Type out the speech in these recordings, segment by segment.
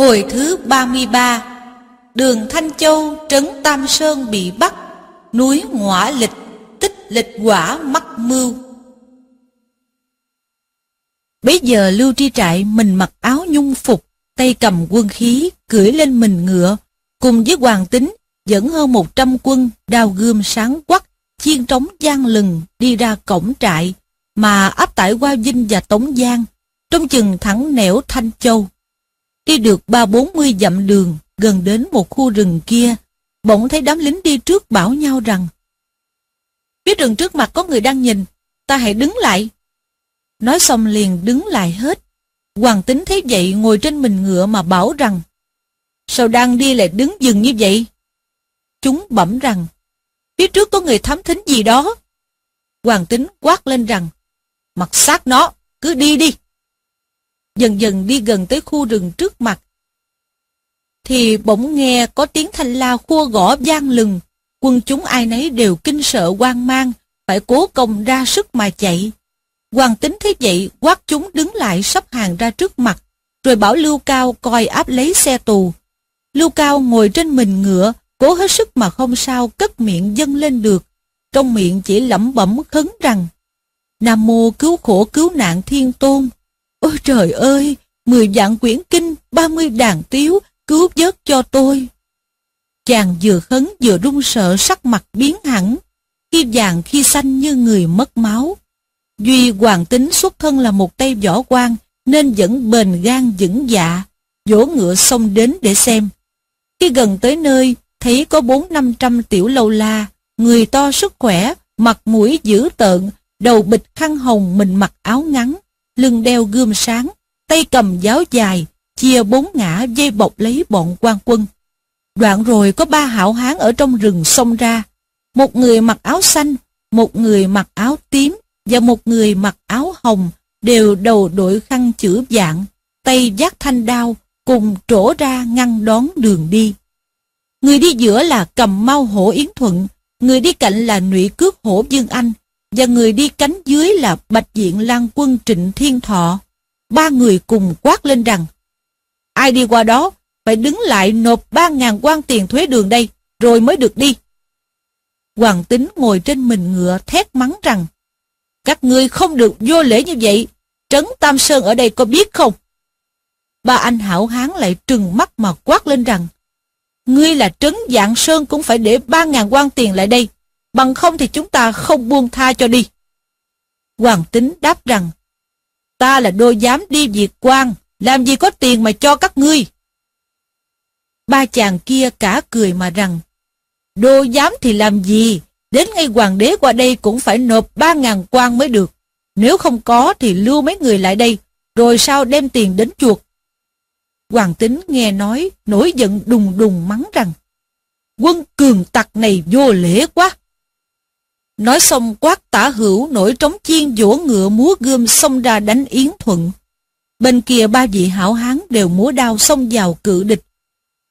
Hồi thứ 33 Đường Thanh Châu, trấn Tam Sơn bị bắt, Núi Ngõa Lịch, tích lịch quả mắc mưu Bây giờ Lưu Tri Trại mình mặc áo nhung phục, Tay cầm quân khí, cưỡi lên mình ngựa, Cùng với Hoàng Tính, dẫn hơn 100 quân đao gươm sáng quắc, chiên trống gian lừng đi ra cổng trại mà áp tải qua Vinh và Tống Giang, trong chừng thẳng nẻo Thanh Châu. Đi được ba bốn mươi dặm đường, gần đến một khu rừng kia, bỗng thấy đám lính đi trước bảo nhau rằng Phía rừng trước mặt có người đang nhìn, ta hãy đứng lại. Nói xong liền đứng lại hết. Hoàng tính thấy vậy ngồi trên mình ngựa mà bảo rằng Sao đang đi lại đứng dừng như vậy? Chúng bẩm rằng Phía trước có người thám thính gì đó. Hoàng tính quát lên rằng Mặt xác nó, cứ đi đi dần dần đi gần tới khu rừng trước mặt. Thì bỗng nghe có tiếng thanh la khua gõ gian lừng, quân chúng ai nấy đều kinh sợ hoang mang, phải cố công ra sức mà chạy. Hoàng tính thấy vậy, quát chúng đứng lại sắp hàng ra trước mặt, rồi bảo Lưu Cao coi áp lấy xe tù. Lưu Cao ngồi trên mình ngựa, cố hết sức mà không sao cất miệng dâng lên được, trong miệng chỉ lẩm bẩm khấn rằng Nam mô cứu khổ cứu nạn thiên tôn, Ôi trời ơi, mười vạn quyển kinh, ba mươi đàn tiếu, cứu vớt cho tôi. Chàng vừa khấn vừa run sợ sắc mặt biến hẳn, khi vàng khi xanh như người mất máu. Duy Hoàng Tính xuất thân là một tay võ quan nên vẫn bền gan vững dạ, dỗ ngựa xông đến để xem. Khi gần tới nơi, thấy có bốn năm trăm tiểu lâu la, người to sức khỏe, mặt mũi dữ tợn, đầu bịch khăn hồng mình mặc áo ngắn, lưng đeo gươm sáng, tay cầm giáo dài, chia bốn ngã dây bọc lấy bọn quan quân. Đoạn rồi có ba hảo hán ở trong rừng xông ra, một người mặc áo xanh, một người mặc áo tím và một người mặc áo hồng đều đầu đội khăn chữ dạng, tay giác thanh đao cùng trổ ra ngăn đón đường đi. Người đi giữa là cầm mau hổ Yến Thuận, người đi cạnh là nụy cước hổ Dương Anh, và người đi cánh dưới là Bạch Diện Lan Quân Trịnh Thiên Thọ. Ba người cùng quát lên rằng, ai đi qua đó phải đứng lại nộp ba ngàn quan tiền thuế đường đây, rồi mới được đi. Hoàng Tính ngồi trên mình ngựa thét mắng rằng, các ngươi không được vô lễ như vậy, Trấn Tam Sơn ở đây có biết không? Ba anh hảo hán lại trừng mắt mà quát lên rằng, ngươi là Trấn Dạng Sơn cũng phải để ba ngàn quan tiền lại đây, bằng không thì chúng ta không buông tha cho đi. Hoàng tính đáp rằng, ta là đô giám đi việc quan, làm gì có tiền mà cho các ngươi. Ba chàng kia cả cười mà rằng, đô giám thì làm gì, đến ngay hoàng đế qua đây cũng phải nộp ba ngàn quan mới được. Nếu không có thì lưu mấy người lại đây, rồi sao đem tiền đến chuột. Hoàng tính nghe nói, nổi giận đùng đùng mắng rằng, quân cường tặc này vô lễ quá. Nói xong quát tả hữu nổi trống chiên vỗ ngựa múa gươm xông ra đánh Yến Thuận. Bên kia ba vị hảo hán đều múa đao xông vào cự địch.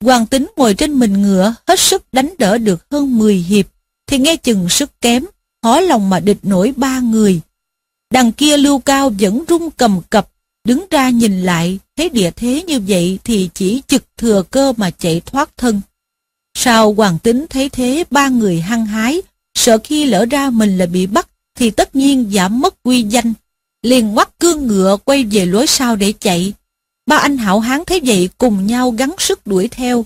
Hoàng tính ngồi trên mình ngựa hết sức đánh đỡ được hơn 10 hiệp, thì nghe chừng sức kém, khó lòng mà địch nổi ba người. Đằng kia lưu cao vẫn rung cầm cập, đứng ra nhìn lại, thấy địa thế như vậy thì chỉ chực thừa cơ mà chạy thoát thân. Sao hoàng tính thấy thế ba người hăng hái, sợ khi lỡ ra mình là bị bắt thì tất nhiên giảm mất uy danh. Liền ngoắt cương ngựa quay về lối sau để chạy. Ba anh hảo hán thấy vậy cùng nhau gắng sức đuổi theo.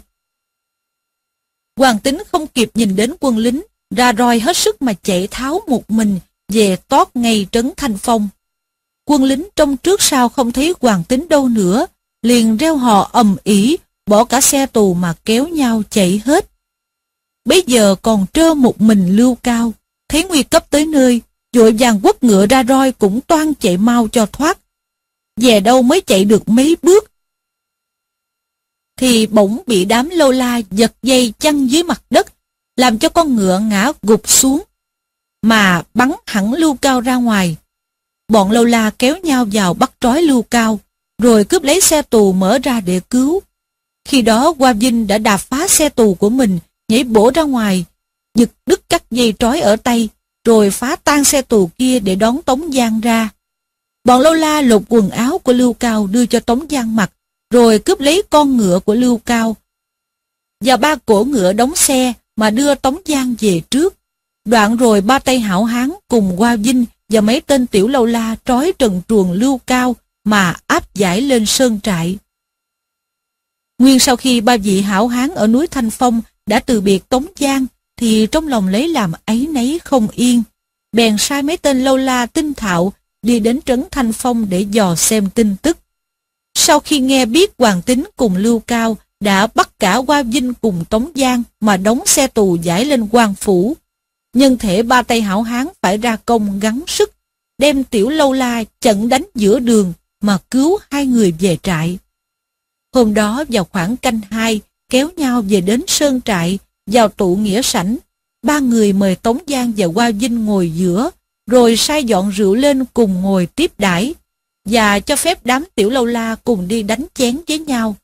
Hoàng tính không kịp nhìn đến quân lính, ra roi hết sức mà chạy tháo một mình về tót ngay trấn Thanh Phong. Quân lính trong trước sau không thấy hoàng tính đâu nữa, liền reo hò ầm ĩ, bỏ cả xe tù mà kéo nhau chạy hết. Bây giờ còn trơ một mình lưu cao, thấy nguy cấp tới nơi, vội vàng quất ngựa ra roi cũng toan chạy mau cho thoát. Về đâu mới chạy được mấy bước. Thì bỗng bị đám lâu la giật dây chăn dưới mặt đất, làm cho con ngựa ngã gục xuống, mà bắn hẳn lưu cao ra ngoài. Bọn lâu la kéo nhau vào bắt trói lưu cao, rồi cướp lấy xe tù mở ra để cứu. Khi đó Hoa Vinh đã đạp phá xe tù của mình, nhảy bổ ra ngoài, giật đứt các dây trói ở tay, rồi phá tan xe tù kia để đón Tống Giang ra. Bọn lâu la lột quần áo của Lưu Cao đưa cho Tống Giang mặc, rồi cướp lấy con ngựa của Lưu Cao. Và ba cổ ngựa đóng xe mà đưa Tống Giang về trước. Đoạn rồi ba tay hảo hán cùng Hoa Vinh và mấy tên tiểu lâu la trói trần truồng Lưu Cao mà áp giải lên sơn trại. Nguyên sau khi ba vị hảo hán ở núi Thanh Phong đã từ biệt Tống Giang, thì trong lòng lấy làm ấy nấy không yên. Bèn sai mấy tên lâu la tinh thạo đi đến trấn Thanh Phong để dò xem tin tức. Sau khi nghe biết Hoàng Tính cùng Lưu Cao đã bắt cả Hoa Vinh cùng Tống Giang mà đóng xe tù giải lên quan phủ, nhân thể ba tay hảo hán phải ra công gắng sức, đem tiểu lâu la chặn đánh giữa đường mà cứu hai người về trại. Hôm đó vào khoảng canh hai, kéo nhau về đến sơn trại, vào tụ nghĩa sảnh. Ba người mời Tống Giang và Hoa Vinh ngồi giữa, rồi sai dọn rượu lên cùng ngồi tiếp đãi và cho phép đám tiểu lâu la cùng đi đánh chén với nhau.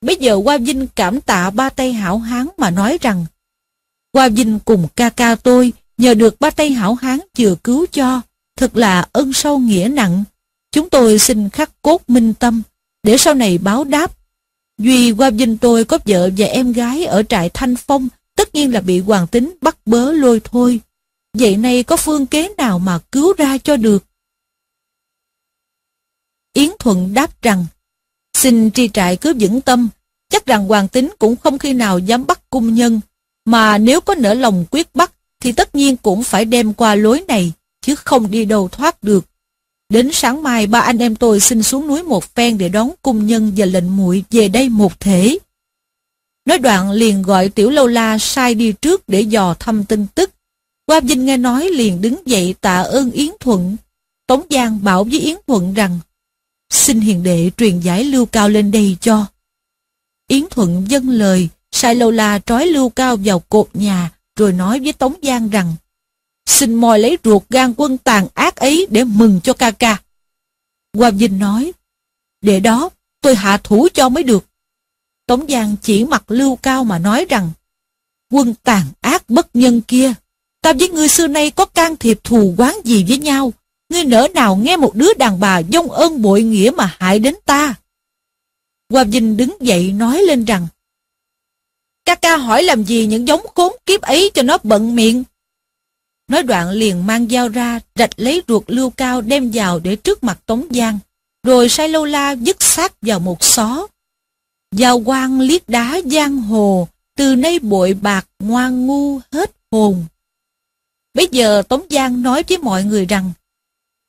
Bây giờ Hoa Vinh cảm tạ ba tay hảo hán mà nói rằng Hoa Vinh cùng ca ca tôi nhờ được ba tay hảo hán vừa cứu cho, thật là ân sâu nghĩa nặng. Chúng tôi xin khắc cốt minh tâm, để sau này báo đáp Duy qua dinh tôi có vợ và em gái ở trại Thanh Phong, tất nhiên là bị hoàng tính bắt bớ lôi thôi. Vậy nay có phương kế nào mà cứu ra cho được? Yến Thuận đáp rằng, xin tri trại cứ vững tâm, chắc rằng hoàng tính cũng không khi nào dám bắt cung nhân, mà nếu có nỡ lòng quyết bắt, thì tất nhiên cũng phải đem qua lối này, chứ không đi đâu thoát được. Đến sáng mai ba anh em tôi xin xuống núi một phen để đón cung nhân và lệnh muội về đây một thể. Nói đoạn liền gọi tiểu lâu la sai đi trước để dò thăm tin tức. Qua Vinh nghe nói liền đứng dậy tạ ơn Yến Thuận. Tống Giang bảo với Yến Thuận rằng xin hiền đệ truyền giải Lưu Cao lên đây cho. Yến Thuận dâng lời, sai lâu la trói Lưu Cao vào cột nhà rồi nói với Tống Giang rằng xin moi lấy ruột gan quân tàn ác ấy để mừng cho ca ca. Hoa Vinh nói, để đó tôi hạ thủ cho mới được. Tống Giang chỉ mặt lưu cao mà nói rằng, quân tàn ác bất nhân kia, ta với ngươi xưa nay có can thiệp thù quán gì với nhau, ngươi nỡ nào nghe một đứa đàn bà dông ơn bội nghĩa mà hại đến ta. Hoa Vinh đứng dậy nói lên rằng, ca ca hỏi làm gì những giống khốn kiếp ấy cho nó bận miệng. Nói đoạn liền mang dao ra, rạch lấy ruột lưu cao đem vào để trước mặt Tống Giang, rồi sai lâu la dứt xác vào một xó. Giao quang liếc đá giang hồ, từ nay bội bạc ngoan ngu hết hồn. Bây giờ Tống Giang nói với mọi người rằng,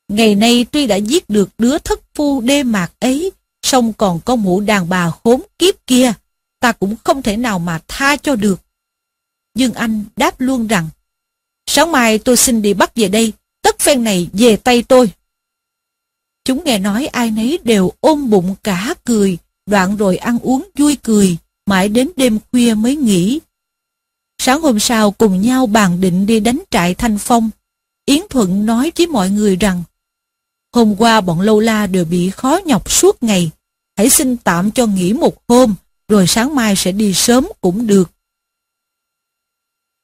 ngày nay tuy đã giết được đứa thất phu đê mạc ấy, song còn có mụ đàn bà khốn kiếp kia, ta cũng không thể nào mà tha cho được. Dương Anh đáp luôn rằng, Sáng mai tôi xin đi bắt về đây, tất phen này về tay tôi. Chúng nghe nói ai nấy đều ôm bụng cả cười, đoạn rồi ăn uống vui cười, mãi đến đêm khuya mới nghỉ. Sáng hôm sau cùng nhau bàn định đi đánh trại Thanh Phong. Yến Thuận nói với mọi người rằng, hôm qua bọn lâu la đều bị khó nhọc suốt ngày, hãy xin tạm cho nghỉ một hôm, rồi sáng mai sẽ đi sớm cũng được.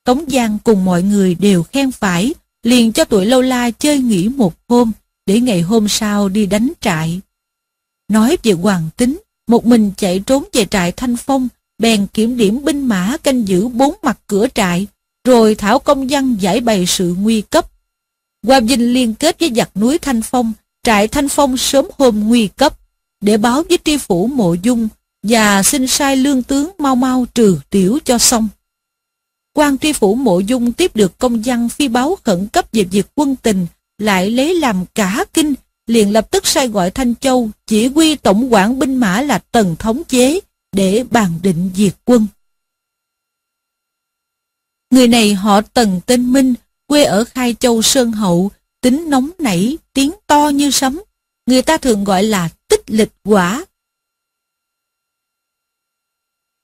Tống Giang cùng mọi người đều khen phải, liền cho tuổi lâu la chơi nghỉ một hôm, để ngày hôm sau đi đánh trại. Nói về Hoàng Tính, một mình chạy trốn về trại Thanh Phong, bèn kiểm điểm binh mã canh giữ bốn mặt cửa trại, rồi thảo công văn giải bày sự nguy cấp. Hoa Vinh liên kết với giặc núi Thanh Phong, trại Thanh Phong sớm hôm nguy cấp, để báo với tri phủ mộ dung và xin sai lương tướng mau mau trừ tiểu cho xong quan tri phủ mộ dung tiếp được công văn phi báo khẩn cấp về việc quân tình, lại lấy làm cả kinh, liền lập tức sai gọi Thanh Châu, chỉ huy tổng quản binh mã là Tần Thống Chế, để bàn định diệt quân. Người này họ Tần tên Minh, quê ở Khai Châu Sơn Hậu, tính nóng nảy, tiếng to như sấm. Người ta thường gọi là tích lịch quả.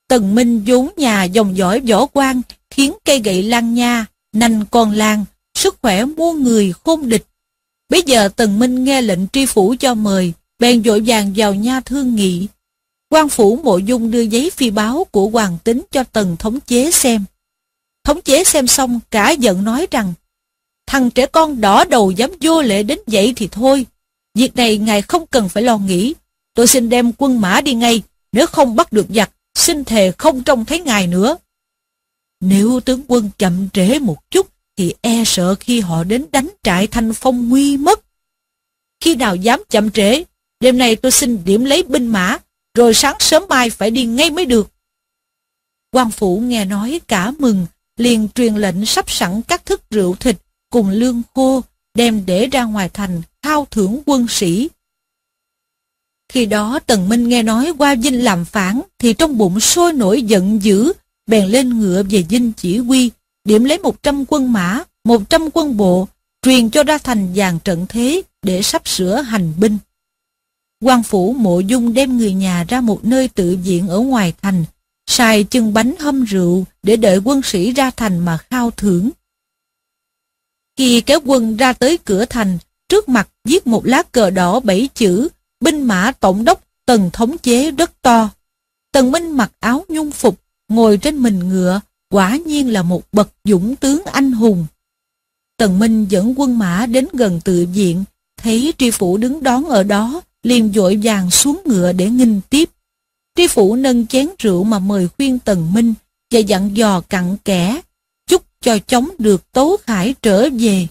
Tần Minh vốn nhà dòng dõi võ quan, khiến cây gậy lan nha, nành còn làng, sức khỏe muôn người khôn địch. Bây giờ Tần Minh nghe lệnh tri phủ cho mời, bèn dội vàng vào nha thương nghị. quan phủ mộ dung đưa giấy phi báo của hoàng tính cho Tần thống chế xem. Thống chế xem xong cả giận nói rằng, thằng trẻ con đỏ đầu dám vô lệ đến vậy thì thôi. Việc này ngài không cần phải lo nghĩ, tôi xin đem quân mã đi ngay, nếu không bắt được giặc, xin thề không trông thấy ngài nữa. Nếu tướng quân chậm trễ một chút, thì e sợ khi họ đến đánh trại thanh phong nguy mất. Khi nào dám chậm trễ, đêm nay tôi xin điểm lấy binh mã, rồi sáng sớm mai phải đi ngay mới được. quan phủ nghe nói cả mừng, liền truyền lệnh sắp sẵn các thức rượu thịt cùng lương khô, đem để ra ngoài thành khao thưởng quân sĩ. Khi đó Tần Minh nghe nói qua Vinh làm phản thì trong bụng sôi nổi giận dữ, bèn lên ngựa về dinh chỉ huy, điểm lấy 100 quân mã, 100 quân bộ, truyền cho ra thành dàn trận thế để sắp sửa hành binh. quan phủ mộ dung đem người nhà ra một nơi tự viện ở ngoài thành, xài chân bánh hâm rượu để đợi quân sĩ ra thành mà khao thưởng. Khi kéo quân ra tới cửa thành, trước mặt viết một lá cờ đỏ bảy chữ, binh mã tổng đốc tần thống chế rất to. Tần Minh mặc áo nhung phục, ngồi trên mình ngựa, quả nhiên là một bậc dũng tướng anh hùng. Tần Minh dẫn quân mã đến gần tự viện, thấy tri phủ đứng đón ở đó, liền dội vàng xuống ngựa để nghinh tiếp. Tri phủ nâng chén rượu mà mời khuyên Tần Minh và dặn dò cặn kẽ, chúc cho chống được Tố Khải trở về.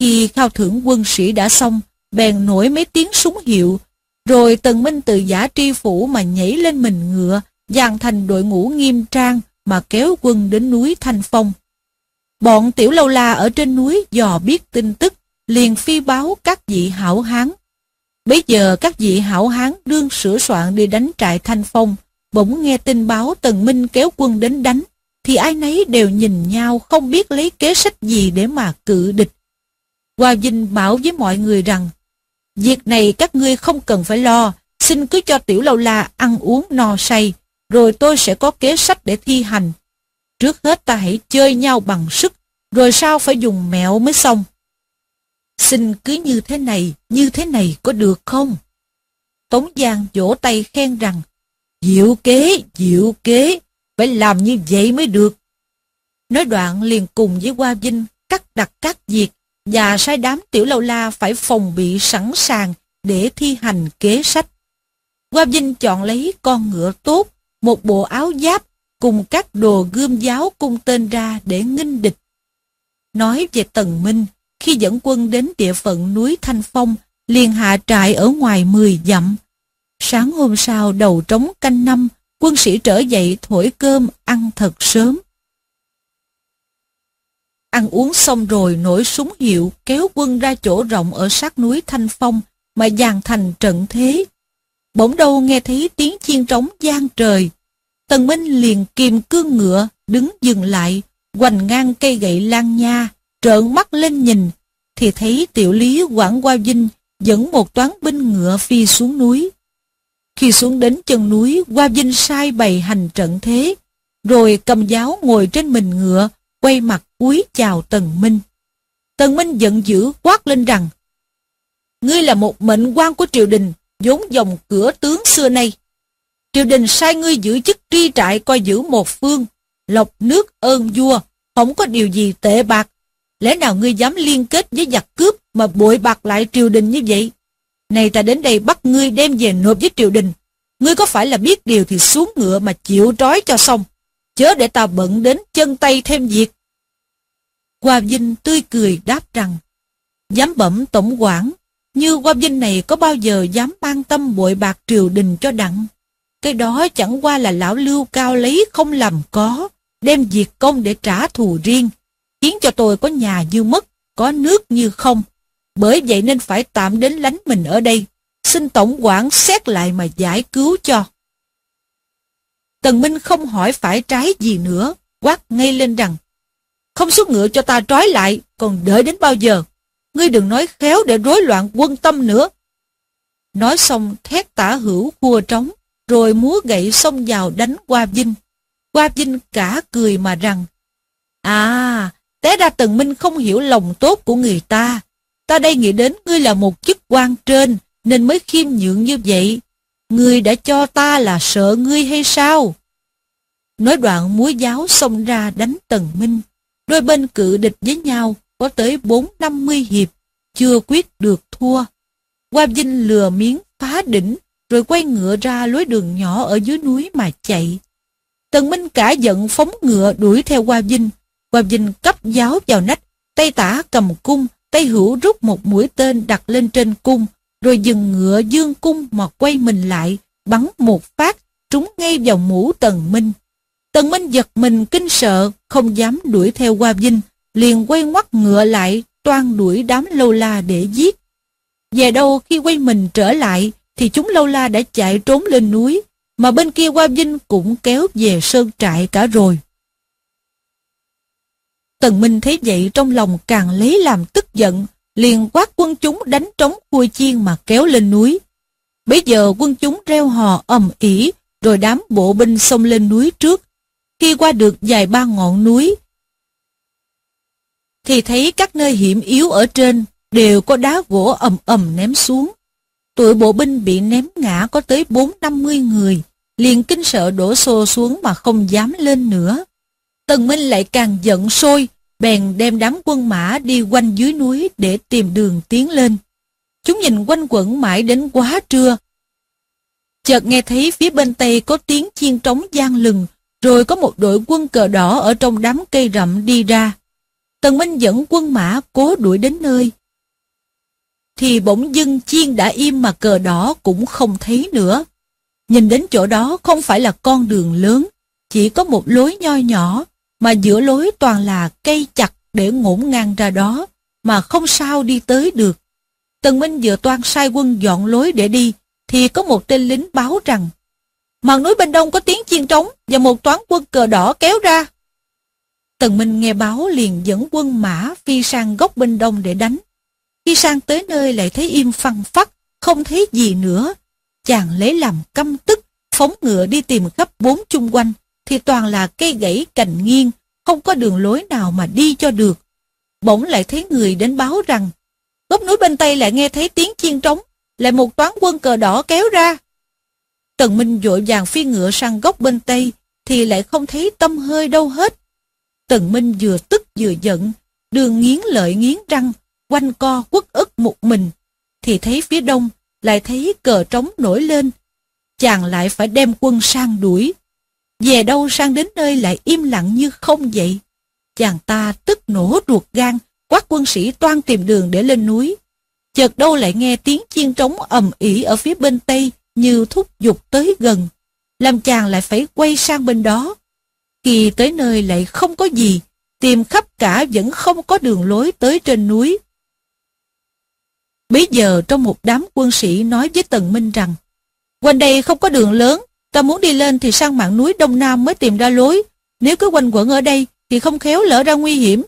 Khi khao thưởng quân sĩ đã xong, bèn nổi mấy tiếng súng hiệu, rồi Tần Minh từ giả tri phủ mà nhảy lên mình ngựa, dàn thành đội ngũ nghiêm trang mà kéo quân đến núi Thanh Phong. Bọn tiểu lâu la ở trên núi dò biết tin tức, liền phi báo các vị hảo hán. Bây giờ các vị hảo hán đương sửa soạn đi đánh trại Thanh Phong, bỗng nghe tin báo Tần Minh kéo quân đến đánh, thì ai nấy đều nhìn nhau không biết lấy kế sách gì để mà cự địch. Hoa Vinh bảo với mọi người rằng, việc này các ngươi không cần phải lo, xin cứ cho tiểu lâu la ăn uống no say, rồi tôi sẽ có kế sách để thi hành. Trước hết ta hãy chơi nhau bằng sức, rồi sao phải dùng mẹo mới xong. Xin cứ như thế này, như thế này có được không? Tống Giang vỗ tay khen rằng, diệu kế, diệu kế, phải làm như vậy mới được. Nói đoạn liền cùng với Hoa Vinh cắt đặt các việc và sai đám tiểu lâu la phải phòng bị sẵn sàng để thi hành kế sách. Hoa Vinh chọn lấy con ngựa tốt, một bộ áo giáp cùng các đồ gươm giáo cung tên ra để nghinh địch. Nói về Tần Minh, khi dẫn quân đến địa phận núi Thanh Phong, liền hạ trại ở ngoài 10 dặm. Sáng hôm sau đầu trống canh năm, quân sĩ trở dậy thổi cơm, ăn thật sớm. Ăn uống xong rồi nổi súng hiệu kéo quân ra chỗ rộng ở sát núi Thanh Phong mà dàn thành trận thế. Bỗng đâu nghe thấy tiếng chiên trống gian trời. Tần Minh liền kìm cương ngựa, đứng dừng lại, hoành ngang cây gậy lan nha, trợn mắt lên nhìn, thì thấy tiểu lý Quảng Qua Vinh dẫn một toán binh ngựa phi xuống núi. Khi xuống đến chân núi, Qua Vinh sai bày hành trận thế, rồi cầm giáo ngồi trên mình ngựa, quay mặt cúi chào Tần Minh. Tần Minh giận dữ quát lên rằng, Ngươi là một mệnh quan của triều đình, vốn dòng cửa tướng xưa nay. Triều đình sai ngươi giữ chức tri trại coi giữ một phương, lộc nước ơn vua, không có điều gì tệ bạc. Lẽ nào ngươi dám liên kết với giặc cướp mà bội bạc lại triều đình như vậy? Này ta đến đây bắt ngươi đem về nộp với triều đình. Ngươi có phải là biết điều thì xuống ngựa mà chịu trói cho xong. Chớ để ta bận đến chân tay thêm việc. Hoa Vinh tươi cười đáp rằng, dám bẩm tổng quản, như Hoa Vinh này có bao giờ dám ban tâm bội bạc triều đình cho đặng. Cái đó chẳng qua là lão lưu cao lấy không làm có, đem diệt công để trả thù riêng, khiến cho tôi có nhà như mất, có nước như không. Bởi vậy nên phải tạm đến lánh mình ở đây, xin tổng quản xét lại mà giải cứu cho. Tần Minh không hỏi phải trái gì nữa, quát ngay lên rằng, không xuất ngựa cho ta trói lại, còn đợi đến bao giờ? Ngươi đừng nói khéo để rối loạn quân tâm nữa. Nói xong thét tả hữu khua trống, rồi múa gậy xông vào đánh qua Vinh. Qua Vinh cả cười mà rằng, À, té ra Tần Minh không hiểu lòng tốt của người ta. Ta đây nghĩ đến ngươi là một chức quan trên, nên mới khiêm nhượng như vậy. Ngươi đã cho ta là sợ ngươi hay sao? Nói đoạn múa giáo xông ra đánh Tần Minh. Đôi bên cự địch với nhau có tới bốn năm mươi hiệp, chưa quyết được thua. Qua Vinh lừa miếng phá đỉnh, rồi quay ngựa ra lối đường nhỏ ở dưới núi mà chạy. Tần Minh cả giận phóng ngựa đuổi theo Hoa Vinh. Hoa Vinh cấp giáo vào nách, tay tả cầm cung, tay hữu rút một mũi tên đặt lên trên cung, rồi dừng ngựa dương cung mà quay mình lại, bắn một phát, trúng ngay vào mũ Tần Minh. Tần Minh giật mình kinh sợ, không dám đuổi theo Hoa Vinh, liền quay ngoắt ngựa lại, toan đuổi đám lâu la để giết. Về đâu khi quay mình trở lại, thì chúng lâu la đã chạy trốn lên núi, mà bên kia qua Vinh cũng kéo về sơn trại cả rồi. Tần Minh thấy vậy trong lòng càng lấy làm tức giận, liền quát quân chúng đánh trống khui chiên mà kéo lên núi. Bây giờ quân chúng reo hò ầm ỉ, rồi đám bộ binh xông lên núi trước. Khi qua được vài ba ngọn núi, thì thấy các nơi hiểm yếu ở trên đều có đá gỗ ầm ầm ném xuống. Tụi bộ binh bị ném ngã có tới bốn năm mươi người, liền kinh sợ đổ xô xuống mà không dám lên nữa. Tần Minh lại càng giận sôi, bèn đem đám quân mã đi quanh dưới núi để tìm đường tiến lên. Chúng nhìn quanh quẩn mãi đến quá trưa. Chợt nghe thấy phía bên tây có tiếng chiên trống gian lừng, rồi có một đội quân cờ đỏ ở trong đám cây rậm đi ra. Tần Minh dẫn quân mã cố đuổi đến nơi. Thì bỗng dưng chiên đã im mà cờ đỏ cũng không thấy nữa. Nhìn đến chỗ đó không phải là con đường lớn, chỉ có một lối nho nhỏ, mà giữa lối toàn là cây chặt để ngổn ngang ra đó, mà không sao đi tới được. Tần Minh vừa toan sai quân dọn lối để đi, thì có một tên lính báo rằng Màn núi bên đông có tiếng chiên trống và một toán quân cờ đỏ kéo ra. Tần Minh nghe báo liền dẫn quân mã phi sang góc bên đông để đánh. Khi sang tới nơi lại thấy im phăng phắc, không thấy gì nữa. Chàng lấy làm căm tức, phóng ngựa đi tìm khắp bốn chung quanh, thì toàn là cây gãy cành nghiêng, không có đường lối nào mà đi cho được. Bỗng lại thấy người đến báo rằng, góc núi bên Tây lại nghe thấy tiếng chiên trống, lại một toán quân cờ đỏ kéo ra. Tần Minh vội vàng phi ngựa sang góc bên Tây, thì lại không thấy tâm hơi đâu hết. Tần Minh vừa tức vừa giận, đường nghiến lợi nghiến răng, quanh co quất ức một mình, thì thấy phía đông, lại thấy cờ trống nổi lên. Chàng lại phải đem quân sang đuổi. Về đâu sang đến nơi lại im lặng như không vậy. Chàng ta tức nổ ruột gan, quát quân sĩ toan tìm đường để lên núi. Chợt đâu lại nghe tiếng chiên trống ầm ỉ ở phía bên tây như thúc giục tới gần. Làm chàng lại phải quay sang bên đó. Khi tới nơi lại không có gì, tìm khắp cả vẫn không có đường lối tới trên núi. Bây giờ trong một đám quân sĩ nói với Tần Minh rằng Quanh đây không có đường lớn, ta muốn đi lên thì sang mạng núi Đông Nam mới tìm ra lối. Nếu cứ quanh quẩn ở đây thì không khéo lỡ ra nguy hiểm.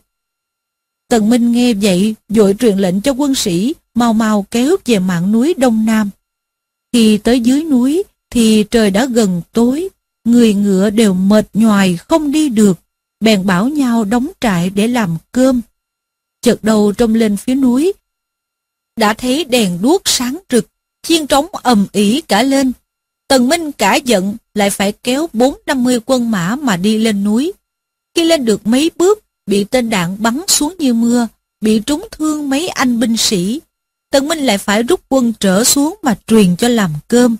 Tần Minh nghe vậy, dội truyền lệnh cho quân sĩ mau mau kéo về mạng núi Đông Nam. Khi tới dưới núi thì trời đã gần tối, người ngựa đều mệt nhoài không đi được, bèn bảo nhau đóng trại để làm cơm. Chợt đầu trông lên phía núi, đã thấy đèn đuốc sáng rực, chiên trống ầm ỉ cả lên. Tần Minh cả giận lại phải kéo bốn năm mươi quân mã mà đi lên núi. Khi lên được mấy bước, bị tên đạn bắn xuống như mưa, bị trúng thương mấy anh binh sĩ. Tần Minh lại phải rút quân trở xuống mà truyền cho làm cơm.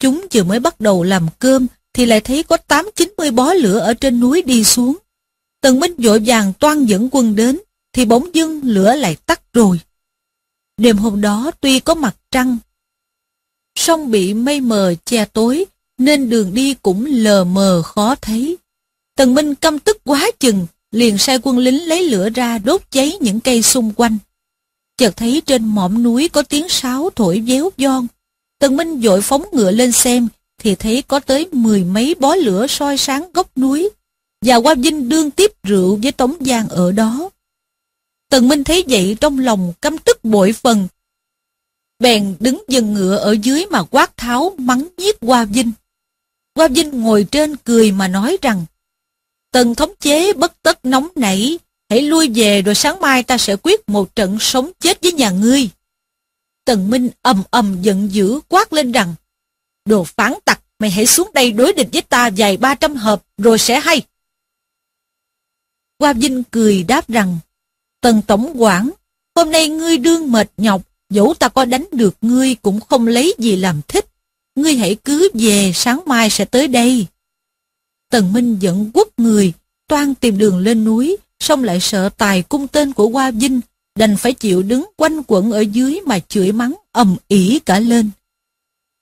Chúng vừa mới bắt đầu làm cơm thì lại thấy có tám chín mươi bó lửa ở trên núi đi xuống. Tần Minh vội vàng toan dẫn quân đến thì bỗng dưng lửa lại tắt rồi. Đêm hôm đó tuy có mặt trăng, song bị mây mờ che tối, nên đường đi cũng lờ mờ khó thấy. Tần Minh căm tức quá chừng, liền sai quân lính lấy lửa ra đốt cháy những cây xung quanh. Chợt thấy trên mỏm núi có tiếng sáo thổi véo von. Tần Minh vội phóng ngựa lên xem, thì thấy có tới mười mấy bó lửa soi sáng góc núi, và qua Vinh đương tiếp rượu với Tống Giang ở đó. Tần Minh thấy vậy trong lòng căm tức bội phần. Bèn đứng dừng ngựa ở dưới mà quát tháo mắng giết Hoa Vinh. Hoa Vinh ngồi trên cười mà nói rằng Tần thống chế bất tất nóng nảy, hãy lui về rồi sáng mai ta sẽ quyết một trận sống chết với nhà ngươi. Tần Minh ầm ầm giận dữ quát lên rằng Đồ phán tặc, mày hãy xuống đây đối địch với ta vài ba trăm hợp rồi sẽ hay. Hoa Vinh cười đáp rằng Tần Tổng quản, hôm nay ngươi đương mệt nhọc, dẫu ta có đánh được ngươi cũng không lấy gì làm thích. ngươi hãy cứ về, sáng mai sẽ tới đây. Tần Minh dẫn quất người, toan tìm đường lên núi, xong lại sợ tài cung tên của Hoa Vinh, đành phải chịu đứng quanh quẩn ở dưới mà chửi mắng ầm ỉ cả lên.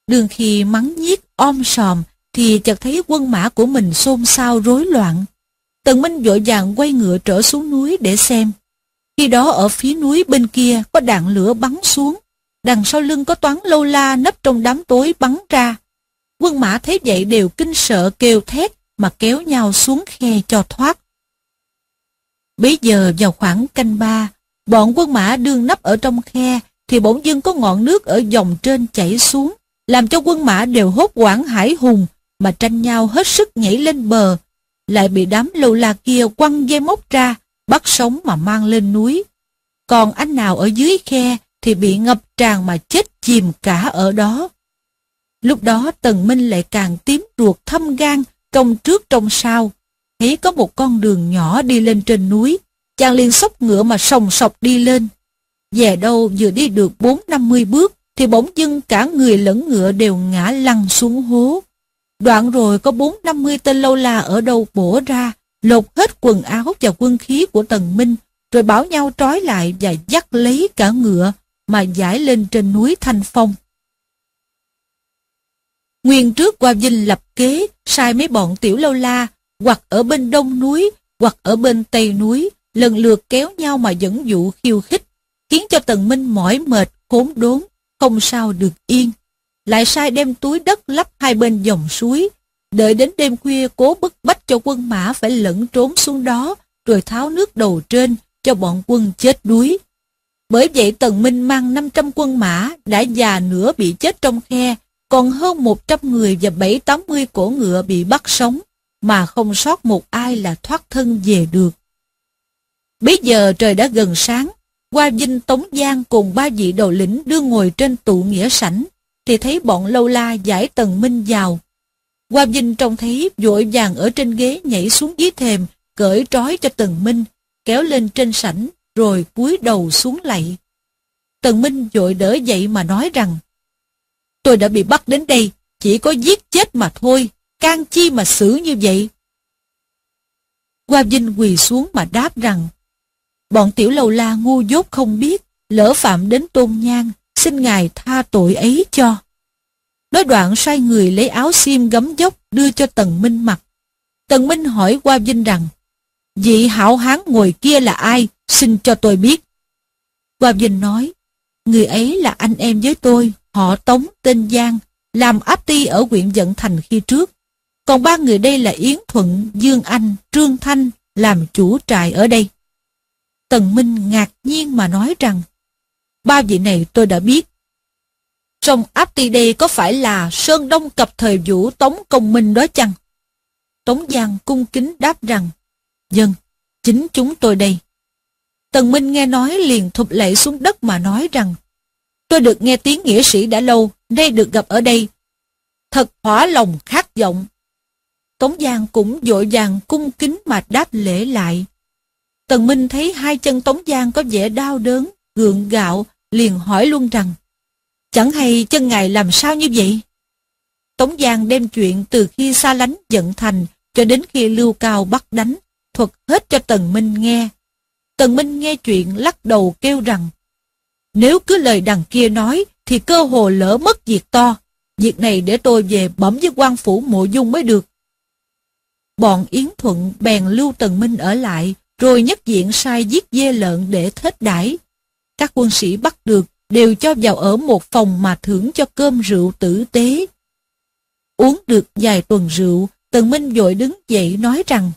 Đường khi mắng nhiếc om sòm, thì chợt thấy quân mã của mình xôn xao rối loạn. Tần Minh vội vàng quay ngựa trở xuống núi để xem. Khi đó ở phía núi bên kia có đạn lửa bắn xuống, đằng sau lưng có toán lâu la nấp trong đám tối bắn ra. Quân mã thấy vậy đều kinh sợ kêu thét mà kéo nhau xuống khe cho thoát. Bấy giờ vào khoảng canh ba, bọn quân mã đương nấp ở trong khe thì bỗng dưng có ngọn nước ở dòng trên chảy xuống, làm cho quân mã đều hốt quảng hải hùng mà tranh nhau hết sức nhảy lên bờ, lại bị đám lâu la kia quăng dây mốc ra, bắt sống mà mang lên núi. Còn anh nào ở dưới khe thì bị ngập tràn mà chết chìm cả ở đó. Lúc đó Tần Minh lại càng tím ruột thâm gan, trong trước trông sau. Thấy có một con đường nhỏ đi lên trên núi, chàng liền sóc ngựa mà sòng sọc đi lên. Về đâu vừa đi được bốn năm mươi bước, thì bỗng dưng cả người lẫn ngựa đều ngã lăn xuống hố. Đoạn rồi có bốn năm mươi tên lâu la ở đâu bổ ra, lột hết quần áo và quân khí của Tần Minh, rồi bảo nhau trói lại và dắt lấy cả ngựa, mà giải lên trên núi Thanh Phong. Nguyên trước qua Vinh lập kế, sai mấy bọn tiểu lâu la, hoặc ở bên đông núi, hoặc ở bên tây núi, lần lượt kéo nhau mà dẫn dụ khiêu khích, khiến cho Tần Minh mỏi mệt, khốn đốn, không sao được yên. Lại sai đem túi đất lắp hai bên dòng suối, đợi đến đêm khuya cố bức bách cho quân mã phải lẫn trốn xuống đó, rồi tháo nước đầu trên cho bọn quân chết đuối. Bởi vậy Tần Minh mang 500 quân mã đã già nửa bị chết trong khe, còn hơn 100 người và 7-80 cổ ngựa bị bắt sống, mà không sót một ai là thoát thân về được. Bây giờ trời đã gần sáng, qua Vinh Tống Giang cùng ba vị đầu lĩnh đưa ngồi trên tụ nghĩa sảnh, thì thấy bọn lâu la giải Tần Minh vào. Qua Vinh trông thấy vội vàng ở trên ghế nhảy xuống dưới thềm, cởi trói cho Tần Minh, kéo lên trên sảnh, rồi cúi đầu xuống lạy. Tần Minh vội đỡ dậy mà nói rằng, tôi đã bị bắt đến đây, chỉ có giết chết mà thôi, can chi mà xử như vậy. Qua Vinh quỳ xuống mà đáp rằng, bọn tiểu lầu la ngu dốt không biết, lỡ phạm đến tôn nhang, xin ngài tha tội ấy cho. Nói đoạn sai người lấy áo xiêm gấm dốc đưa cho Tần Minh mặc. Tần Minh hỏi qua Vinh rằng, vị hảo hán ngồi kia là ai, xin cho tôi biết. Qua Vinh nói, người ấy là anh em với tôi, họ Tống tên Giang, làm áp ti ở huyện Dận Thành khi trước. Còn ba người đây là Yến Thuận, Dương Anh, Trương Thanh, làm chủ trại ở đây. Tần Minh ngạc nhiên mà nói rằng, ba vị này tôi đã biết. Trong áp ti đây có phải là Sơn Đông cập thời vũ Tống Công Minh đó chăng? Tống Giang cung kính đáp rằng, Dân, chính chúng tôi đây. Tần Minh nghe nói liền thụp lệ xuống đất mà nói rằng, tôi được nghe tiếng nghĩa sĩ đã lâu, nay được gặp ở đây. Thật hỏa lòng khát vọng. Tống Giang cũng dội vàng cung kính mà đáp lễ lại. Tần Minh thấy hai chân Tống Giang có vẻ đau đớn, gượng gạo, liền hỏi luôn rằng, chẳng hay chân ngài làm sao như vậy? Tống Giang đem chuyện từ khi xa lánh giận thành cho đến khi Lưu Cao bắt đánh, thuật hết cho Tần Minh nghe. Tần Minh nghe chuyện lắc đầu kêu rằng, nếu cứ lời đằng kia nói thì cơ hồ lỡ mất việc to, việc này để tôi về bẩm với quan phủ mộ dung mới được. Bọn Yến Thuận bèn lưu Tần Minh ở lại, rồi nhất diện sai giết dê lợn để thết đãi. Các quân sĩ bắt được đều cho vào ở một phòng mà thưởng cho cơm rượu tử tế. Uống được vài tuần rượu, Tần Minh vội đứng dậy nói rằng,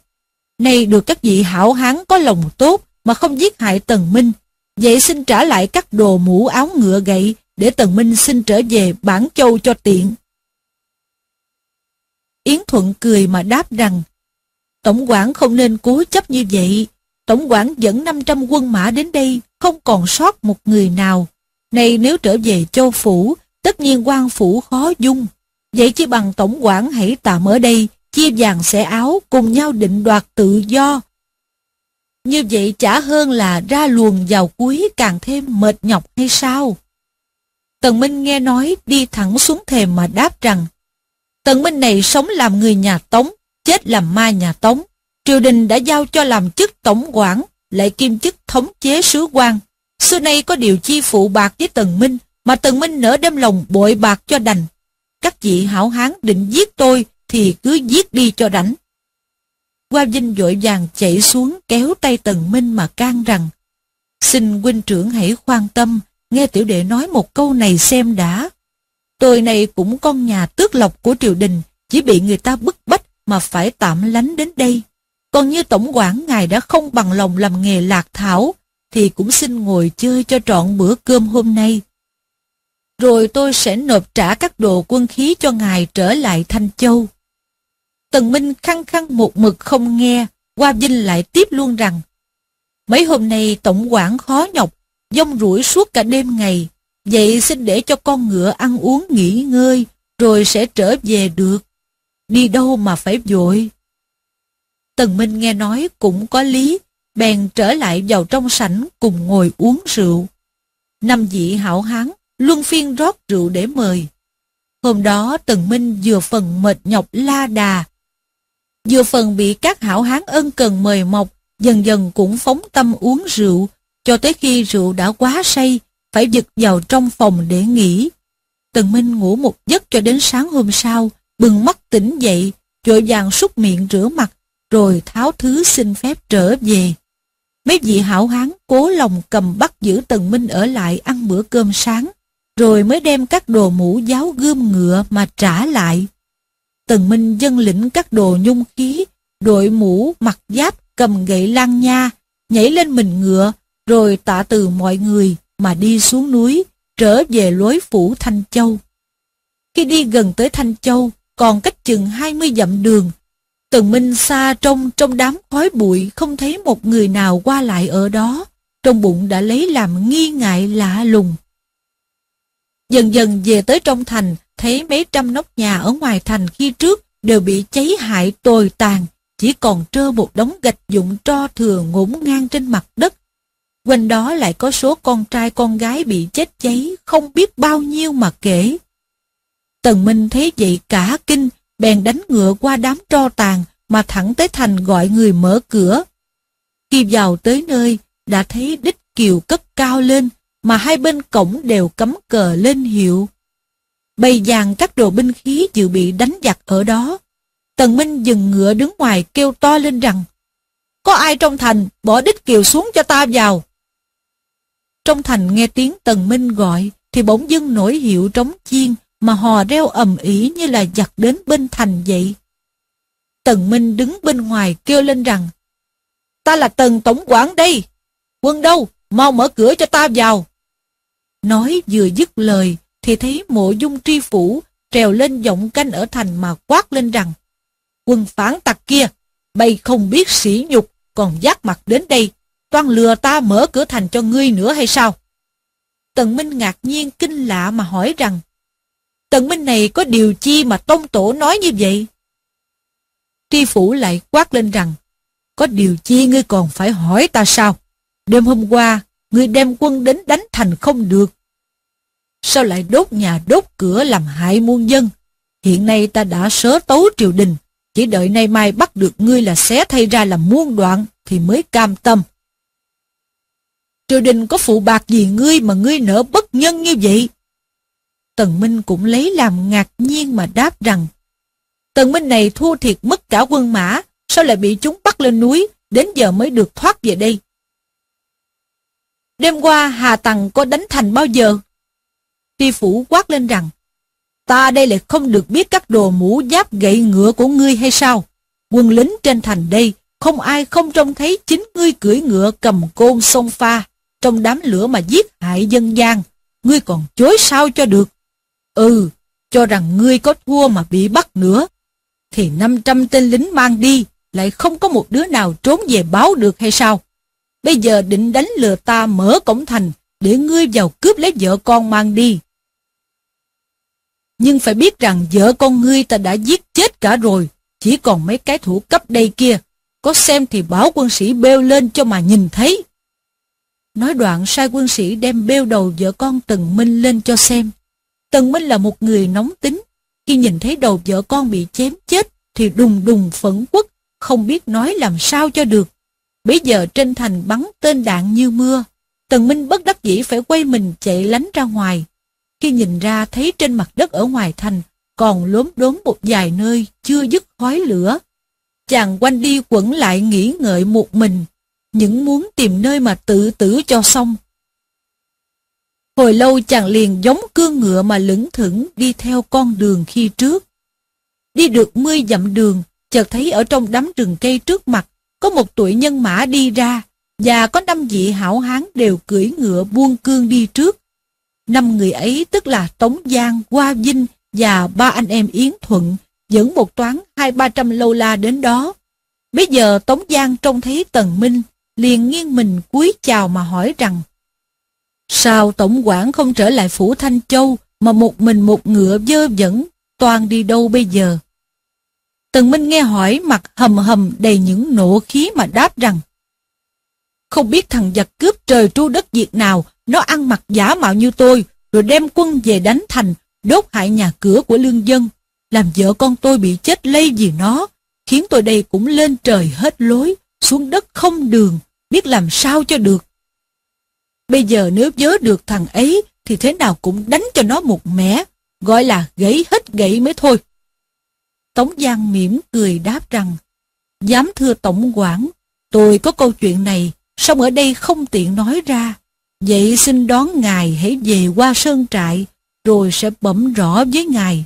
nay được các vị hảo hán có lòng tốt mà không giết hại Tần Minh, vậy xin trả lại các đồ mũ áo ngựa gậy để Tần Minh xin trở về bản châu cho tiện. Yến Thuận cười mà đáp rằng, Tổng quản không nên cố chấp như vậy, Tổng quản dẫn 500 quân mã đến đây, không còn sót một người nào. Này nếu trở về châu phủ, tất nhiên quan phủ khó dung. Vậy chỉ bằng tổng quản hãy tạm ở đây, chia vàng xẻ áo, cùng nhau định đoạt tự do. Như vậy chả hơn là ra luồng vào cuối càng thêm mệt nhọc hay sao? Tần Minh nghe nói đi thẳng xuống thềm mà đáp rằng Tần Minh này sống làm người nhà Tống, chết làm ma nhà Tống. Triều đình đã giao cho làm chức tổng quản, lại kiêm chức thống chế sứ quan. Xưa nay có điều chi phụ bạc với Tần Minh, mà Tần Minh nỡ đem lòng bội bạc cho đành. Các vị hảo hán định giết tôi thì cứ giết đi cho rảnh. Qua Vinh vội vàng chạy xuống kéo tay Tần Minh mà can rằng Xin huynh trưởng hãy khoan tâm, nghe tiểu đệ nói một câu này xem đã. Tôi này cũng con nhà tước lộc của triều đình, chỉ bị người ta bức bách mà phải tạm lánh đến đây. Còn như tổng quản ngài đã không bằng lòng làm nghề lạc thảo, thì cũng xin ngồi chơi cho trọn bữa cơm hôm nay. Rồi tôi sẽ nộp trả các đồ quân khí cho ngài trở lại Thanh Châu. Tần Minh khăng khăng một mực không nghe, Hoa Vinh lại tiếp luôn rằng Mấy hôm nay tổng quản khó nhọc, dông rủi suốt cả đêm ngày, vậy xin để cho con ngựa ăn uống nghỉ ngơi, rồi sẽ trở về được. Đi đâu mà phải vội. Tần Minh nghe nói cũng có lý, bèn trở lại vào trong sảnh cùng ngồi uống rượu. Năm vị hảo hán, luân phiên rót rượu để mời. Hôm đó Tần Minh vừa phần mệt nhọc la đà, vừa phần bị các hảo hán ân cần mời mọc, dần dần cũng phóng tâm uống rượu, cho tới khi rượu đã quá say, phải giật vào trong phòng để nghỉ. Tần Minh ngủ một giấc cho đến sáng hôm sau, bừng mắt tỉnh dậy, vội vàng súc miệng rửa mặt, rồi tháo thứ xin phép trở về. Mấy vị hảo hán cố lòng cầm bắt giữ Tần Minh ở lại ăn bữa cơm sáng, rồi mới đem các đồ mũ giáo gươm ngựa mà trả lại. Tần Minh dân lĩnh các đồ nhung khí, đội mũ, mặt giáp, cầm gậy lan nha, nhảy lên mình ngựa, rồi tạ từ mọi người mà đi xuống núi, trở về lối phủ Thanh Châu. Khi đi gần tới Thanh Châu, còn cách chừng 20 dặm đường, Tần Minh xa trong trong đám khói bụi không thấy một người nào qua lại ở đó, trong bụng đã lấy làm nghi ngại lạ lùng. Dần dần về tới trong thành, thấy mấy trăm nóc nhà ở ngoài thành khi trước đều bị cháy hại tồi tàn, chỉ còn trơ một đống gạch dụng tro thừa ngổn ngang trên mặt đất. Quanh đó lại có số con trai con gái bị chết cháy, không biết bao nhiêu mà kể. Tần Minh thấy vậy cả kinh, bèn đánh ngựa qua đám tro tàn mà thẳng tới thành gọi người mở cửa. Khi vào tới nơi, đã thấy đích kiều cất cao lên, mà hai bên cổng đều cấm cờ lên hiệu. Bày dàn các đồ binh khí dự bị đánh giặc ở đó. Tần Minh dừng ngựa đứng ngoài kêu to lên rằng Có ai trong thành bỏ đích kiều xuống cho ta vào. Trong thành nghe tiếng Tần Minh gọi thì bỗng dưng nổi hiệu trống chiên mà hò reo ầm ĩ như là giặc đến bên thành vậy. Tần Minh đứng bên ngoài kêu lên rằng Ta là Tần Tổng quản đây. Quân đâu? Mau mở cửa cho ta vào. Nói vừa dứt lời thì thấy mộ dung tri phủ trèo lên giọng canh ở thành mà quát lên rằng Quân phản tặc kia, bay không biết sỉ nhục, còn giác mặt đến đây, toan lừa ta mở cửa thành cho ngươi nữa hay sao? Tần Minh ngạc nhiên kinh lạ mà hỏi rằng, Tần Minh này có điều chi mà Tông Tổ nói như vậy? Tri Phủ lại quát lên rằng, có điều chi ngươi còn phải hỏi ta sao? Đêm hôm qua, ngươi đem quân đến đánh thành không được. Sao lại đốt nhà đốt cửa làm hại muôn dân? Hiện nay ta đã sớ tấu triều đình, chỉ đợi nay mai bắt được ngươi là xé thay ra làm muôn đoạn thì mới cam tâm. Triều đình có phụ bạc gì ngươi mà ngươi nỡ bất nhân như vậy? Tần Minh cũng lấy làm ngạc nhiên mà đáp rằng Tần Minh này thua thiệt mất cả quân mã, sao lại bị chúng bắt lên núi, đến giờ mới được thoát về đây. Đêm qua Hà Tằng có đánh thành bao giờ? Tri phủ quát lên rằng Ta đây lại không được biết các đồ mũ giáp gậy ngựa của ngươi hay sao? Quân lính trên thành đây, không ai không trông thấy chính ngươi cưỡi ngựa cầm côn sông pha, trong đám lửa mà giết hại dân gian. Ngươi còn chối sao cho được? Ừ, cho rằng ngươi có thua mà bị bắt nữa. Thì 500 tên lính mang đi, lại không có một đứa nào trốn về báo được hay sao? Bây giờ định đánh lừa ta mở cổng thành, để ngươi vào cướp lấy vợ con mang đi. Nhưng phải biết rằng vợ con ngươi ta đã giết chết cả rồi, chỉ còn mấy cái thủ cấp đây kia, có xem thì báo quân sĩ bêu lên cho mà nhìn thấy. Nói đoạn sai quân sĩ đem bêu đầu vợ con Tần Minh lên cho xem. Tần Minh là một người nóng tính. Khi nhìn thấy đầu vợ con bị chém chết thì đùng đùng phẫn quất, không biết nói làm sao cho được. Bây giờ trên thành bắn tên đạn như mưa. Tần Minh bất đắc dĩ phải quay mình chạy lánh ra ngoài. Khi nhìn ra thấy trên mặt đất ở ngoài thành còn lốm đốm một vài nơi chưa dứt khói lửa. Chàng quanh đi quẩn lại nghĩ ngợi một mình, những muốn tìm nơi mà tự tử cho xong. Hồi lâu chàng liền giống cương ngựa mà lững thững đi theo con đường khi trước. Đi được mươi dặm đường, chợt thấy ở trong đám rừng cây trước mặt, có một tuổi nhân mã đi ra, và có năm vị hảo hán đều cưỡi ngựa buông cương đi trước. Năm người ấy tức là Tống Giang, Hoa Vinh và ba anh em Yến Thuận, dẫn một toán hai ba trăm lâu la đến đó. Bây giờ Tống Giang trông thấy Tần Minh, liền nghiêng mình cúi chào mà hỏi rằng Sao Tổng quản không trở lại Phủ Thanh Châu mà một mình một ngựa dơ dẫn, toàn đi đâu bây giờ? Tần Minh nghe hỏi mặt hầm hầm đầy những nộ khí mà đáp rằng Không biết thằng giặc cướp trời tru đất diệt nào, nó ăn mặc giả mạo như tôi, rồi đem quân về đánh thành, đốt hại nhà cửa của lương dân, làm vợ con tôi bị chết lây vì nó, khiến tôi đây cũng lên trời hết lối, xuống đất không đường, biết làm sao cho được. Bây giờ nếu vớ được thằng ấy thì thế nào cũng đánh cho nó một mẻ, gọi là gãy hết gãy mới thôi. Tống Giang mỉm cười đáp rằng, dám thưa Tổng quản, tôi có câu chuyện này, song ở đây không tiện nói ra. Vậy xin đón ngài hãy về qua sơn trại, rồi sẽ bẩm rõ với ngài.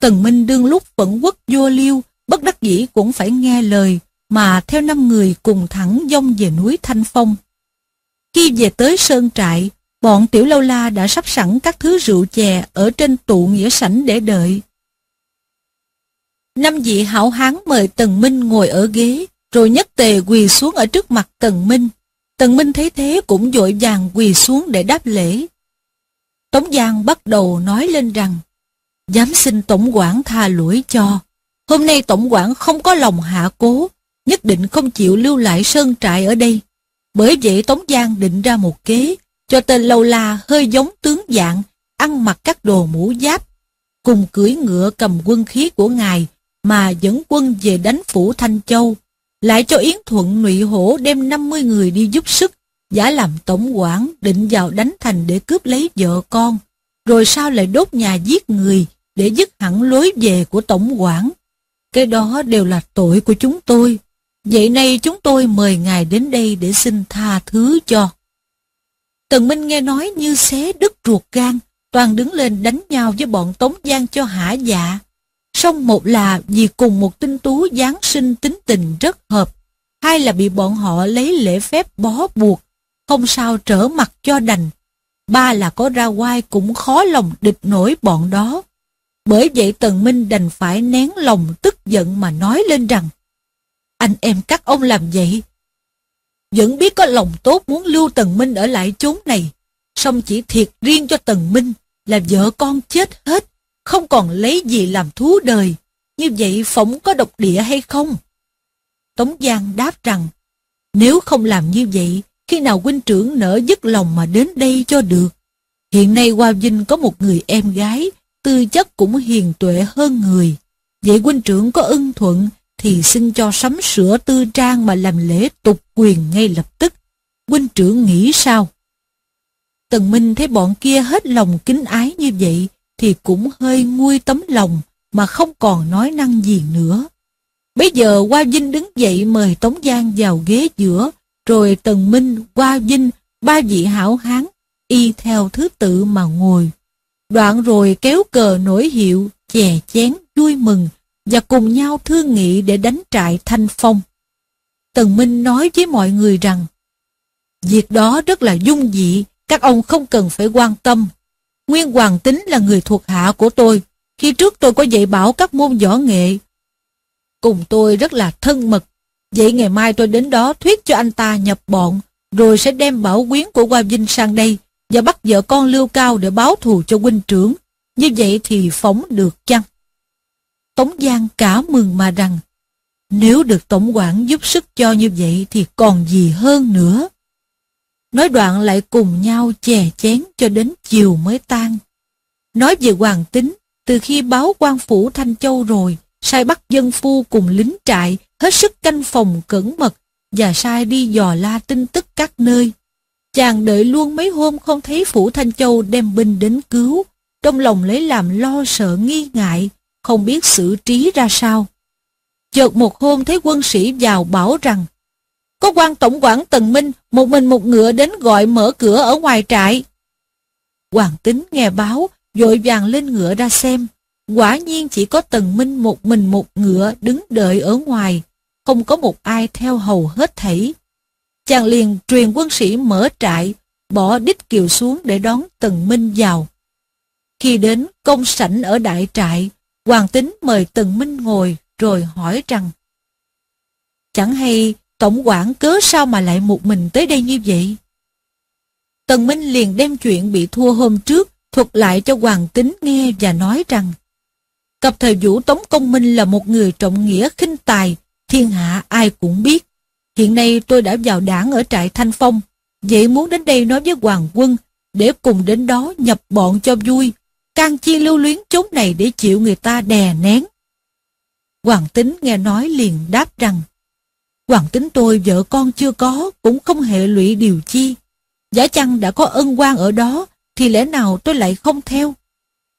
Tần Minh đương lúc vẫn quất vô liêu, bất đắc dĩ cũng phải nghe lời, mà theo năm người cùng thẳng dông về núi Thanh Phong. Khi về tới sơn trại, bọn tiểu lâu la đã sắp sẵn các thứ rượu chè ở trên tụ nghĩa sảnh để đợi. Năm vị hảo hán mời Tần Minh ngồi ở ghế, rồi nhất tề quỳ xuống ở trước mặt Tần Minh. Tần Minh thấy thế cũng dội vàng quỳ xuống để đáp lễ. Tống Giang bắt đầu nói lên rằng, dám xin Tổng quản tha lỗi cho. Hôm nay Tổng quản không có lòng hạ cố, nhất định không chịu lưu lại sơn trại ở đây. Bởi vậy Tống Giang định ra một kế, cho tên Lâu La hơi giống tướng dạng, ăn mặc các đồ mũ giáp, cùng cưỡi ngựa cầm quân khí của ngài mà dẫn quân về đánh phủ Thanh Châu, lại cho Yến Thuận Nụy Hổ đem 50 người đi giúp sức, giả làm tổng quản định vào đánh thành để cướp lấy vợ con, rồi sao lại đốt nhà giết người để dứt hẳn lối về của tổng quản. Cái đó đều là tội của chúng tôi. Vậy nay chúng tôi mời ngài đến đây để xin tha thứ cho. Tần Minh nghe nói như xé đứt ruột gan, toàn đứng lên đánh nhau với bọn Tống Giang cho hả dạ. Song một là vì cùng một tinh tú Giáng sinh tính tình rất hợp, hai là bị bọn họ lấy lễ phép bó buộc, không sao trở mặt cho đành. Ba là có ra quai cũng khó lòng địch nổi bọn đó. Bởi vậy Tần Minh đành phải nén lòng tức giận mà nói lên rằng anh em các ông làm vậy. Vẫn biết có lòng tốt muốn lưu Tần Minh ở lại chốn này, song chỉ thiệt riêng cho Tần Minh là vợ con chết hết không còn lấy gì làm thú đời, như vậy phỏng có độc địa hay không? Tống Giang đáp rằng, nếu không làm như vậy, khi nào huynh trưởng nỡ dứt lòng mà đến đây cho được. Hiện nay Hoa Vinh có một người em gái, tư chất cũng hiền tuệ hơn người. Vậy huynh trưởng có ưng thuận, thì xin cho sắm sửa tư trang mà làm lễ tục quyền ngay lập tức. Huynh trưởng nghĩ sao? Tần Minh thấy bọn kia hết lòng kính ái như vậy, thì cũng hơi nguôi tấm lòng mà không còn nói năng gì nữa. Bây giờ Hoa Vinh đứng dậy mời Tống Giang vào ghế giữa, rồi Tần Minh, Hoa Vinh, ba vị hảo hán, y theo thứ tự mà ngồi. Đoạn rồi kéo cờ nổi hiệu, chè chén, vui mừng, và cùng nhau thương nghị để đánh trại Thanh Phong. Tần Minh nói với mọi người rằng, Việc đó rất là dung dị, các ông không cần phải quan tâm, Nguyên Hoàng Tính là người thuộc hạ của tôi. Khi trước tôi có dạy bảo các môn võ nghệ. Cùng tôi rất là thân mật. Vậy ngày mai tôi đến đó thuyết cho anh ta nhập bọn, rồi sẽ đem bảo quyến của Hoa Vinh sang đây và bắt vợ con Lưu Cao để báo thù cho huynh trưởng. Như vậy thì phóng được chăng? Tống Giang cả mừng mà rằng, nếu được tổng quản giúp sức cho như vậy thì còn gì hơn nữa. nói đoạn lại cùng nhau chè chén cho đến chiều mới tan. Nói về hoàng tính, từ khi báo quan phủ Thanh Châu rồi, sai bắt dân phu cùng lính trại hết sức canh phòng cẩn mật và sai đi dò la tin tức các nơi. Chàng đợi luôn mấy hôm không thấy phủ Thanh Châu đem binh đến cứu, trong lòng lấy làm lo sợ nghi ngại, không biết xử trí ra sao. Chợt một hôm thấy quân sĩ vào bảo rằng có quan tổng quản Tần Minh một mình một ngựa đến gọi mở cửa ở ngoài trại. Hoàng tính nghe báo, vội vàng lên ngựa ra xem. Quả nhiên chỉ có Tần Minh một mình một ngựa đứng đợi ở ngoài, không có một ai theo hầu hết thảy. Chàng liền truyền quân sĩ mở trại, bỏ đích kiều xuống để đón Tần Minh vào. Khi đến công sảnh ở đại trại, Hoàng tính mời Tần Minh ngồi rồi hỏi rằng Chẳng hay tổng quản cớ sao mà lại một mình tới đây như vậy? Tần Minh liền đem chuyện bị thua hôm trước thuật lại cho Hoàng Tính nghe và nói rằng cặp thời vũ Tống Công Minh là một người trọng nghĩa khinh tài, thiên hạ ai cũng biết. Hiện nay tôi đã vào đảng ở trại Thanh Phong, vậy muốn đến đây nói với Hoàng quân, để cùng đến đó nhập bọn cho vui, can chi lưu luyến chốn này để chịu người ta đè nén. Hoàng Tính nghe nói liền đáp rằng, Hoàng Tính tôi vợ con chưa có, cũng không hệ lụy điều chi. Giả chăng đã có ân quan ở đó, thì lẽ nào tôi lại không theo?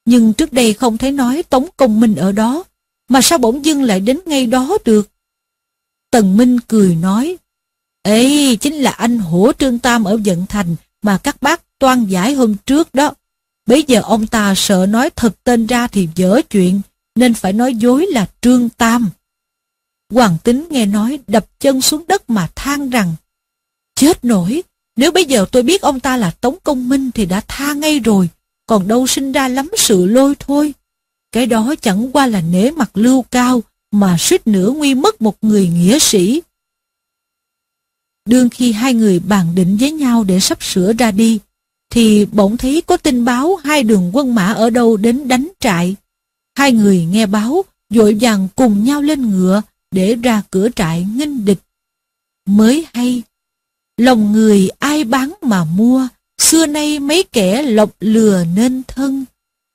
Nhưng trước đây không thấy nói Tống Công Minh ở đó, mà sao bỗng dưng lại đến ngay đó được? Tần Minh cười nói, Ê, chính là anh hổ Trương Tam ở Vận Thành mà các bác toan giải hôm trước đó. Bây giờ ông ta sợ nói thật tên ra thì dở chuyện, nên phải nói dối là Trương Tam. Hoàng tính nghe nói đập chân xuống đất mà than rằng, chết nổi, nếu bây giờ tôi biết ông ta là Tống Công Minh thì đã tha ngay rồi, còn đâu sinh ra lắm sự lôi thôi. Cái đó chẳng qua là nể mặt lưu cao, mà suýt nữa nguy mất một người nghĩa sĩ. Đương khi hai người bàn định với nhau để sắp sửa ra đi, thì bỗng thấy có tin báo hai đường quân mã ở đâu đến đánh trại. Hai người nghe báo, vội vàng cùng nhau lên ngựa để ra cửa trại nghênh địch. Mới hay, lòng người ai bán mà mua, xưa nay mấy kẻ lọc lừa nên thân.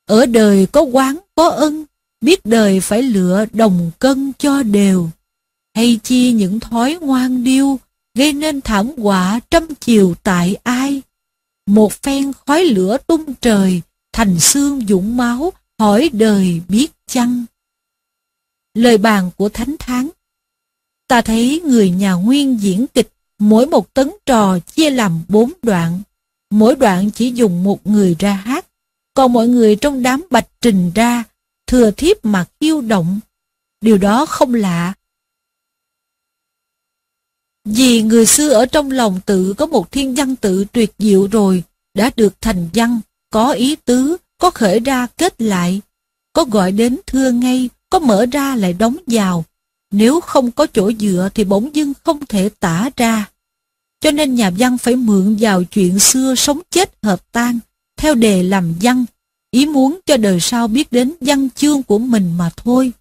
Ở đời có quán có ân, biết đời phải lựa đồng cân cho đều. Hay chi những thói ngoan điêu, gây nên thảm họa trăm chiều tại ai. Một phen khói lửa tung trời, thành xương dũng máu, hỏi đời biết chăng. Lời bàn của Thánh Tháng Ta thấy người nhà nguyên diễn kịch, mỗi một tấn trò chia làm bốn đoạn. Mỗi đoạn chỉ dùng một người ra hát, còn mọi người trong đám bạch trình ra, thừa thiếp mà kiêu động. Điều đó không lạ. Vì người xưa ở trong lòng tự có một thiên văn tự tuyệt diệu rồi, đã được thành văn, có ý tứ, có khởi ra kết lại, có gọi đến thưa ngay, có mở ra lại đóng vào. Nếu không có chỗ dựa thì bỗng dưng không thể tả ra. Cho nên nhà văn phải mượn vào chuyện xưa sống chết hợp tan, theo đề làm văn, ý muốn cho đời sau biết đến văn chương của mình mà thôi.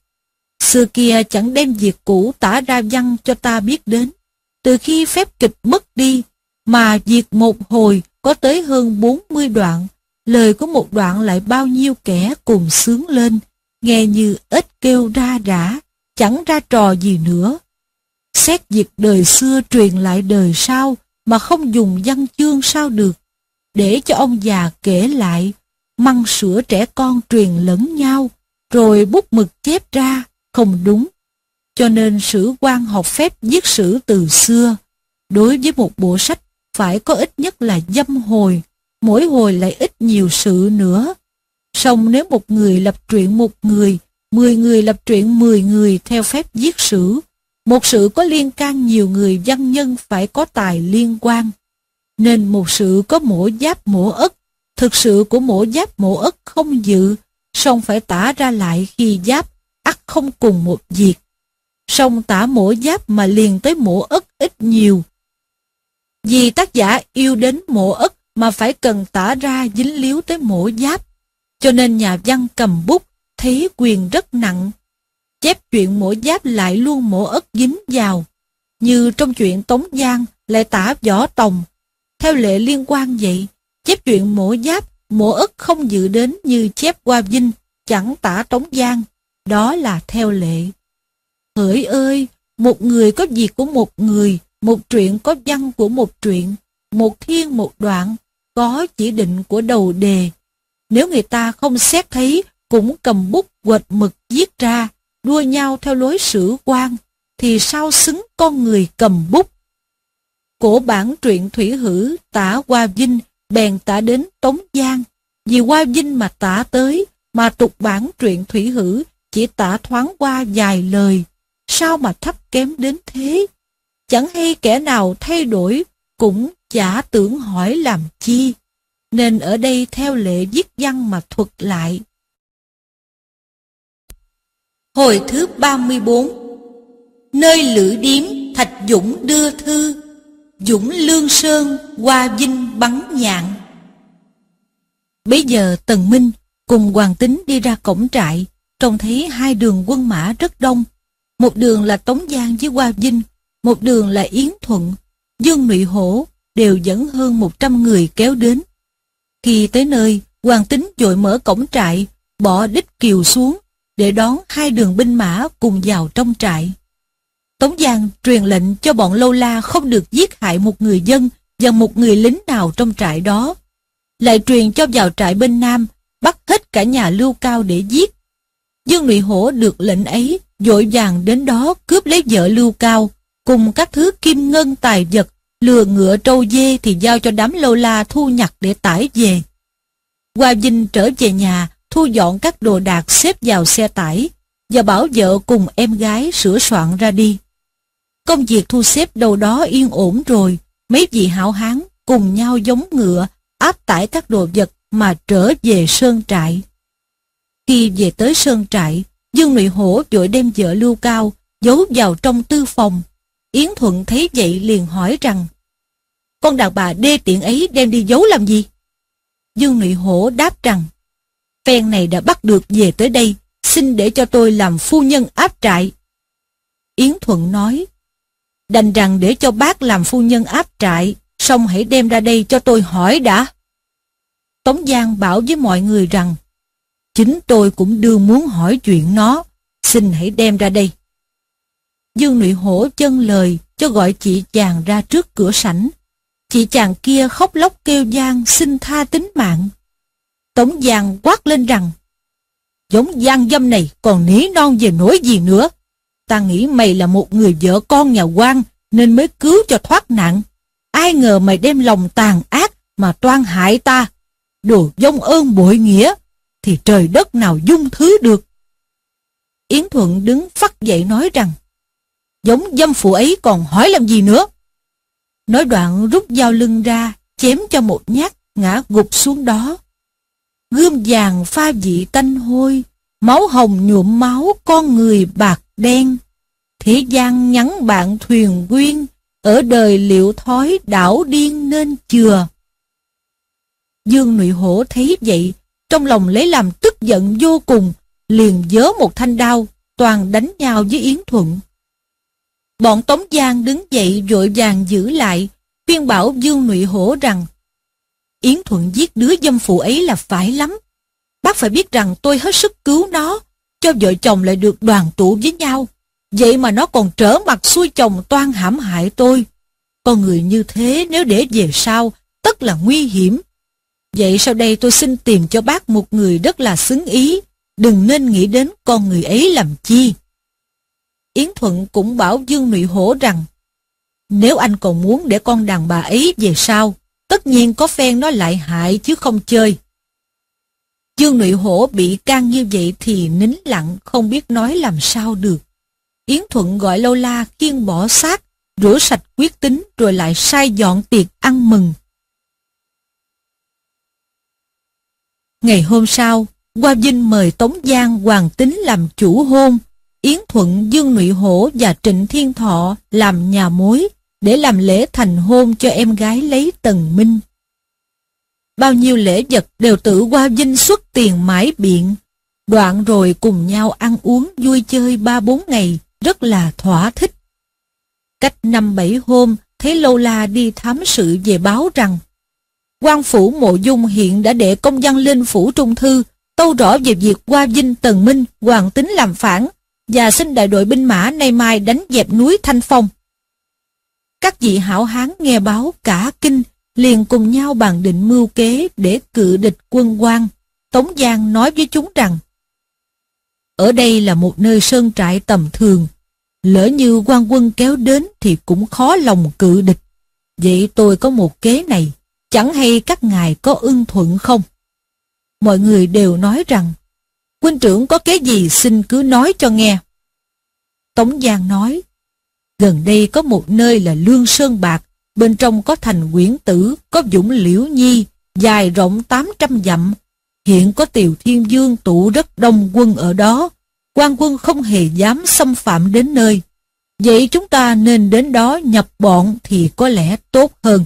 Xưa kia chẳng đem việc cũ tả ra văn cho ta biết đến. Từ khi phép kịch mất đi, mà việc một hồi có tới hơn 40 đoạn, lời của một đoạn lại bao nhiêu kẻ cùng sướng lên, nghe như ít kêu ra rã, chẳng ra trò gì nữa. Xét việc đời xưa truyền lại đời sau mà không dùng văn chương sao được, để cho ông già kể lại, măng sữa trẻ con truyền lẫn nhau, rồi bút mực chép ra, không đúng. Cho nên sử quan học phép viết sử từ xưa, đối với một bộ sách phải có ít nhất là dâm hồi, mỗi hồi lại ít nhiều sự nữa. Xong nếu một người lập truyện một người, mười người lập truyện mười người theo phép viết sử, một sự có liên can nhiều người văn nhân phải có tài liên quan. Nên một sự có mổ giáp mổ ất, thực sự của mổ giáp mổ ất không dự, song phải tả ra lại khi giáp, ắt không cùng một việc. Song tả mổ giáp mà liền tới mổ ất ít nhiều, vì tác giả yêu đến mổ ất mà phải cần tả ra dính líu tới mổ giáp. Cho nên nhà văn cầm bút thấy quyền rất nặng. Chép chuyện mổ giáp lại luôn mổ ất dính vào. Như trong chuyện Tống Giang lại tả võ tòng. theo lệ liên quan vậy. Chép chuyện mổ giáp, mổ ất không dự đến như chép qua vinh, chẳng tả tống giang. Đó là theo lệ. Hỡi ơi, một người có việc của một người, một truyện có văn của một truyện, một thiên một đoạn, có chỉ định của đầu đề. Nếu người ta không xét thấy, cũng cầm bút quệt mực viết ra, đua nhau theo lối sử quan, thì sao xứng con người cầm bút. Cổ bản truyện thủy hử tả qua vinh, bèn tả đến Tống Giang. Vì qua vinh mà tả tới, mà tục bản truyện thủy hử chỉ tả thoáng qua vài lời. Sao mà thấp kém đến thế? Chẳng hay kẻ nào thay đổi, cũng chả tưởng hỏi làm chi. Nên ở đây theo lệ viết văn mà thuật lại. Hồi thứ 34 Nơi lữ điếm Thạch Dũng đưa thư Dũng Lương Sơn qua Vinh bắn nhạn Bây giờ Tần Minh cùng Hoàng Tính đi ra cổng trại Trông thấy hai đường quân mã rất đông một đường là Tống Giang với Hoa Vinh Một đường là Yến Thuận Dương Nụy Hổ đều dẫn hơn 100 người kéo đến Khi tới nơi Hoàng Tính dội mở cổng trại Bỏ đích kiều xuống để đón hai đường binh mã cùng vào trong trại. Tống Giang truyền lệnh cho bọn lâu la không được giết hại một người dân và một người lính nào trong trại đó. Lại truyền cho vào trại bên Nam, bắt hết cả nhà lưu cao để giết. Dương Nụy Hổ được lệnh ấy, dội vàng đến đó cướp lấy vợ lưu cao, cùng các thứ kim ngân tài vật, lừa ngựa trâu dê thì giao cho đám lâu la thu nhặt để tải về. Hoa Vinh trở về nhà, thu dọn các đồ đạc xếp vào xe tải và bảo vợ cùng em gái sửa soạn ra đi. Công việc thu xếp đâu đó yên ổn rồi, mấy vị hảo hán cùng nhau giống ngựa, áp tải các đồ vật mà trở về sơn trại. Khi về tới sơn trại, Dương Nụy Hổ vội đem vợ Lưu Cao giấu vào trong tư phòng. Yến Thuận thấy vậy liền hỏi rằng Con đàn bà đê tiện ấy đem đi giấu làm gì? Dương Nụy Hổ đáp rằng phen này đã bắt được về tới đây, xin để cho tôi làm phu nhân áp trại. Yến Thuận nói, đành rằng để cho bác làm phu nhân áp trại, xong hãy đem ra đây cho tôi hỏi đã. Tống Giang bảo với mọi người rằng, chính tôi cũng đương muốn hỏi chuyện nó, xin hãy đem ra đây. Dương Nụy Hổ chân lời cho gọi chị chàng ra trước cửa sảnh. Chị chàng kia khóc lóc kêu gian xin tha tính mạng. Tống Giang quát lên rằng Giống gian dâm này còn ní non về nỗi gì nữa. Ta nghĩ mày là một người vợ con nhà quan nên mới cứu cho thoát nạn. Ai ngờ mày đem lòng tàn ác mà toan hại ta. Đồ dông ơn bội nghĩa thì trời đất nào dung thứ được. Yến Thuận đứng phát dậy nói rằng giống dâm phụ ấy còn hỏi làm gì nữa. Nói đoạn rút dao lưng ra chém cho một nhát ngã gục xuống đó gươm vàng pha vị tanh hôi, máu hồng nhuộm máu con người bạc đen. Thế gian nhắn bạn thuyền quyên, ở đời liệu thói đảo điên nên chừa. Dương Nụy Hổ thấy vậy, trong lòng lấy làm tức giận vô cùng, liền dớ một thanh đao, toàn đánh nhau với Yến Thuận. Bọn Tống Giang đứng dậy vội vàng giữ lại, khuyên bảo Dương Nụy Hổ rằng Yến Thuận giết đứa dâm phụ ấy là phải lắm. Bác phải biết rằng tôi hết sức cứu nó, cho vợ chồng lại được đoàn tụ với nhau. Vậy mà nó còn trở mặt xuôi chồng toan hãm hại tôi. Con người như thế nếu để về sau, tất là nguy hiểm. Vậy sau đây tôi xin tìm cho bác một người rất là xứng ý, đừng nên nghĩ đến con người ấy làm chi. Yến Thuận cũng bảo Dương Nụy Hổ rằng, nếu anh còn muốn để con đàn bà ấy về sau, tất nhiên có phen nó lại hại chứ không chơi. Dương Nụy Hổ bị can như vậy thì nín lặng không biết nói làm sao được. Yến Thuận gọi Lâu La kiên bỏ xác, rửa sạch quyết tính rồi lại sai dọn tiệc ăn mừng. Ngày hôm sau, Hoa Vinh mời Tống Giang Hoàng Tính làm chủ hôn, Yến Thuận Dương Nụy Hổ và Trịnh Thiên Thọ làm nhà mối để làm lễ thành hôn cho em gái lấy Tần Minh. Bao nhiêu lễ vật đều tự qua vinh xuất tiền mãi biện, đoạn rồi cùng nhau ăn uống vui chơi ba bốn ngày, rất là thỏa thích. Cách năm bảy hôm, thấy Lâu La đi thám sự về báo rằng quan phủ mộ dung hiện đã để công văn lên phủ trung thư tâu rõ về việc qua dinh tần minh hoàng tính làm phản và xin đại đội binh mã nay mai đánh dẹp núi Thanh Phong. Các vị hảo hán nghe báo cả kinh liền cùng nhau bàn định mưu kế để cự địch quân quan. Tống Giang nói với chúng rằng Ở đây là một nơi sơn trại tầm thường Lỡ như quan quân kéo đến thì cũng khó lòng cự địch. Vậy tôi có một kế này, chẳng hay các ngài có ưng thuận không? Mọi người đều nói rằng, quân trưởng có kế gì xin cứ nói cho nghe. Tống Giang nói, gần đây có một nơi là Lương Sơn Bạc, bên trong có thành quyển tử, có dũng liễu nhi, dài rộng 800 dặm. Hiện có Tiều Thiên Dương tụ rất đông quân ở đó, quan quân không hề dám xâm phạm đến nơi. Vậy chúng ta nên đến đó nhập bọn thì có lẽ tốt hơn.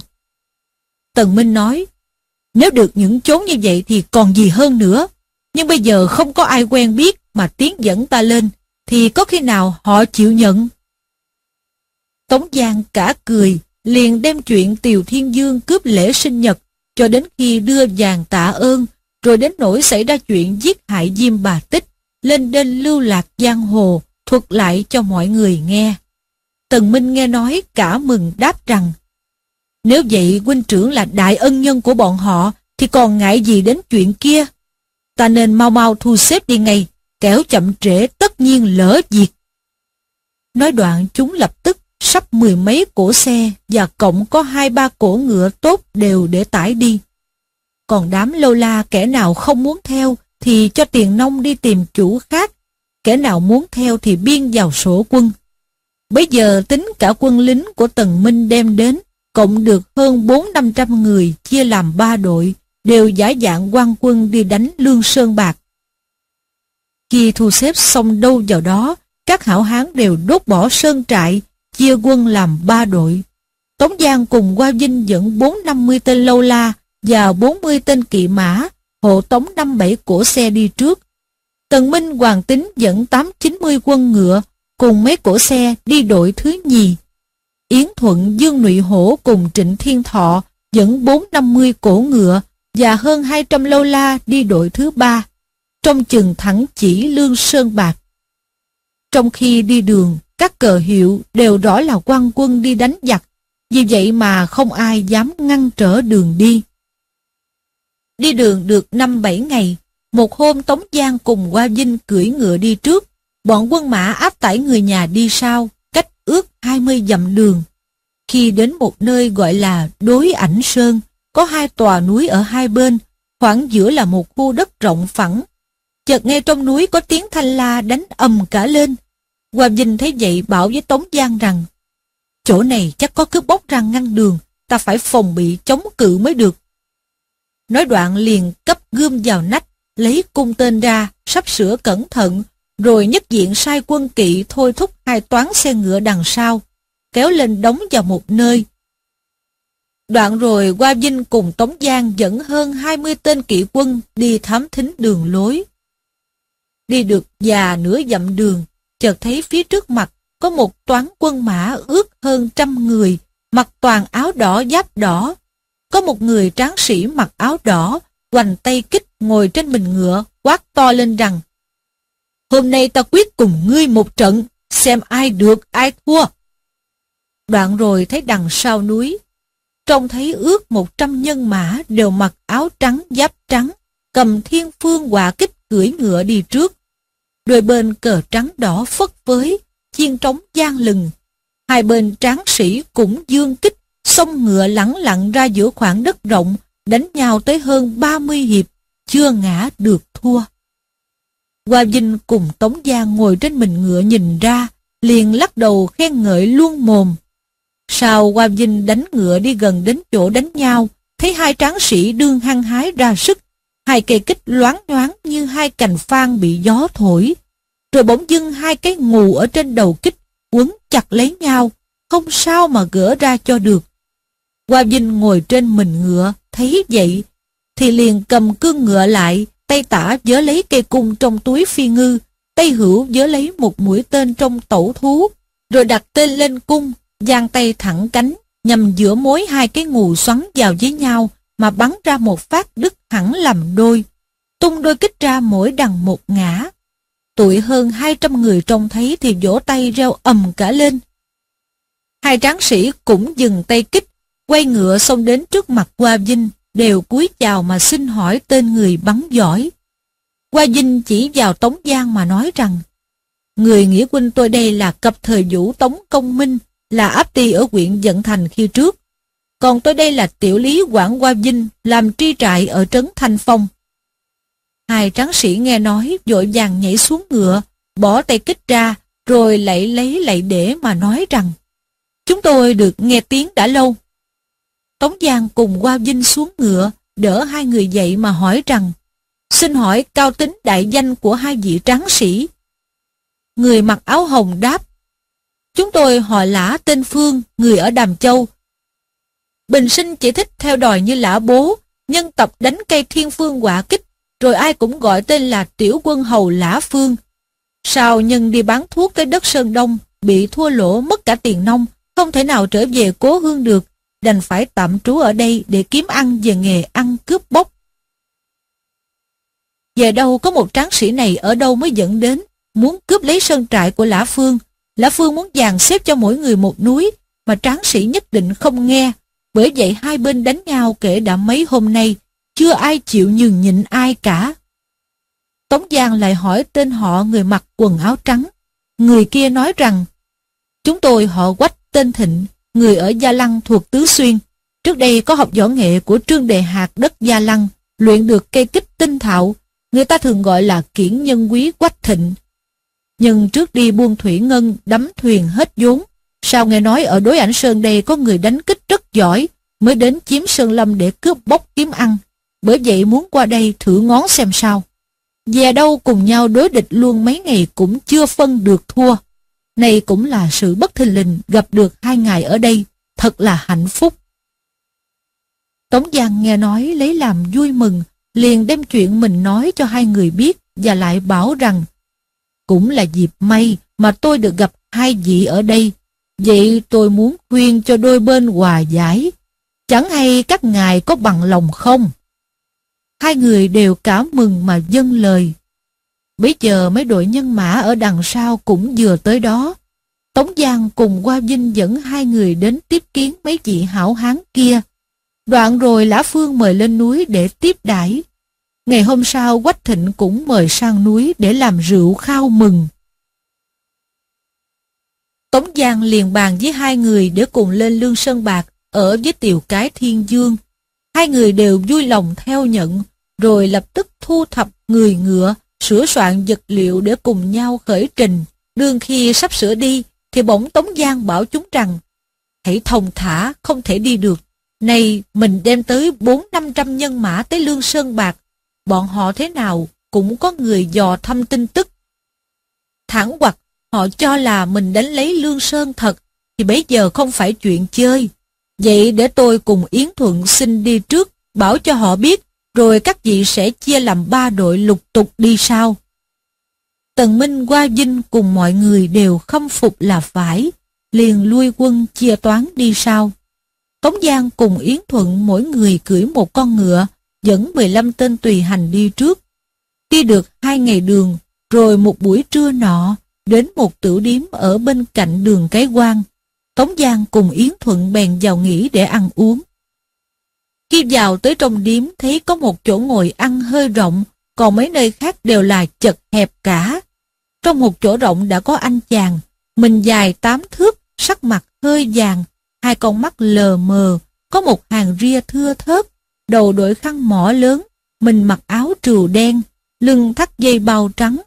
Tần Minh nói, nếu được những chốn như vậy thì còn gì hơn nữa. Nhưng bây giờ không có ai quen biết mà tiến dẫn ta lên, thì có khi nào họ chịu nhận? Tống Giang cả cười, liền đem chuyện Tiều Thiên Dương cướp lễ sinh nhật, cho đến khi đưa vàng tạ ơn, rồi đến nỗi xảy ra chuyện giết hại Diêm Bà Tích, lên đên lưu lạc giang hồ, thuật lại cho mọi người nghe. Tần Minh nghe nói cả mừng đáp rằng nếu vậy huynh trưởng là đại ân nhân của bọn họ thì còn ngại gì đến chuyện kia. Ta nên mau mau thu xếp đi ngay, kẻo chậm trễ tất nhiên lỡ việc. Nói đoạn chúng lập tức sắp mười mấy cổ xe và cộng có hai ba cổ ngựa tốt đều để tải đi. Còn đám lâu la kẻ nào không muốn theo thì cho tiền nông đi tìm chủ khác, kẻ nào muốn theo thì biên vào sổ quân. Bây giờ tính cả quân lính của Tần Minh đem đến, cộng được hơn bốn năm trăm người chia làm ba đội, đều giả dạng quan quân đi đánh Lương Sơn Bạc. Khi thu xếp xong đâu vào đó, các hảo hán đều đốt bỏ sơn trại, chia quân làm ba đội. Tống Giang cùng qua Vinh dẫn bốn năm mươi tên lâu la và bốn mươi tên kỵ mã, hộ tống năm bảy cổ xe đi trước. Tần Minh Hoàng Tính dẫn tám chín mươi quân ngựa, cùng mấy cổ xe đi đội thứ nhì. Yến Thuận Dương Nụy Hổ cùng Trịnh Thiên Thọ dẫn 450 cổ ngựa và hơn 200 lâu la đi đội thứ ba, trong chừng thẳng chỉ Lương Sơn Bạc. Trong khi đi đường, các cờ hiệu đều rõ là quan quân đi đánh giặc, vì vậy mà không ai dám ngăn trở đường đi. Đi đường được 5-7 ngày, một hôm Tống Giang cùng qua Vinh cưỡi ngựa đi trước, Bọn quân mã áp tải người nhà đi sau, ước 20 dặm đường. Khi đến một nơi gọi là Đối Ảnh Sơn, có hai tòa núi ở hai bên, khoảng giữa là một khu đất rộng phẳng. Chợt nghe trong núi có tiếng thanh la đánh ầm cả lên. Hoàng Vinh thấy vậy bảo với Tống Giang rằng, chỗ này chắc có cướp bóc răng ngăn đường, ta phải phòng bị chống cự mới được. Nói đoạn liền cấp gươm vào nách, lấy cung tên ra, sắp sửa cẩn thận, rồi nhất diện sai quân kỵ thôi thúc hai toán xe ngựa đằng sau, kéo lên đóng vào một nơi. Đoạn rồi qua Vinh cùng Tống Giang dẫn hơn 20 tên kỵ quân đi thám thính đường lối. Đi được già nửa dặm đường, chợt thấy phía trước mặt có một toán quân mã ước hơn trăm người, mặc toàn áo đỏ giáp đỏ. Có một người tráng sĩ mặc áo đỏ, hoành tay kích ngồi trên mình ngựa, quát to lên rằng Hôm nay ta quyết cùng ngươi một trận, xem ai được ai thua. Đoạn rồi thấy đằng sau núi, trông thấy ước một trăm nhân mã đều mặc áo trắng giáp trắng, cầm thiên phương quả kích cưỡi ngựa đi trước. Đôi bên cờ trắng đỏ phất phới, chiên trống gian lừng. Hai bên tráng sĩ cũng dương kích, xông ngựa lẳng lặng ra giữa khoảng đất rộng, đánh nhau tới hơn 30 hiệp, chưa ngã được thua. Hoa Vinh cùng Tống Giang ngồi trên mình ngựa nhìn ra, liền lắc đầu khen ngợi luôn mồm. Sau Hoa Vinh đánh ngựa đi gần đến chỗ đánh nhau, thấy hai tráng sĩ đương hăng hái ra sức, hai cây kích loáng nhoáng như hai cành phan bị gió thổi. Rồi bỗng dưng hai cái ngù ở trên đầu kích quấn chặt lấy nhau, không sao mà gỡ ra cho được. Hoa Vinh ngồi trên mình ngựa, thấy vậy, thì liền cầm cương ngựa lại, tay tả vớ lấy cây cung trong túi phi ngư, tay hữu vớ lấy một mũi tên trong tẩu thú, rồi đặt tên lên cung, giang tay thẳng cánh, nhằm giữa mối hai cái ngù xoắn vào với nhau mà bắn ra một phát đứt hẳn làm đôi, tung đôi kích ra mỗi đằng một ngã. Tụi hơn 200 người trông thấy thì vỗ tay reo ầm cả lên. Hai tráng sĩ cũng dừng tay kích, quay ngựa xông đến trước mặt Hoa Vinh, đều cúi chào mà xin hỏi tên người bắn giỏi. Qua Vinh chỉ vào Tống Giang mà nói rằng, Người nghĩa quân tôi đây là cập thời vũ Tống Công Minh, là áp ti ở huyện Dận Thành khi trước. Còn tôi đây là tiểu lý Quảng Qua Vinh, làm tri trại ở trấn Thanh Phong. Hai tráng sĩ nghe nói, vội vàng nhảy xuống ngựa, bỏ tay kích ra, rồi lại lấy lại để mà nói rằng, chúng tôi được nghe tiếng đã lâu. Tống Giang cùng qua Vinh xuống ngựa, đỡ hai người dậy mà hỏi rằng, xin hỏi cao tính đại danh của hai vị tráng sĩ. Người mặc áo hồng đáp, chúng tôi họ lã tên Phương, người ở Đàm Châu. Bình sinh chỉ thích theo đòi như lã bố, nhân tập đánh cây thiên phương quả kích, rồi ai cũng gọi tên là tiểu quân hầu lã Phương. Sao nhân đi bán thuốc tới đất Sơn Đông, bị thua lỗ mất cả tiền nông, không thể nào trở về cố hương được, đành phải tạm trú ở đây để kiếm ăn về nghề ăn cướp bóc. Về đâu có một tráng sĩ này ở đâu mới dẫn đến, muốn cướp lấy sơn trại của Lã Phương. Lã Phương muốn dàn xếp cho mỗi người một núi, mà tráng sĩ nhất định không nghe. Bởi vậy hai bên đánh nhau kể đã mấy hôm nay, chưa ai chịu nhường nhịn ai cả. Tống Giang lại hỏi tên họ người mặc quần áo trắng. Người kia nói rằng, chúng tôi họ quách tên Thịnh, người ở Gia Lăng thuộc Tứ Xuyên. Trước đây có học võ nghệ của Trương Đề Hạt đất Gia Lăng, luyện được cây kích tinh thạo, người ta thường gọi là kiển nhân quý quách thịnh. Nhưng trước đi buôn thủy ngân, đắm thuyền hết vốn. Sao nghe nói ở đối ảnh Sơn đây có người đánh kích rất giỏi, mới đến chiếm Sơn Lâm để cướp bóc kiếm ăn. Bởi vậy muốn qua đây thử ngón xem sao. Về đâu cùng nhau đối địch luôn mấy ngày cũng chưa phân được thua. Này cũng là sự bất thình lình gặp được hai ngài ở đây, thật là hạnh phúc. Tống Giang nghe nói lấy làm vui mừng, liền đem chuyện mình nói cho hai người biết và lại bảo rằng cũng là dịp may mà tôi được gặp hai vị ở đây. Vậy tôi muốn khuyên cho đôi bên hòa giải. Chẳng hay các ngài có bằng lòng không? Hai người đều cảm mừng mà dâng lời. Bây giờ mấy đội nhân mã ở đằng sau cũng vừa tới đó. Tống Giang cùng qua Vinh dẫn hai người đến tiếp kiến mấy vị hảo hán kia. Đoạn rồi Lã Phương mời lên núi để tiếp đãi. Ngày hôm sau Quách Thịnh cũng mời sang núi để làm rượu khao mừng. Tống Giang liền bàn với hai người để cùng lên Lương Sơn Bạc ở với tiểu cái Thiên Dương. Hai người đều vui lòng theo nhận, rồi lập tức thu thập người ngựa, sửa soạn vật liệu để cùng nhau khởi trình. Đương khi sắp sửa đi, thì bỗng Tống Giang bảo chúng rằng hãy thông thả, không thể đi được. Này, mình đem tới bốn năm trăm nhân mã tới Lương Sơn Bạc, bọn họ thế nào cũng có người dò thăm tin tức. Thẳng hoặc họ cho là mình đánh lấy Lương Sơn thật, thì bây giờ không phải chuyện chơi. Vậy để tôi cùng Yến Thuận xin đi trước, bảo cho họ biết, rồi các vị sẽ chia làm ba đội lục tục đi sau. Tần Minh qua Vinh cùng mọi người đều khâm phục là phải, liền lui quân chia toán đi sau. Tống Giang cùng Yến Thuận mỗi người cưỡi một con ngựa, dẫn 15 tên tùy hành đi trước. Đi được hai ngày đường, rồi một buổi trưa nọ, đến một tử điếm ở bên cạnh đường Cái quan Tống Giang cùng Yến Thuận bèn vào nghỉ để ăn uống. Khi vào tới trong điếm thấy có một chỗ ngồi ăn hơi rộng, còn mấy nơi khác đều là chật hẹp cả. Trong một chỗ rộng đã có anh chàng, mình dài tám thước, sắc mặt hơi vàng, hai con mắt lờ mờ, có một hàng ria thưa thớt, đầu đội khăn mỏ lớn, mình mặc áo trừu đen, lưng thắt dây bao trắng.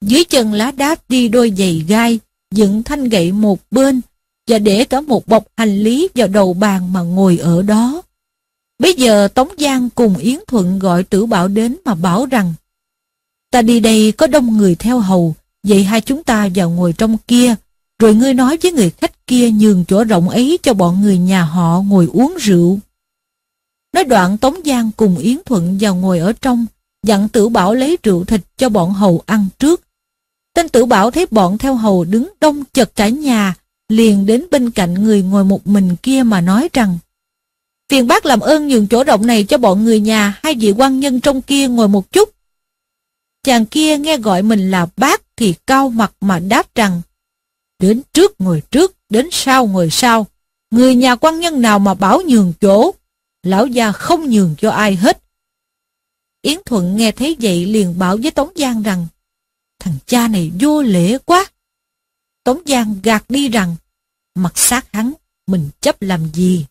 Dưới chân lá đá đi đôi giày gai, dựng thanh gậy một bên, và để cả một bọc hành lý vào đầu bàn mà ngồi ở đó. Bây giờ Tống Giang cùng Yến Thuận gọi tử bảo đến mà bảo rằng Ta đi đây có đông người theo hầu, vậy hai chúng ta vào ngồi trong kia, rồi ngươi nói với người khách kia nhường chỗ rộng ấy cho bọn người nhà họ ngồi uống rượu. Nói đoạn Tống Giang cùng Yến Thuận vào ngồi ở trong, dặn tử bảo lấy rượu thịt cho bọn hầu ăn trước. Tên tử bảo thấy bọn theo hầu đứng đông chật cả nhà, liền đến bên cạnh người ngồi một mình kia mà nói rằng Phiền bác làm ơn nhường chỗ rộng này cho bọn người nhà hai vị quan nhân trong kia ngồi một chút. Chàng kia nghe gọi mình là bác thì cao mặt mà đáp rằng Đến trước ngồi trước, đến sau ngồi sau. Người nhà quan nhân nào mà bảo nhường chỗ, lão gia không nhường cho ai hết. Yến Thuận nghe thấy vậy liền bảo với Tống Giang rằng Thằng cha này vô lễ quá. Tống Giang gạt đi rằng mặt sát hắn, mình chấp làm gì?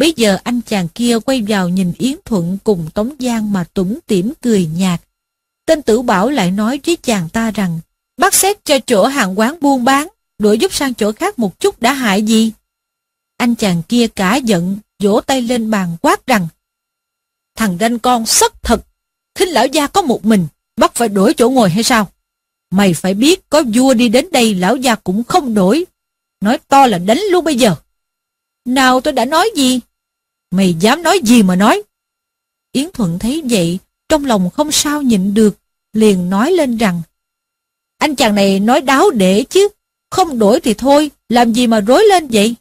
Bây giờ anh chàng kia quay vào nhìn Yến Thuận cùng Tống Giang mà tủm tỉm cười nhạt. Tên tử bảo lại nói với chàng ta rằng bắt xét cho chỗ hàng quán buôn bán, đuổi giúp sang chỗ khác một chút đã hại gì? Anh chàng kia cả giận, vỗ tay lên bàn quát rằng Thằng đanh con sất thật, khinh lão gia có một mình, bắt phải đổi chỗ ngồi hay sao? Mày phải biết có vua đi đến đây lão gia cũng không đổi. Nói to là đánh luôn bây giờ. Nào tôi đã nói gì? Mày dám nói gì mà nói? Yến Thuận thấy vậy, trong lòng không sao nhịn được, liền nói lên rằng anh chàng này nói đáo để chứ, không đổi thì thôi, làm gì mà rối lên vậy?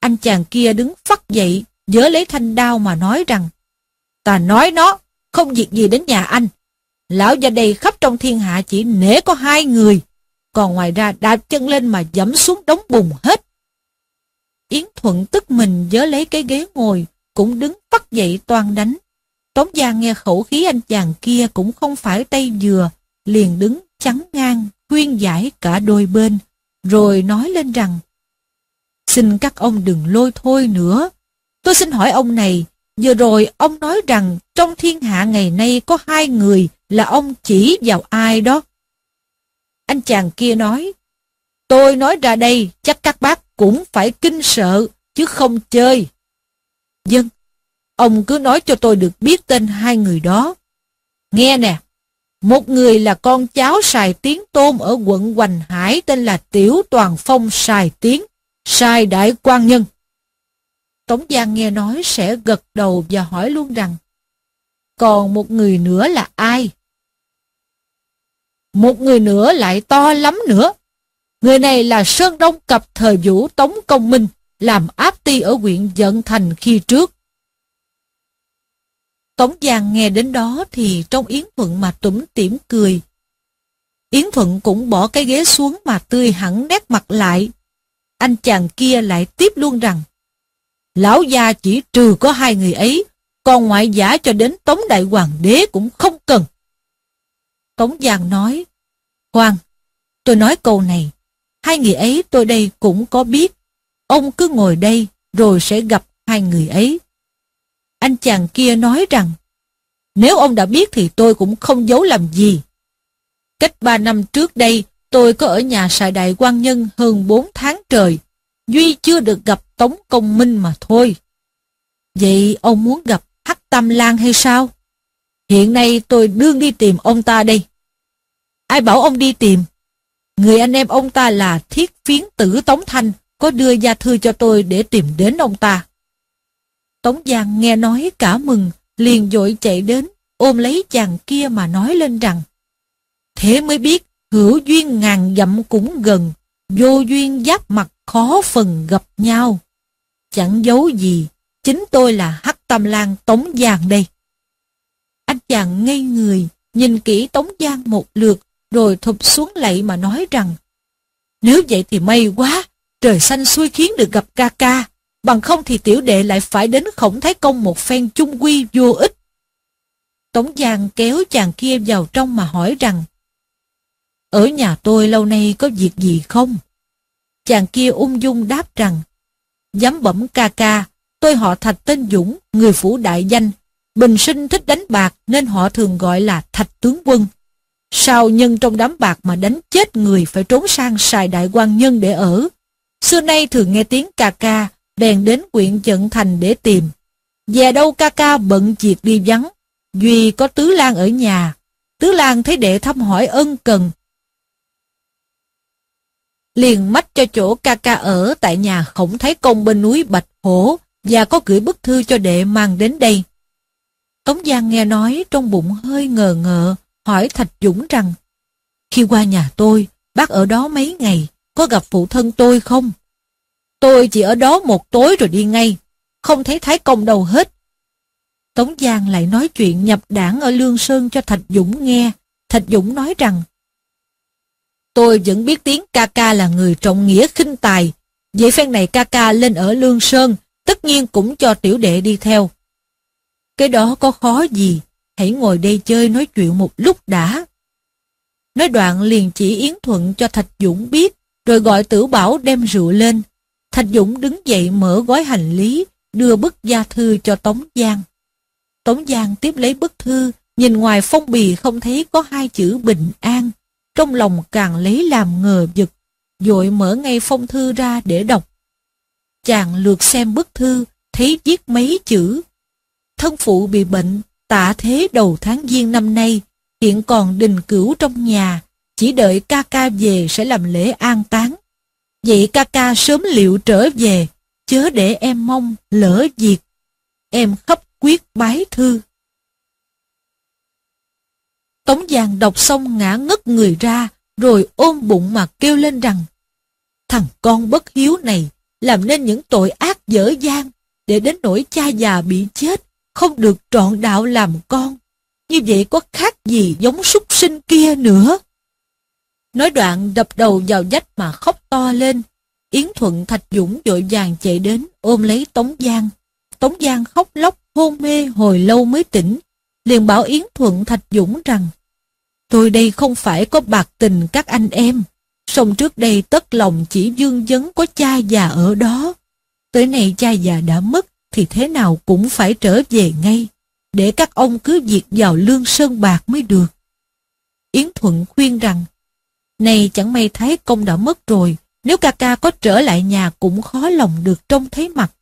Anh chàng kia đứng phắt dậy, dỡ lấy thanh đao mà nói rằng, ta nói nó, không việc gì đến nhà anh. Lão gia đây khắp trong thiên hạ chỉ nể có hai người, còn ngoài ra đạp chân lên mà dẫm xuống đống bùn hết. Yến Thuận tức mình dớ lấy cái ghế ngồi, cũng đứng phắt dậy toan đánh. Tống Giang nghe khẩu khí anh chàng kia cũng không phải tay dừa, liền đứng chắn ngang, khuyên giải cả đôi bên, rồi nói lên rằng Xin các ông đừng lôi thôi nữa. Tôi xin hỏi ông này, vừa rồi ông nói rằng trong thiên hạ ngày nay có hai người là ông chỉ vào ai đó. Anh chàng kia nói, tôi nói ra đây chắc các bác cũng phải kinh sợ, chứ không chơi. Dân, ông cứ nói cho tôi được biết tên hai người đó. Nghe nè, một người là con cháu Sài Tiến Tôn ở quận Hoành Hải tên là Tiểu Toàn Phong Sài Tiến, Sài Đại quan Nhân. Tống Giang nghe nói sẽ gật đầu và hỏi luôn rằng Còn một người nữa là ai? Một người nữa lại to lắm nữa. Người này là Sơn Đông Cập thời vũ Tống Công Minh, làm áp ti ở huyện Dận Thành khi trước. Tống Giang nghe đến đó thì trong Yến Thuận mà tủm tỉm cười. Yến Thuận cũng bỏ cái ghế xuống mà tươi hẳn nét mặt lại. Anh chàng kia lại tiếp luôn rằng Lão gia chỉ trừ có hai người ấy, còn ngoại giả cho đến Tống Đại Hoàng đế cũng không cần. Tống Giang nói, Hoàng, tôi nói câu này, hai người ấy tôi đây cũng có biết. Ông cứ ngồi đây rồi sẽ gặp hai người ấy. Anh chàng kia nói rằng, nếu ông đã biết thì tôi cũng không giấu làm gì. Cách ba năm trước đây, tôi có ở nhà sài đại quan nhân hơn bốn tháng trời. Duy chưa được gặp Tống Công Minh mà thôi. Vậy ông muốn gặp Hắc Tam Lan hay sao? Hiện nay tôi đương đi tìm ông ta đây. Ai bảo ông đi tìm? Người anh em ông ta là thiết phiến tử Tống Thanh, có đưa gia thư cho tôi để tìm đến ông ta. Tống Giang nghe nói cả mừng, liền dội chạy đến, ôm lấy chàng kia mà nói lên rằng Thế mới biết, hữu duyên ngàn dặm cũng gần, vô duyên giáp mặt khó phần gặp nhau. Chẳng giấu gì, chính tôi là Hắc Tâm Lan Tống Giang đây. Anh chàng ngây người, nhìn kỹ Tống Giang một lượt, rồi thụp xuống lạy mà nói rằng Nếu vậy thì may quá, trời xanh xui khiến được gặp ca ca. Bằng không thì tiểu đệ lại phải đến khổng thái công một phen chung quy vô ích. Tống Giang kéo chàng kia vào trong mà hỏi rằng Ở nhà tôi lâu nay có việc gì không? Chàng kia ung dung đáp rằng Dám bẩm ca ca, tôi họ Thạch tên Dũng, người phủ đại danh. Bình sinh thích đánh bạc nên họ thường gọi là Thạch tướng quân. Sao nhân trong đám bạc mà đánh chết người phải trốn sang xài đại quan nhân để ở? Xưa nay thường nghe tiếng ca ca, bèn đến quyện trận thành để tìm. Về đâu ca ca bận việc đi vắng, Duy có Tứ Lan ở nhà. Tứ Lan thấy đệ thăm hỏi ân cần. Liền mách cho chỗ ca ca ở tại nhà khổng thái công bên núi Bạch Hổ và có gửi bức thư cho đệ mang đến đây. Tống Giang nghe nói trong bụng hơi ngờ ngợ, hỏi Thạch Dũng rằng Khi qua nhà tôi, bác ở đó mấy ngày, có gặp phụ thân tôi không? Tôi chỉ ở đó một tối rồi đi ngay, không thấy Thái Công đâu hết. Tống Giang lại nói chuyện nhập đảng ở Lương Sơn cho Thạch Dũng nghe. Thạch Dũng nói rằng, Tôi vẫn biết tiếng ca ca là người trọng nghĩa khinh tài. Vậy phen này ca ca lên ở Lương Sơn, tất nhiên cũng cho tiểu đệ đi theo. Cái đó có khó gì, hãy ngồi đây chơi nói chuyện một lúc đã. Nói đoạn liền chỉ Yến Thuận cho Thạch Dũng biết, rồi gọi tử bảo đem rượu lên. Thạch Dũng đứng dậy mở gói hành lý, đưa bức gia thư cho Tống Giang. Tống Giang tiếp lấy bức thư, nhìn ngoài phong bì không thấy có hai chữ bình an, trong lòng càng lấy làm ngờ vực, dội mở ngay phong thư ra để đọc. Chàng lượt xem bức thư, thấy viết mấy chữ. Thân phụ bị bệnh, tạ thế đầu tháng giêng năm nay, hiện còn đình cửu trong nhà, chỉ đợi ca ca về sẽ làm lễ an táng. Vậy ca ca sớm liệu trở về, chớ để em mong lỡ việc. Em khóc quyết bái thư. Tống Giang đọc xong ngã ngất người ra, rồi ôm bụng mà kêu lên rằng Thằng con bất hiếu này làm nên những tội ác dở dang, để đến nỗi cha già bị chết, không được trọn đạo làm con. Như vậy có khác gì giống súc sinh kia nữa. Nói đoạn đập đầu vào dách mà khóc to lên. Yến Thuận Thạch Dũng vội vàng chạy đến ôm lấy Tống Giang. Tống Giang khóc lóc, hôn mê hồi lâu mới tỉnh. Liền bảo Yến Thuận Thạch Dũng rằng, Tôi đây không phải có bạc tình các anh em. Song trước đây tất lòng chỉ dương vấn có cha già ở đó. Tới nay cha già đã mất thì thế nào cũng phải trở về ngay. Để các ông cứ việc vào lương sơn bạc mới được. Yến Thuận khuyên rằng Này chẳng may Thái Công đã mất rồi Nếu ca ca có trở lại nhà cũng khó lòng được trông thấy mặt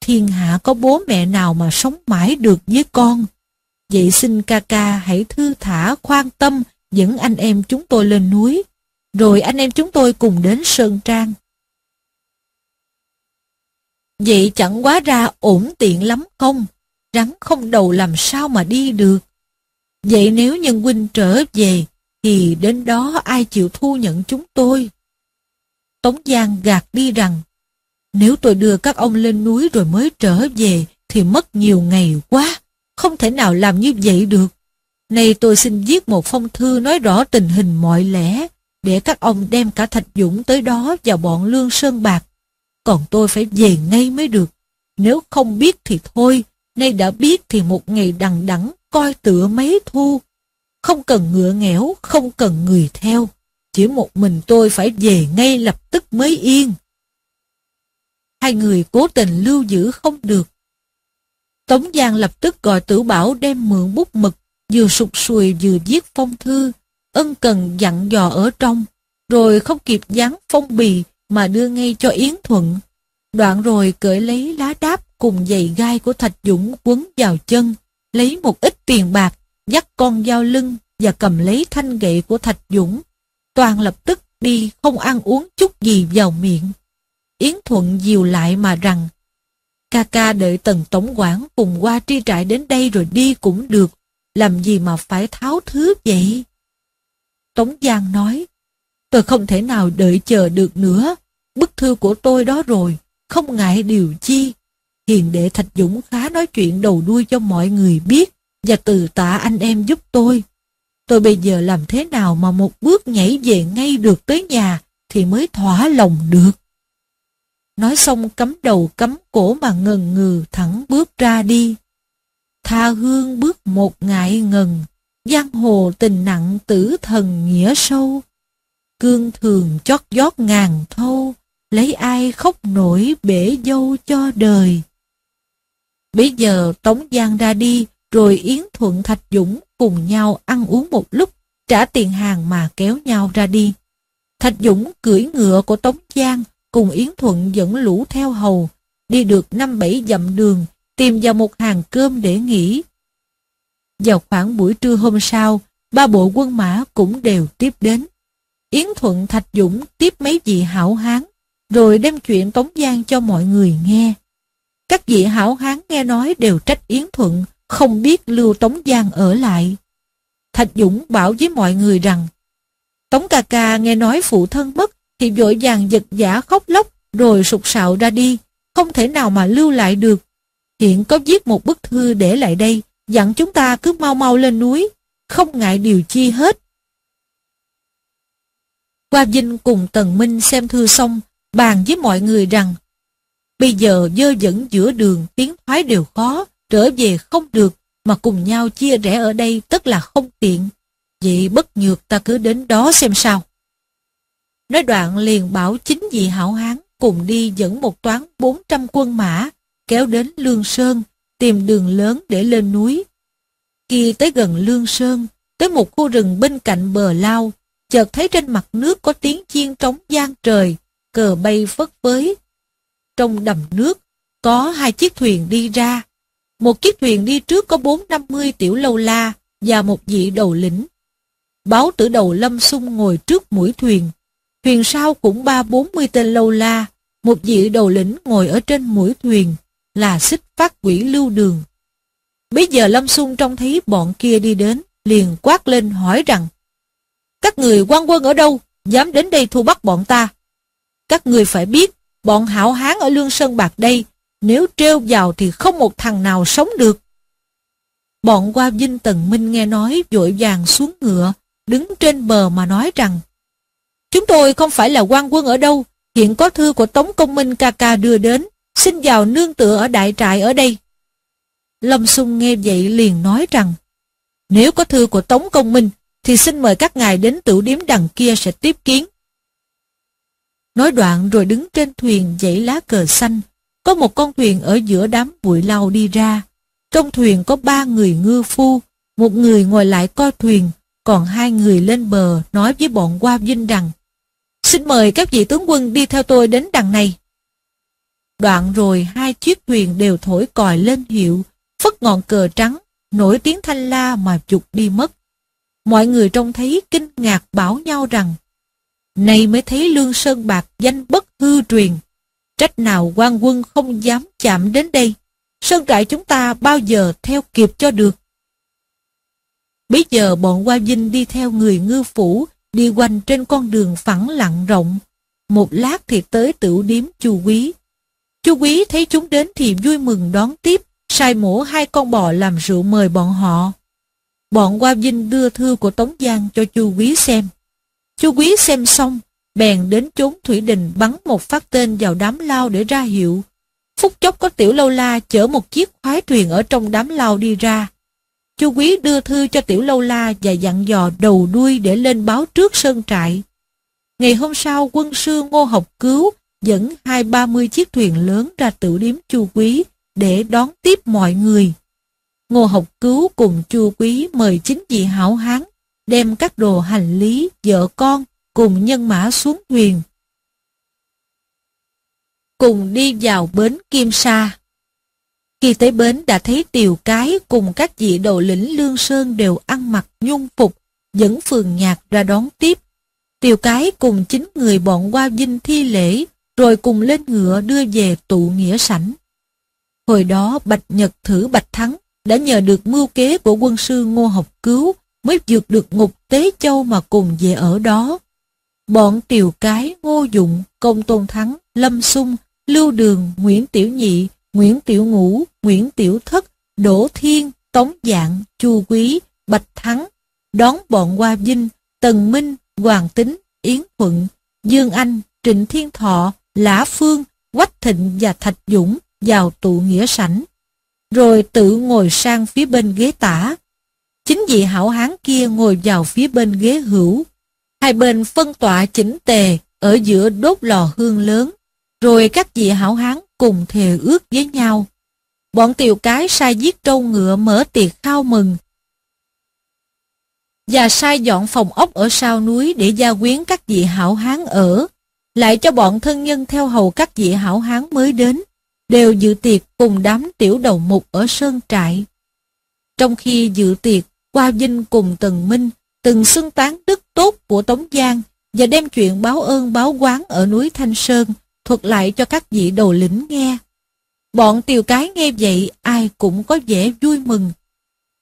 Thiên hạ có bố mẹ nào mà sống mãi được với con Vậy xin ca ca hãy thư thả khoan tâm dẫn anh em chúng tôi lên núi, rồi anh em chúng tôi cùng đến Sơn Trang. Vậy chẳng quá ra ổn tiện lắm không? Rắn không đầu làm sao mà đi được? Vậy nếu nhân huynh trở về, thì đến đó ai chịu thu nhận chúng tôi? Tống Giang gạt đi rằng, nếu tôi đưa các ông lên núi rồi mới trở về, thì mất nhiều ngày quá. Không thể nào làm như vậy được. Nay tôi xin viết một phong thư nói rõ tình hình mọi lẽ, để các ông đem cả Thạch Dũng tới đó và bọn Lương Sơn Bạc. Còn tôi phải về ngay mới được. Nếu không biết thì thôi, nay đã biết thì một ngày đằng đẵng coi tựa mấy thu. Không cần ngựa nghẽo, không cần người theo. Chỉ một mình tôi phải về ngay lập tức mới yên. Hai người cố tình lưu giữ không được. Tống Giang lập tức gọi tử bảo đem mượn bút mực, vừa sụt sùi vừa viết phong thư, ân cần dặn dò ở trong, rồi không kịp dán phong bì mà đưa ngay cho Yến Thuận. Đoạn rồi cởi lấy lá đáp cùng giày gai của Thạch Dũng quấn vào chân, lấy một ít tiền bạc, dắt con dao lưng và cầm lấy thanh gậy của Thạch Dũng. Toàn lập tức đi không ăn uống chút gì vào miệng. Yến Thuận dìu lại mà rằng Ca ca đợi tần tổng quản cùng qua tri trại đến đây rồi đi cũng được, làm gì mà phải tháo thứ vậy? Tống Giang nói, tôi không thể nào đợi chờ được nữa, bức thư của tôi đó rồi, không ngại điều chi. Hiền đệ Thạch Dũng khá nói chuyện đầu đuôi cho mọi người biết và từ tạ anh em giúp tôi. Tôi bây giờ làm thế nào mà một bước nhảy về ngay được tới nhà thì mới thỏa lòng được. Nói xong cắm đầu cắm cổ mà ngần ngừ thẳng bước ra đi. Tha hương bước một ngại ngần, giang hồ tình nặng tử thần nghĩa sâu. Cương thường chót giót ngàn thâu, lấy ai khóc nổi bể dâu cho đời. Bây giờ Tống Giang ra đi, rồi Yến Thuận Thạch Dũng cùng nhau ăn uống một lúc, trả tiền hàng mà kéo nhau ra đi. Thạch Dũng cưỡi ngựa của Tống Giang, cùng Yến Thuận dẫn lũ theo hầu, đi được năm bảy dặm đường, tìm vào một hàng cơm để nghỉ. Vào khoảng buổi trưa hôm sau, ba bộ quân mã cũng đều tiếp đến. Yến Thuận Thạch Dũng tiếp mấy vị hảo hán, rồi đem chuyện Tống Giang cho mọi người nghe. Các vị hảo hán nghe nói đều trách Yến Thuận, không biết lưu Tống Giang ở lại. Thạch Dũng bảo với mọi người rằng, Tống ca ca nghe nói phụ thân mất, thì vội vàng giật giả khóc lóc rồi sụt sạo ra đi, không thể nào mà lưu lại được. Hiện có viết một bức thư để lại đây, dặn chúng ta cứ mau mau lên núi, không ngại điều chi hết. Qua Vinh cùng Tần Minh xem thư xong, bàn với mọi người rằng bây giờ dơ dẫn giữa đường tiến thoái đều khó, trở về không được, mà cùng nhau chia rẽ ở đây tất là không tiện. Vậy bất nhược ta cứ đến đó xem sao. Nói đoạn liền bảo chính vị hảo hán cùng đi dẫn một toán 400 quân mã, kéo đến Lương Sơn, tìm đường lớn để lên núi. Khi tới gần Lương Sơn, tới một khu rừng bên cạnh bờ lao, chợt thấy trên mặt nước có tiếng chiên trống gian trời, cờ bay phất phới. Trong đầm nước, có hai chiếc thuyền đi ra. Một chiếc thuyền đi trước có bốn năm mươi tiểu lâu la và một vị đầu lĩnh. Báo tử đầu lâm sung ngồi trước mũi thuyền. Thuyền sau cũng ba bốn mươi tên lâu la, một vị đầu lĩnh ngồi ở trên mũi thuyền, là xích phát quỷ lưu đường. Bây giờ Lâm Xung trông thấy bọn kia đi đến, liền quát lên hỏi rằng các người quan quân ở đâu, dám đến đây thu bắt bọn ta? Các người phải biết, bọn hảo hán ở Lương Sơn Bạc đây, nếu treo vào thì không một thằng nào sống được. Bọn qua Vinh Tần Minh nghe nói vội vàng xuống ngựa, đứng trên bờ mà nói rằng Chúng tôi không phải là quan quân ở đâu, hiện có thư của Tống Công Minh ca ca đưa đến, xin vào nương tựa ở đại trại ở đây. Lâm Xung nghe vậy liền nói rằng, nếu có thư của Tống Công Minh, thì xin mời các ngài đến tửu điếm đằng kia sẽ tiếp kiến. Nói đoạn rồi đứng trên thuyền dãy lá cờ xanh, có một con thuyền ở giữa đám bụi lau đi ra. Trong thuyền có ba người ngư phu, một người ngồi lại coi thuyền, còn hai người lên bờ nói với bọn qua vinh rằng Xin mời các vị tướng quân đi theo tôi đến đằng này. Đoạn rồi hai chiếc thuyền đều thổi còi lên hiệu, phất ngọn cờ trắng, nổi tiếng thanh la mà chụp đi mất. Mọi người trông thấy kinh ngạc bảo nhau rằng, này mới thấy Lương Sơn Bạc danh bất hư truyền, trách nào quan quân không dám chạm đến đây, sơn trại chúng ta bao giờ theo kịp cho được. Bây giờ bọn Hoa dinh đi theo người ngư phủ, đi quanh trên con đường phẳng lặng rộng. Một lát thì tới tửu điếm chu quý. Chu quý thấy chúng đến thì vui mừng đón tiếp, sai mổ hai con bò làm rượu mời bọn họ. Bọn Hoa Vinh đưa thư của Tống Giang cho chu quý xem. Chu quý xem xong, bèn đến chốn thủy đình bắn một phát tên vào đám lao để ra hiệu. Phút chốc có tiểu lâu la chở một chiếc khoái thuyền ở trong đám lao đi ra. Chu quý đưa thư cho tiểu lâu la và dặn dò đầu đuôi để lên báo trước sơn trại. Ngày hôm sau quân sư Ngô Học Cứu dẫn hai ba mươi chiếc thuyền lớn ra tự điếm chu quý để đón tiếp mọi người. Ngô Học Cứu cùng chu quý mời chính vị hảo hán đem các đồ hành lý, vợ con cùng nhân mã xuống thuyền. Cùng đi vào bến Kim Sa. Khi tới bến đã thấy tiều cái cùng các vị đầu lĩnh Lương Sơn đều ăn mặc nhung phục, dẫn phường nhạc ra đón tiếp. Tiều cái cùng chính người bọn qua dinh thi lễ, rồi cùng lên ngựa đưa về tụ nghĩa sảnh. Hồi đó Bạch Nhật thử Bạch Thắng đã nhờ được mưu kế của quân sư Ngô Học Cứu mới vượt được ngục Tế Châu mà cùng về ở đó. Bọn Tiều Cái, Ngô Dụng, Công Tôn Thắng, Lâm Sung, Lưu Đường, Nguyễn Tiểu Nhị, Nguyễn Tiểu Ngũ, Nguyễn Tiểu Thất, Đỗ Thiên, Tống Dạng, Chu Quý, Bạch Thắng, đón bọn Hoa Vinh, Tần Minh, Hoàng Tính, Yến Thuận, Dương Anh, Trịnh Thiên Thọ, Lã Phương, Quách Thịnh và Thạch Dũng vào tụ nghĩa sảnh. Rồi tự ngồi sang phía bên ghế tả. Chính vị hảo hán kia ngồi vào phía bên ghế hữu. Hai bên phân tọa chỉnh tề ở giữa đốt lò hương lớn. Rồi các vị hảo hán cùng thề ước với nhau. Bọn tiểu cái sai giết trâu ngựa mở tiệc khao mừng. Và sai dọn phòng ốc ở sau núi để gia quyến các vị hảo hán ở. Lại cho bọn thân nhân theo hầu các vị hảo hán mới đến, đều dự tiệc cùng đám tiểu đầu mục ở Sơn Trại. Trong khi dự tiệc, Qua Vinh cùng Tần Minh từng xưng tán đức tốt của Tống Giang và đem chuyện báo ơn báo quán ở núi Thanh Sơn thuật lại cho các vị đầu lĩnh nghe. Bọn tiều cái nghe vậy ai cũng có vẻ vui mừng.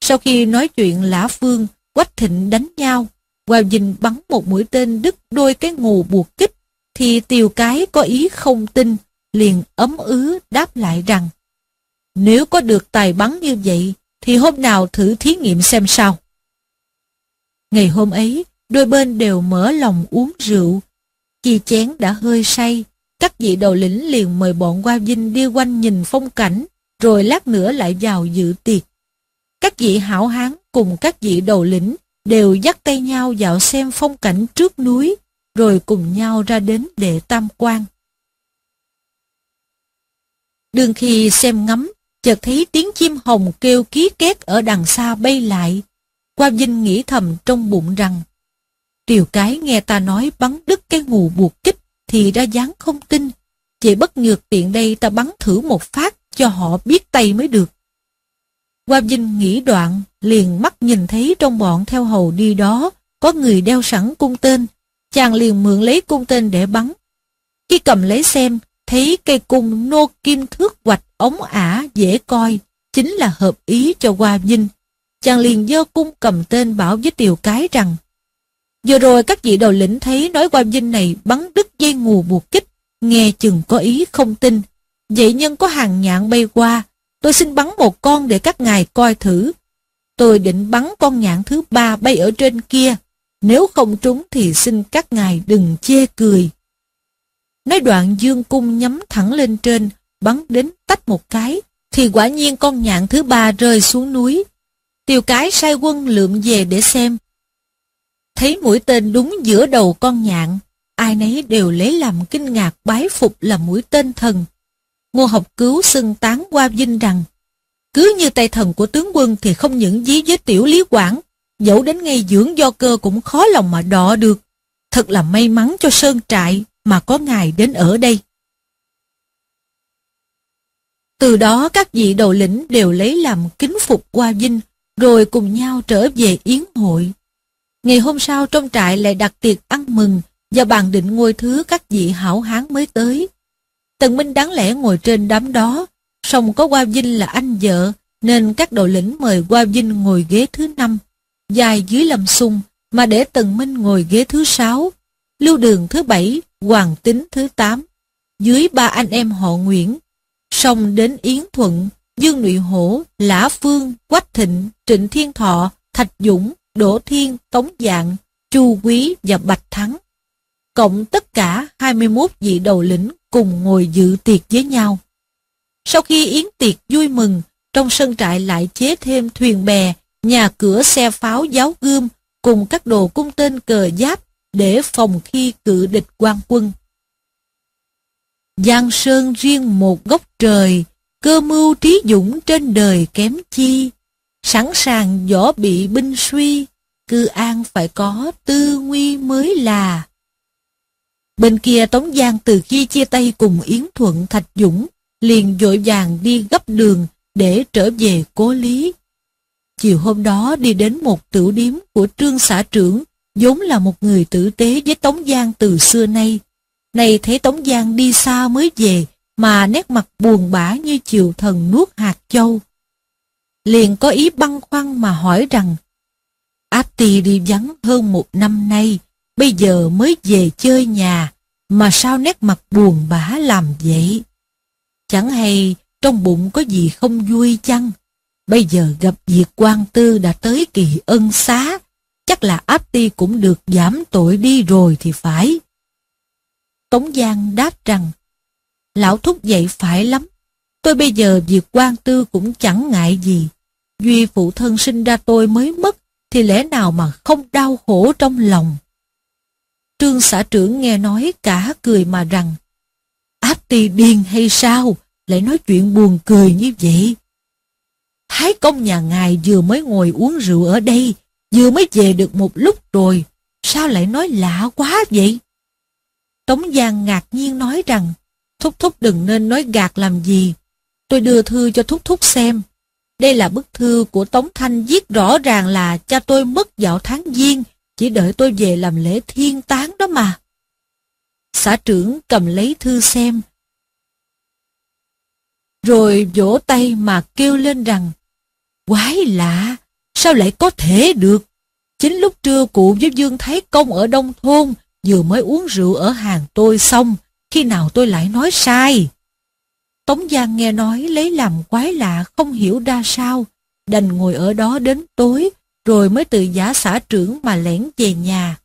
Sau khi nói chuyện Lã Phương, Quách Thịnh đánh nhau, Hoàng Vinh bắn một mũi tên đứt đôi cái ngù buộc kích, thì tiều cái có ý không tin, liền ấm ứ đáp lại rằng nếu có được tài bắn như vậy, thì hôm nào thử thí nghiệm xem sao. Ngày hôm ấy, đôi bên đều mở lòng uống rượu. Khi chén đã hơi say, các vị đầu lĩnh liền mời bọn qua dinh đi quanh nhìn phong cảnh, rồi lát nữa lại vào dự tiệc. Các vị hảo hán cùng các vị đầu lĩnh đều dắt tay nhau dạo xem phong cảnh trước núi, rồi cùng nhau ra đến để tam quan. Đường khi xem ngắm, chợt thấy tiếng chim hồng kêu ký két ở đằng xa bay lại. Qua Vinh nghĩ thầm trong bụng rằng, Triều cái nghe ta nói bắn đứt cái ngù buộc kích thì ra dáng không tin. Chỉ bất nhược tiện đây ta bắn thử một phát cho họ biết tay mới được. Qua Vinh nghĩ đoạn, liền mắt nhìn thấy trong bọn theo hầu đi đó, có người đeo sẵn cung tên. Chàng liền mượn lấy cung tên để bắn. Khi cầm lấy xem, thấy cây cung nô kim thước hoạch ống ả dễ coi, chính là hợp ý cho Hoa Vinh. Chàng liền giơ cung cầm tên bảo với Tiều Cái rằng Vừa rồi các vị đầu lĩnh thấy nói Hoa Vinh này bắn đứt dây ngù buộc kích, nghe chừng có ý không tin. Vậy nhân có hàng nhạn bay qua, tôi xin bắn một con để các ngài coi thử. Tôi định bắn con nhạn thứ ba bay ở trên kia, nếu không trúng thì xin các ngài đừng chê cười. Nói đoạn dương cung nhắm thẳng lên trên, bắn đến tách một cái, thì quả nhiên con nhạn thứ ba rơi xuống núi. Tiêu cái sai quân lượm về để xem. Thấy mũi tên đúng giữa đầu con nhạn, ai nấy đều lấy làm kinh ngạc bái phục là mũi tên thần. Ngô học cứu xưng tán qua vinh rằng, cứ như tay thần của tướng quân thì không những dí với tiểu lý quảng, dẫu đến ngay dưỡng do cơ cũng khó lòng mà đọ được. Thật là may mắn cho sơn trại mà có ngài đến ở đây. Từ đó các vị đầu lĩnh đều lấy làm kính phục qua vinh, rồi cùng nhau trở về yến hội. Ngày hôm sau trong trại lại đặt tiệc ăn mừng và bàn định ngôi thứ các vị hảo hán mới tới. Tần Minh đáng lẽ ngồi trên đám đó, song có Qua Vinh là anh vợ, nên các đầu lĩnh mời Qua Vinh ngồi ghế thứ năm, dài dưới lầm sung, mà để Tần Minh ngồi ghế thứ sáu, Lưu Đường thứ bảy, Hoàng Tính thứ tám, dưới ba anh em họ Nguyễn, song đến Yến Thuận, Dương Nụy Hổ, Lã Phương, Quách Thịnh, Trịnh Thiên Thọ, Thạch Dũng, Đỗ Thiên, Tống Dạng, Chu Quý và Bạch Thắng. Cộng tất cả 21 vị đầu lĩnh cùng ngồi dự tiệc với nhau. Sau khi yến tiệc vui mừng, trong sân trại lại chế thêm thuyền bè, nhà cửa xe pháo giáo gươm cùng các đồ cung tên cờ giáp để phòng khi cự địch quan quân. Giang Sơn riêng một góc trời, cơ mưu trí dũng trên đời kém chi, sẵn sàng võ bị binh suy, cư an phải có tư nguy mới là. Bên kia Tống Giang từ khi chia tay cùng Yến Thuận Thạch Dũng, liền vội vàng đi gấp đường để trở về cố lý. Chiều hôm đó đi đến một tiểu điếm của trương xã trưởng, vốn là một người tử tế với Tống Giang từ xưa nay. Này thấy Tống Giang đi xa mới về, mà nét mặt buồn bã như chiều thần nuốt hạt châu. Liền có ý băn khoăn mà hỏi rằng, Áp tì đi vắng hơn một năm nay, bây giờ mới về chơi nhà, mà sao nét mặt buồn bã làm vậy? Chẳng hay trong bụng có gì không vui chăng? Bây giờ gặp việc quan tư đã tới kỳ ân xá, chắc là áp ti cũng được giảm tội đi rồi thì phải. Tống Giang đáp rằng, Lão thúc dậy phải lắm, tôi bây giờ việc quan tư cũng chẳng ngại gì. Duy phụ thân sinh ra tôi mới mất, thì lẽ nào mà không đau khổ trong lòng. Trương xã trưởng nghe nói cả cười mà rằng, áp ti điên hay sao, lại nói chuyện buồn cười như vậy. Thái công nhà ngài vừa mới ngồi uống rượu ở đây, vừa mới về được một lúc rồi, sao lại nói lạ quá vậy? Tống Giang ngạc nhiên nói rằng, Thúc Thúc đừng nên nói gạt làm gì. Tôi đưa thư cho Thúc Thúc xem. Đây là bức thư của Tống Thanh viết rõ ràng là cha tôi mất dạo tháng giêng, chỉ đợi tôi về làm lễ thiên táng đó mà. Xã trưởng cầm lấy thư xem, rồi vỗ tay mà kêu lên rằng, quái lạ, sao lại có thể được? Chính lúc trưa cụ với Dương Thái Công ở Đông Thôn vừa mới uống rượu ở hàng tôi xong, khi nào tôi lại nói sai. Tống Giang nghe nói lấy làm quái lạ không hiểu ra sao, đành ngồi ở đó đến tối, rồi mới từ giả xã trưởng mà lẻn về nhà.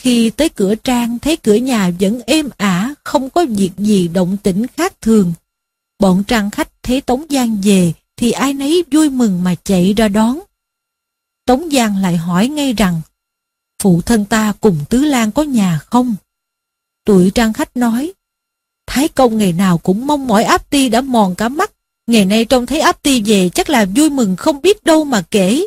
Khi tới cửa trang thấy cửa nhà vẫn êm ả, không có việc gì động tĩnh khác thường. Bọn trang khách thấy Tống Giang về thì ai nấy vui mừng mà chạy ra đón. Tống Giang lại hỏi ngay rằng, phụ thân ta cùng Tứ Lan có nhà không? Tuổi trang khách nói, Thái công ngày nào cũng mong mỏi áp ti đã mòn cả mắt, ngày nay trông thấy áp ti về chắc là vui mừng không biết đâu mà kể.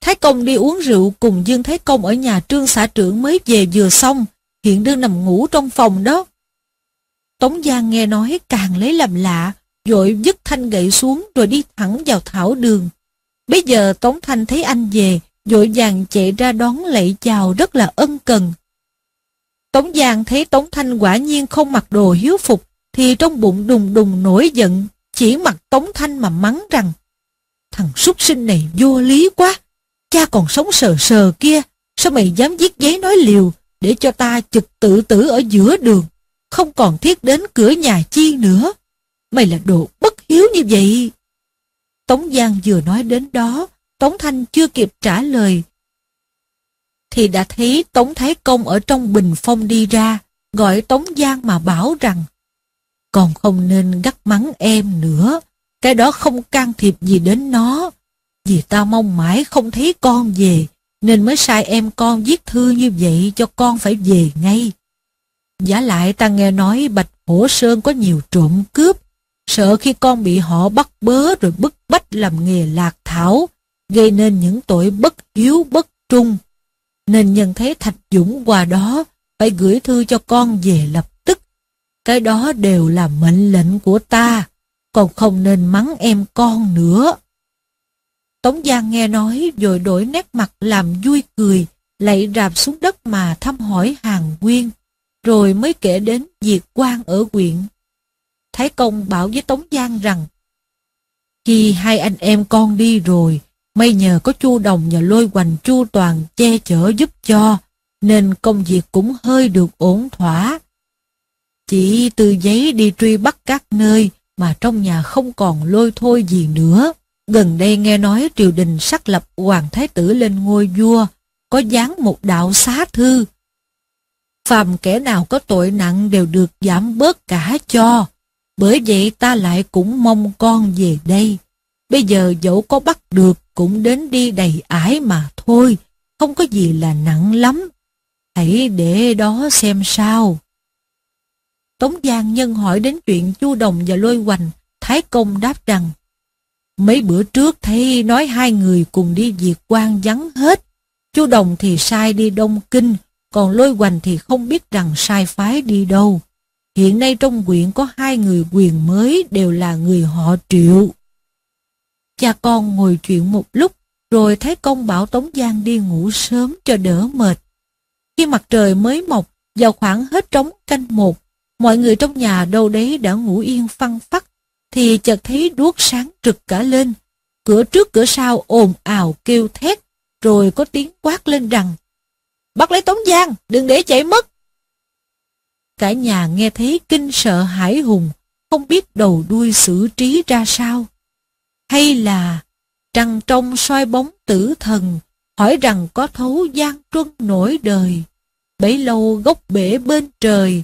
Thái công đi uống rượu cùng Dương Thái công ở nhà trương xã trưởng mới về vừa xong, hiện đang nằm ngủ trong phòng đó. Tống Giang nghe nói càng lấy làm lạ, vội dứt thanh gậy xuống rồi đi thẳng vào thảo đường. Bây giờ Tống Thanh thấy anh về, vội vàng chạy ra đón lạy chào rất là ân cần. Tống Giang thấy Tống Thanh quả nhiên không mặc đồ hiếu phục, thì trong bụng đùng đùng nổi giận, chỉ mặc Tống Thanh mà mắng rằng Thằng súc sinh này vô lý quá, cha còn sống sờ sờ kia, sao mày dám viết giấy nói liều để cho ta trực tự tử ở giữa đường, không còn thiết đến cửa nhà chi nữa. Mày là đồ bất hiếu như vậy. Tống Giang vừa nói đến đó, Tống Thanh chưa kịp trả lời. Thì đã thấy Tống Thái Công ở trong bình phong đi ra, gọi Tống Giang mà bảo rằng Còn không nên gắt mắng em nữa, cái đó không can thiệp gì đến nó. Vì ta mong mãi không thấy con về, nên mới sai em con viết thư như vậy cho con phải về ngay. Giả lại ta nghe nói Bạch Hổ Sơn có nhiều trộm cướp, sợ khi con bị họ bắt bớ rồi bức bách làm nghề lạc thảo, gây nên những tội bất hiếu bất trung. Nên nhân thấy Thạch Dũng qua đó, phải gửi thư cho con về lập tức. Cái đó đều là mệnh lệnh của ta, còn không nên mắng em con nữa. Tống Giang nghe nói rồi đổi nét mặt làm vui cười, lạy rạp xuống đất mà thăm hỏi hàng nguyên, rồi mới kể đến việc quan ở quyện. Thái Công bảo với Tống Giang rằng, khi hai anh em con đi rồi, may nhờ có chu đồng và lôi hoành chu toàn che chở giúp cho, nên công việc cũng hơi được ổn thỏa. Chỉ từ giấy đi truy bắt các nơi mà trong nhà không còn lôi thôi gì nữa. Gần đây nghe nói triều đình sắc lập hoàng thái tử lên ngôi vua, có dán một đạo xá thư. Phàm kẻ nào có tội nặng đều được giảm bớt cả cho. Bởi vậy ta lại cũng mong con về đây. Bây giờ dẫu có bắt được cũng đến đi đầy ải mà thôi, không có gì là nặng lắm. Hãy để đó xem sao. Tống Giang nhân hỏi đến chuyện Chu Đồng và Lôi Hoành, Thái Công đáp rằng Mấy bữa trước thấy nói hai người cùng đi diệt quan vắng hết. Chu Đồng thì sai đi Đông Kinh, còn Lôi Hoành thì không biết rằng sai phái đi đâu. Hiện nay trong quyện có hai người quyền mới đều là người họ triệu. Cha con ngồi chuyện một lúc, rồi thấy công bảo Tống Giang đi ngủ sớm cho đỡ mệt. Khi mặt trời mới mọc, vào khoảng hết trống canh một, mọi người trong nhà đâu đấy đã ngủ yên phăng phắc, thì chợt thấy đuốc sáng rực cả lên. Cửa trước cửa sau ồn ào kêu thét, rồi có tiếng quát lên rằng Bắt lấy Tống Giang, đừng để chạy mất. Cả nhà nghe thấy kinh sợ hải hùng, không biết đầu đuôi xử trí ra sao. Hay là trăng trong soi bóng tử thần, hỏi rằng có thấu gian truân nổi đời, bấy lâu gốc bể bên trời.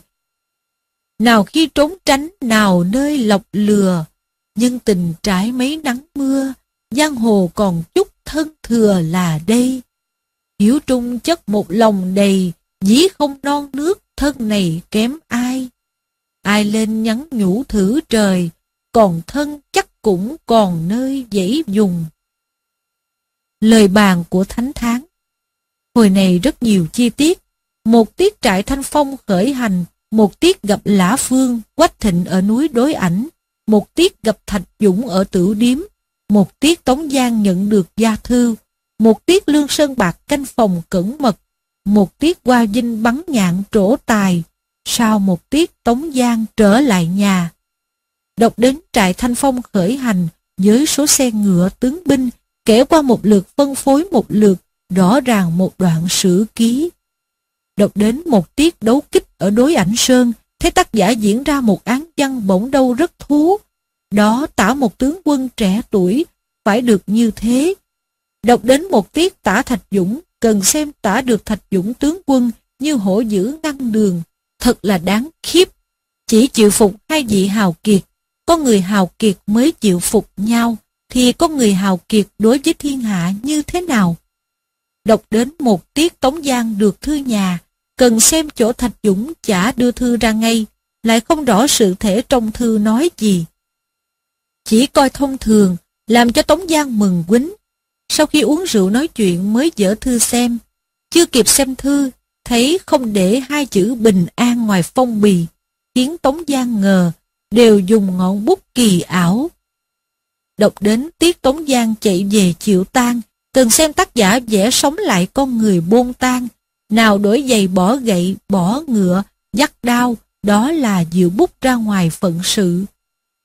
Nào khi trốn tránh, nào nơi lọc lừa, nhân tình trải mấy nắng mưa, giang hồ còn chút thân thừa là đây. Hiếu trung chất một lòng đầy, dĩ không non nước, thân này kém ai. Ai lên nhắn nhủ thử trời, còn thân chắc cũng còn nơi dễ dùng. Lời bàn của Thánh Tháng Hồi này rất nhiều chi tiết. Một tiết trại thanh phong khởi hành, một tiết gặp Lã Phương, Quách Thịnh ở núi đối ảnh, một tiết gặp Thạch Dũng ở Tử Điếm, một tiết Tống Giang nhận được gia thư, một tiết Lương Sơn Bạc canh phòng cẩn mật, một tiết qua dinh bắn nhạn trổ tài, sau một tiết Tống Giang trở lại nhà. Đọc đến trại Thanh Phong khởi hành với số xe ngựa tướng binh kể qua một lượt phân phối một lượt rõ ràng một đoạn sử ký. Đọc đến một tiết đấu kích ở đối ảnh sơn, thấy tác giả diễn ra một án văn bỗng đâu rất thú. Đó tả một tướng quân trẻ tuổi, phải được như thế. Đọc đến một tiết tả Thạch Dũng, cần xem tả được Thạch Dũng tướng quân như hổ dữ ngăn đường, thật là đáng khiếp. Chỉ chịu phục hai vị hào kiệt, có người hào kiệt mới chịu phục nhau, thì có người hào kiệt đối với thiên hạ như thế nào? Đọc đến một tiết Tống Giang được thư nhà, cần xem chỗ Thạch Dũng chả đưa thư ra ngay, lại không rõ sự thể trong thư nói gì. Chỉ coi thông thường, làm cho Tống Giang mừng quýnh. Sau khi uống rượu nói chuyện mới dở thư xem, chưa kịp xem thư, thấy không để hai chữ bình an ngoài phong bì, khiến Tống Giang ngờ, đều dùng ngọn bút kỳ ảo. Đọc đến tiết Tống Giang chạy về chịu tan, cần xem tác giả vẽ sống lại con người buông tan, nào đổi giày bỏ gậy, bỏ ngựa, dắt đao, đó là dự bút ra ngoài phận sự.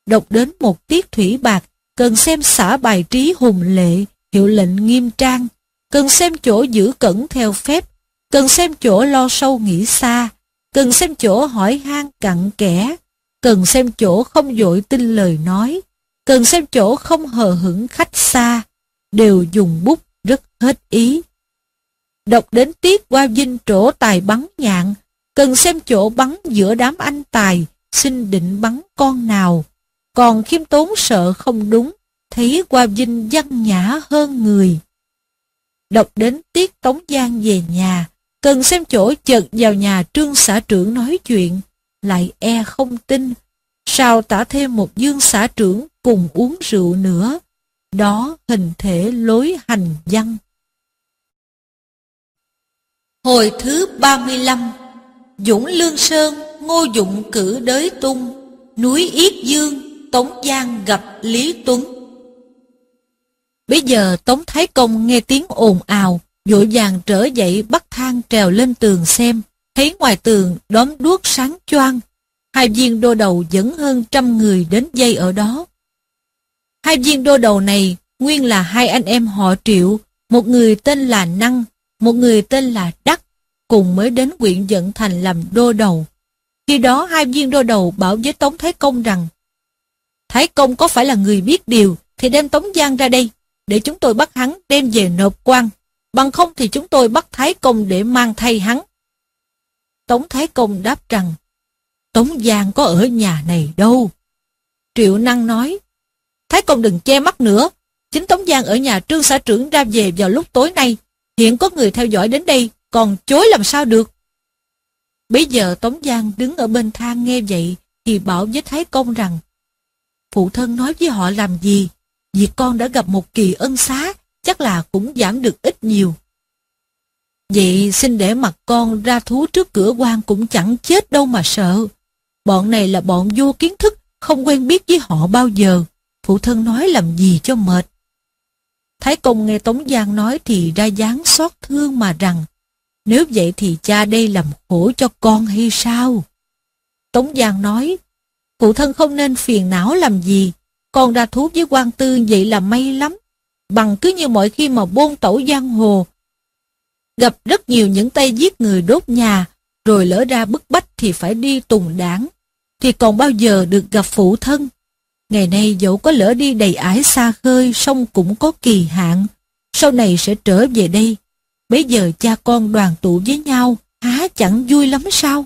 Đọc đến một tiết thủy bạc, cần xem xả bài trí hùng lệ, hiệu lệnh nghiêm trang, cần xem chỗ giữ cẩn theo phép, cần xem chỗ lo sâu nghĩ xa, cần xem chỗ hỏi han cặn kẽ, cần xem chỗ không dội tin lời nói, cần xem chỗ không hờ hững khách xa, đều dùng bút rất hết ý. Đọc đến tiết qua dinh trổ tài bắn nhạn, cần xem chỗ bắn giữa đám anh tài, xin định bắn con nào. Còn khiêm tốn sợ không đúng, thấy qua dinh văn nhã hơn người. Đọc đến tiết tống giang về nhà, cần xem chỗ chợt vào nhà trương xã trưởng nói chuyện, lại e không tin. Sao tả thêm một dương xã trưởng cùng uống rượu nữa? Đó hình thể lối hành văn. Hồi thứ 35 Dũng Lương Sơn, Ngô Dụng cử đới tung, núi Yết Dương, Tống Giang gặp Lý Tuấn. Bây giờ Tống Thái Công nghe tiếng ồn ào, vội vàng trở dậy bắt thang trèo lên tường xem, thấy ngoài tường đóm đuốc sáng choang, hai viên đô đầu dẫn hơn trăm người đến dây ở đó. Hai viên đô đầu này nguyên là hai anh em họ triệu, một người tên là Năng, một người tên là Đắc, cùng mới đến quyện dẫn thành làm đô đầu. Khi đó hai viên đô đầu bảo với Tống Thái Công rằng Thái Công có phải là người biết điều thì đem Tống Giang ra đây, để chúng tôi bắt hắn đem về nộp quan. Bằng không thì chúng tôi bắt Thái Công để mang thay hắn. Tống Thái Công đáp rằng Tống Giang có ở nhà này đâu. Triệu Năng nói Thái Công đừng che mắt nữa. Chính Tống Giang ở nhà trương xã trưởng ra về vào lúc tối nay. Hiện có người theo dõi đến đây, còn chối làm sao được. Bây giờ Tống Giang đứng ở bên thang nghe vậy, thì bảo với Thái Công rằng, Phụ thân nói với họ làm gì? Việc con đã gặp một kỳ ân xá, chắc là cũng giảm được ít nhiều. Vậy xin để mặt con ra thú trước cửa quan cũng chẳng chết đâu mà sợ. Bọn này là bọn vô kiến thức, không quen biết với họ bao giờ. Phụ thân nói làm gì cho mệt. Thái Công nghe Tống Giang nói thì ra dáng xót thương mà rằng, nếu vậy thì cha đây làm khổ cho con hay sao? Tống Giang nói, phụ thân không nên phiền não làm gì, con ra thú với quan tư vậy là may lắm. Bằng cứ như mọi khi mà bôn tẩu giang hồ, gặp rất nhiều những tay giết người đốt nhà, rồi lỡ ra bức bách thì phải đi tùng đảng, thì còn bao giờ được gặp phụ thân. Ngày nay dẫu có lỡ đi đầy ải xa khơi, sông cũng có kỳ hạn, sau này sẽ trở về đây. Bây giờ cha con đoàn tụ với nhau, há chẳng vui lắm sao?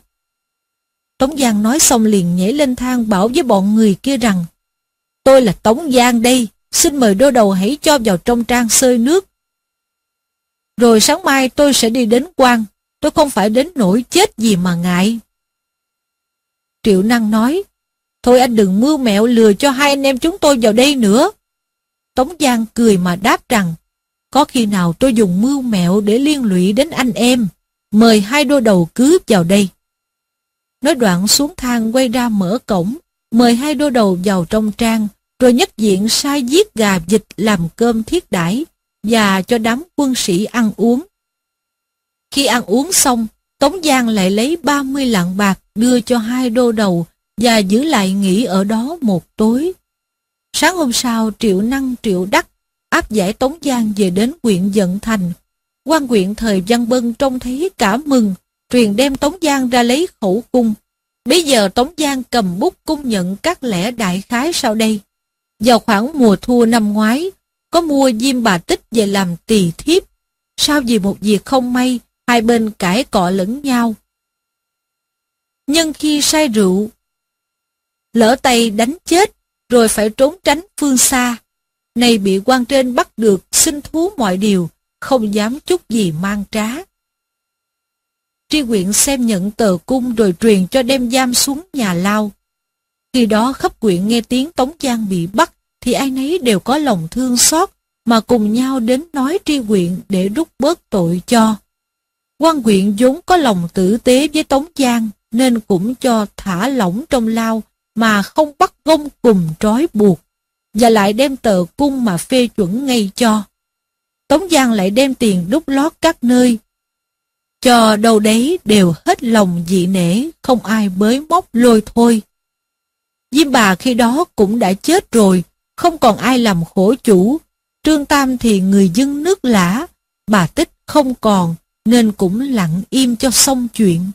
Tống Giang nói xong liền nhảy lên thang bảo với bọn người kia rằng Tôi là Tống Giang đây, xin mời đô đầu hãy cho vào trong trang sơi nước. Rồi sáng mai tôi sẽ đi đến quan, tôi không phải đến nỗi chết gì mà ngại. Triệu Năng nói, thôi anh đừng mưu mẹo lừa cho hai anh em chúng tôi vào đây nữa. Tống Giang cười mà đáp rằng, có khi nào tôi dùng mưu mẹo để liên lụy đến anh em, mời hai đô đầu cứ vào đây. Nói đoạn xuống thang quay ra mở cổng, mời hai đô đầu vào trong trang, rồi nhất diện sai giết gà vịt làm cơm thiết đãi và cho đám quân sĩ ăn uống. Khi ăn uống xong, Tống Giang lại lấy 30 lạng bạc đưa cho hai đô đầu và giữ lại nghỉ ở đó một tối. Sáng hôm sau, Triệu Năng Triệu Đắc áp giải Tống Giang về đến huyện Dận Thành. quan huyện thời Văn Bân trông thấy cả mừng, truyền đem Tống Giang ra lấy khẩu cung. Bây giờ Tống Giang cầm bút cung nhận các lẽ đại khái sau đây. Vào khoảng mùa thu năm ngoái, có mua Diêm Bà Tích về làm tỳ thiếp. Sao vì một việc không may, hai bên cãi cọ lẫn nhau. Nhưng khi say rượu, lỡ tay đánh chết, rồi phải trốn tránh phương xa. Này bị quan trên bắt được, xin thú mọi điều, không dám chút gì mang trá. Tri huyện xem nhận tờ cung rồi truyền cho đem giam xuống nhà lao. Khi đó khắp quyện nghe tiếng Tống Giang bị bắt, thì ai nấy đều có lòng thương xót, mà cùng nhau đến nói tri quyện để rút bớt tội cho. quan quyện vốn có lòng tử tế với Tống Giang, nên cũng cho thả lỏng trong lao, mà không bắt gông cùng trói buộc, và lại đem tờ cung mà phê chuẩn ngay cho. Tống Giang lại đem tiền đúc lót các nơi, cho đâu đấy đều hết lòng dị nể, không ai bới móc lôi thôi. Diêm bà khi đó cũng đã chết rồi, không còn ai làm khổ chủ. Trương Tam thì người dân nước lã, bà Tích không còn, nên cũng lặng im cho xong chuyện.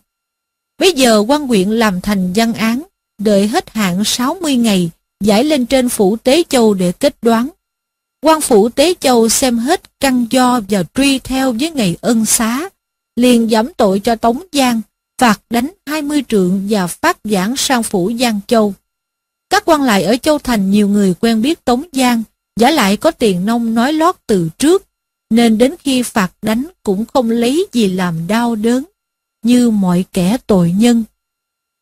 Bây giờ quan huyện làm thành văn án, đợi hết hạn 60 ngày, giải lên trên phủ Tế Châu để kết đoán. quan phủ Tế Châu xem hết căn do và truy theo với ngày ân xá, liền giảm tội cho Tống Giang, phạt đánh 20 trượng và phát giảng sang phủ Giang Châu. Các quan lại ở Châu Thành nhiều người quen biết Tống Giang, giả lại có tiền nông nói lót từ trước, nên đến khi phạt đánh cũng không lấy gì làm đau đớn, như mọi kẻ tội nhân.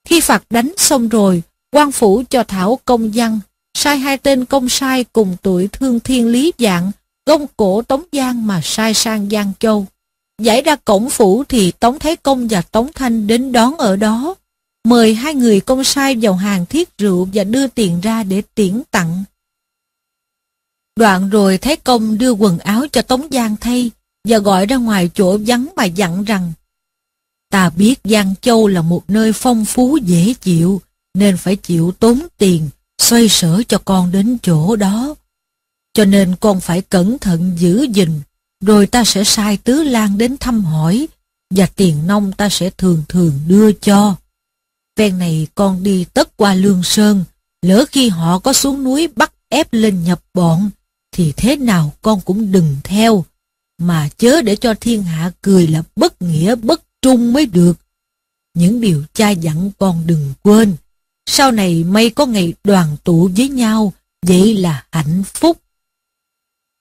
Khi phạt đánh xong rồi, quan phủ cho Thảo công văn, sai hai tên công sai cùng tuổi thương thiên lý dạng, gông cổ Tống Giang mà sai sang Giang Châu. Giải ra cổng phủ thì Tống Thái Công và Tống Thanh đến đón ở đó. Mời hai người công sai vào hàng thiết rượu và đưa tiền ra để tiễn tặng. Đoạn rồi Thái Công đưa quần áo cho Tống Giang thay và gọi ra ngoài chỗ vắng mà dặn rằng Ta biết Giang Châu là một nơi phong phú dễ chịu nên phải chịu tốn tiền xoay sở cho con đến chỗ đó. Cho nên con phải cẩn thận giữ gìn rồi ta sẽ sai Tứ Lan đến thăm hỏi, và tiền nông ta sẽ thường thường đưa cho. Ven này con đi tất qua Lương Sơn, lỡ khi họ có xuống núi bắt ép lên nhập bọn, thì thế nào con cũng đừng theo, mà chớ để cho thiên hạ cười là bất nghĩa bất trung mới được. Những điều cha dặn con đừng quên, sau này may có ngày đoàn tụ với nhau, vậy là hạnh phúc.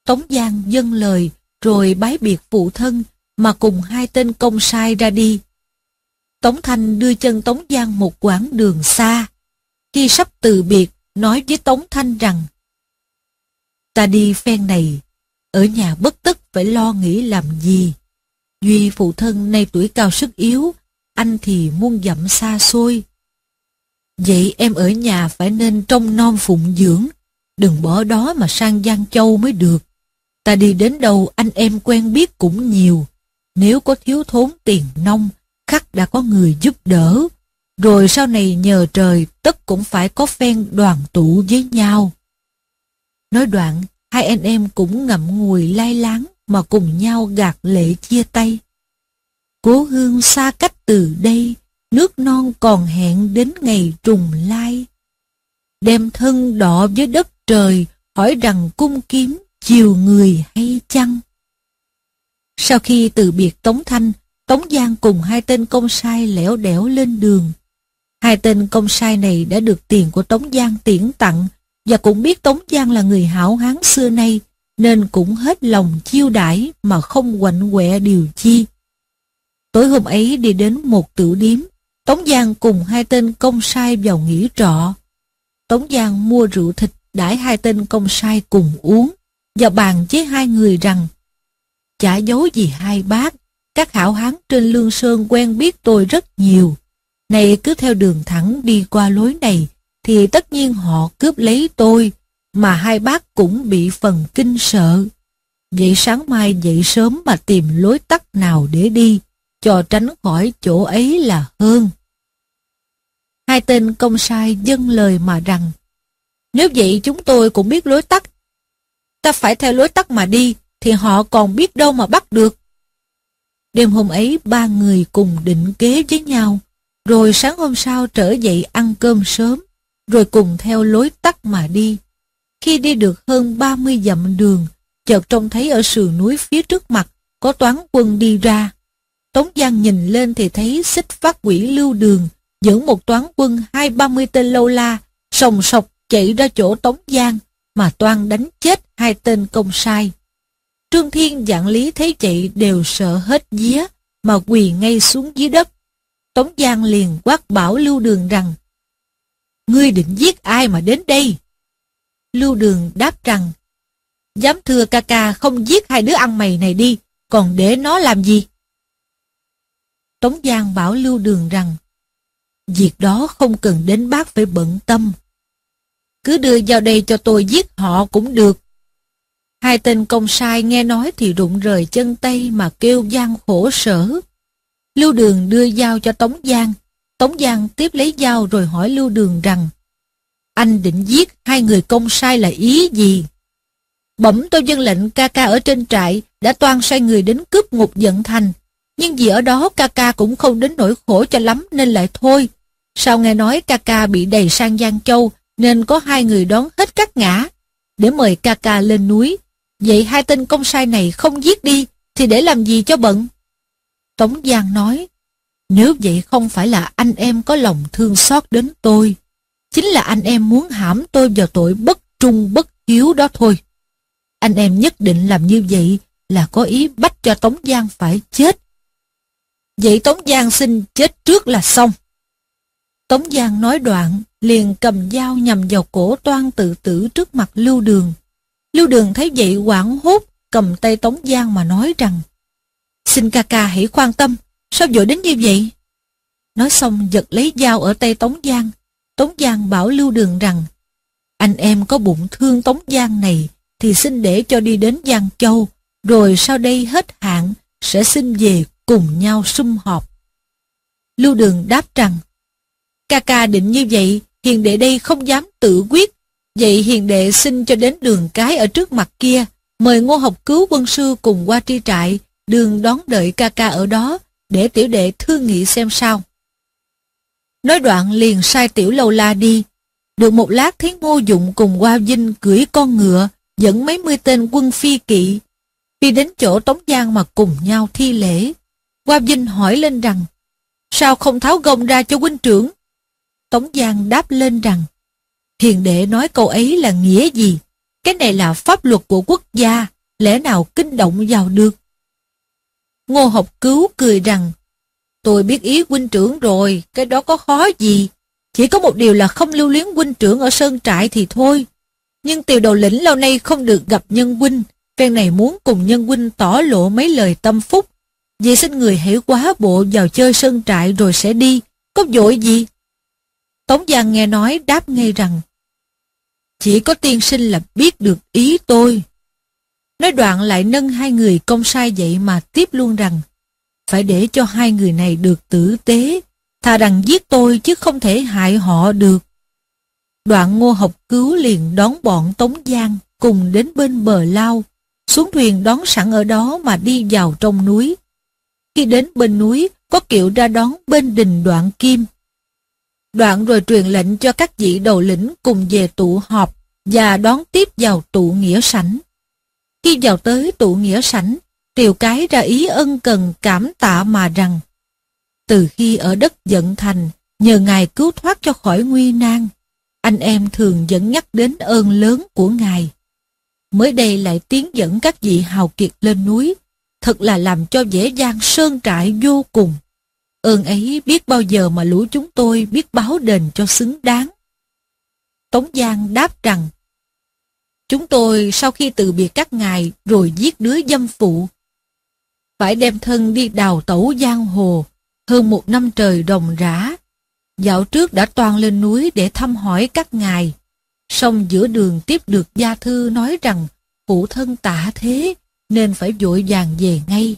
Tống Giang dâng lời, rồi bái biệt phụ thân mà cùng hai tên công sai ra đi. Tống Thanh đưa chân Tống Giang một quãng đường xa. Khi sắp từ biệt, nói với Tống Thanh rằng Ta đi phen này, ở nhà bất tức phải lo nghĩ làm gì. Duy phụ thân nay tuổi cao sức yếu, anh thì muôn dặm xa xôi. Vậy em ở nhà phải nên trông non phụng dưỡng, đừng bỏ đó mà sang Giang Châu mới được. Ta đi đến đâu anh em quen biết cũng nhiều. Nếu có thiếu thốn tiền nông, khắc đã có người giúp đỡ. Rồi sau này nhờ trời tất cũng phải có phen đoàn tụ với nhau. Nói đoạn, hai anh em cũng ngậm ngùi lai láng mà cùng nhau gạt lệ chia tay. Cố hương xa cách từ đây, nước non còn hẹn đến ngày trùng lai. Đem thân đọ với đất trời, hỏi rằng cung kiếm chiều người hay chăng? Sau khi từ biệt Tống Thanh, Tống Giang cùng hai tên công sai lẻo đẻo lên đường. Hai tên công sai này đã được tiền của Tống Giang tiễn tặng và cũng biết Tống Giang là người hảo hán xưa nay nên cũng hết lòng chiêu đãi mà không quạnh quẹ điều chi. Tối hôm ấy đi đến một tử điếm, Tống Giang cùng hai tên công sai vào nghỉ trọ. Tống Giang mua rượu thịt đãi hai tên công sai cùng uống và bàn với hai người rằng chả giấu gì hai bác, các hảo hán trên Lương Sơn quen biết tôi rất nhiều. Này cứ theo đường thẳng đi qua lối này, thì tất nhiên họ cướp lấy tôi, mà hai bác cũng bị phần kinh sợ. Vậy sáng mai dậy sớm mà tìm lối tắt nào để đi, cho tránh khỏi chỗ ấy là hơn. Hai tên công sai dâng lời mà rằng, nếu vậy chúng tôi cũng biết lối tắt, ta phải theo lối tắt mà đi, thì họ còn biết đâu mà bắt được. Đêm hôm ấy ba người cùng định kế với nhau, rồi sáng hôm sau trở dậy ăn cơm sớm, rồi cùng theo lối tắt mà đi. Khi đi được hơn 30 dặm đường, chợt trông thấy ở sườn núi phía trước mặt có toán quân đi ra. Tống Giang nhìn lên thì thấy xích phát quỷ lưu đường, dẫn một toán quân hai ba mươi tên lâu la, sòng sọc chạy ra chỗ Tống Giang, mà toan đánh chết hai tên công sai. Trương Thiên dạng lý thấy chạy đều sợ hết día, mà quỳ ngay xuống dưới đất. Tống Giang liền quát bảo Lưu Đường rằng, Ngươi định giết ai mà đến đây? Lưu Đường đáp rằng, Dám thưa ca ca không giết hai đứa ăn mày này đi, còn để nó làm gì? Tống Giang bảo Lưu Đường rằng, Việc đó không cần đến bác phải bận tâm. Cứ đưa vào đây cho tôi giết họ cũng được. Hai tên công sai nghe nói thì rụng rời chân tay mà kêu gian khổ sở. Lưu Đường đưa dao cho Tống Giang. Tống Giang tiếp lấy dao rồi hỏi Lưu Đường rằng, Anh định giết hai người công sai là ý gì? Bẩm tôi dân lệnh ca ca ở trên trại đã toan sai người đến cướp ngục giận thành. Nhưng vì ở đó ca ca cũng không đến nỗi khổ cho lắm nên lại thôi. Sao nghe nói ca ca bị đầy sang Giang Châu nên có hai người đón hết các ngã để mời ca ca lên núi. Vậy hai tên công sai này không giết đi thì để làm gì cho bận? Tống Giang nói, nếu vậy không phải là anh em có lòng thương xót đến tôi, chính là anh em muốn hãm tôi vào tội bất trung bất hiếu đó thôi. Anh em nhất định làm như vậy là có ý bắt cho Tống Giang phải chết. Vậy Tống Giang xin chết trước là xong. Tống Giang nói đoạn, liền cầm dao nhằm vào cổ toan tự tử trước mặt Lưu Đường. Lưu Đường thấy vậy quảng hốt, cầm tay Tống Giang mà nói rằng Xin ca ca hãy quan tâm, sao vội đến như vậy? Nói xong giật lấy dao ở tay Tống Giang. Tống Giang bảo Lưu Đường rằng Anh em có bụng thương Tống Giang này thì xin để cho đi đến Giang Châu, rồi sau đây hết hạn sẽ xin về cùng nhau sum họp. Lưu Đường đáp rằng Ca ca định như vậy, hiền đệ đây không dám tự quyết. Vậy hiền đệ xin cho đến đường cái ở trước mặt kia, mời ngô học cứu quân sư cùng qua tri trại, đường đón đợi ca ca ở đó, để tiểu đệ thương nghị xem sao. Nói đoạn liền sai tiểu lâu la đi. Được một lát thấy ngô dụng cùng qua dinh cưỡi con ngựa, dẫn mấy mươi tên quân phi kỵ. Đi đến chỗ Tống Giang mà cùng nhau thi lễ. Qua dinh hỏi lên rằng, sao không tháo gông ra cho huynh trưởng? Tống Giang đáp lên rằng, hiền đệ nói câu ấy là nghĩa gì? Cái này là pháp luật của quốc gia, lẽ nào kinh động vào được? Ngô học cứu cười rằng, tôi biết ý huynh trưởng rồi, cái đó có khó gì. Chỉ có một điều là không lưu luyến huynh trưởng ở sơn trại thì thôi. Nhưng tiểu đầu lĩnh lâu nay không được gặp nhân huynh, phen này muốn cùng nhân huynh tỏ lộ mấy lời tâm phúc. Vậy xin người hãy quá bộ vào chơi sơn trại rồi sẽ đi, có vội gì? Tống Giang nghe nói đáp ngay rằng chỉ có tiên sinh là biết được ý tôi. Nói đoạn lại nâng hai người công sai dậy mà tiếp luôn rằng Phải để cho hai người này được tử tế Thà rằng giết tôi chứ không thể hại họ được. Đoạn ngô học cứu liền đón bọn Tống Giang cùng đến bên bờ lao, xuống thuyền đón sẵn ở đó mà đi vào trong núi. Khi đến bên núi, có kiệu ra đón bên đình đoạn kim, Đoạn rồi truyền lệnh cho các vị đầu lĩnh cùng về tụ họp và đón tiếp vào tụ nghĩa sảnh. Khi vào tới tụ nghĩa sảnh, Triều Cái ra ý ân cần cảm tạ mà rằng Từ khi ở đất giận thành, nhờ Ngài cứu thoát cho khỏi nguy nan, anh em thường dẫn nhắc đến ơn lớn của Ngài. Mới đây lại tiến dẫn các vị hào kiệt lên núi, thật là làm cho dễ dàng sơn trại vô cùng. Ơn ấy biết bao giờ mà lũ chúng tôi biết báo đền cho xứng đáng. Tống Giang đáp rằng, Chúng tôi sau khi từ biệt các ngài rồi giết đứa dâm phụ, phải đem thân đi đào tẩu giang hồ hơn một năm trời đồng rã. Dạo trước đã toàn lên núi để thăm hỏi các ngài, xong giữa đường tiếp được gia thư nói rằng phụ thân tả thế nên phải vội vàng về ngay.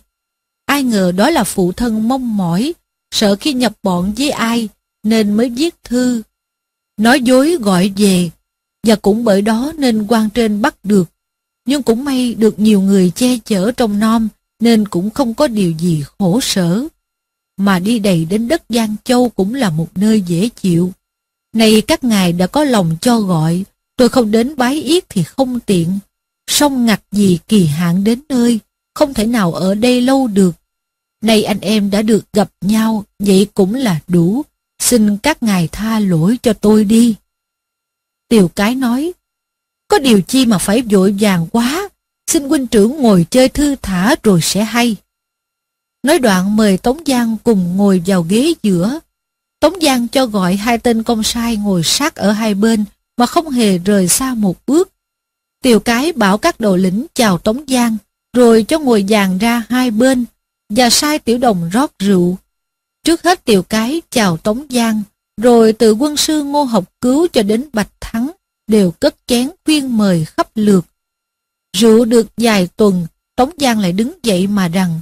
Ai ngờ đó là phụ thân mong mỏi sợ khi nhập bọn với ai nên mới viết thư. Nói dối gọi về, và cũng bởi đó nên quan trên bắt được. Nhưng cũng may được nhiều người che chở trong non nên cũng không có điều gì khổ sở. Mà đi đầy đến đất Giang Châu cũng là một nơi dễ chịu. Này các ngài đã có lòng cho gọi, tôi không đến bái yết thì không tiện. Song ngặt gì kỳ hạn đến nơi, không thể nào ở đây lâu được. Nay anh em đã được gặp nhau, vậy cũng là đủ. Xin các ngài tha lỗi cho tôi đi. Tiều cái nói, có điều chi mà phải vội vàng quá, xin huynh trưởng ngồi chơi thư thả rồi sẽ hay. Nói đoạn mời Tống Giang cùng ngồi vào ghế giữa. Tống Giang cho gọi hai tên công sai ngồi sát ở hai bên mà không hề rời xa một bước. Tiều cái bảo các đầu lĩnh chào Tống Giang, rồi cho ngồi dàn ra hai bên, và sai tiểu đồng rót rượu. Trước hết tiểu cái chào Tống Giang, rồi từ quân sư Ngô Học Cứu cho đến Bạch Thắng đều cất chén khuyên mời khắp lượt. Rượu được vài tuần, Tống Giang lại đứng dậy mà rằng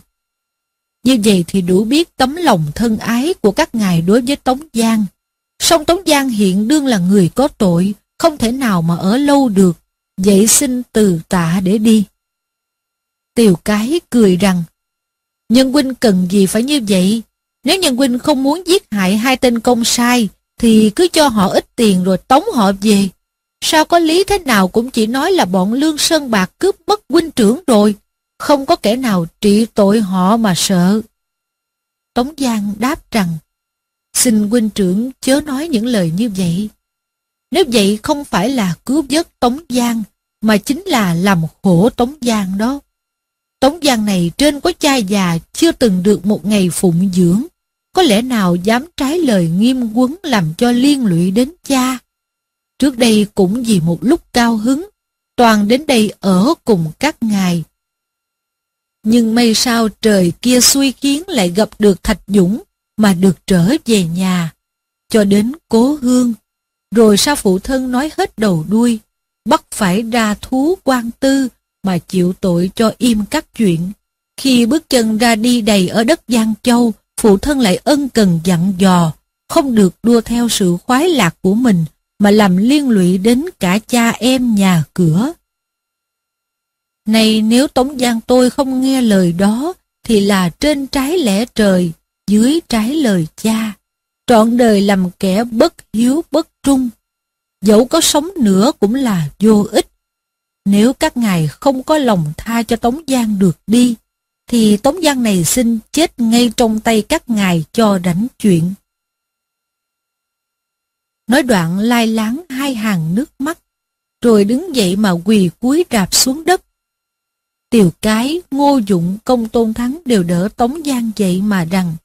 Như vậy thì đủ biết tấm lòng thân ái của các ngài đối với Tống Giang. Song Tống Giang hiện đương là người có tội, không thể nào mà ở lâu được, vậy xin từ tạ để đi. Tiều cái cười rằng Nhân huynh cần gì phải như vậy? Nếu nhân huynh không muốn giết hại hai tên công sai, thì cứ cho họ ít tiền rồi tống họ về. Sao có lý thế nào cũng chỉ nói là bọn Lương Sơn Bạc cướp mất huynh trưởng rồi. Không có kẻ nào trị tội họ mà sợ. Tống Giang đáp rằng, xin huynh trưởng chớ nói những lời như vậy. Nếu vậy không phải là cứu vớt Tống Giang, mà chính là làm khổ Tống Giang đó. Tống Giang này trên có cha già chưa từng được một ngày phụng dưỡng, có lẽ nào dám trái lời nghiêm quấn làm cho liên lụy đến cha. Trước đây cũng vì một lúc cao hứng, toàn đến đây ở cùng các ngài. Nhưng may sao trời kia xui khiến lại gặp được Thạch Dũng mà được trở về nhà, cho đến cố hương. Rồi sao phụ thân nói hết đầu đuôi, bắt phải ra thú quan tư mà chịu tội cho im các chuyện. Khi bước chân ra đi đầy ở đất Giang Châu, phụ thân lại ân cần dặn dò, không được đua theo sự khoái lạc của mình, mà làm liên lụy đến cả cha em nhà cửa. Này nếu Tống Giang tôi không nghe lời đó, thì là trên trái lẽ trời, dưới trái lời cha. Trọn đời làm kẻ bất hiếu bất trung. Dẫu có sống nữa cũng là vô ích. Nếu các ngài không có lòng tha cho Tống Giang được đi, thì Tống Giang này xin chết ngay trong tay các ngài cho đánh chuyện. Nói đoạn lai láng hai hàng nước mắt, rồi đứng dậy mà quỳ cúi rạp xuống đất. Tiều cái, ngô dụng, công tôn thắng đều đỡ Tống Giang dậy mà rằng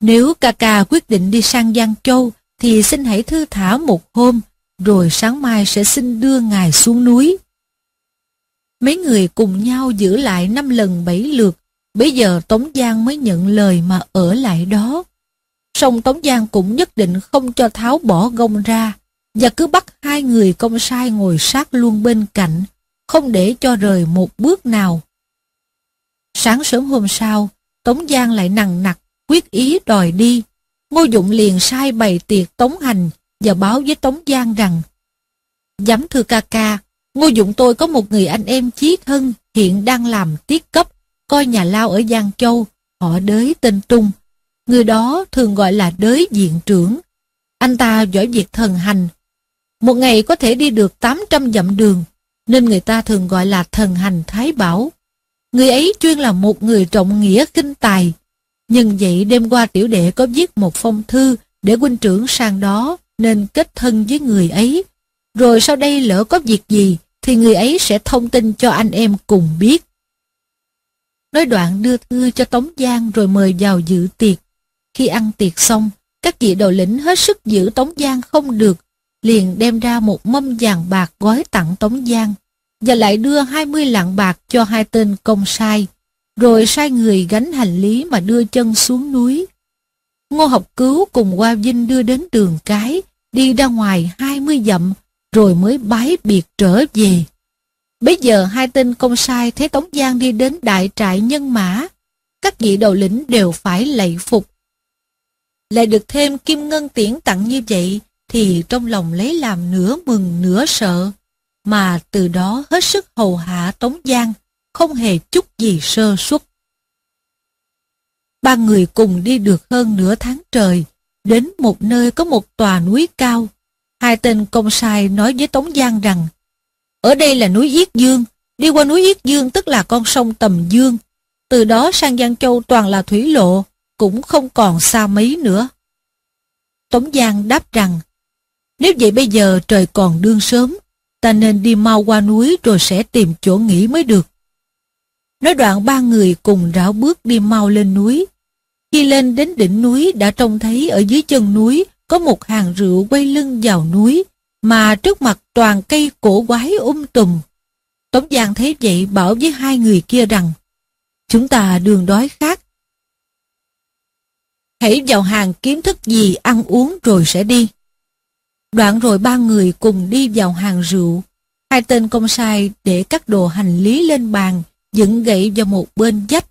Nếu ca ca quyết định đi sang Giang Châu, thì xin hãy thư thả một hôm, rồi sáng mai sẽ xin đưa ngài xuống núi. Mấy người cùng nhau giữ lại năm lần bảy lượt, bây giờ Tống Giang mới nhận lời mà ở lại đó. Song Tống Giang cũng nhất định không cho tháo bỏ gông ra, và cứ bắt hai người công sai ngồi sát luôn bên cạnh, không để cho rời một bước nào. Sáng sớm hôm sau, Tống Giang lại nặng nặc, quyết ý đòi đi. Ngô Dụng liền sai bày tiệc tống hành và báo với Tống Giang rằng Giám thư ca ca, Ngô Dụng tôi có một người anh em chí thân hiện đang làm tiết cấp, coi nhà lao ở Giang Châu, họ đới tên Trung. Người đó thường gọi là đới diện trưởng. Anh ta giỏi việc thần hành. Một ngày có thể đi được 800 dặm đường, nên người ta thường gọi là thần hành Thái Bảo. Người ấy chuyên là một người trọng nghĩa kinh tài. Nhưng vậy đêm qua tiểu đệ có viết một phong thư để huynh trưởng sang đó nên kết thân với người ấy. Rồi sau đây lỡ có việc gì thì người ấy sẽ thông tin cho anh em cùng biết. Nói đoạn đưa thư cho Tống Giang rồi mời vào dự tiệc. Khi ăn tiệc xong, các vị đầu lĩnh hết sức giữ Tống Giang không được, liền đem ra một mâm vàng bạc gói tặng Tống Giang, và lại đưa 20 lạng bạc cho hai tên công sai, rồi sai người gánh hành lý mà đưa chân xuống núi. Ngô học cứu cùng qua Vinh đưa đến đường cái, đi ra ngoài 20 dặm, rồi mới bái biệt trở về. Bây giờ hai tên công sai thấy Tống Giang đi đến đại trại nhân mã, các vị đầu lĩnh đều phải lạy phục. Lại được thêm kim ngân tiễn tặng như vậy, thì trong lòng lấy làm nửa mừng nửa sợ, mà từ đó hết sức hầu hạ Tống Giang, không hề chút gì sơ suất. Ba người cùng đi được hơn nửa tháng trời, đến một nơi có một tòa núi cao. Hai tên công sai nói với Tống Giang rằng, ở đây là núi Yết Dương, đi qua núi Yết Dương tức là con sông Tầm Dương, từ đó sang Giang Châu toàn là thủy lộ, cũng không còn xa mấy nữa. Tống Giang đáp rằng, nếu vậy bây giờ trời còn đương sớm, ta nên đi mau qua núi rồi sẽ tìm chỗ nghỉ mới được. Nói đoạn ba người cùng rảo bước đi mau lên núi. Khi lên đến đỉnh núi đã trông thấy ở dưới chân núi có một hàng rượu quay lưng vào núi, mà trước mặt toàn cây cổ quái um tùm. Tống Giang thấy vậy bảo với hai người kia rằng, chúng ta đường đói khác, Hãy vào hàng kiếm thức gì ăn uống rồi sẽ đi. Đoạn rồi ba người cùng đi vào hàng rượu. Hai tên công sai để các đồ hành lý lên bàn, dựng gậy vào một bên dách.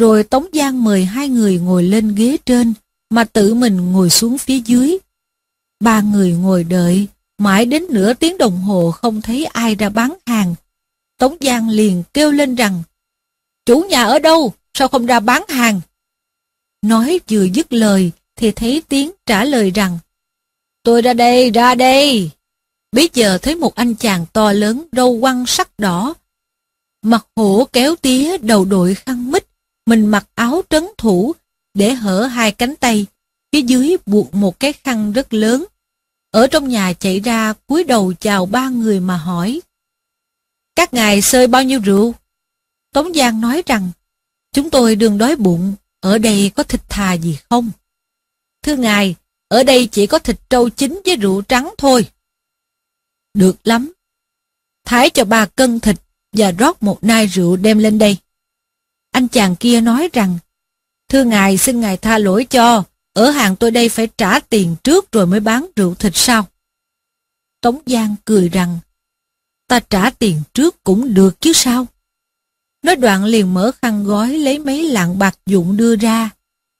Rồi Tống Giang mời hai người ngồi lên ghế trên, mà tự mình ngồi xuống phía dưới. Ba người ngồi đợi, mãi đến nửa tiếng đồng hồ không thấy ai ra bán hàng. Tống Giang liền kêu lên rằng, Chủ nhà ở đâu? Sao không ra bán hàng? Nói vừa dứt lời, thì thấy tiếng trả lời rằng, Tôi ra đây, ra đây. Bây giờ thấy một anh chàng to lớn, râu quăng sắc đỏ. Mặt hổ kéo tía, đầu đội khăn mít, mình mặc áo trấn thủ, để hở hai cánh tay, phía dưới buộc một cái khăn rất lớn. Ở trong nhà chạy ra cúi đầu chào ba người mà hỏi. Các ngài xơi bao nhiêu rượu? Tống Giang nói rằng, chúng tôi đừng đói bụng, ở đây có thịt thà gì không? Thưa ngài, ở đây chỉ có thịt trâu chín với rượu trắng thôi. Được lắm. Thái cho ba cân thịt và rót một nai rượu đem lên đây. Anh chàng kia nói rằng, Thưa ngài xin ngài tha lỗi cho, ở hàng tôi đây phải trả tiền trước rồi mới bán rượu thịt sao? Tống Giang cười rằng, ta trả tiền trước cũng được chứ sao? Nói đoạn liền mở khăn gói lấy mấy lạng bạc dụng đưa ra.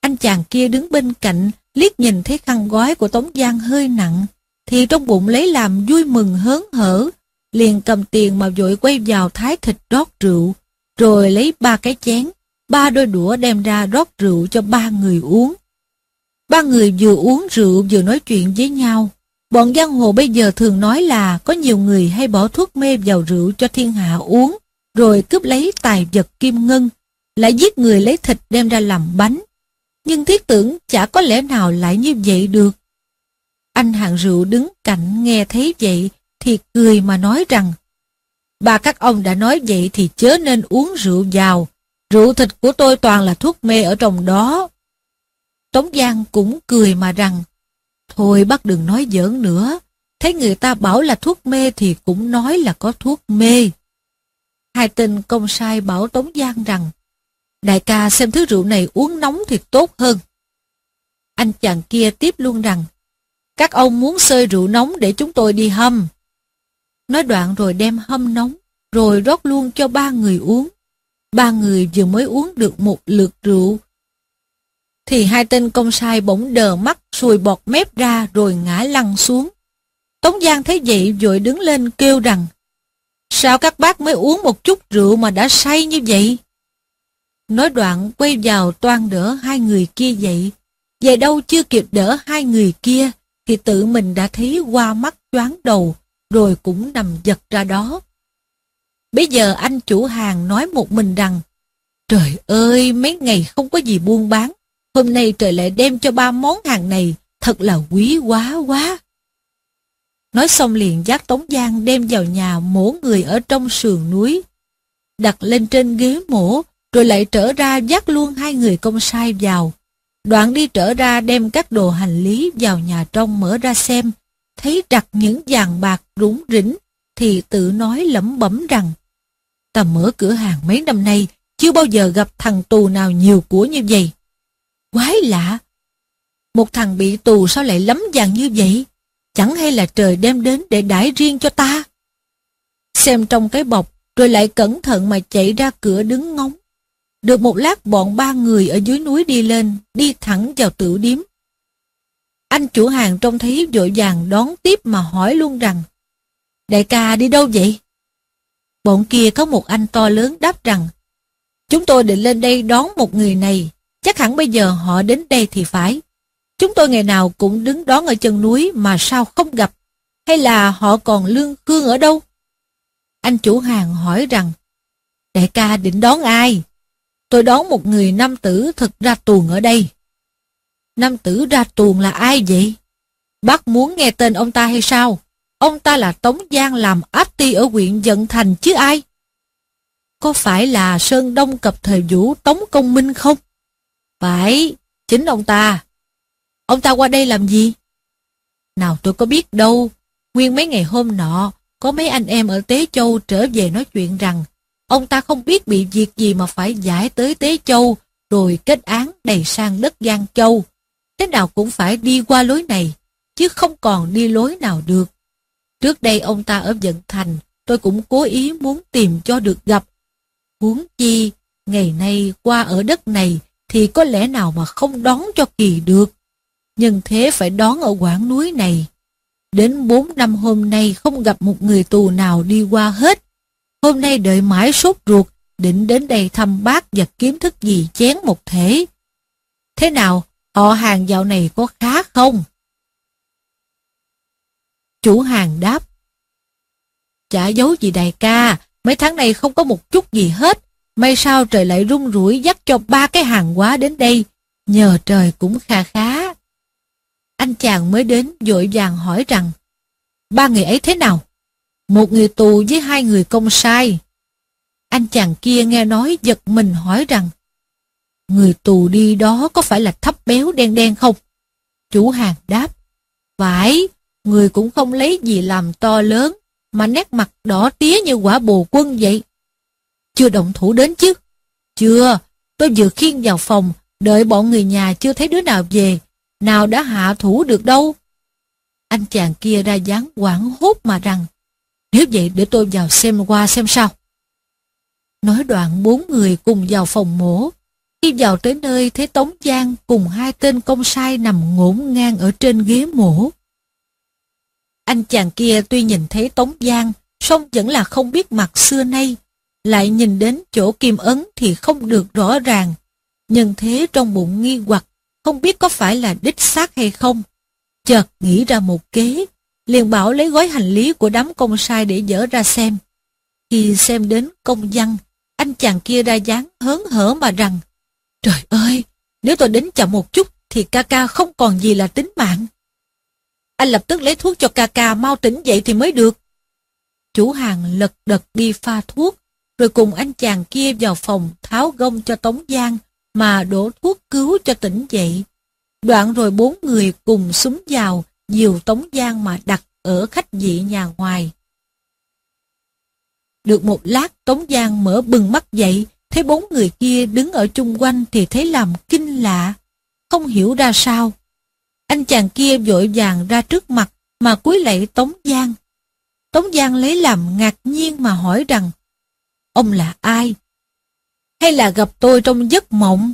Anh chàng kia đứng bên cạnh, liếc nhìn thấy khăn gói của Tống Giang hơi nặng, thì trong bụng lấy làm vui mừng hớn hở, liền cầm tiền mà vội quay vào thái thịt rót rượu, rồi lấy ba cái chén, ba đôi đũa đem ra rót rượu cho ba người uống. Ba người vừa uống rượu vừa nói chuyện với nhau. Bọn giang hồ bây giờ thường nói là có nhiều người hay bỏ thuốc mê vào rượu cho thiên hạ uống, rồi cướp lấy tài vật kim ngân, lại giết người lấy thịt đem ra làm bánh. Nhưng thiết tưởng chả có lẽ nào lại như vậy được. Anh hàng rượu đứng cạnh nghe thấy vậy thì cười mà nói rằng Bà các ông đã nói vậy thì chớ nên uống rượu vào, rượu thịt của tôi toàn là thuốc mê ở trong đó. Tống Giang cũng cười mà rằng Thôi bác đừng nói giỡn nữa, thấy người ta bảo là thuốc mê thì cũng nói là có thuốc mê. Hai tên công sai bảo Tống Giang rằng, đại ca xem thứ rượu này uống nóng thì tốt hơn. Anh chàng kia tiếp luôn rằng, các ông muốn sơi rượu nóng để chúng tôi đi hâm. Nói đoạn rồi đem hâm nóng, rồi rót luôn cho ba người uống. Ba người vừa mới uống được một lượt rượu, thì hai tên công sai bỗng đờ mắt sùi bọt mép ra rồi ngã lăn xuống. Tống Giang thấy vậy vội đứng lên kêu rằng Sao các bác mới uống một chút rượu mà đã say như vậy? Nói đoạn quay vào toan đỡ hai người kia dậy. Về đâu chưa kịp đỡ hai người kia, thì tự mình đã thấy qua mắt choáng đầu, rồi cũng nằm giật ra đó. Bây giờ anh chủ hàng nói một mình rằng, Trời ơi, mấy ngày không có gì buôn bán, hôm nay trời lại đem cho ba món hàng này, thật là quý quá quá. Nói xong liền dắt Tống Giang đem vào nhà mổ người ở trong sườn núi. Đặt lên trên ghế mổ, rồi lại trở ra dắt luôn hai người công sai vào. Đoạn đi trở ra đem các đồ hành lý vào nhà trong mở ra xem, thấy đặt những vàng bạc rủng rỉnh, thì tự nói lẩm bẩm rằng, ta mở cửa hàng mấy năm nay, chưa bao giờ gặp thằng tù nào nhiều của như vậy. Quái lạ! Một thằng bị tù sao lại lắm vàng như vậy? Chẳng hay là trời đem đến để đãi riêng cho ta? Xem trong cái bọc, rồi lại cẩn thận mà chạy ra cửa đứng ngóng. Được một lát bọn ba người ở dưới núi đi lên, đi thẳng vào tử điếm. Anh chủ hàng trông thấy vội vàng đón tiếp mà hỏi luôn rằng Đại ca đi đâu vậy? Bọn kia có một anh to lớn đáp rằng, Chúng tôi định lên đây đón một người này, chắc hẳn bây giờ họ đến đây thì phải. Chúng tôi ngày nào cũng đứng đón ở chân núi mà sao không gặp, hay là họ còn lương cương ở đâu? Anh chủ hàng hỏi rằng, Đại ca định đón ai? Tôi đón một người nam tử thực ra tuồng ở đây. Nam tử ra tuồng là ai vậy? Bác muốn nghe tên ông ta hay sao? Ông ta là Tống Giang làm áp ti ở huyện Dận Thành chứ ai? Có phải là Sơn Đông cập thời vũ Tống Công Minh không? Phải, chính ông ta. Ông ta qua đây làm gì? Nào tôi có biết đâu. Nguyên mấy ngày hôm nọ, có mấy anh em ở Tế Châu trở về nói chuyện rằng ông ta không biết bị việc gì mà phải giải tới Tế Châu rồi kết án đầy sang đất Giang Châu. Thế nào cũng phải đi qua lối này, chứ không còn đi lối nào được. Trước đây ông ta ở Vận Thành, tôi cũng cố ý muốn tìm cho được gặp. Huống chi, ngày nay qua ở đất này thì có lẽ nào mà không đón cho kỳ được. Nhưng thế phải đón ở quảng núi này. Đến bốn năm hôm nay không gặp một người tù nào đi qua hết. Hôm nay đợi mãi sốt ruột, định đến đây thăm bác và kiếm thức gì chén một thể. Thế nào, họ hàng dạo này có khá không? Chủ hàng đáp. Chả giấu gì đại ca, mấy tháng này không có một chút gì hết. May sao trời lại rung rủi dắt cho ba cái hàng hóa đến đây. Nhờ trời cũng kha khá. Anh chàng mới đến dội vàng hỏi rằng, ba người ấy thế nào? Một người tù với hai người công sai. Anh chàng kia nghe nói giật mình hỏi rằng, người tù đi đó có phải là thấp béo đen đen không? Chủ hàng đáp, phải, người cũng không lấy gì làm to lớn, mà nét mặt đỏ tía như quả bồ quân vậy. Chưa động thủ đến chứ? Chưa, tôi vừa khiêng vào phòng, đợi bọn người nhà chưa thấy đứa nào về, nào đã hạ thủ được đâu. Anh chàng kia ra dáng quảng hốt mà rằng, nếu vậy để tôi vào xem qua xem sao. Nói đoạn bốn người cùng vào phòng mổ. Khi vào tới nơi thấy Tống Giang cùng hai tên công sai nằm ngổn ngang ở trên ghế mổ. Anh chàng kia tuy nhìn thấy Tống Giang, song vẫn là không biết mặt xưa nay. Lại nhìn đến chỗ kim ấn thì không được rõ ràng. Nhân thế trong bụng nghi hoặc, không biết có phải là đích xác hay không. Chợt nghĩ ra một kế, liền bảo lấy gói hành lý của đám công sai để dỡ ra xem. Khi xem đến công văn, anh chàng kia ra dáng hớn hở mà rằng, Trời ơi, nếu tôi đến chậm một chút thì ca ca không còn gì là tính mạng. Anh lập tức lấy thuốc cho ca ca mau tỉnh dậy thì mới được. Chủ hàng lật đật đi pha thuốc, rồi cùng anh chàng kia vào phòng tháo gông cho Tống Giang mà đổ thuốc cứu cho tỉnh dậy. Đoạn rồi bốn người cùng súng vào, dìu Tống Giang mà đặt ở khách dị nhà ngoài. Được một lát Tống Giang mở bừng mắt dậy, thấy bốn người kia đứng ở chung quanh thì thấy làm kinh lạ, không hiểu ra sao. Anh chàng kia vội vàng ra trước mặt mà cúi lạy Tống Giang. Tống Giang lấy làm ngạc nhiên mà hỏi rằng, ông là ai? Hay là gặp tôi trong giấc mộng?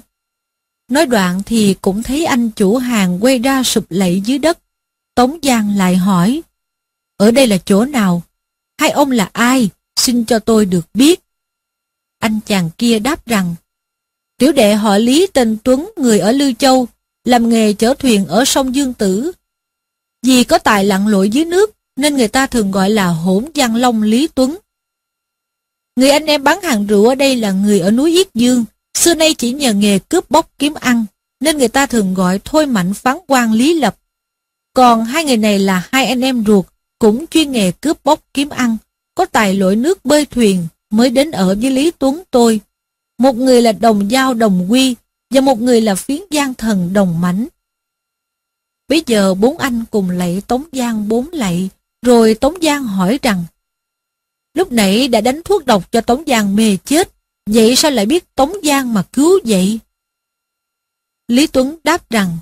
Nói đoạn thì cũng thấy anh chủ hàng quay ra sụp lạy dưới đất. Tống Giang lại hỏi, ở đây là chỗ nào? Hai ông là ai? Xin cho tôi được biết. Anh chàng kia đáp rằng, tiểu đệ họ Lý tên Tuấn, người ở Lưu Châu, làm nghề chở thuyền ở sông Dương Tử. Vì có tài lặn lội dưới nước, nên người ta thường gọi là hỗn giang long Lý Tuấn. Người anh em bán hàng rượu ở đây là người ở núi Yết Dương, xưa nay chỉ nhờ nghề cướp bóc kiếm ăn, nên người ta thường gọi Thôi Mạnh phán quan Lý Lập. Còn hai người này là hai anh em ruột, cũng chuyên nghề cướp bóc kiếm ăn, có tài lội nước bơi thuyền, mới đến ở với Lý Tuấn tôi. Một người là đồng giao đồng quy, và một người là phiến giang thần đồng mảnh. Bây giờ bốn anh cùng lạy Tống Giang bốn lạy, rồi Tống Giang hỏi rằng, lúc nãy đã đánh thuốc độc cho Tống Giang mê chết, vậy sao lại biết Tống Giang mà cứu vậy? Lý Tuấn đáp rằng,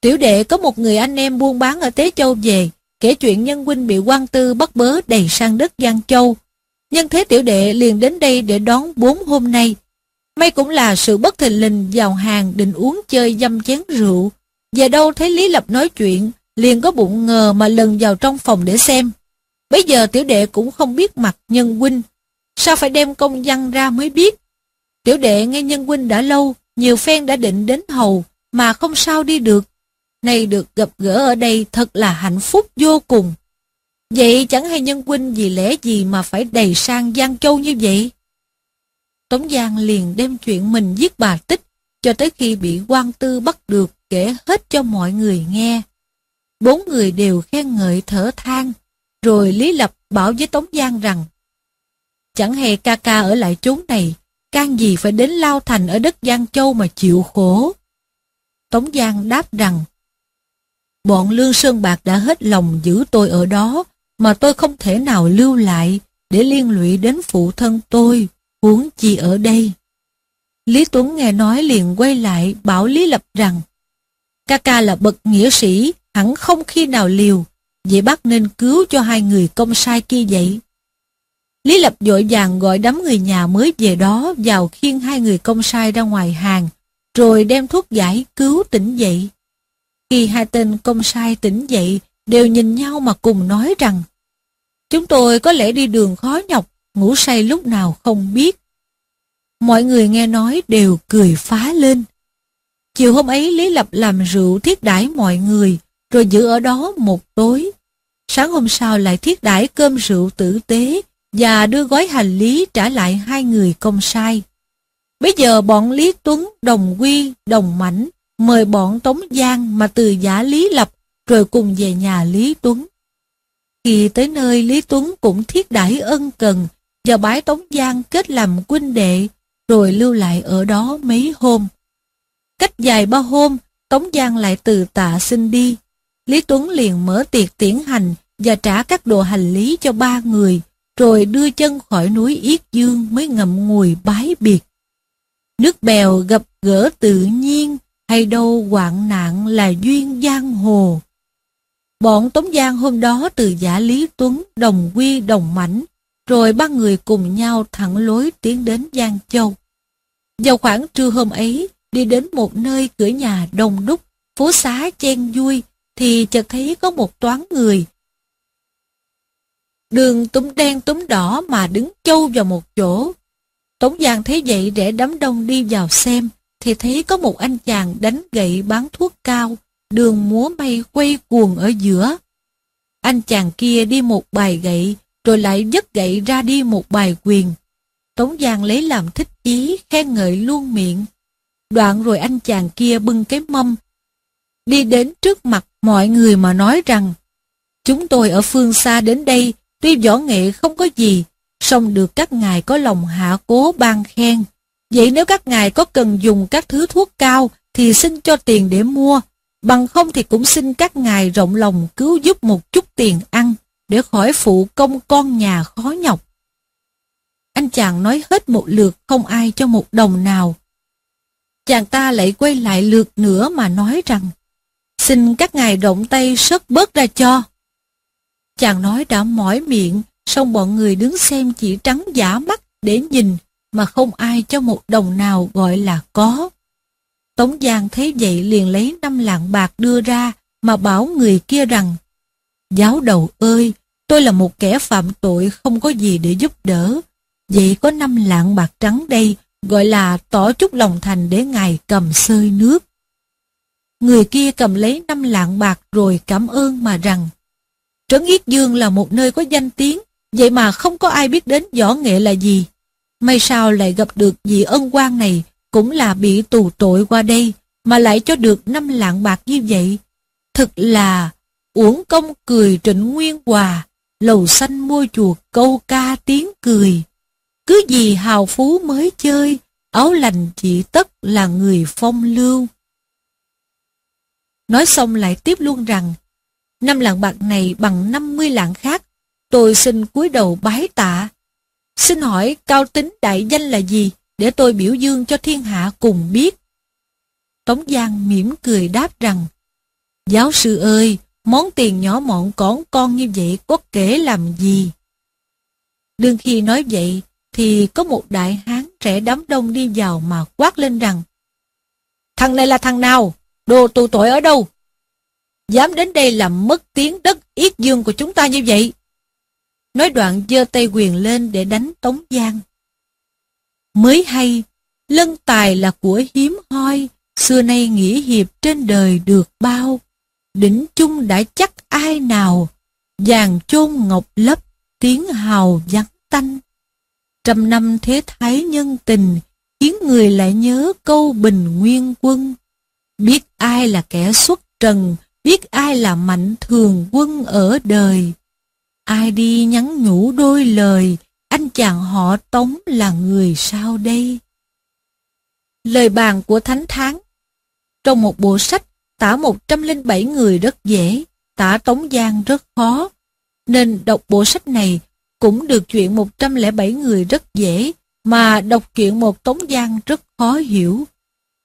tiểu đệ có một người anh em buôn bán ở Tế Châu về, kể chuyện nhân huynh bị quan tư bắt bớ đầy sang đất Giang Châu. Nhân thế tiểu đệ liền đến đây để đón bốn hôm nay, May cũng là sự bất thình lình vào hàng định uống chơi dâm chén rượu. Về đâu thấy Lý Lập nói chuyện, liền có bụng ngờ mà lần vào trong phòng để xem. Bây giờ tiểu đệ cũng không biết mặt nhân huynh, sao phải đem công văn ra mới biết? Tiểu đệ nghe nhân huynh đã lâu, nhiều phen đã định đến hầu, mà không sao đi được. Nay được gặp gỡ ở đây thật là hạnh phúc vô cùng. Vậy chẳng hay nhân huynh vì lẽ gì mà phải đầy sang Giang Châu như vậy? Tống Giang liền đem chuyện mình giết bà Tích cho tới khi bị quan tư bắt được kể hết cho mọi người nghe. Bốn người đều khen ngợi thở than, rồi Lý Lập bảo với Tống Giang rằng Chẳng hề ca ca ở lại chốn này, can gì phải đến Lao Thành ở đất Giang Châu mà chịu khổ. Tống Giang đáp rằng Bọn Lương Sơn Bạc đã hết lòng giữ tôi ở đó, mà tôi không thể nào lưu lại để liên lụy đến phụ thân tôi, huống chi ở đây. Lý Tuấn nghe nói liền quay lại bảo Lý Lập rằng ca ca là bậc nghĩa sĩ, hẳn không khi nào liều, vậy bác nên cứu cho hai người công sai kia vậy. Lý Lập dội vàng gọi đám người nhà mới về đó vào khiêng hai người công sai ra ngoài hàng, rồi đem thuốc giải cứu tỉnh dậy. Khi hai tên công sai tỉnh dậy, đều nhìn nhau mà cùng nói rằng Chúng tôi có lẽ đi đường khó nhọc, ngủ say lúc nào không biết. Mọi người nghe nói đều cười phá lên. Chiều hôm ấy Lý Lập làm rượu thiết đãi mọi người, rồi giữ ở đó một tối. Sáng hôm sau lại thiết đãi cơm rượu tử tế và đưa gói hành lý trả lại hai người công sai. Bây giờ bọn Lý Tuấn, Đồng Quy, Đồng Mảnh mời bọn Tống Giang mà từ giả Lý Lập rồi cùng về nhà Lý Tuấn. Khi tới nơi Lý Tuấn cũng thiết đãi ân cần và bái Tống Giang kết làm huynh đệ rồi lưu lại ở đó mấy hôm. Cách dài ba hôm, Tống Giang lại từ tạ xin đi. Lý Tuấn liền mở tiệc tiễn hành và trả các đồ hành lý cho ba người, rồi đưa chân khỏi núi Yết Dương mới ngậm ngùi bái biệt. Nước bèo gặp gỡ tự nhiên, hay đâu hoạn nạn là duyên giang hồ. Bọn Tống Giang hôm đó từ giả Lý Tuấn, Đồng Quy, Đồng Mảnh, rồi ba người cùng nhau thẳng lối tiến đến Giang Châu. Vào khoảng trưa hôm ấy, đi đến một nơi cửa nhà đông đúc, phố xá chen vui, thì chợt thấy có một toán người. Đường túm đen túm đỏ mà đứng châu vào một chỗ. Tống Giang thấy vậy để đám đông đi vào xem, thì thấy có một anh chàng đánh gậy bán thuốc cao, đường múa may quay cuồng ở giữa. Anh chàng kia đi một bài gậy, rồi lại dứt gậy ra đi một bài quyền. Tống Giang lấy làm thích ý, khen ngợi luôn miệng. Đoạn rồi anh chàng kia bưng cái mâm, đi đến trước mặt mọi người mà nói rằng, chúng tôi ở phương xa đến đây, tuy võ nghệ không có gì, song được các ngài có lòng hạ cố ban khen. Vậy nếu các ngài có cần dùng các thứ thuốc cao, thì xin cho tiền để mua, bằng không thì cũng xin các ngài rộng lòng cứu giúp một chút tiền ăn, để khỏi phụ công con nhà khó nhọc. Anh chàng nói hết một lượt không ai cho một đồng nào. Chàng ta lại quay lại lượt nữa mà nói rằng, xin các ngài động tay sớt bớt ra cho. Chàng nói đã mỏi miệng, xong bọn người đứng xem chỉ trắng giả mắt để nhìn, mà không ai cho một đồng nào gọi là có. Tống Giang thấy vậy liền lấy năm lạng bạc đưa ra, mà bảo người kia rằng, Giáo đầu ơi, tôi là một kẻ phạm tội không có gì để giúp đỡ. Vậy có năm lạng bạc trắng đây, gọi là tỏ chút lòng thành để ngài cầm sơi nước. Người kia cầm lấy năm lạng bạc rồi cảm ơn mà rằng, Trấn Yết Dương là một nơi có danh tiếng, vậy mà không có ai biết đến võ nghệ là gì. May sao lại gặp được vị ân quan này, cũng là bị tù tội qua đây, mà lại cho được năm lạng bạc như vậy. thật là uổng công cười trịnh nguyên hòa, lầu xanh mua chuột câu ca tiếng cười. Cứ gì hào phú mới chơi, áo lành chỉ tất là người phong lưu. Nói xong lại tiếp luôn rằng, năm lạng bạc này bằng 50 lạng khác, tôi xin cúi đầu bái tạ. Xin hỏi cao tính đại danh là gì, để tôi biểu dương cho thiên hạ cùng biết. Tống Giang mỉm cười đáp rằng, Giáo sư ơi, món tiền nhỏ mọn cỏn con như vậy có kể làm gì? Đương khi nói vậy, thì có một đại hán trẻ đám đông đi vào mà quát lên rằng, Thằng này là thằng nào? Đồ tù tội ở đâu? Dám đến đây làm mất tiếng đất yết dương của chúng ta như vậy? nói đoạn giơ tay quyền lên để đánh Tống Giang. Mới hay, lân tài là của hiếm hoi, xưa nay nghĩa hiệp trên đời được bao. Đỉnh chung đã chắc ai nào, vàng chôn ngọc lấp, tiếng hào vắng tanh. Trăm năm thế thái nhân tình, khiến người lại nhớ câu bình nguyên quân. Biết ai là kẻ xuất trần, biết ai là mạnh thường quân ở đời. Ai đi nhắn nhủ đôi lời, anh chàng họ Tống là người sao đây? Lời bàn của Thánh Tháng Trong một bộ sách, tả 107 người rất dễ, tả Tống Giang rất khó, nên đọc bộ sách này cũng được chuyện 107 người rất dễ, mà đọc chuyện một Tống Giang rất khó hiểu.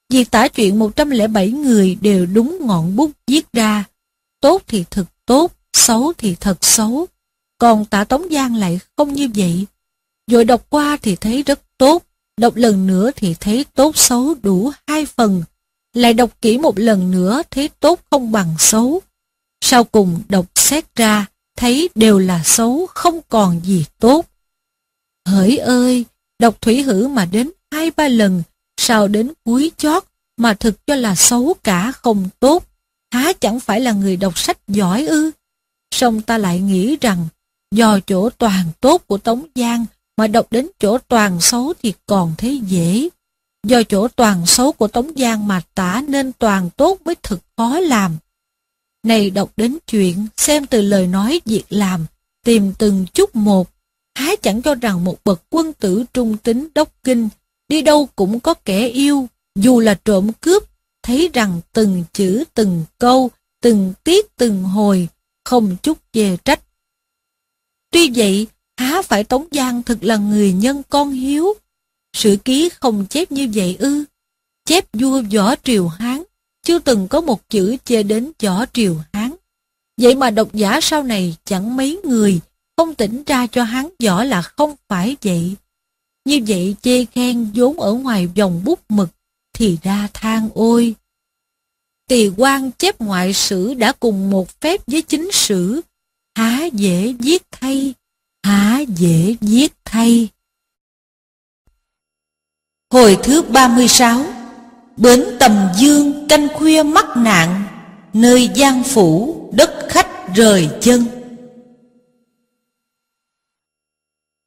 Việc tả chuyện 107 người đều đúng ngọn bút viết ra, tốt thì thật tốt, xấu thì thật xấu, còn tả Tống Giang lại không như vậy. Rồi đọc qua thì thấy rất tốt, đọc lần nữa thì thấy tốt xấu đủ hai phần, lại đọc kỹ một lần nữa thấy tốt không bằng xấu. Sau cùng đọc xét ra, thấy đều là xấu, không còn gì tốt. Hỡi ơi, đọc thủy hữ mà đến hai ba lần, sao đến cuối chót mà thực cho là xấu cả không tốt, há chẳng phải là người đọc sách giỏi ư? Xong ta lại nghĩ rằng, do chỗ toàn tốt của Tống Giang mà đọc đến chỗ toàn xấu thì còn thấy dễ. Do chỗ toàn xấu của Tống Giang mà tả nên toàn tốt mới thực khó làm. Này đọc đến chuyện, xem từ lời nói việc làm, tìm từng chút một, há chẳng cho rằng một bậc quân tử trung tính đốc kinh, đi đâu cũng có kẻ yêu, dù là trộm cướp, thấy rằng từng chữ từng câu, từng tiết từng hồi, không chút chê trách. Tuy vậy, há phải Tống Giang thực là người nhân con hiếu. Sử ký không chép như vậy ư. Chép vua võ triều Hán, chưa từng có một chữ chê đến võ triều Hán. Vậy mà độc giả sau này chẳng mấy người không tỉnh ra cho hắn võ là không phải vậy. Như vậy chê khen vốn ở ngoài dòng bút mực thì ra than ôi. Tỳ quan chép ngoại sử đã cùng một phép với chính sử, há dễ viết thay, há dễ giết thay. Hồi thứ 36 Bến tầm dương canh khuya mắc nạn, nơi giang phủ đất khách rời chân.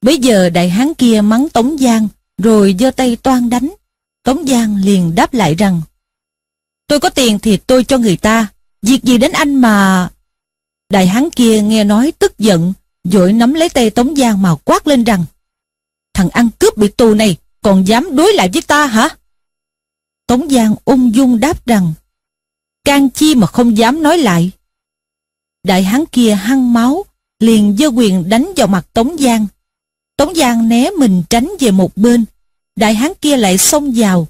Bây giờ đại hán kia mắng Tống Giang, rồi giơ tay toan đánh. Tống Giang liền đáp lại rằng, Tôi có tiền thì tôi cho người ta, việc gì đến anh mà... Đại hán kia nghe nói tức giận, dội nắm lấy tay Tống Giang mà quát lên rằng, Thằng ăn cướp bị tù này, còn dám đối lại với ta hả? Tống Giang ung dung đáp rằng, can chi mà không dám nói lại. Đại hán kia hăng máu, liền giơ quyền đánh vào mặt Tống Giang. Tống Giang né mình tránh về một bên, đại hán kia lại xông vào.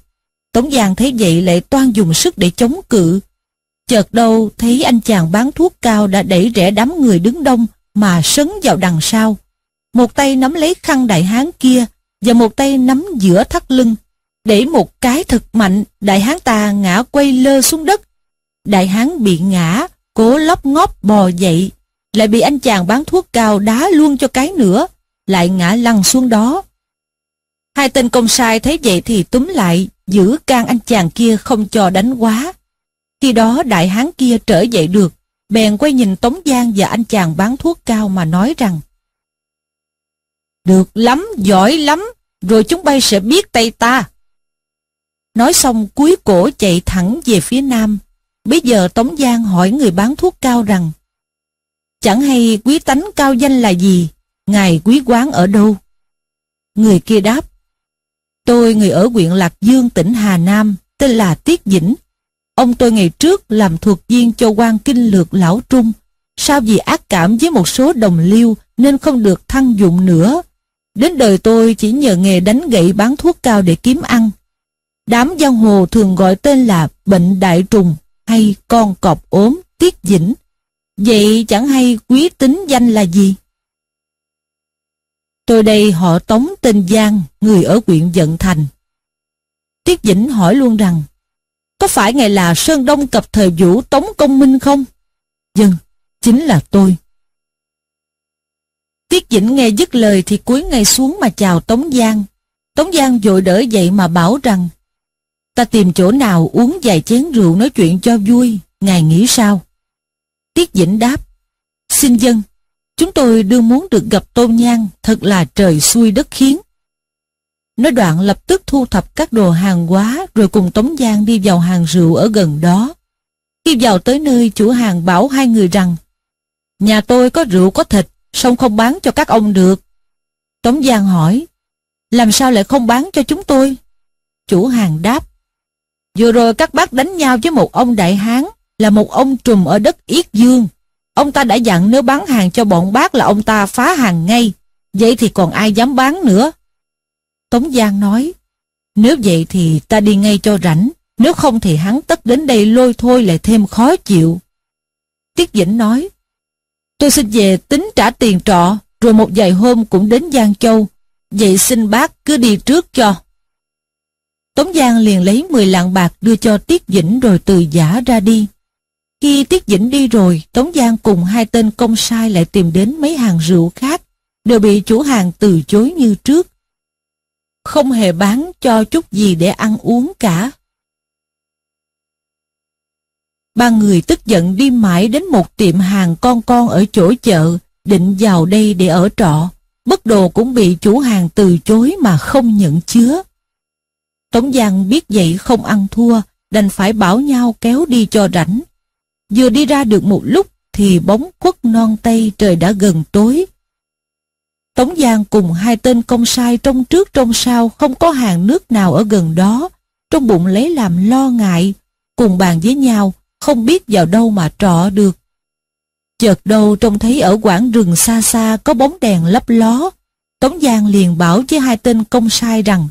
Tống Giang thấy vậy lại toan dùng sức để chống cự. Chợt đâu thấy anh chàng bán thuốc cao đã đẩy rẽ đám người đứng đông mà sấn vào đằng sau. Một tay nắm lấy khăn đại hán kia và một tay nắm giữa thắt lưng. Để một cái thật mạnh, đại hán ta ngã quay lơ xuống đất. Đại hán bị ngã, cố lóc ngóp bò dậy, lại bị anh chàng bán thuốc cao đá luôn cho cái nữa, lại ngã lăn xuống đó. Hai tên công sai thấy vậy thì túm lại, giữ can anh chàng kia không cho đánh quá. Khi đó đại hán kia trở dậy được, bèn quay nhìn Tống Giang và anh chàng bán thuốc cao mà nói rằng Được lắm, giỏi lắm, rồi chúng bay sẽ biết tay ta. Nói xong cúi cổ chạy thẳng về phía nam. Bây giờ Tống Giang hỏi người bán thuốc cao rằng Chẳng hay quý tánh cao danh là gì, ngài quý quán ở đâu? Người kia đáp Tôi người ở huyện Lạc Dương tỉnh Hà Nam, tên là Tiết Dĩnh. Ông tôi ngày trước làm thuộc viên cho quan kinh lược lão trung. Sao vì ác cảm với một số đồng liêu nên không được thăng dụng nữa. Đến đời tôi chỉ nhờ nghề đánh gậy bán thuốc cao để kiếm ăn. Đám giang hồ thường gọi tên là bệnh đại trùng hay con cọp ốm, tiết dĩnh. Vậy chẳng hay quý tính danh là gì? Tôi đây họ Tống tên Giang, người ở huyện Dận Thành. Tiết Dĩnh hỏi luôn rằng, có phải ngài là Sơn Đông cập thời vũ Tống Công Minh không? Dân, chính là tôi. Tiết Dĩnh nghe dứt lời thì cúi ngay xuống mà chào Tống Giang. Tống Giang vội đỡ dậy mà bảo rằng Ta tìm chỗ nào uống vài chén rượu nói chuyện cho vui, ngài nghĩ sao? Tiết Dĩnh đáp Xin dân, chúng tôi đương muốn được gặp Tôn Nhan, thật là trời xuôi đất khiến. Nói đoạn lập tức thu thập các đồ hàng hóa rồi cùng Tống Giang đi vào hàng rượu ở gần đó. Khi vào tới nơi chủ hàng bảo hai người rằng Nhà tôi có rượu có thịt, song không bán cho các ông được. Tống Giang hỏi Làm sao lại không bán cho chúng tôi? Chủ hàng đáp Vừa rồi các bác đánh nhau với một ông đại hán là một ông trùm ở đất Yết Dương. Ông ta đã dặn nếu bán hàng cho bọn bác là ông ta phá hàng ngay. Vậy thì còn ai dám bán nữa? Tống Giang nói, nếu vậy thì ta đi ngay cho rảnh, nếu không thì hắn tất đến đây lôi thôi lại thêm khó chịu. Tiết Dĩnh nói, tôi xin về tính trả tiền trọ, rồi một vài hôm cũng đến Giang Châu, vậy xin bác cứ đi trước cho. Tống Giang liền lấy 10 lạng bạc đưa cho Tiết Dĩnh rồi từ giả ra đi. Khi Tiết Dĩnh đi rồi, Tống Giang cùng hai tên công sai lại tìm đến mấy hàng rượu khác, đều bị chủ hàng từ chối như trước. Không hề bán cho chút gì để ăn uống cả. Ba người tức giận đi mãi đến một tiệm hàng con con ở chỗ chợ, định vào đây để ở trọ. Bất đồ cũng bị chủ hàng từ chối mà không nhận chứa. Tống Giang biết vậy không ăn thua, đành phải bảo nhau kéo đi cho rảnh. Vừa đi ra được một lúc thì bóng khuất non tây trời đã gần tối. Tống Giang cùng hai tên công sai trong trước trong sau không có hàng nước nào ở gần đó, trong bụng lấy làm lo ngại, cùng bàn với nhau, không biết vào đâu mà trọ được. Chợt đâu trông thấy ở quảng rừng xa xa có bóng đèn lấp ló, Tống Giang liền bảo với hai tên công sai rằng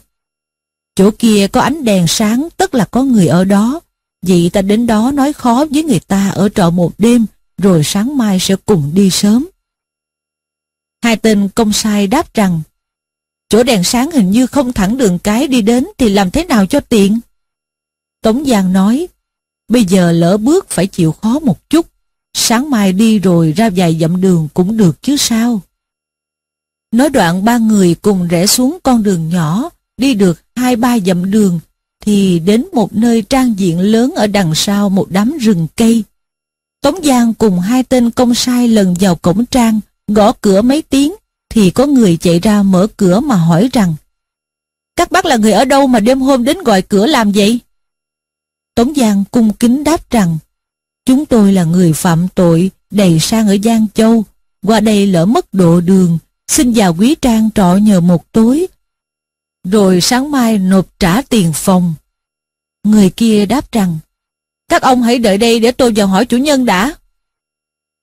Chỗ kia có ánh đèn sáng tức là có người ở đó. Vậy ta đến đó nói khó với người ta ở trọ một đêm, rồi sáng mai sẽ cùng đi sớm. Hai tên công sai đáp rằng, chỗ đèn sáng hình như không thẳng đường cái đi đến thì làm thế nào cho tiện? Tống Giang nói, bây giờ lỡ bước phải chịu khó một chút, sáng mai đi rồi ra vài dặm đường cũng được chứ sao? Nói đoạn ba người cùng rẽ xuống con đường nhỏ, đi được hai ba dặm đường, thì đến một nơi trang diện lớn ở đằng sau một đám rừng cây. Tống Giang cùng hai tên công sai lần vào cổng trang, gõ cửa mấy tiếng, thì có người chạy ra mở cửa mà hỏi rằng Các bác là người ở đâu mà đêm hôm đến gọi cửa làm vậy? Tống Giang cung kính đáp rằng Chúng tôi là người phạm tội đầy sang ở Giang Châu, qua đây lỡ mất độ đường, xin vào quý trang trọ nhờ một tối, rồi sáng mai nộp trả tiền phòng. Người kia đáp rằng, các ông hãy đợi đây để tôi vào hỏi chủ nhân đã.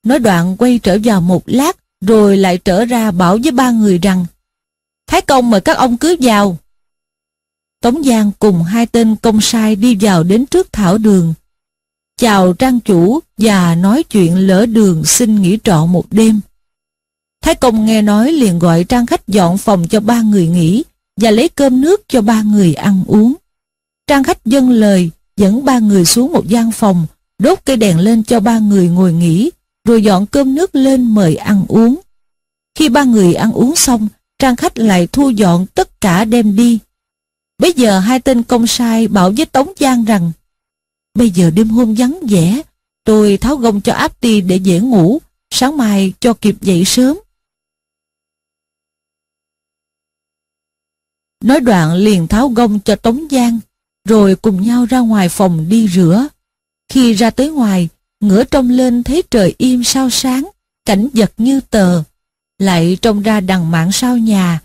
Nói đoạn quay trở vào một lát, rồi lại trở ra bảo với ba người rằng, Thái công mời các ông cứ vào. Tống Giang cùng hai tên công sai đi vào đến trước thảo đường, chào trang chủ và nói chuyện lỡ đường xin nghỉ trọ một đêm. Thái công nghe nói liền gọi trang khách dọn phòng cho ba người nghỉ, và lấy cơm nước cho ba người ăn uống. Trang khách dâng lời, dẫn ba người xuống một gian phòng, đốt cây đèn lên cho ba người ngồi nghỉ, rồi dọn cơm nước lên mời ăn uống. Khi ba người ăn uống xong, Trang khách lại thu dọn tất cả đem đi. Bây giờ hai tên công sai bảo với Tống Giang rằng Bây giờ đêm hôm vắng vẻ, tôi tháo gông cho áp ti để dễ ngủ, sáng mai cho kịp dậy sớm. Nói đoạn liền tháo gông cho Tống Giang, rồi cùng nhau ra ngoài phòng đi rửa. Khi ra tới ngoài, ngửa trông lên thấy trời im sao sáng, cảnh vật như tờ. Lại trông ra đằng mạng sau nhà,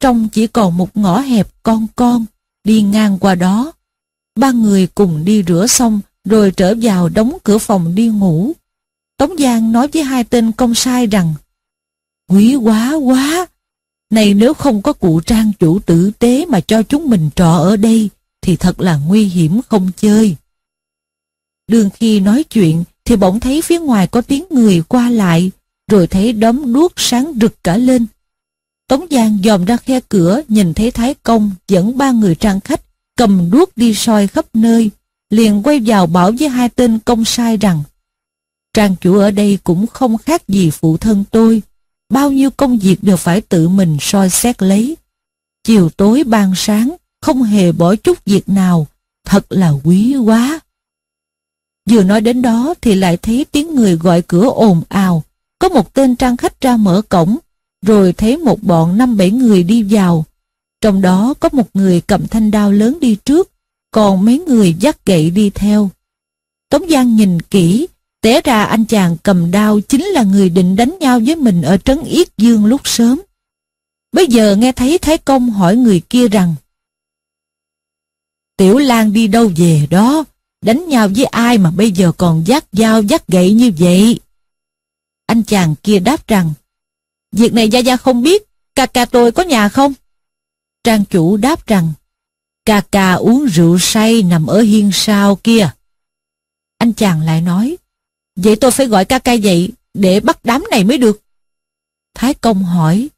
trong chỉ còn một ngõ hẹp con con, đi ngang qua đó. Ba người cùng đi rửa xong, rồi trở vào đóng cửa phòng đi ngủ. Tống Giang nói với hai tên công sai rằng, Quý quá quá, này nếu không có cụ trang chủ tử tế mà cho chúng mình trọ ở đây, thì thật là nguy hiểm không chơi. Đường khi nói chuyện, thì bỗng thấy phía ngoài có tiếng người qua lại, rồi thấy đống đuốc sáng rực cả lên. Tống Giang dòm ra khe cửa, nhìn thấy Thái Công dẫn ba người trang khách, cầm đuốc đi soi khắp nơi, liền quay vào bảo với hai tên công sai rằng Trang chủ ở đây cũng không khác gì phụ thân tôi, bao nhiêu công việc đều phải tự mình soi xét lấy. Chiều tối ban sáng, không hề bỏ chút việc nào, thật là quý quá. Vừa nói đến đó thì lại thấy tiếng người gọi cửa ồn ào, có một tên trang khách ra mở cổng, rồi thấy một bọn năm bảy người đi vào. Trong đó có một người cầm thanh đao lớn đi trước, còn mấy người dắt gậy đi theo. Tống Giang nhìn kỹ, té ra anh chàng cầm đao chính là người định đánh nhau với mình ở trấn Yết Dương lúc sớm. Bây giờ nghe thấy Thái Công hỏi người kia rằng Tiểu Lan đi đâu về đó, đánh nhau với ai mà bây giờ còn dắt dao dắt gậy như vậy? Anh chàng kia đáp rằng Việc này Gia Gia không biết, ca ca tôi có nhà không? Trang chủ đáp rằng Ca ca uống rượu say nằm ở hiên sau kia. Anh chàng lại nói Vậy tôi phải gọi ca ca dậy để bắt đám này mới được. Thái công hỏi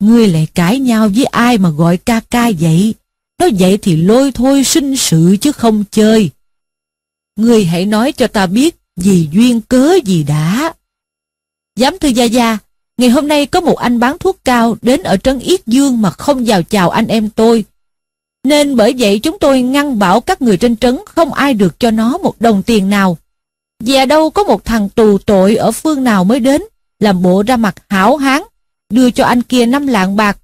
Ngươi lại cãi nhau với ai mà gọi ca ca vậy? Nói vậy thì lôi thôi sinh sự chứ không chơi. Ngươi hãy nói cho ta biết vì duyên cớ gì đã. Giám thư Gia Gia, ngày hôm nay có một anh bán thuốc cao đến ở Trấn Yết Dương mà không vào chào anh em tôi. Nên bởi vậy chúng tôi ngăn bảo các người trên trấn không ai được cho nó một đồng tiền nào. Và đâu có một thằng tù tội ở phương nào mới đến, làm bộ ra mặt hảo hán, đưa cho anh kia năm lạng bạc.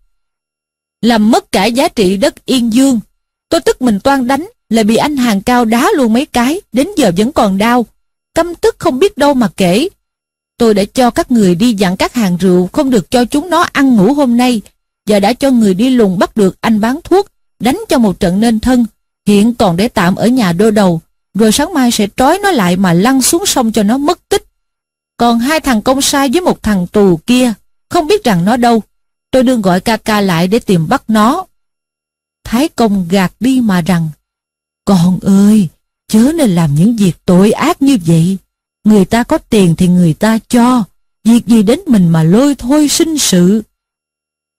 Làm mất cả giá trị đất Yên Dương. Tôi tức mình toan đánh, là bị anh hàng cao đá luôn mấy cái, đến giờ vẫn còn đau. Căm tức không biết đâu mà kể. Tôi đã cho các người đi dặn các hàng rượu không được cho chúng nó ăn ngủ hôm nay, và đã cho người đi lùng bắt được anh bán thuốc, đánh cho một trận nên thân, hiện còn để tạm ở nhà đô đầu, rồi sáng mai sẽ trói nó lại mà lăn xuống sông cho nó mất tích. Còn hai thằng công sai với một thằng tù kia, không biết rằng nó đâu. Tôi đương gọi ca ca lại để tìm bắt nó. Thái công gạt đi mà rằng, con ơi, chớ nên làm những việc tội ác như vậy. Người ta có tiền thì người ta cho, việc gì đến mình mà lôi thôi sinh sự.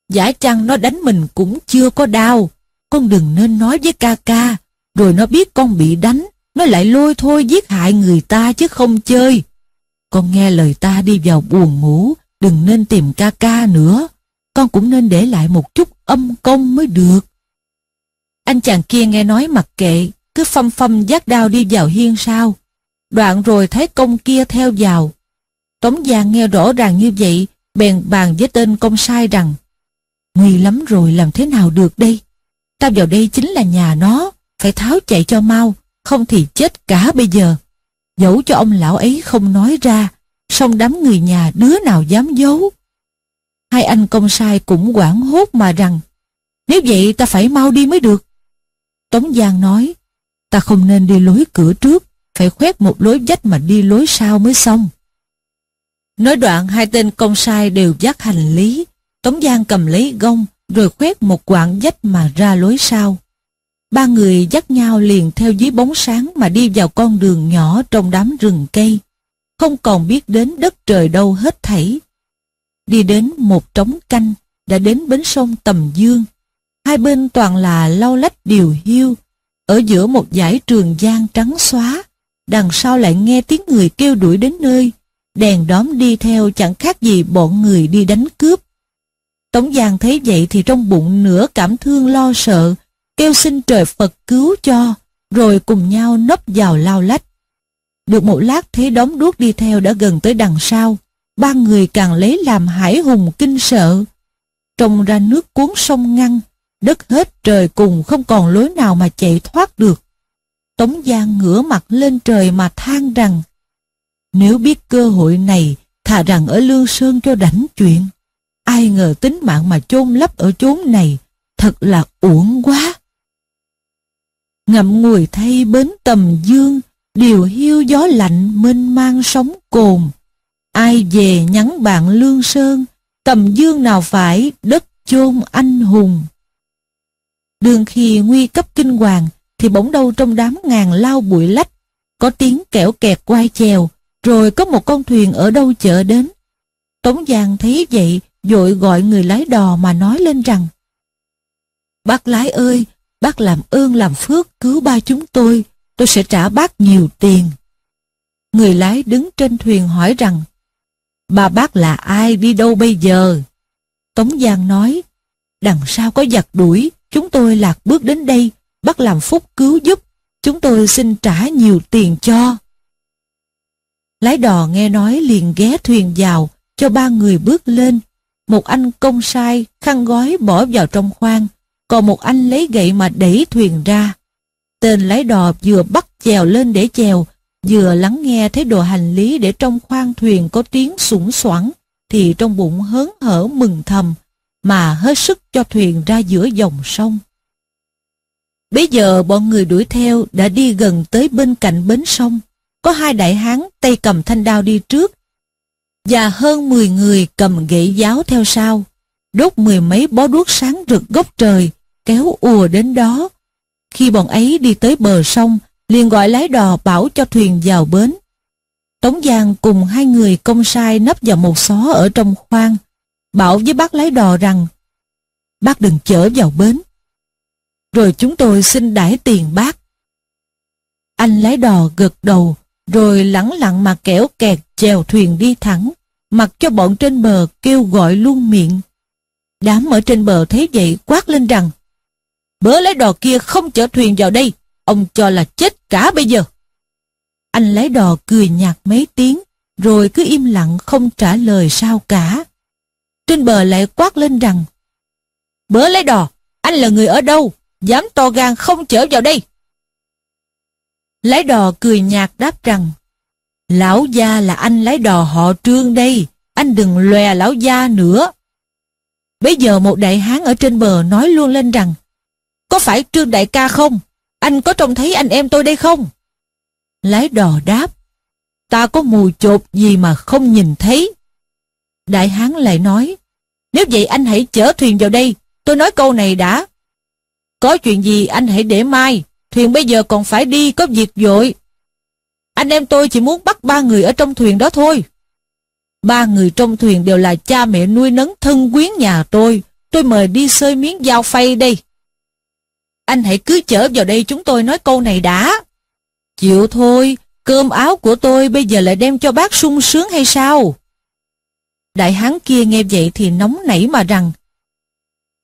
Giả chăng nó đánh mình cũng chưa có đau, con đừng nên nói với ca ca, rồi nó biết con bị đánh, nó lại lôi thôi giết hại người ta chứ không chơi. Con nghe lời ta đi vào buồn ngủ, đừng nên tìm ca ca nữa. Con cũng nên để lại một chút âm công mới được. Anh chàng kia nghe nói mặc kệ, cứ phăm phăm giác đao đi vào hiên sau. Đoạn rồi thấy công kia theo vào. Tống Giang nghe rõ ràng như vậy, bèn bàn với tên công sai rằng Nguy lắm rồi làm thế nào được đây? Tao vào đây chính là nhà nó, phải tháo chạy cho mau, không thì chết cả bây giờ. Dẫu cho ông lão ấy không nói ra, song đám người nhà đứa nào dám giấu. Hai anh công sai cũng quảng hốt mà rằng, nếu vậy ta phải mau đi mới được. Tống Giang nói, ta không nên đi lối cửa trước, phải khoét một lối dách mà đi lối sau mới xong. Nói đoạn hai tên công sai đều dắt hành lý, Tống Giang cầm lấy gông, rồi khoét một quãng dách mà ra lối sau. Ba người dắt nhau liền theo dưới bóng sáng mà đi vào con đường nhỏ trong đám rừng cây, không còn biết đến đất trời đâu hết thảy. Đi đến một trống canh, đã đến bến sông Tầm Dương. Hai bên toàn là lau lách điều hiu, ở giữa một dải trường giang trắng xóa, đằng sau lại nghe tiếng người kêu đuổi đến nơi, đèn đóm đi theo chẳng khác gì bọn người đi đánh cướp. Tống Giang thấy vậy thì trong bụng nửa cảm thương lo sợ, kêu xin trời Phật cứu cho, rồi cùng nhau nấp vào lao lách. Được một lát thấy đóm đuốc đi theo đã gần tới đằng sau, ba người càng lấy làm hải hùng kinh sợ. Trông ra nước cuốn sông ngăn, đất hết trời cùng không còn lối nào mà chạy thoát được. Tống Giang ngửa mặt lên trời mà than rằng, nếu biết cơ hội này, thà rằng ở Lương Sơn cho đánh chuyện. Ai ngờ tính mạng mà chôn lấp ở chốn này, thật là uổng quá. Ngậm ngùi thay bến tầm dương, điều hiu gió lạnh mênh mang sóng cồn. Ai về nhắn bạn Lương Sơn, tầm dương nào phải đất chôn anh hùng. Đường khi nguy cấp kinh hoàng, thì bỗng đâu trong đám ngàn lao bụi lách, có tiếng kẻo kẹt quay chèo, rồi có một con thuyền ở đâu chở đến. Tống Giang thấy vậy, dội gọi người lái đò mà nói lên rằng Bác lái ơi, bác làm ơn làm phước cứu ba chúng tôi, tôi sẽ trả bác nhiều tiền. Người lái đứng trên thuyền hỏi rằng Bà bác là ai đi đâu bây giờ? Tống Giang nói, đằng sau có giặc đuổi, chúng tôi lạc bước đến đây, bắt làm phúc cứu giúp, chúng tôi xin trả nhiều tiền cho. Lái đò nghe nói liền ghé thuyền vào, cho ba người bước lên. Một anh công sai khăn gói bỏ vào trong khoang, còn một anh lấy gậy mà đẩy thuyền ra. Tên lái đò vừa bắt chèo lên để chèo, vừa lắng nghe thấy đồ hành lý để trong khoang thuyền có tiếng sủng soảng, thì trong bụng hớn hở mừng thầm, mà hết sức cho thuyền ra giữa dòng sông. Bây giờ bọn người đuổi theo đã đi gần tới bên cạnh bến sông, có hai đại hán tay cầm thanh đao đi trước, và hơn 10 người cầm gậy giáo theo sau, đốt mười mấy bó đuốc sáng rực gốc trời, kéo ùa đến đó. Khi bọn ấy đi tới bờ sông, liền gọi lái đò bảo cho thuyền vào bến. Tống Giang cùng hai người công sai nấp vào một xó ở trong khoang, bảo với bác lái đò rằng bác đừng chở vào bến. Rồi chúng tôi xin đãi tiền bác. Anh lái đò gật đầu, rồi lẳng lặng mà kẻo kẹt chèo thuyền đi thẳng, mặc cho bọn trên bờ kêu gọi luôn miệng. Đám ở trên bờ thấy vậy quát lên rằng Bớ lái đò kia không chở thuyền vào đây, ông cho là chết cả bây giờ. Anh lái đò cười nhạt mấy tiếng, rồi cứ im lặng không trả lời sao cả. Trên bờ lại quát lên rằng Bớ lái đò, anh là người ở đâu, dám to gan không chở vào đây. Lái đò cười nhạt đáp rằng Lão gia là anh lái đò họ trương đây, anh đừng lòe lão gia nữa. Bây giờ một đại hán ở trên bờ nói luôn lên rằng Có phải trương đại ca không? Anh có trông thấy anh em tôi đây không? Lái đò đáp Ta có mù chột gì mà không nhìn thấy. Đại hán lại nói Nếu vậy anh hãy chở thuyền vào đây, tôi nói câu này đã. Có chuyện gì anh hãy để mai, thuyền bây giờ còn phải đi có việc vội. Anh em tôi chỉ muốn bắt ba người ở trong thuyền đó thôi. Ba người trong thuyền đều là cha mẹ nuôi nấng thân quyến nhà tôi. Tôi mời đi xơi miếng dao phay đây. Anh hãy cứ chở vào đây chúng tôi nói câu này đã. Chịu thôi, cơm áo của tôi bây giờ lại đem cho bác sung sướng hay sao? Đại hán kia nghe vậy thì nóng nảy mà rằng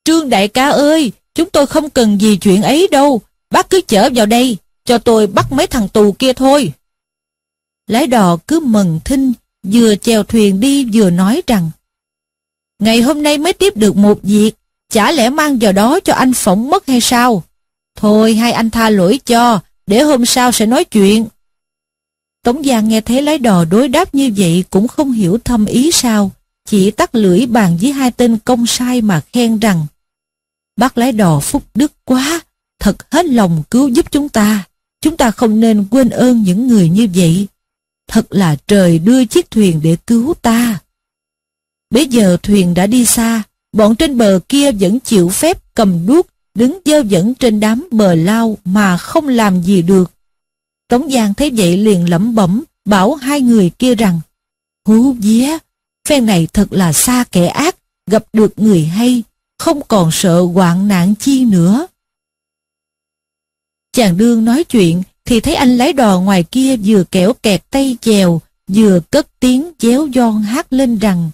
Trương đại ca ơi, chúng tôi không cần gì chuyện ấy đâu, bác cứ chở vào đây, cho tôi bắt mấy thằng tù kia thôi. Lái đò cứ mừng thinh, vừa chèo thuyền đi vừa nói rằng Ngày hôm nay mới tiếp được một việc, chả lẽ mang vào đó cho anh phỏng mất hay sao? Thôi hai anh tha lỗi cho, để hôm sau sẽ nói chuyện. Tống Giang nghe thấy lái đò đối đáp như vậy cũng không hiểu thâm ý sao, chỉ tắt lưỡi bàn với hai tên công sai mà khen rằng Bác lái đò phúc đức quá, thật hết lòng cứu giúp chúng ta. Chúng ta không nên quên ơn những người như vậy. Thật là trời đưa chiếc thuyền để cứu ta. Bây giờ thuyền đã đi xa, bọn trên bờ kia vẫn chịu phép cầm đuốc, đứng dơ dẫn trên đám bờ lao mà không làm gì được. Tống Giang thấy vậy liền lẩm bẩm, bảo hai người kia rằng, Hú vía, phen này thật là xa kẻ ác, gặp được người hay, không còn sợ hoạn nạn chi nữa. Chàng đương nói chuyện thì thấy anh lái đò ngoài kia vừa kẻo kẹt tay chèo, vừa cất tiếng chéo giòn hát lên rằng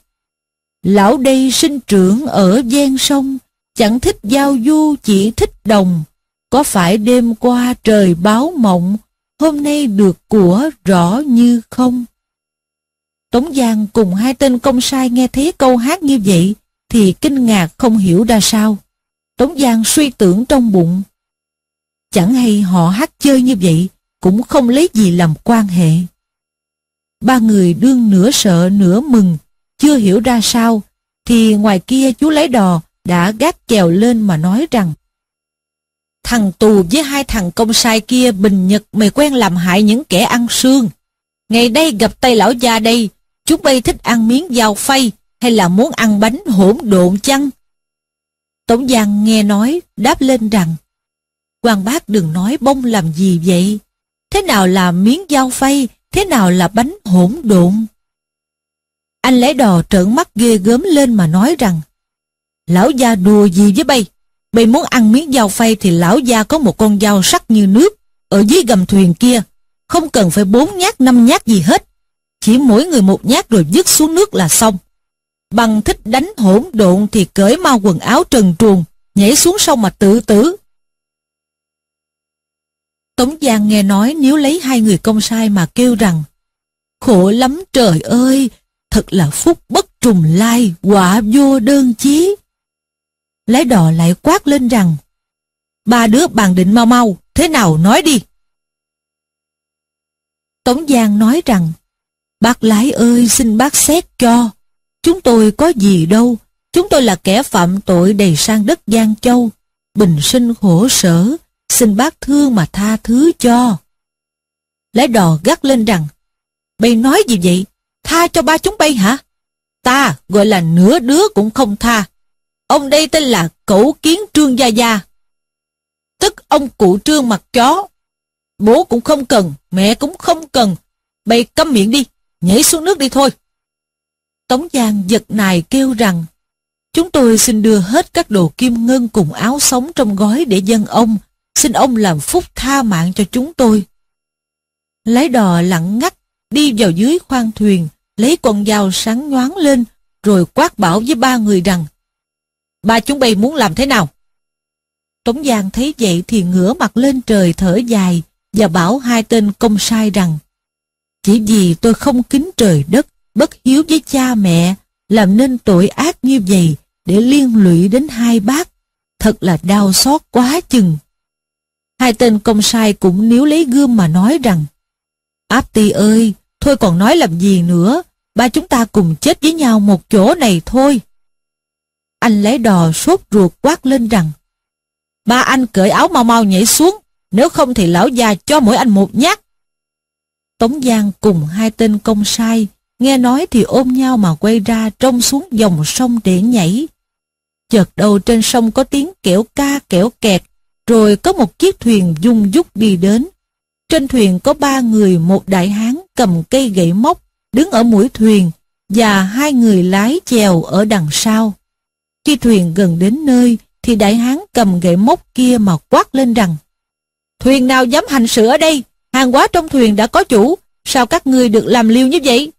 Lão đây sinh trưởng ở gian sông, chẳng thích giao du chỉ thích đồng. Có phải đêm qua trời báo mộng, hôm nay được của rõ như không? Tống Giang cùng hai tên công sai nghe thấy câu hát như vậy, thì kinh ngạc không hiểu ra sao. Tống Giang suy tưởng trong bụng. Chẳng hay họ hát chơi như vậy, cũng không lấy gì làm quan hệ. Ba người đương nửa sợ nửa mừng, chưa hiểu ra sao, thì ngoài kia chú lấy đò đã gác chèo lên mà nói rằng Thằng tù với hai thằng công sai kia bình nhật mày quen làm hại những kẻ ăn xương. Ngày đây gặp tay lão gia đây, chú bay thích ăn miếng dao phay hay là muốn ăn bánh hỗn độn chăng? Tống Giang nghe nói, đáp lên rằng quan bác đừng nói bông làm gì vậy? Thế nào là miếng dao phay, thế nào là bánh hỗn độn? Anh lấy đò trợn mắt ghê gớm lên mà nói rằng Lão gia đùa gì với bay? Bay muốn ăn miếng dao phay thì lão gia có một con dao sắc như nước ở dưới gầm thuyền kia. Không cần phải bốn nhát năm nhát gì hết chỉ mỗi người một nhát rồi dứt xuống nước là xong. Bằng thích đánh hỗn độn thì cởi mau quần áo trần truồng, nhảy xuống sông mà tự tử. Tống Giang nghe nói nếu lấy hai người công sai mà kêu rằng Khổ lắm trời ơi, thật là phúc bất trùng lai, quả vô đơn chí. Lái đò lại quát lên rằng Ba đứa bàn định mau mau, thế nào nói đi. Tống Giang nói rằng Bác lái ơi, xin bác xét cho. Chúng tôi có gì đâu. Chúng tôi là kẻ phạm tội đầy sang đất Giang Châu. Bình sinh khổ sở. Xin bác thương mà tha thứ cho. Lái đò gắt lên rằng Bay nói gì vậy? Tha cho ba chúng bay hả? Ta, gọi là nửa đứa cũng không tha. Ông đây tên là Cẩu Kiến Trương Gia Gia. Tức ông cụ trương mặt chó. Bố cũng không cần, Mẹ cũng không cần. Bày câm miệng đi. Nhảy xuống nước đi thôi Tống Giang giật nài kêu rằng Chúng tôi xin đưa hết các đồ kim ngân cùng áo sống trong gói để dân ông, xin ông làm phúc tha mạng cho chúng tôi. Lái đò lặng ngắt, đi vào dưới khoang thuyền, lấy con dao sáng nhoáng lên, rồi quát bảo với ba người rằng Ba chúng bay muốn làm thế nào? Tống Giang thấy vậy thì ngửa mặt lên trời thở dài và bảo hai tên công sai rằng chỉ vì tôi không kính trời đất, bất hiếu với cha mẹ, làm nên tội ác như vậy để liên lụy đến hai bác. Thật là đau xót quá chừng. Hai tên công sai cũng níu lấy gươm mà nói rằng Áp ti ơi, thôi còn nói làm gì nữa, ba chúng ta cùng chết với nhau một chỗ này thôi. Anh lấy đò sốt ruột quát lên rằng Ba anh cởi áo mau mau nhảy xuống, nếu không thì lão già cho mỗi anh một nhát. Tống Giang cùng hai tên công sai, nghe nói thì ôm nhau mà quay ra trông xuống dòng sông để nhảy. Chợt đầu trên sông có tiếng kẻo ca kẻo kẹt, rồi có một chiếc thuyền dung dút đi đến. Trên thuyền có ba người, một đại hán cầm cây gậy móc, đứng ở mũi thuyền, và hai người lái chèo ở đằng sau. Khi thuyền gần đến nơi, thì đại hán cầm gậy móc kia mà quát lên rằng Thuyền nào dám hành sự ở đây? Hàng hóa trong thuyền đã có chủ, sao các ngươi được làm liêu như vậy?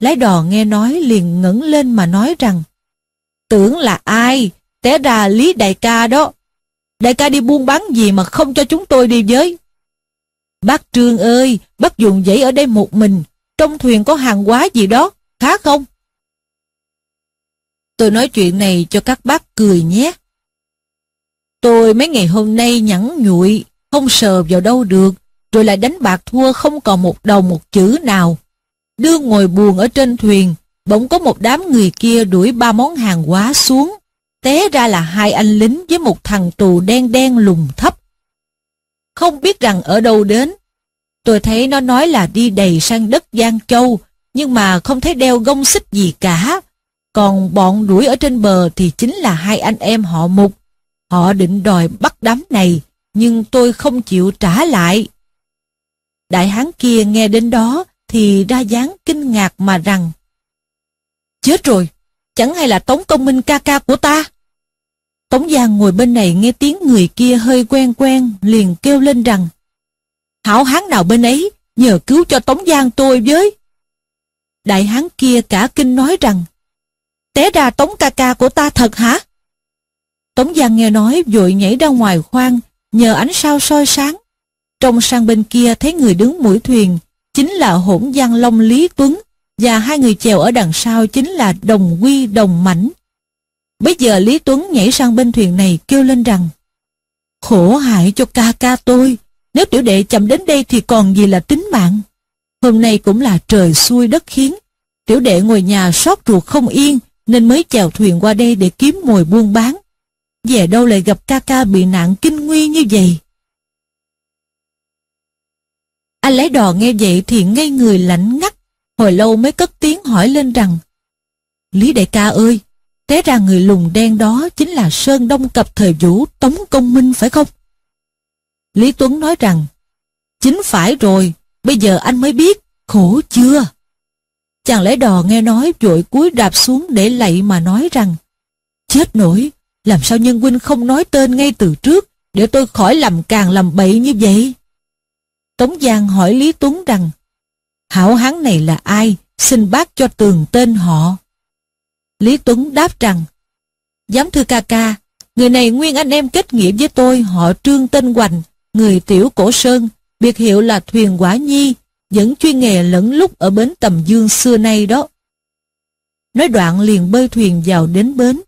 Lái đò nghe nói liền ngẩng lên mà nói rằng Tưởng là ai? Té ra Lý Đại ca đó. Đại ca đi buôn bán gì mà không cho chúng tôi đi với? Bác Trương ơi, bác dùng dãy ở đây một mình, trong thuyền có hàng hóa gì đó, khá không? Tôi nói chuyện này cho các bác cười nhé. Tôi mấy ngày hôm nay nhẵn nhụi, không sờ vào đâu được, rồi lại đánh bạc thua không còn một đồng một chữ nào. Đưa ngồi buồn ở trên thuyền, bỗng có một đám người kia đuổi ba món hàng hóa xuống. Té ra là hai anh lính với một thằng tù đen đen lùng thấp. Không biết rằng ở đâu đến. Tôi thấy nó nói là đi đầy sang đất Giang Châu, nhưng mà không thấy đeo gông xích gì cả. Còn bọn đuổi ở trên bờ thì chính là hai anh em họ mục. Họ định đòi bắt đám này, nhưng tôi không chịu trả lại. Đại hán kia nghe đến đó thì ra dáng kinh ngạc mà rằng Chết rồi, chẳng hay là Tống Công Minh ca ca của ta? Tống Giang ngồi bên này nghe tiếng người kia hơi quen quen, liền kêu lên rằng Hảo hán nào bên ấy, nhờ cứu cho Tống Giang tôi với. Đại hán kia cả kinh nói rằng Té ra Tống ca ca của ta thật hả? Tống Giang nghe nói vội nhảy ra ngoài khoang, nhờ ánh sao soi sáng trông sang bên kia thấy người đứng mũi thuyền, chính là hỗn giang long Lý Tuấn, và hai người chèo ở đằng sau chính là Đồng Quy Đồng Mảnh. Bây giờ Lý Tuấn nhảy sang bên thuyền này kêu lên rằng Khổ hại cho ca ca tôi, nếu tiểu đệ chậm đến đây thì còn gì là tính mạng. Hôm nay cũng là trời xuôi đất khiến, tiểu đệ ngồi nhà sót ruột không yên nên mới chèo thuyền qua đây để kiếm mồi buôn bán. Về đâu lại gặp ca ca bị nạn kinh nguy như vậy? Anh lấy đò nghe vậy thì ngây người lạnh ngắt, hồi lâu mới cất tiếng hỏi lên rằng Lý đại ca ơi, té ra người lùng đen đó chính là Sơn Đông Cập thời vũ Tống Công Minh phải không? Lý Tuấn nói rằng Chính phải rồi, bây giờ anh mới biết, khổ chưa? Chàng lái đò nghe nói vội cúi đạp xuống để lạy mà nói rằng Chết nổi, làm sao nhân huynh không nói tên ngay từ trước để tôi khỏi làm càng làm bậy như vậy? Tống Giang hỏi Lý Tuấn rằng Hảo hán này là ai? Xin bác cho tường tên họ. Lý Tuấn đáp rằng, Giám thư ca ca, người này nguyên anh em kết nghĩa với tôi, họ trương tên Hoành, người tiểu cổ sơn, biệt hiệu là thuyền quả nhi, vẫn chuyên nghề lẫn lúc ở bến tầm dương xưa nay đó. Nói đoạn liền bơi thuyền vào đến bến.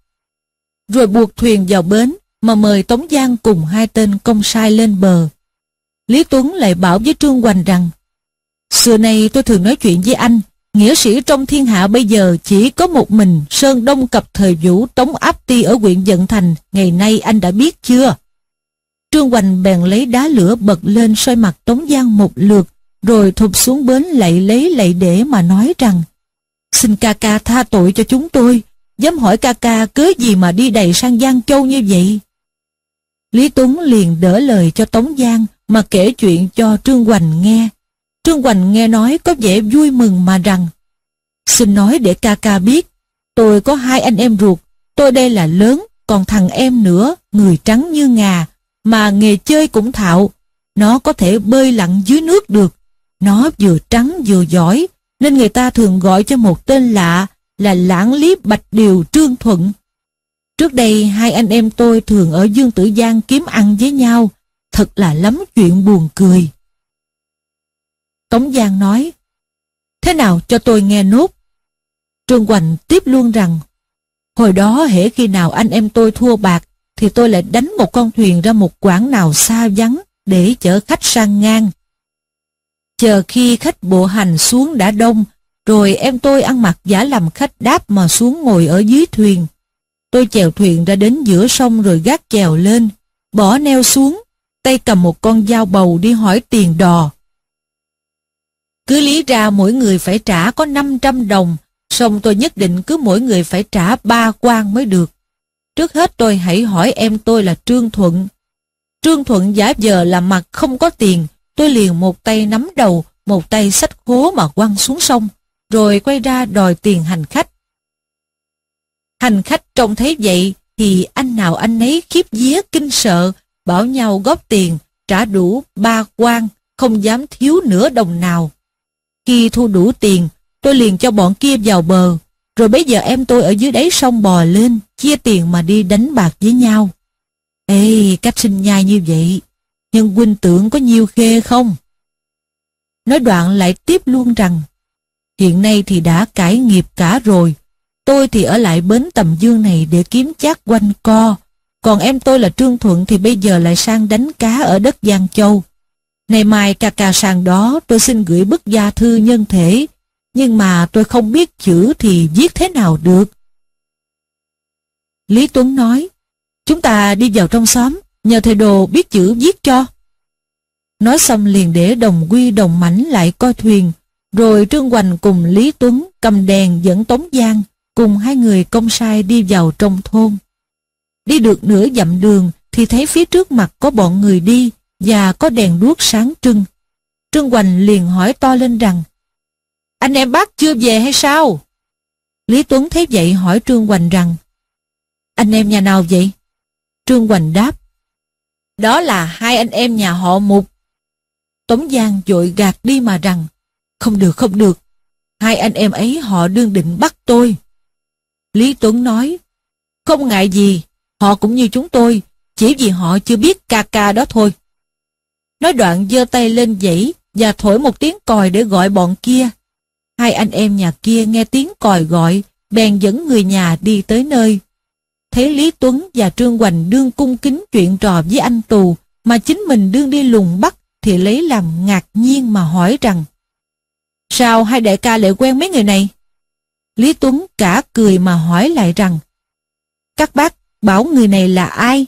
Rồi buộc thuyền vào bến mà mời Tống Giang cùng hai tên công sai lên bờ. Lý Tuấn lại bảo với Trương Hoành rằng, Xưa nay tôi thường nói chuyện với anh, Nghĩa sĩ trong thiên hạ bây giờ chỉ có một mình Sơn Đông cập thời vũ Tống Áp Ti ở huyện Dận Thành, Ngày nay anh đã biết chưa? Trương Hoành bèn lấy đá lửa bật lên soi mặt Tống Giang một lượt, Rồi thụp xuống bến lạy lấy lạy để mà nói rằng, Xin ca ca tha tội cho chúng tôi, Dám hỏi ca ca cớ gì mà đi đầy sang Giang Châu như vậy? Lý Tuấn liền đỡ lời cho Tống Giang mà kể chuyện cho Trương Hoành nghe. Trương Hoành nghe nói có vẻ vui mừng mà rằng, Xin nói để ca ca biết, Tôi có hai anh em ruột, Tôi đây là lớn, Còn thằng em nữa, Người trắng như ngà, Mà nghề chơi cũng thạo, Nó có thể bơi lặn dưới nước được Nó vừa trắng vừa giỏi, Nên người ta thường gọi cho một tên lạ Là lãng lý bạch điều trương thuận Trước đây hai anh em tôi thường ở Dương Tử Giang kiếm ăn với nhau Thật là lắm chuyện buồn cười Tống Giang nói, Thế nào cho tôi nghe nốt? Trương Hoành tiếp luôn rằng, Hồi đó hễ khi nào anh em tôi thua bạc, thì tôi lại đánh một con thuyền ra một quảng nào xa vắng để chở khách sang ngang. Chờ khi khách bộ hành xuống đã đông, rồi em tôi ăn mặc giả làm khách đáp mà xuống ngồi ở dưới thuyền. Tôi chèo thuyền ra đến giữa sông rồi gác chèo lên, bỏ neo xuống, tay cầm một con dao bầu đi hỏi tiền đò. Cứ lý ra mỗi người phải trả có 500 đồng, xong tôi nhất định cứ mỗi người phải trả ba quan mới được. Trước hết tôi hãy hỏi em tôi là Trương Thuận. Trương Thuận giả giờ là mặt không có tiền, tôi liền một tay nắm đầu, một tay sách khố mà quăng xuống sông, rồi quay ra đòi tiền hành khách. Hành khách trông thấy vậy thì anh nào anh ấy khiếp vía kinh sợ, bảo nhau góp tiền, trả đủ ba quan, không dám thiếu nửa đồng nào. Khi thu đủ tiền, tôi liền cho bọn kia vào bờ, rồi bây giờ em tôi ở dưới đáy sông bò lên, chia tiền mà đi đánh bạc với nhau. Ê, cách sinh nhai như vậy, nhưng huynh tưởng có nhiều khê không? Nói đoạn lại tiếp luôn rằng, hiện nay thì đã cải nghiệp cả rồi, tôi thì ở lại bến tầm dương này để kiếm chác quanh co, còn em tôi là Trương Thuận thì bây giờ lại sang đánh cá ở đất Giang Châu. Ngày mai cà cà sàn đó tôi xin gửi bức gia thư nhân thể, nhưng mà tôi không biết chữ thì viết thế nào được. Lý Tuấn nói, chúng ta đi vào trong xóm, nhờ thầy đồ biết chữ viết cho. Nói xong liền để đồng quy đồng mảnh lại coi thuyền, rồi Trương Hoành cùng Lý Tuấn cầm đèn dẫn Tống Giang, cùng hai người công sai đi vào trong thôn. Đi được nửa dặm đường thì thấy phía trước mặt có bọn người đi, và có đèn đuốc sáng trưng. Trương Hoành liền hỏi to lên rằng Anh em bác chưa về hay sao? Lý Tuấn thấy vậy hỏi Trương Hoành rằng Anh em nhà nào vậy? Trương Hoành đáp Đó là hai anh em nhà họ Mục. Tống Giang dội gạt đi mà rằng Không được không được Hai anh em ấy họ đương định bắt tôi. Lý Tuấn nói Không ngại gì Họ cũng như chúng tôi Chỉ vì họ chưa biết ca ca đó thôi. Nói đoạn giơ tay lên dãy và thổi một tiếng còi để gọi bọn kia. Hai anh em nhà kia nghe tiếng còi gọi, bèn dẫn người nhà đi tới nơi. Thấy Lý Tuấn và Trương Hoành đương cung kính chuyện trò với anh tù, mà chính mình đương đi lùng bắt thì lấy làm ngạc nhiên mà hỏi rằng Sao hai đại ca lại quen mấy người này? Lý Tuấn cả cười mà hỏi lại rằng Các bác bảo người này là ai?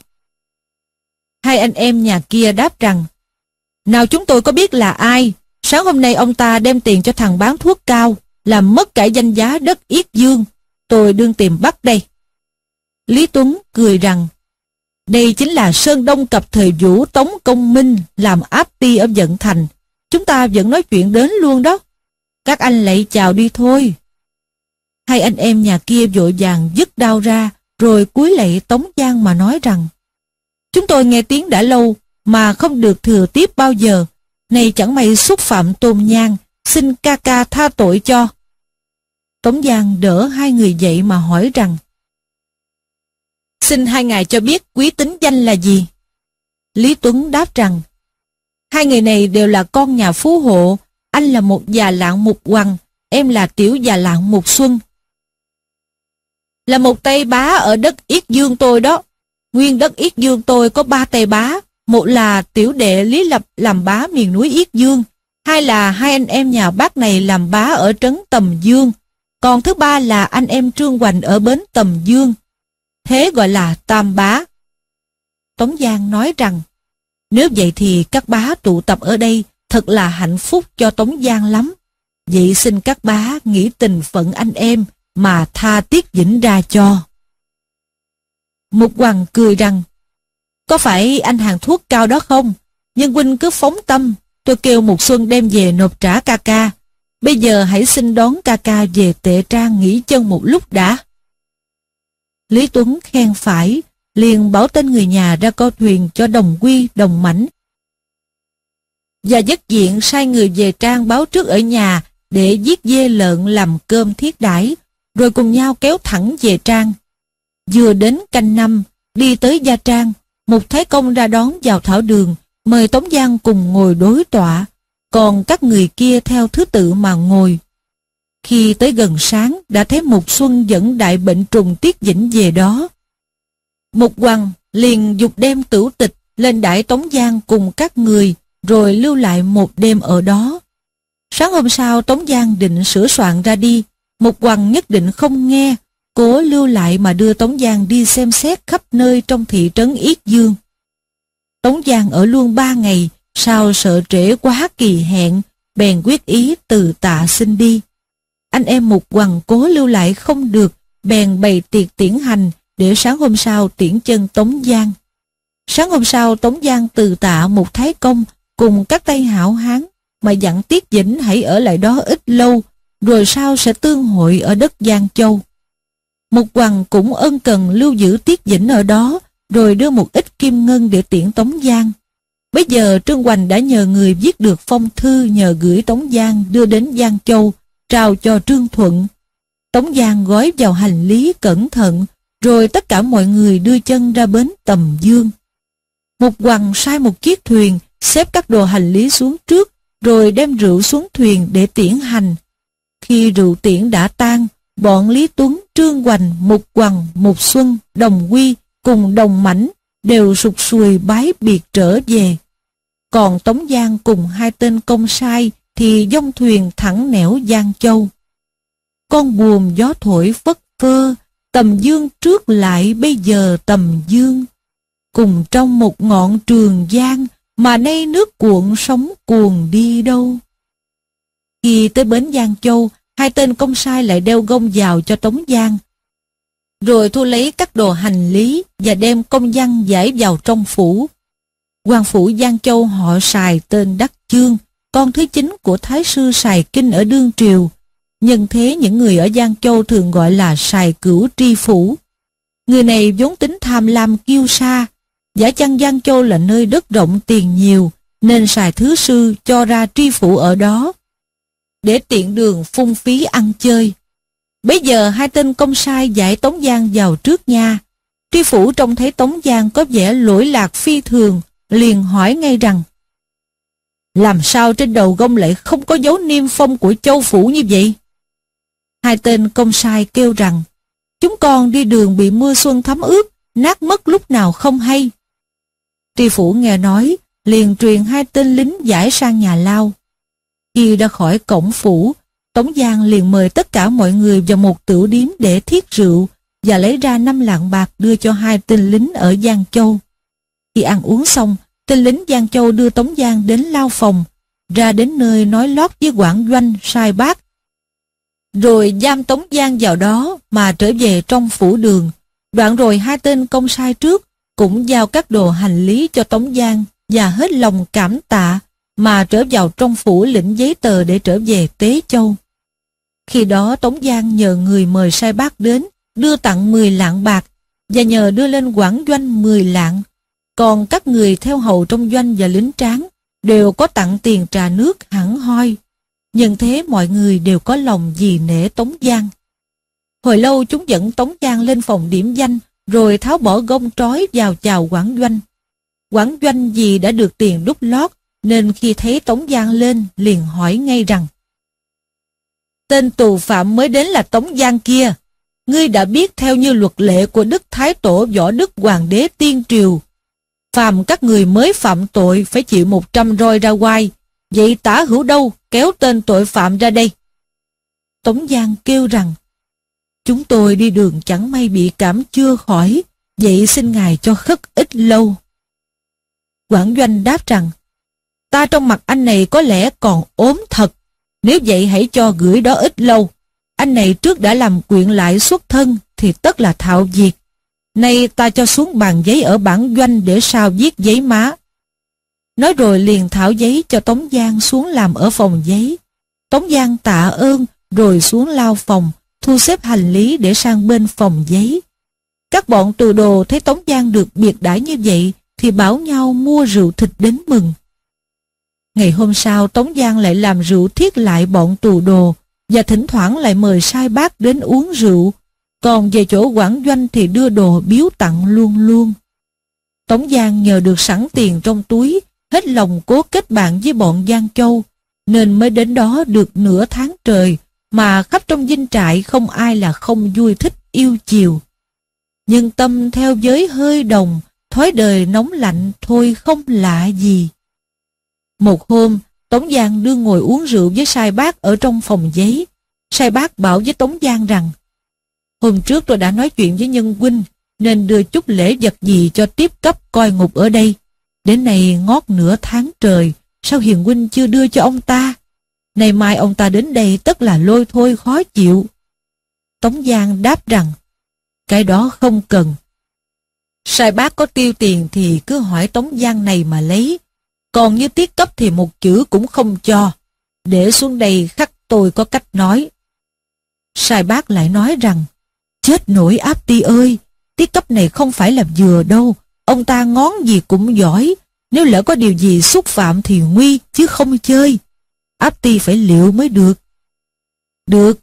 Hai anh em nhà kia đáp rằng nào chúng tôi có biết là ai, sáng hôm nay ông ta đem tiền cho thằng bán thuốc cao, làm mất cả danh giá đất Yết Dương. Tôi đương tìm bắt đây. Lý Tuấn cười rằng, đây chính là Sơn Đông cập thời vũ Tống Công Minh làm áp ti ở Dận Thành. Chúng ta vẫn nói chuyện đến luôn đó. Các anh lại chào đi thôi. Hai anh em nhà kia vội vàng dứt đau ra, rồi cúi lạy Tống Giang mà nói rằng, Chúng tôi nghe tiếng đã lâu, mà không được thừa tiếp bao giờ. nay chẳng may xúc phạm tôn nhang, xin ca ca tha tội cho. Tống Giang đỡ hai người dậy mà hỏi rằng Xin hai ngài cho biết quý tính danh là gì? Lý Tuấn đáp rằng Hai người này đều là con nhà phú hộ Anh là một già lạng mục hoàng Em là tiểu già lạng mục xuân là một tay bá ở đất Yết Dương tôi đó Nguyên đất Yết Dương tôi có ba tay bá, Một là tiểu đệ Lý Lập làm bá miền núi Yết Dương, Hai là hai anh em nhà bác này làm bá ở trấn Tầm Dương, Còn thứ ba là anh em Trương Hoành ở bến Tầm Dương, Thế gọi là tam bá Tống Giang nói rằng, nếu vậy thì các bá tụ tập ở đây thật là hạnh phúc cho Tống Giang lắm. Vậy xin các bá nghĩ tình phận anh em mà tha tiết dĩnh ra cho. Mục Hoàng cười rằng Có phải anh hàng thuốc cao đó không? Nhưng huynh cứ phóng tâm Tôi kêu Mục Xuân đem về nộp trả ca ca Bây giờ hãy xin đón ca ca về tệ trang nghỉ chân một lúc đã Lý Tuấn khen phải liền bảo tên người nhà ra co thuyền cho đồng quy, đồng mảnh. Và dứt diện sai người về trang báo trước ở nhà để giết dê lợn làm cơm thiết đãi, rồi cùng nhau kéo thẳng về trang. Vừa đến canh năm, đi tới gia trang, một thái công ra đón vào thảo đường, mời Tống Giang cùng ngồi đối tọa, còn các người kia theo thứ tự mà ngồi. Khi tới gần sáng, đã thấy mục xuân dẫn đại bệnh trùng tiết dĩnh về đó. Mục Hoàng liền dục đem tử tịch lên đại Tống Giang cùng các người rồi lưu lại một đêm ở đó. Sáng hôm sau Tống Giang định sửa soạn ra đi, Mục Hoàng nhất định không nghe, cố lưu lại mà đưa Tống Giang đi xem xét khắp nơi trong thị trấn Yết Dương. Tống Giang ở luôn ba ngày, sao sợ trễ quá kỳ hẹn, bèn quyết ý từ tạ xin đi. Anh em Mục Hoàng cố lưu lại không được, bèn bày tiệc tiễn hành, để sáng hôm sau tiễn chân Tống Giang. Sáng hôm sau Tống Giang từ tạ một thái công cùng các tay hảo hán mà dặn Tiết Dĩnh hãy ở lại đó ít lâu rồi sau sẽ tương hội ở đất Giang Châu. Mục Hoàng cũng ân cần lưu giữ Tiết Dĩnh ở đó rồi đưa một ít kim ngân để tiễn Tống Giang. Bây giờ Trương Hoành đã nhờ người viết được phong thư nhờ gửi Tống Giang đưa đến Giang Châu, trao cho Trương Thuận. Tống Giang gói vào hành lý cẩn thận, rồi tất cả mọi người đưa chân ra bến tầm dương. Mục hoàng sai một chiếc thuyền, xếp các đồ hành lý xuống trước, rồi đem rượu xuống thuyền để tiễn hành. Khi rượu tiễn đã tan, bọn Lý Tuấn, Trương Hoành, Mục Hoàng, Mục Xuân, Đồng Quy cùng Đồng Mảnh đều sụt sùi bái biệt trở về. Còn Tống Giang cùng hai tên công sai thì dông thuyền thẳng nẻo Giang Châu. Con buồm gió thổi phất phơ, tầm dương trước lại bây giờ tầm dương. Cùng trong một ngọn trường giang mà nay nước cuộn sóng cuồng đi đâu. Khi tới bến Giang Châu, hai tên công sai lại đeo gông vào cho Tống Giang. Rồi thu lấy các đồ hành lý và đem công văn giải vào trong phủ. quan phủ Giang Châu họ xài tên Đắc Chương, con thứ chín của Thái sư xài kinh ở Đương Triều, Nhân thế những người ở Giang Châu thường gọi là sài cửu tri phủ. Người này vốn tính tham lam kiêu sa, giả chăng Giang Châu là nơi đất rộng tiền nhiều, nên sài thứ sư cho ra tri phủ ở đó, để tiện đường phung phí ăn chơi. Bây giờ hai tên công sai giải Tống Giang vào trước nha. Tri phủ trông thấy Tống Giang có vẻ lỗi lạc phi thường, liền hỏi ngay rằng Làm sao trên đầu gông lại không có dấu niêm phong của châu phủ như vậy? Hai tên công sai kêu rằng Chúng con đi đường bị mưa xuân thấm ướt Nát mất lúc nào không hay Tri phủ nghe nói Liền truyền hai tên lính giải sang nhà lao khi ra khỏi cổng phủ Tống Giang liền mời tất cả mọi người vào một tửu điếm để thiết rượu và lấy ra năm lạng bạc đưa cho hai tên lính ở Giang Châu. Khi ăn uống xong, tên lính Giang Châu đưa Tống Giang đến lao phòng, ra đến nơi nói lót với quản doanh sai bác rồi giam Tống Giang vào đó mà trở về trong phủ đường. Đoạn rồi hai tên công sai trước cũng giao các đồ hành lý cho Tống Giang và hết lòng cảm tạ mà trở vào trong phủ lĩnh giấy tờ để trở về Tế Châu. Khi đó Tống Giang nhờ người mời sai bác đến đưa tặng 10 lạng bạc và nhờ đưa lên quảng doanh 10 lạng. Còn các người theo hầu trong doanh và lính tráng đều có tặng tiền trà nước hẳn hoi. Nhân thế mọi người đều có lòng vì nể Tống Giang. Hồi lâu chúng dẫn Tống Giang lên phòng điểm danh, rồi tháo bỏ gông trói vào chào quản doanh. Quản doanh vì đã được tiền đúc lót, nên khi thấy Tống Giang lên, liền hỏi ngay rằng Tên tù phạm mới đến là Tống Giang kia. Ngươi đã biết theo như luật lệ của Đức Thái Tổ Võ Đức Hoàng đế Tiên Triều. Phàm các người mới phạm tội phải chịu một trăm roi ra quai. Vậy tả hữu đâu kéo tên tội phạm ra đây. Tống Giang kêu rằng Chúng tôi đi đường chẳng may bị cảm chưa khỏi, vậy xin ngài cho khất ít lâu. Quảng Doanh đáp rằng Ta trong mặt anh này có lẽ còn ốm thật, nếu vậy hãy cho gửi đó ít lâu. Anh này trước đã làm quyện lại xuất thân thì tất là thạo việc. Nay ta cho xuống bàn giấy ở bản doanh để sao viết giấy má. Nói rồi liền thảo giấy cho Tống Giang xuống làm ở phòng giấy. Tống Giang tạ ơn rồi xuống lao phòng, thu xếp hành lý để sang bên phòng giấy. Các bọn tù đồ thấy Tống Giang được biệt đãi như vậy thì bảo nhau mua rượu thịt đến mừng. Ngày hôm sau Tống Giang lại làm rượu thiết lại bọn tù đồ và thỉnh thoảng lại mời sai bác đến uống rượu. Còn về chỗ quản doanh thì đưa đồ biếu tặng luôn luôn. Tống Giang nhờ được sẵn tiền trong túi, hết lòng cố kết bạn với bọn Giang Châu, nên mới đến đó được nửa tháng trời, mà khắp trong dinh trại không ai là không vui thích yêu chiều. Nhưng tâm theo giới hơi đồng, thói đời nóng lạnh thôi không lạ gì. Một hôm, Tống Giang đưa ngồi uống rượu với sai bác ở trong phòng giấy. Sai bác bảo với Tống Giang rằng Hôm trước tôi đã nói chuyện với nhân huynh nên đưa chút lễ vật gì cho tiếp cấp coi ngục ở đây. Đến nay ngót nửa tháng trời, sao hiền huynh chưa đưa cho ông ta? Nay mai ông ta đến đây tất là lôi thôi khó chịu. Tống Giang đáp rằng, cái đó không cần. Sai bác có tiêu tiền thì cứ hỏi Tống Giang này mà lấy. Còn như tiết cấp thì một chữ cũng không cho. Để xuống đây khắc tôi có cách nói. Sai bác lại nói rằng, chết nổi áp ti ơi, tiết cấp này không phải là vừa đâu. Ông ta ngón gì cũng giỏi. Nếu lỡ có điều gì xúc phạm thì nguy chứ không chơi áp ti phải liệu mới được. Được,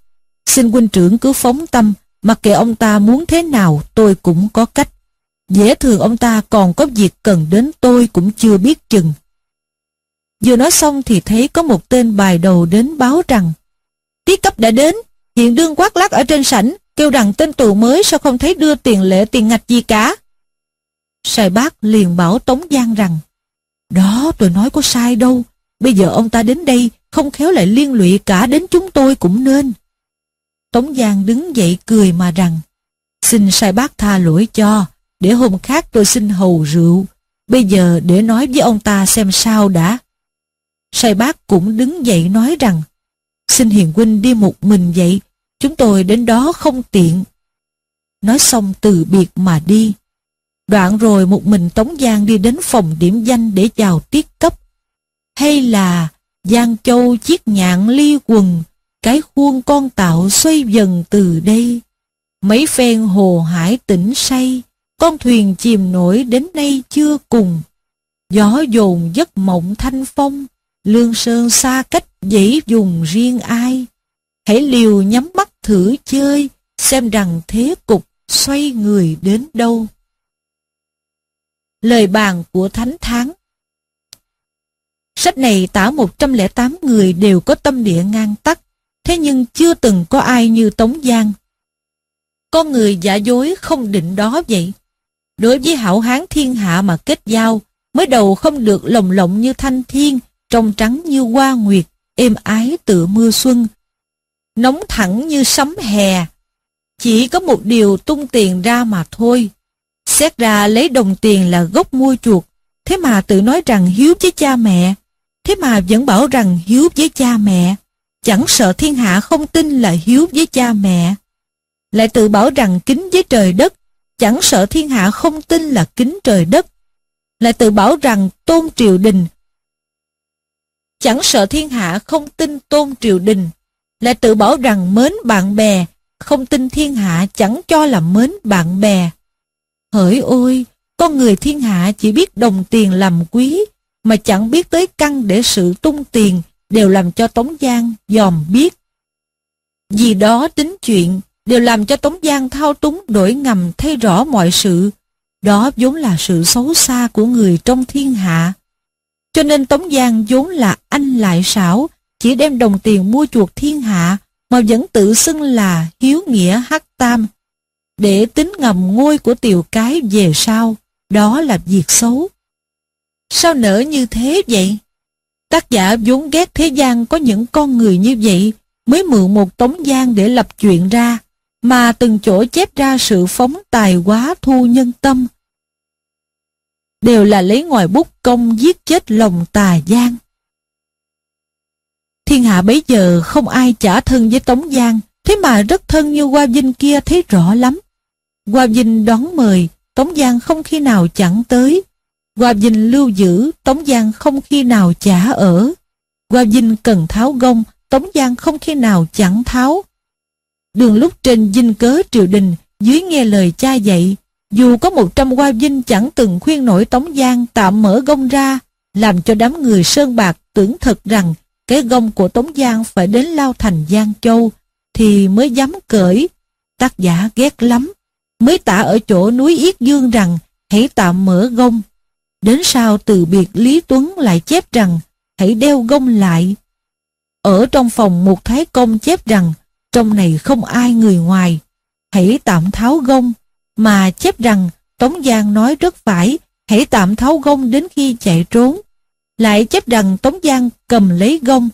xin huynh trưởng cứ phóng tâm, mặc kệ ông ta muốn thế nào tôi cũng có cách. Dễ thường ông ta còn có việc cần đến tôi cũng chưa biết chừng. Vừa nói xong thì thấy có một tên bài đầu đến báo rằng Tiết cấp đã đến, hiện đương quát lắc ở trên sảnh, kêu rằng tên tù mới sao không thấy đưa tiền lệ tiền ngạch gì cả. sai bác liền bảo Tống Giang rằng Đó tôi nói có sai đâu, bây giờ ông ta đến đây không khéo lại liên lụy cả đến chúng tôi cũng nên. Tống Giang đứng dậy cười mà rằng, xin sai bác tha lỗi cho, để hôm khác tôi xin hầu rượu, bây giờ để nói với ông ta xem sao đã. Sai bác cũng đứng dậy nói rằng, xin hiền huynh đi một mình vậy, chúng tôi đến đó không tiện. Nói xong từ biệt mà đi. Đoạn rồi một mình Tống Giang đi đến phòng điểm danh để chào tiết cấp. Hay là Giang Châu chiếc nhạn ly quần, cái khuôn con tạo xoay dần từ đây. Mấy phen hồ hải tỉnh say, con thuyền chìm nổi đến nay chưa cùng. Gió dồn giấc mộng thanh phong, lương sơn xa cách dĩ dùng riêng ai. Hãy liều nhắm mắt thử chơi, xem rằng thế cục xoay người đến đâu. Lời bàn của Thánh thắng Sách này tả 108 người đều có tâm địa ngang tắc, thế nhưng chưa từng có ai như Tống Giang. Con người giả dối không định đó vậy. Đối với hảo hán thiên hạ mà kết giao, mới đầu không được lồng lộng như thanh thiên, trong trắng như hoa nguyệt, êm ái tựa mưa xuân, nóng thẳng như sấm hè. Chỉ có một điều tung tiền ra mà thôi. Xét ra lấy đồng tiền là gốc mua chuột, thế mà tự nói rằng hiếu với cha mẹ, thế mà vẫn bảo rằng hiếu với cha mẹ, chẳng sợ thiên hạ không tin là hiếu với cha mẹ. Lại tự bảo rằng kính với trời đất, chẳng sợ thiên hạ không tin là kính trời đất. Lại tự bảo rằng tôn triều đình, chẳng sợ thiên hạ không tin tôn triều đình. Lại tự bảo rằng mến bạn bè, không tin thiên hạ chẳng cho là mến bạn bè. Hỡi ôi, con người thiên hạ chỉ biết đồng tiền làm quý, mà chẳng biết tới căn để sự tung tiền đều làm cho Tống Giang dòm biết. Vì đó tính chuyện đều làm cho Tống Giang thao túng đổi ngầm thấy rõ mọi sự. Đó vốn là sự xấu xa của người trong thiên hạ. Cho nên Tống Giang vốn là anh lại xảo, chỉ đem đồng tiền mua chuộc thiên hạ, mà vẫn tự xưng là hiếu nghĩa hắc tam. Để tính ngầm ngôi của tiểu cái về sau, đó là việc xấu. Sao nỡ như thế vậy? Tác giả vốn ghét thế gian có những con người như vậy, mới mượn một tống gian để lập chuyện ra, mà từng chỗ chép ra sự phóng tài quá thu nhân tâm. Đều là lấy ngoài bút công giết chết lòng tà giang Thiên hạ bấy giờ không ai trả thân với Tống Giang, thế mà rất thân như Hoa Vinh kia thấy rõ lắm. Hoa Vinh đón mời, Tống Giang không khi nào chẳng tới. Hoa Vinh lưu giữ, Tống Giang không khi nào trả ở. Hoa Vinh cần tháo gông, Tống Giang không khi nào chẳng tháo. Đường lúc trên dinh cớ triều đình, dưới nghe lời cha dạy, dù có một trăm hoa vinh chẳng từng khuyên nổi Tống Giang tạm mở gông ra, làm cho đám người Sơn Bạc tưởng thật rằng cái gông của Tống Giang phải đến Lao Thành Giang Châu, thì mới dám cởi. Tác giả ghét lắm, mới tả ở chỗ núi Yết Dương rằng hãy tạm mở gông. Đến sau từ biệt Lý Tuấn lại chép rằng hãy đeo gông lại. Ở trong phòng một thái công chép rằng trong này không ai người ngoài, hãy tạm tháo gông, mà chép rằng Tống Giang nói rất phải, hãy tạm tháo gông đến khi chạy trốn. Lại chép rằng Tống Giang cầm lấy gông,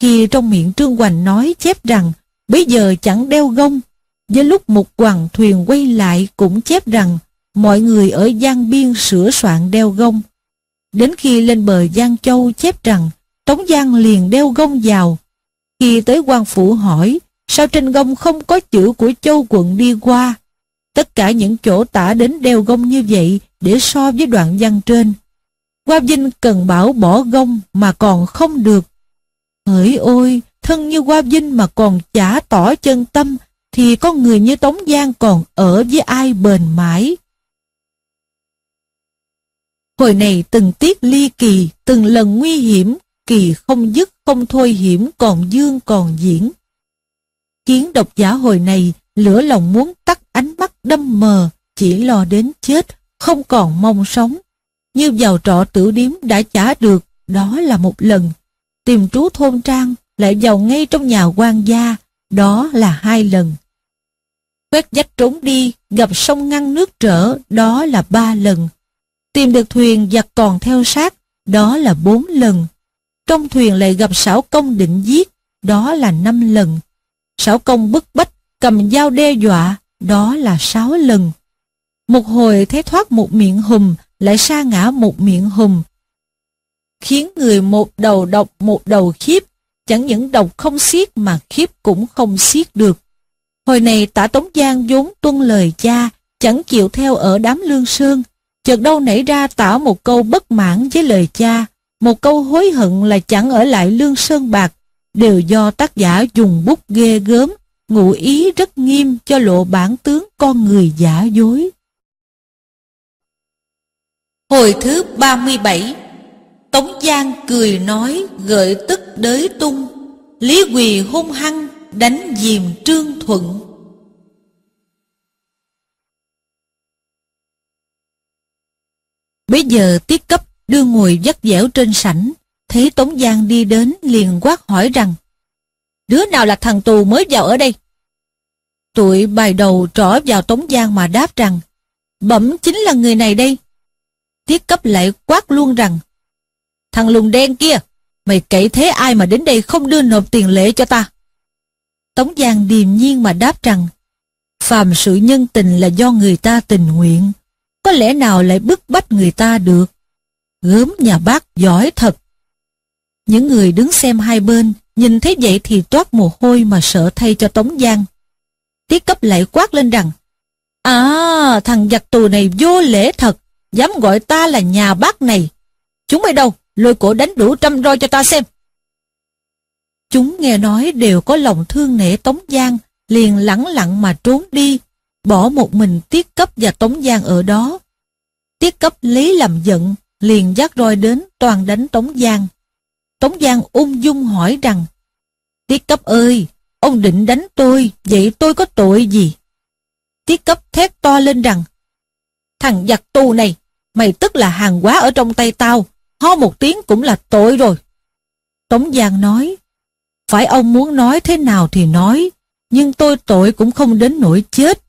khi trong miệng Trương Hoành nói chép rằng bây giờ chẳng đeo gông. Với lúc một hoàng thuyền quay lại cũng chép rằng mọi người ở Giang Biên sửa soạn đeo gông. Đến khi lên bờ Giang Châu chép rằng Tống Giang liền đeo gông vào. Khi tới quan phủ hỏi sao trên gông không có chữ của Châu quận đi qua. Tất cả những chỗ tả đến đeo gông như vậy để so với đoạn văn trên. Qua Vinh cần bảo bỏ gông mà còn không được. Hỡi ôi, thân như Qua Vinh mà còn chả tỏ chân tâm thì con người như Tống Giang còn ở với ai bền mãi. Hồi này từng tiết ly kỳ, từng lần nguy hiểm, kỳ không dứt không thôi hiểm còn dương còn diễn. Kiến độc giả hồi này, lửa lòng muốn tắt ánh mắt đâm mờ, chỉ lo đến chết, không còn mong sống. Như vào trọ tử điếm đã trả được, đó là một lần. Tìm trú thôn trang, lại vào ngay trong nhà quan gia, đó là hai lần. Quét dách trốn đi, gặp sông ngăn nước trở, đó là ba lần. Tìm được thuyền và còn theo sát, đó là bốn lần. Trong thuyền lại gặp xảo công định giết, đó là năm lần. Xảo công bức bách, cầm dao đe dọa, đó là sáu lần. Một hồi thấy thoát một miệng hùm, lại sa ngã một miệng hùm. Khiến người một đầu độc một đầu khiếp, chẳng những độc không xiết mà khiếp cũng không xiết được. Hồi này tả Tống Giang vốn tuân lời cha, chẳng chịu theo ở đám lương sơn, chợt đâu nảy ra tả một câu bất mãn với lời cha, một câu hối hận là chẳng ở lại lương sơn bạc, đều do tác giả dùng bút ghê gớm, ngụ ý rất nghiêm cho lộ bản tướng con người giả dối. Hồi thứ 37 Tống Giang cười nói gợi tức đới tung Lý Quỳ hung hăng đánh dìm Trương Thuận Bây giờ tiết cấp đưa ngồi dắt dẻo trên sảnh, Thấy Tống Giang đi đến liền quát hỏi rằng Đứa nào là thằng tù mới vào ở đây? Tụi bài đầu trỏ vào Tống Giang mà đáp rằng, Bẩm chính là người này đây. Tiết cấp lại quát luôn rằng, Thằng lùng đen kia, Mày cậy thế ai mà đến đây không đưa nộp tiền lễ cho ta? Tống Giang điềm nhiên mà đáp rằng, Phàm sự nhân tình là do người ta tình nguyện, Có lẽ nào lại bức bách người ta được? Gớm nhà bác giỏi thật. Những người đứng xem hai bên Nhìn thấy vậy thì toát mồ hôi mà sợ thay cho Tống Giang. Tiết cấp lại quát lên rằng À thằng giặc tù này vô lễ thật, Dám gọi ta là nhà bác này. Chúng mày đâu? Lôi cổ đánh đủ trăm roi cho ta xem. Chúng nghe nói đều có lòng thương nể Tống Giang, Liền lẳng lặng mà trốn đi, Bỏ một mình Tiết cấp và Tống Giang ở đó. Tiết cấp lấy làm giận, Liền dắt roi đến toàn đánh Tống Giang. Tống Giang ung dung hỏi rằng, Tiết cấp ơi, ông định đánh tôi, vậy tôi có tội gì? Tiết cấp thét to lên rằng, Thằng giặc tù này, mày tức là hàng quá ở trong tay tao, ho một tiếng cũng là tội rồi. Tống Giang nói, phải ông muốn nói thế nào thì nói, nhưng tôi tội cũng không đến nỗi chết.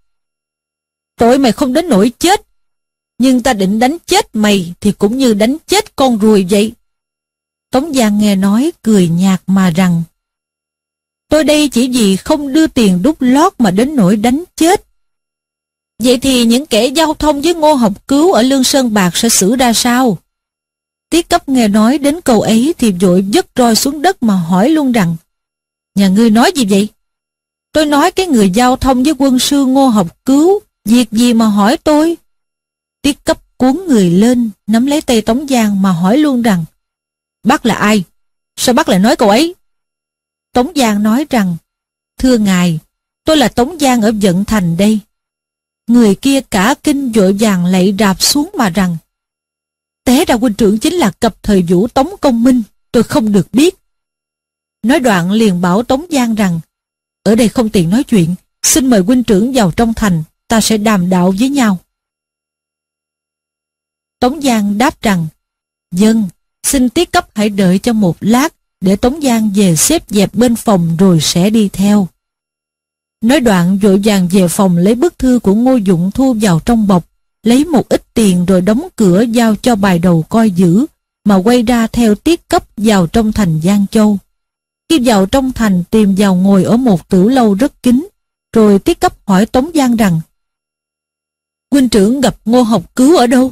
Tội mày không đến nỗi chết, nhưng ta định đánh chết mày thì cũng như đánh chết con ruồi vậy. Tống Giang nghe nói, cười nhạt mà rằng, Tôi đây chỉ vì không đưa tiền đút lót mà đến nỗi đánh chết. Vậy thì những kẻ giao thông với Ngô Học Cứu ở Lương Sơn Bạc sẽ xử ra sao? Tiết cấp nghe nói đến câu ấy thì vội dứt roi xuống đất mà hỏi luôn rằng, Nhà ngươi nói gì vậy? Tôi nói cái người giao thông với quân sư Ngô Học Cứu, Việc gì mà hỏi tôi? Tiết cấp cuốn người lên, Nắm lấy tay Tống Giang mà hỏi luôn rằng Bác là ai? Sao bác lại nói câu ấy? Tống Giang nói rằng Thưa ngài, tôi là Tống Giang ở Vận Thành đây. Người kia cả kinh vội vàng lạy rạp xuống mà rằng Té ra huynh trưởng chính là cập thời vũ Tống Công Minh, tôi không được biết. Nói đoạn liền bảo Tống Giang rằng Ở đây không tiện nói chuyện, xin mời huynh trưởng vào trong thành, ta sẽ đàm đạo với nhau. Tống Giang đáp rằng Dân, xin tiết cấp hãy đợi cho một lát để Tống Giang về xếp dẹp bên phòng rồi sẽ đi theo. Nói đoạn vội vàng về phòng lấy bức thư của Ngô Dụng thu vào trong bọc, lấy một ít tiền rồi đóng cửa giao cho bài đầu coi giữ, mà quay ra theo tiết cấp vào trong thành Giang Châu. Khi vào trong thành tìm vào ngồi ở một tử lâu rất kín, rồi tiết cấp hỏi Tống Giang rằng Huynh trưởng gặp Ngô Học Cứu ở đâu?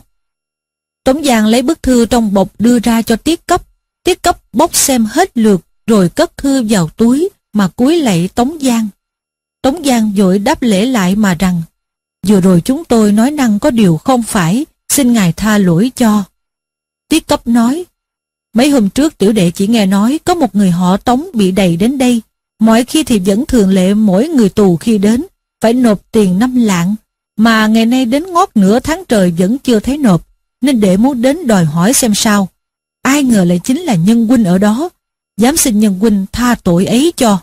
Tống Giang lấy bức thư trong bọc đưa ra cho tiết cấp, tiết cấp bốc xem hết lượt rồi cất thư vào túi mà cúi lạy Tống Giang. Tống Giang vội đáp lễ lại mà rằng Vừa rồi chúng tôi nói năng có điều không phải, xin ngài tha lỗi cho. Tiết cấp nói, mấy hôm trước tiểu đệ chỉ nghe nói có một người họ tống bị đầy đến đây, mọi khi thì vẫn thường lệ mỗi người tù khi đến, phải nộp tiền năm lạng, mà ngày nay đến ngót nửa tháng trời vẫn chưa thấy nộp, nên đệ muốn đến đòi hỏi xem sao. Ai ngờ lại chính là nhân huynh ở đó, dám xin nhân huynh tha tội ấy cho.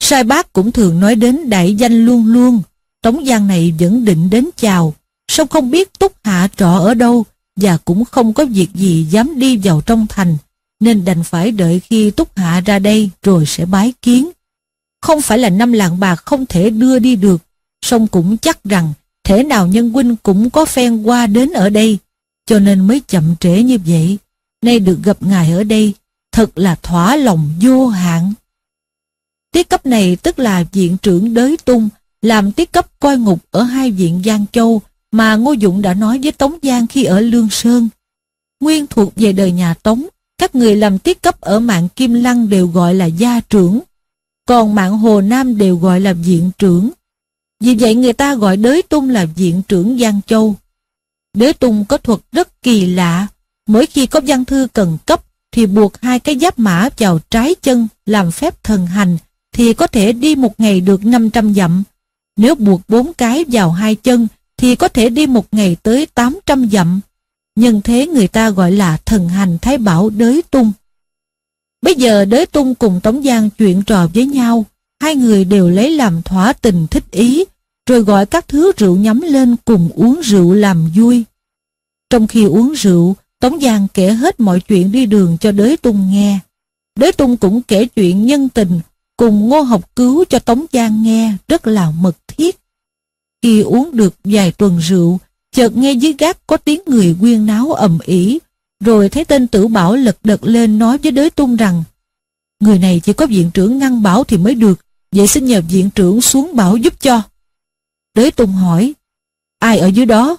Sai bác cũng thường nói đến đại danh luôn luôn, Tống Giang này vẫn định đến chào, song không biết Túc Hạ trọ ở đâu và cũng không có việc gì dám đi vào trong thành, nên đành phải đợi khi Túc Hạ ra đây rồi sẽ bái kiến. Không phải là năm lạng bạc không thể đưa đi được, song cũng chắc rằng thể nào nhân huynh cũng có phen qua đến ở đây, cho nên mới chậm trễ như vậy. Nay được gặp ngài ở đây, thật là thỏa lòng vô hạn. Tiết cấp này tức là viện trưởng đới tung, làm tiết cấp coi ngục ở hai viện Giang Châu mà Ngô Dụng đã nói với Tống Giang khi ở Lương Sơn. Nguyên thuộc về đời nhà Tống, các người làm tiết cấp ở mạng Kim Lăng đều gọi là gia trưởng, còn mạng Hồ Nam đều gọi là viện trưởng. Vì vậy người ta gọi đới tung là viện trưởng Giang Châu. Đới tung có thuật rất kỳ lạ, mỗi khi có văn thư cần cấp thì buộc hai cái giáp mã vào trái chân làm phép thần hành thì có thể đi một ngày được 500 dặm. Nếu buộc bốn cái vào hai chân thì có thể đi một ngày tới 800 dặm. Nhân thế người ta gọi là thần hành thái bảo đới tung. Bây giờ đới tung cùng Tống Giang chuyện trò với nhau, hai người đều lấy làm thỏa tình thích ý, rồi gọi các thứ rượu nhắm lên cùng uống rượu làm vui. Trong khi uống rượu, Tống Giang kể hết mọi chuyện đi đường cho đới tung nghe. Đới tung cũng kể chuyện nhân tình cùng ngô học cứu cho Tống Giang nghe rất là mật thiết. Khi uống được vài tuần rượu, chợt nghe dưới gác có tiếng người quyên náo ầm ĩ, rồi thấy tên tử bảo lật đật lên nói với đới tung rằng người này chỉ có viện trưởng ngăn bảo thì mới được, vậy xin nhờ viện trưởng xuống bảo giúp cho. Đới tung hỏi, ai ở dưới đó?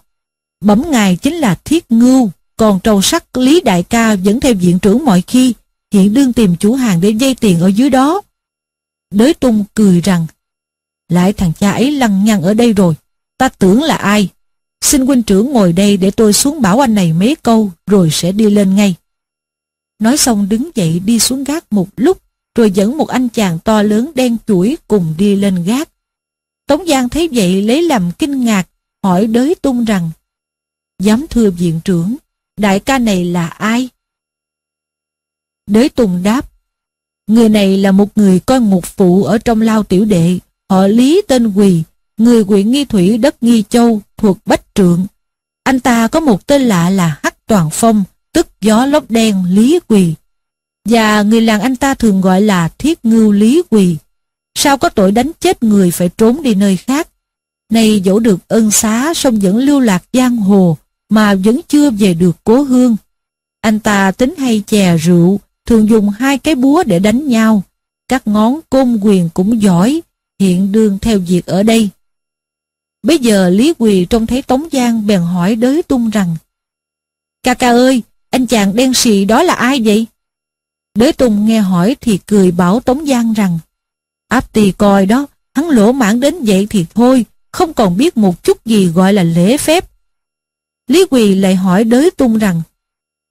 Bẩm ngài chính là Thiết Ngưu, còn trầu sắc Lý Đại ca vẫn theo viện trưởng mọi khi, hiện đương tìm chủ hàng để dây tiền ở dưới đó. Đới tung cười rằng, lại thằng cha ấy lăng nhăng ở đây rồi, ta tưởng là ai. Xin huynh trưởng ngồi đây để tôi xuống bảo anh này mấy câu rồi sẽ đi lên ngay. Nói xong đứng dậy đi xuống gác một lúc rồi dẫn một anh chàng to lớn đen chuỗi cùng đi lên gác. Tống Giang thấy vậy lấy làm kinh ngạc hỏi đới tung rằng Dám thưa viện trưởng, đại ca này là ai? Đới Tùng đáp, người này là một người coi ngục phụ ở trong lao tiểu đệ, họ Lý tên Quỳ, người huyện Nghi Thủy đất Nghi Châu thuộc Bách Trượng. Anh ta có một tên lạ là Hắc Toàn Phong, tức gió lốc đen Lý Quỳ. Và người làng anh ta thường gọi là Thiết Ngưu Lý Quỳ. Sao có tội đánh chết người phải trốn đi nơi khác? Nay dẫu được ân xá song vẫn lưu lạc giang hồ mà vẫn chưa về được cố hương. Anh ta tính hay chè rượu, thường dùng hai cái búa để đánh nhau. Các ngón côn quyền cũng giỏi, hiện đương theo việc ở đây. Bây giờ Lý Quỳ trông thấy Tống Giang bèn hỏi đới tung rằng Ca ca ơi, anh chàng đen xì đó là ai vậy? Đới tung nghe hỏi thì cười bảo Tống Giang rằng Áp tì coi đó, hắn lỗ mãn đến vậy thì thôi, không còn biết một chút gì gọi là lễ phép. Lý Quỳ lại hỏi đới tung rằng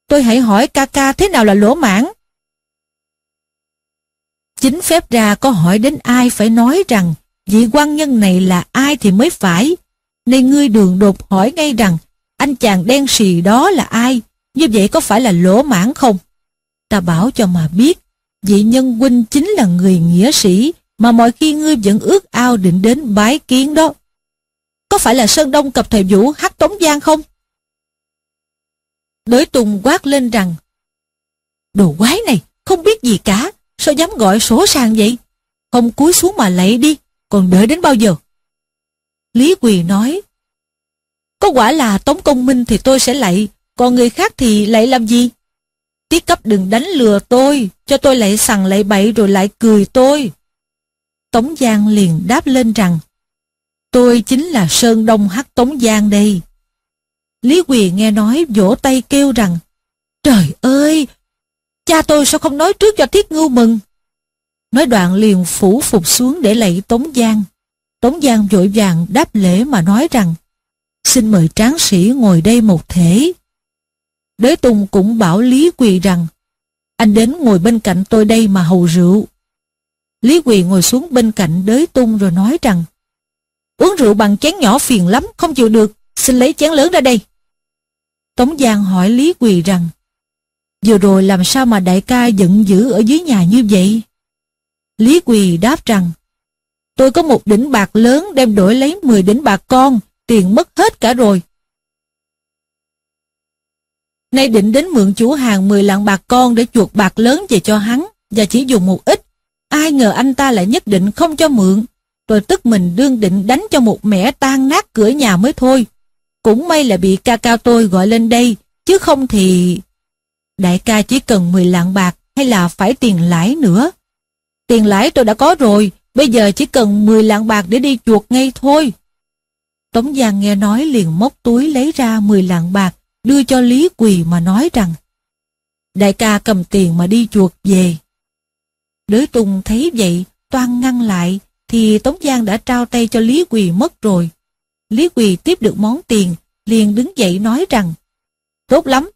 Tôi hãy hỏi ca ca thế nào là lỗ mãn? Chính phép ra có hỏi đến ai phải nói rằng vị quan nhân này là ai thì mới phải. Nên ngươi đường đột hỏi ngay rằng anh chàng đen xì đó là ai? Như vậy có phải là lỗ mãn không? Ta bảo cho mà biết, vị nhân huynh chính là người nghĩa sĩ mà mọi khi ngươi vẫn ước ao định đến bái kiến đó. Có phải là Sơn Đông cập thời vũ hát Tống Giang không? Đới Tùng quát lên rằng Đồ quái này, không biết gì cả, sao dám gọi sổ sàng vậy? Không cúi xuống mà lạy đi, còn đợi đến bao giờ? Lý Quỳ nói Có quả là Tống Công Minh thì tôi sẽ lạy, còn người khác thì lạy làm gì? Tiết cấp đừng đánh lừa tôi, cho tôi lại sằng lại bậy rồi lại cười tôi. Tống Giang liền đáp lên rằng Tôi chính là Sơn Đông Hắc Tống Giang đây. Lý Quỳ nghe nói vỗ tay kêu rằng Trời ơi! Cha tôi sao không nói trước cho Thiết Ngưu mừng? Nói đoạn liền phủ phục xuống để lạy Tống Giang. Tống Giang vội vàng đáp lễ mà nói rằng Xin mời tráng sĩ ngồi đây một thể. Đế Tùng cũng bảo Lý Quỳ rằng Anh đến ngồi bên cạnh tôi đây mà hầu rượu. Lý Quỳ ngồi xuống bên cạnh đế tung rồi nói rằng Uống rượu bằng chén nhỏ phiền lắm, không chịu được, xin lấy chén lớn ra đây. Tống Giang hỏi Lý Quỳ rằng Vừa rồi làm sao mà đại ca giận dữ ở dưới nhà như vậy? Lý Quỳ đáp rằng Tôi có một đỉnh bạc lớn đem đổi lấy 10 đỉnh bạc con, tiền mất hết cả rồi. Nay định đến mượn chủ hàng 10 lạng bạc con để chuột bạc lớn về cho hắn và chỉ dùng một ít. Ai ngờ anh ta lại nhất định không cho mượn. Tôi tức mình đương định đánh cho một mẻ tan nát cửa nhà mới thôi. Cũng may là bị ca cao tôi gọi lên đây, chứ không thì... Đại ca chỉ cần 10 lạng bạc hay là phải tiền lãi nữa. Tiền lãi tôi đã có rồi, bây giờ chỉ cần 10 lạng bạc để đi chuột ngay thôi. Tống Giang nghe nói liền móc túi lấy ra 10 lạng bạc, đưa cho Lý Quỳ mà nói rằng Đại ca cầm tiền mà đi chuột về. Đới Tùng thấy vậy, toan ngăn lại, thì Tống Giang đã trao tay cho Lý Quỳ mất rồi. Lý Quỳ tiếp được món tiền, liền đứng dậy nói rằng Tốt lắm,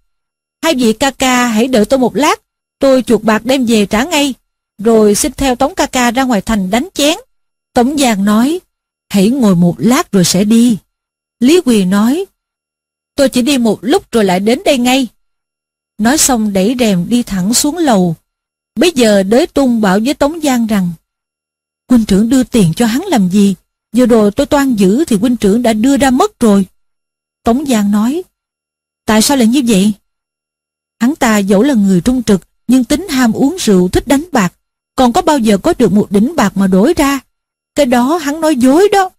hai vị ca ca hãy đợi tôi một lát, tôi chuột bạc đem về trả ngay, rồi xin theo Tống ca ca ra ngoài thành đánh chén. Tống Giang nói, hãy ngồi một lát rồi sẽ đi. Lý Quỳ nói, tôi chỉ đi một lúc rồi lại đến đây ngay. Nói xong đẩy rèm đi thẳng xuống lầu. Bây giờ đới tung bảo với Tống Giang rằng, huynh trưởng đưa tiền cho hắn làm gì? Vừa rồi tôi toan giữ thì huynh trưởng đã đưa ra mất rồi. Tống Giang nói, tại sao lại như vậy? Hắn ta dẫu là người trung trực, nhưng tính ham uống rượu thích đánh bạc, còn có bao giờ có được một đỉnh bạc mà đổi ra. Cái đó hắn nói dối đó.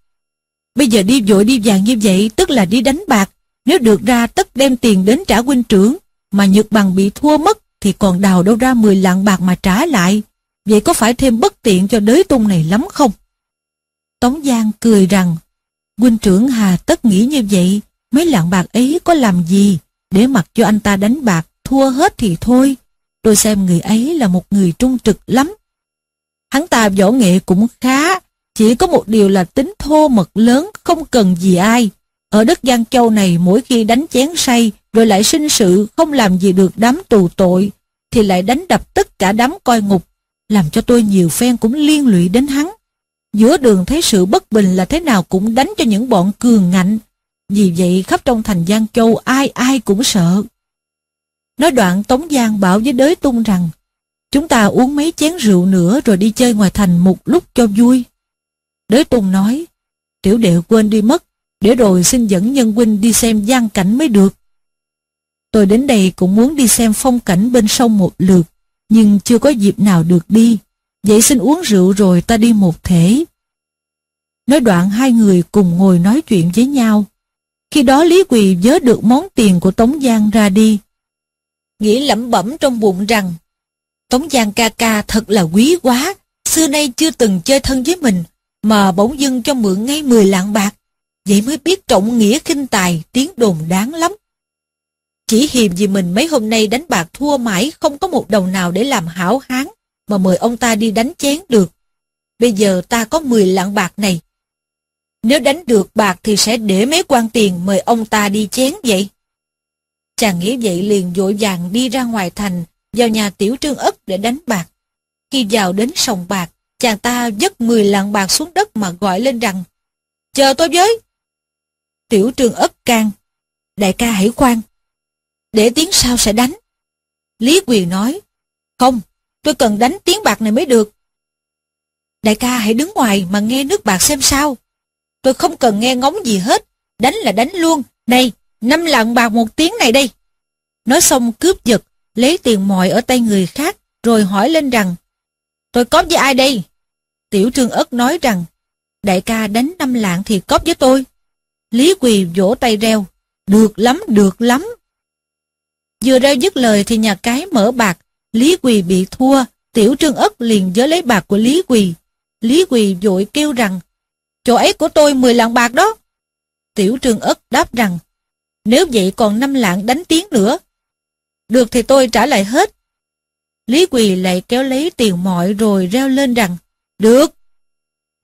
Bây giờ đi vội đi vàng như vậy tức là đi đánh bạc, nếu được ra tất đem tiền đến trả huynh trưởng, mà Nhật Bằng bị thua mất thì còn đào đâu ra 10 lạng bạc mà trả lại. Vậy có phải thêm bất tiện cho đới tung này lắm không? Tống Giang cười rằng, huynh trưởng Hà tất nghĩ như vậy, mấy lạng bạc ấy có làm gì, để mặc cho anh ta đánh bạc, thua hết thì thôi. Tôi xem người ấy là một người trung trực lắm. Hắn ta võ nghệ cũng khá, chỉ có một điều là tính thô mật lớn, không cần gì ai. Ở đất Giang Châu này mỗi khi đánh chén say, rồi lại sinh sự không làm gì được đám tù tội, thì lại đánh đập tất cả đám coi ngục, làm cho tôi nhiều phen cũng liên lụy đến hắn. Giữa đường thấy sự bất bình là thế nào cũng đánh cho những bọn cường ngạnh. Vì vậy khắp trong thành Giang Châu ai ai cũng sợ. Nói đoạn Tống Giang bảo với đới tung rằng Chúng ta uống mấy chén rượu nữa rồi đi chơi ngoài thành một lúc cho vui. Đới Tùng nói, tiểu đệ quên đi mất, để rồi xin dẫn nhân huynh đi xem gian cảnh mới được. Tôi đến đây cũng muốn đi xem phong cảnh bên sông một lượt, nhưng chưa có dịp nào được đi. Vậy xin uống rượu rồi ta đi một thể. Nói đoạn hai người cùng ngồi nói chuyện với nhau. Khi đó Lý Quỳ vớ được món tiền của Tống Giang ra đi. Nghĩ lẩm bẩm trong bụng rằng Tống Giang ca ca thật là quý quá, xưa nay chưa từng chơi thân với mình, mà bỗng dưng cho mượn ngay 10 lạng bạc. Vậy mới biết trọng nghĩa khinh tài, tiếng đồn đáng lắm. Chỉ hiềm vì mình mấy hôm nay đánh bạc thua mãi không có một đồng nào để làm hảo hán mà mời ông ta đi đánh chén được. Bây giờ ta có 10 lạng bạc này. Nếu đánh được bạc thì sẽ để mấy quan tiền mời ông ta đi chén vậy. Chàng nghĩ vậy liền vội vàng đi ra ngoài thành, vào nhà tiểu trương ất để đánh bạc. Khi vào đến sòng bạc, chàng ta dứt 10 lạng bạc xuống đất mà gọi lên rằng Chờ tôi với! Tiểu trương ất can. Đại ca hãy khoan. Để tiếng sau sẽ đánh. Lý Quyền nói Không, tôi cần đánh tiếng bạc này mới được. Đại ca hãy đứng ngoài mà nghe nước bạc xem sao. Tôi không cần nghe ngóng gì hết. Đánh là đánh luôn. Này, năm lạng bạc một tiếng này đây. Nói xong cướp giật Lấy tiền mọi ở tay người khác Rồi hỏi lên rằng Tôi cóp với ai đây? Tiểu trương ất nói rằng Đại ca đánh năm lạng thì cóp với tôi. Lý Quỳ vỗ tay reo, được lắm, được lắm. Vừa reo dứt lời thì nhà cái mở bạc, Lý Quỳ bị thua, Tiểu Trương Ất liền giới lấy bạc của Lý Quỳ. Lý Quỳ vội kêu rằng, chỗ ấy của tôi 10 lạng bạc đó. Tiểu Trương Ất đáp rằng, nếu vậy còn 5 lạng đánh tiếng nữa. Được thì tôi trả lại hết. Lý Quỳ lại kéo lấy tiền mọi rồi reo lên rằng, được.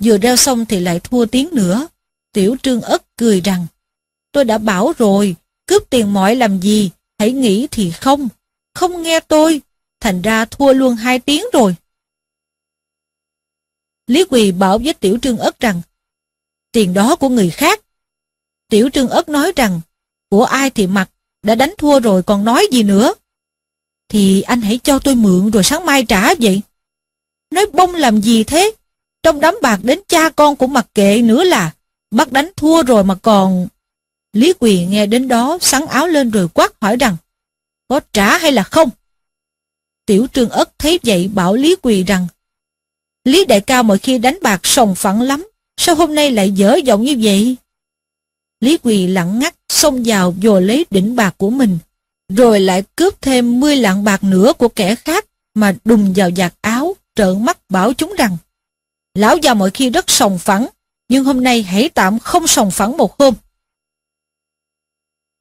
Vừa reo xong thì lại thua tiếng nữa. Tiểu Trương Ất cười rằng, tôi đã bảo rồi, cướp tiền mỏi làm gì, hãy nghĩ thì không, không nghe tôi, thành ra thua luôn hai tiếng rồi. Lý Quỳ bảo với Tiểu Trương Ất rằng, tiền đó của người khác. Tiểu Trương Ất nói rằng, của ai thì mặc, đã đánh thua rồi còn nói gì nữa. Thì anh hãy cho tôi mượn rồi sáng mai trả vậy. Nói bông làm gì thế? Trong đám bạc đến cha con cũng mặc kệ nữa là Bắt đánh thua rồi mà còn... Lý Quỳ nghe đến đó, sắn áo lên rồi quát hỏi rằng, Có trả hay là không? Tiểu Trương Ất thấy vậy bảo Lý Quỳ rằng, Lý Đại Cao mọi khi đánh bạc sòng phẳng lắm, Sao hôm nay lại dở giọng như vậy? Lý Quỳ lặng ngắt, xông vào rồi lấy đỉnh bạc của mình, Rồi lại cướp thêm 10 lạng bạc nữa của kẻ khác Mà đùng vào giặt áo, trợn mắt bảo chúng rằng, Lão già mọi khi rất sòng phẳng nhưng hôm nay hãy tạm không sòng phẳng một hôm.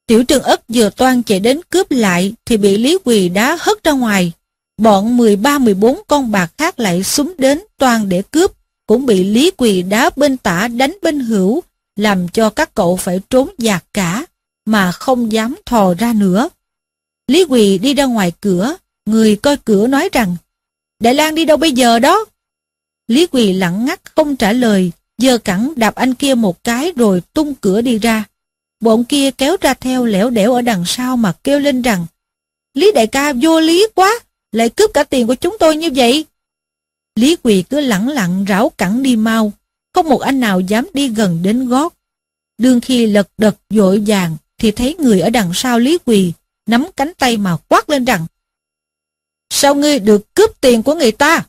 Tiểu Trương Ất vừa toan chạy đến cướp lại thì bị Lý Quỳ đá hất ra ngoài. Bọn 13-14 con bạc khác lại súng đến toan để cướp, cũng bị Lý Quỳ đá bên tả đánh bên hữu, làm cho các cậu phải trốn giạt cả, mà không dám thò ra nữa. Lý Quỳ đi ra ngoài cửa, người coi cửa nói rằng, Đại lang đi đâu bây giờ đó? Lý Quỳ lặng ngắt không trả lời, giơ cẳng đạp anh kia một cái rồi tung cửa đi ra. Bọn kia kéo ra theo lẻo đẻo ở đằng sau mà kêu lên rằng Lý đại ca vô lý quá, lại cướp cả tiền của chúng tôi như vậy. Lý Quỳ cứ lẳng lặng rảo cẳng đi mau, không một anh nào dám đi gần đến gót. Đương khi lật đật dội vàng thì thấy người ở đằng sau Lý Quỳ nắm cánh tay mà quát lên rằng Sao ngươi được cướp tiền của người ta?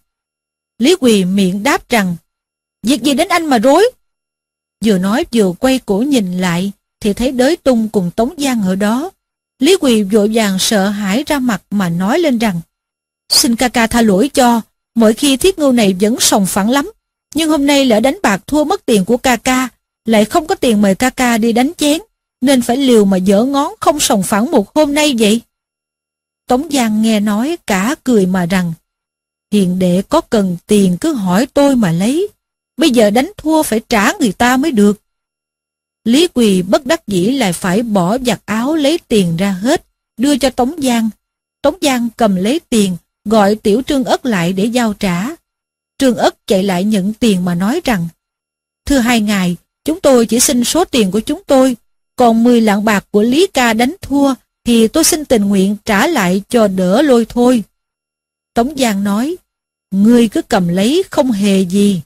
Lý Quỳ miệng đáp rằng Việc gì đến anh mà rối? Vừa nói vừa quay cổ nhìn lại, thì thấy đới tung cùng Tống Giang ở đó. Lý Quỳ vội vàng sợ hãi ra mặt mà nói lên rằng Xin ca ca tha lỗi cho, mỗi khi thiết ngưu này vẫn sòng phẳng lắm. Nhưng hôm nay lỡ đánh bạc thua mất tiền của ca ca, lại không có tiền mời ca ca đi đánh chén, nên phải liều mà dở ngón không sòng phẳng một hôm nay vậy. Tống Giang nghe nói cả cười mà rằng Hiền đệ có cần tiền cứ hỏi tôi mà lấy Bây giờ đánh thua phải trả người ta mới được. Lý Quỳ bất đắc dĩ lại phải bỏ giặt áo lấy tiền ra hết, đưa cho Tống Giang. Tống Giang cầm lấy tiền, gọi Tiểu Trương Ất lại để giao trả. Trương Ất chạy lại nhận tiền mà nói rằng, Thưa hai ngài, chúng tôi chỉ xin số tiền của chúng tôi, còn 10 lạng bạc của Lý Ca đánh thua thì tôi xin tình nguyện trả lại cho đỡ lôi thôi. Tống Giang nói, ngươi cứ cầm lấy không hề gì.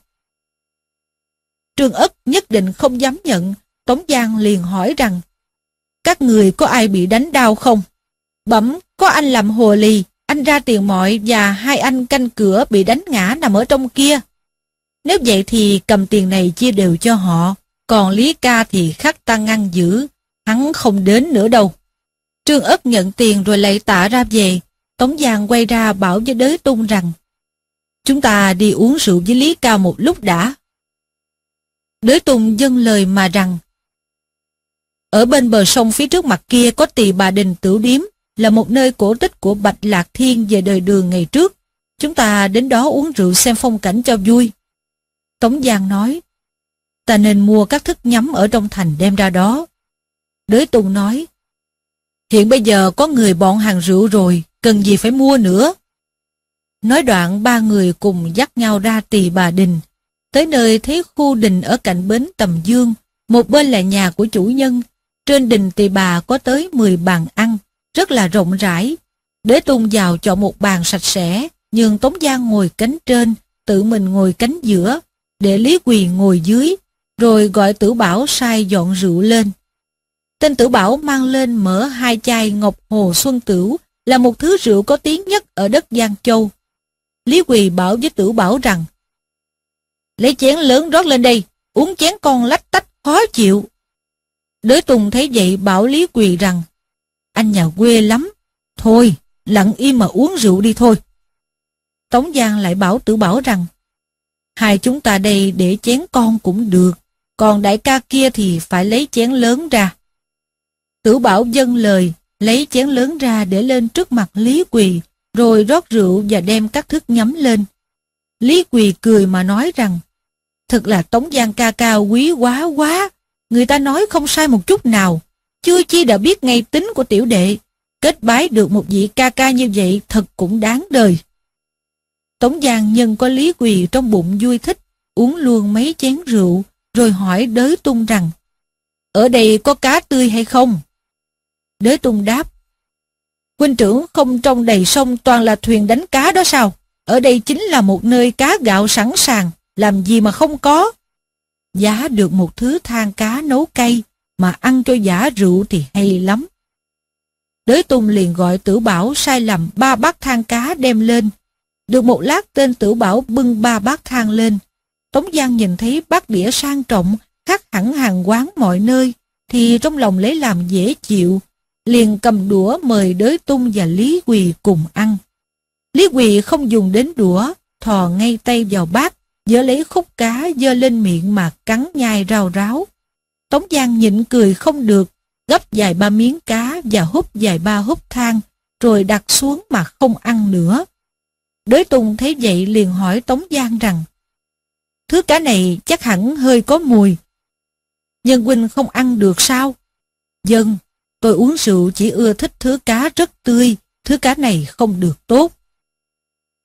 Trương Ất nhất định không dám nhận, Tống Giang liền hỏi rằng, các người có ai bị đánh đau không? Bẩm, có anh làm hồ lì, anh ra tiền mọi và hai anh canh cửa bị đánh ngã nằm ở trong kia. Nếu vậy thì cầm tiền này chia đều cho họ, còn Lý Ca thì khắc ta ngăn giữ, hắn không đến nữa đâu. Trương Ất nhận tiền rồi lại tạ ra về, Tống Giang quay ra bảo với đới tung rằng Chúng ta đi uống rượu với Lý Ca một lúc đã. Đới Tùng dâng lời mà rằng Ở bên bờ sông phía trước mặt kia có tỳ bà đình tử điếm là một nơi cổ tích của Bạch Lạc Thiên về đời đường ngày trước. Chúng ta đến đó uống rượu xem phong cảnh cho vui. Tống Giang nói Ta nên mua các thức nhắm ở trong thành đem ra đó. Đới Tùng nói Hiện bây giờ có người bọn hàng rượu rồi, cần gì phải mua nữa. Nói đoạn ba người cùng dắt nhau ra tỳ bà đình. Tới nơi thấy khu đình ở cạnh bến Tầm Dương, một bên là nhà của chủ nhân. Trên đình tỳ bà có tới 10 bàn ăn, rất là rộng rãi. Đế tung vào chọn một bàn sạch sẽ, nhường Tống Giang ngồi cánh trên, tự mình ngồi cánh giữa, để Lý Quỳ ngồi dưới, rồi gọi tử bảo sai dọn rượu lên. Tên tử bảo mang lên mở hai chai Ngọc Hồ Xuân Tửu là một thứ rượu có tiếng nhất ở đất Giang Châu. Lý Quỳ bảo với tử bảo rằng Lấy chén lớn rót lên đây, uống chén con lách tách khó chịu. Đới Tùng thấy vậy bảo Lý Quỳ rằng Anh nhà quê lắm, thôi, lặng im mà uống rượu đi thôi. Tống Giang lại bảo tử bảo rằng Hai chúng ta đây để chén con cũng được, còn đại ca kia thì phải lấy chén lớn ra. Tử bảo dâng lời, lấy chén lớn ra để lên trước mặt Lý Quỳ, rồi rót rượu và đem các thức nhắm lên. Lý Quỳ cười mà nói rằng, thật là Tống Giang ca ca quý quá quá, người ta nói không sai một chút nào, chưa chi đã biết ngay tính của tiểu đệ, kết bái được một vị ca ca như vậy thật cũng đáng đời. Tống Giang nhân có Lý Quỳ trong bụng vui thích, uống luôn mấy chén rượu, rồi hỏi đới tung rằng, ở đây có cá tươi hay không? Đới tung đáp, huynh trưởng không trong đầy sông toàn là thuyền đánh cá đó sao? Ở đây chính là một nơi cá gạo sẵn sàng, làm gì mà không có. Giá được một thứ than cá nấu cay, mà ăn cho giả rượu thì hay lắm. Đới tung liền gọi tử bảo sai lầm ba bát than cá đem lên. Được một lát tên tử bảo bưng ba bát than lên. Tống Giang nhìn thấy bát đĩa sang trọng, khác hẳn hàng quán mọi nơi, thì trong lòng lấy làm dễ chịu, liền cầm đũa mời đới tung và Lý Quỳ cùng ăn. Lý Quỳ không dùng đến đũa, thò ngay tay vào bát, dỡ lấy khúc cá dơ lên miệng mà cắn nhai rau ráo. Tống Giang nhịn cười không được, gấp vài ba miếng cá và hút vài ba hút than, rồi đặt xuống mà không ăn nữa. Đới Tùng thấy vậy liền hỏi Tống Giang rằng, Thứ cá này chắc hẳn hơi có mùi. Nhân huynh không ăn được sao? Dân, tôi uống rượu chỉ ưa thích thứ cá rất tươi, thứ cá này không được tốt.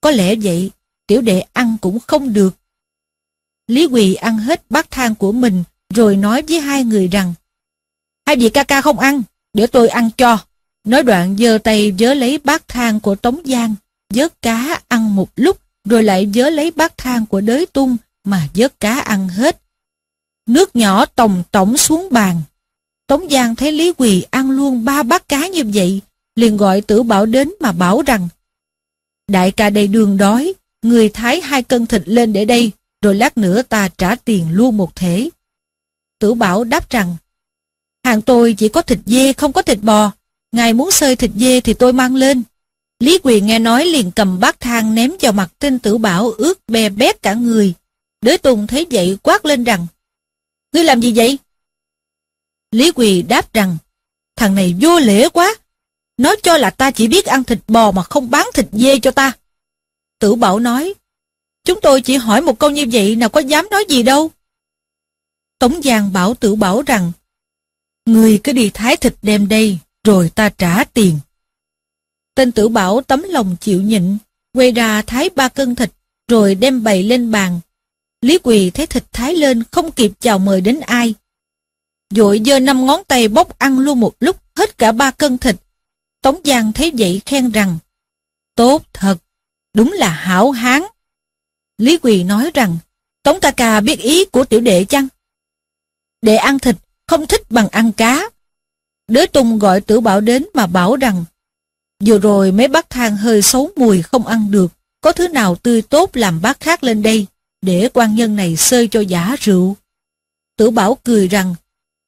Có lẽ vậy, tiểu đệ ăn cũng không được. Lý Quỳ ăn hết bát than của mình, rồi nói với hai người rằng, hai vị ca ca không ăn, để tôi ăn cho. Nói đoạn giơ tay vớ lấy bát than của Tống Giang, vớt cá ăn một lúc, rồi lại vớ lấy bát than của đới tung mà vớt cá ăn hết. Nước nhỏ tòng tổng xuống bàn. Tống Giang thấy Lý Quỳ ăn luôn ba bát cá như vậy, liền gọi tử bảo đến mà bảo rằng Đại ca đây đường đói, người thái hai cân thịt lên để đây, rồi lát nữa ta trả tiền luôn một thể. Tử bảo đáp rằng Hàng tôi chỉ có thịt dê không có thịt bò, ngài muốn xơi thịt dê thì tôi mang lên. Lý Quyền nghe nói liền cầm bát thang ném vào mặt tên tử bảo ướt bè bét cả người. Đới Tùng thấy vậy quát lên rằng Ngươi làm gì vậy? Lý Quỳ đáp rằng Thằng này vô lễ quá Nó cho là ta chỉ biết ăn thịt bò mà không bán thịt dê cho ta Tử Bảo nói Chúng tôi chỉ hỏi một câu như vậy nào có dám nói gì đâu Tống Giang bảo Tử Bảo rằng người cứ đi thái thịt đem đây Rồi ta trả tiền Tên Tử Bảo tấm lòng chịu nhịn Quay ra thái ba cân thịt Rồi đem bày lên bàn Lý Quỳ thấy thịt thái lên không kịp chào mời đến ai. Dội giơ năm ngón tay bốc ăn luôn một lúc hết cả ba cân thịt. Tống Giang thấy vậy khen rằng Tốt thật, đúng là hảo hán. Lý Quỳ nói rằng, Tống ca ca biết ý của tiểu đệ chăng? Đệ ăn thịt, không thích bằng ăn cá. Đới Tùng gọi tử bảo đến mà bảo rằng, vừa rồi mấy bát thang hơi xấu mùi không ăn được, có thứ nào tươi tốt làm bát khác lên đây, để quan nhân này sơi cho giả rượu. Tử bảo cười rằng,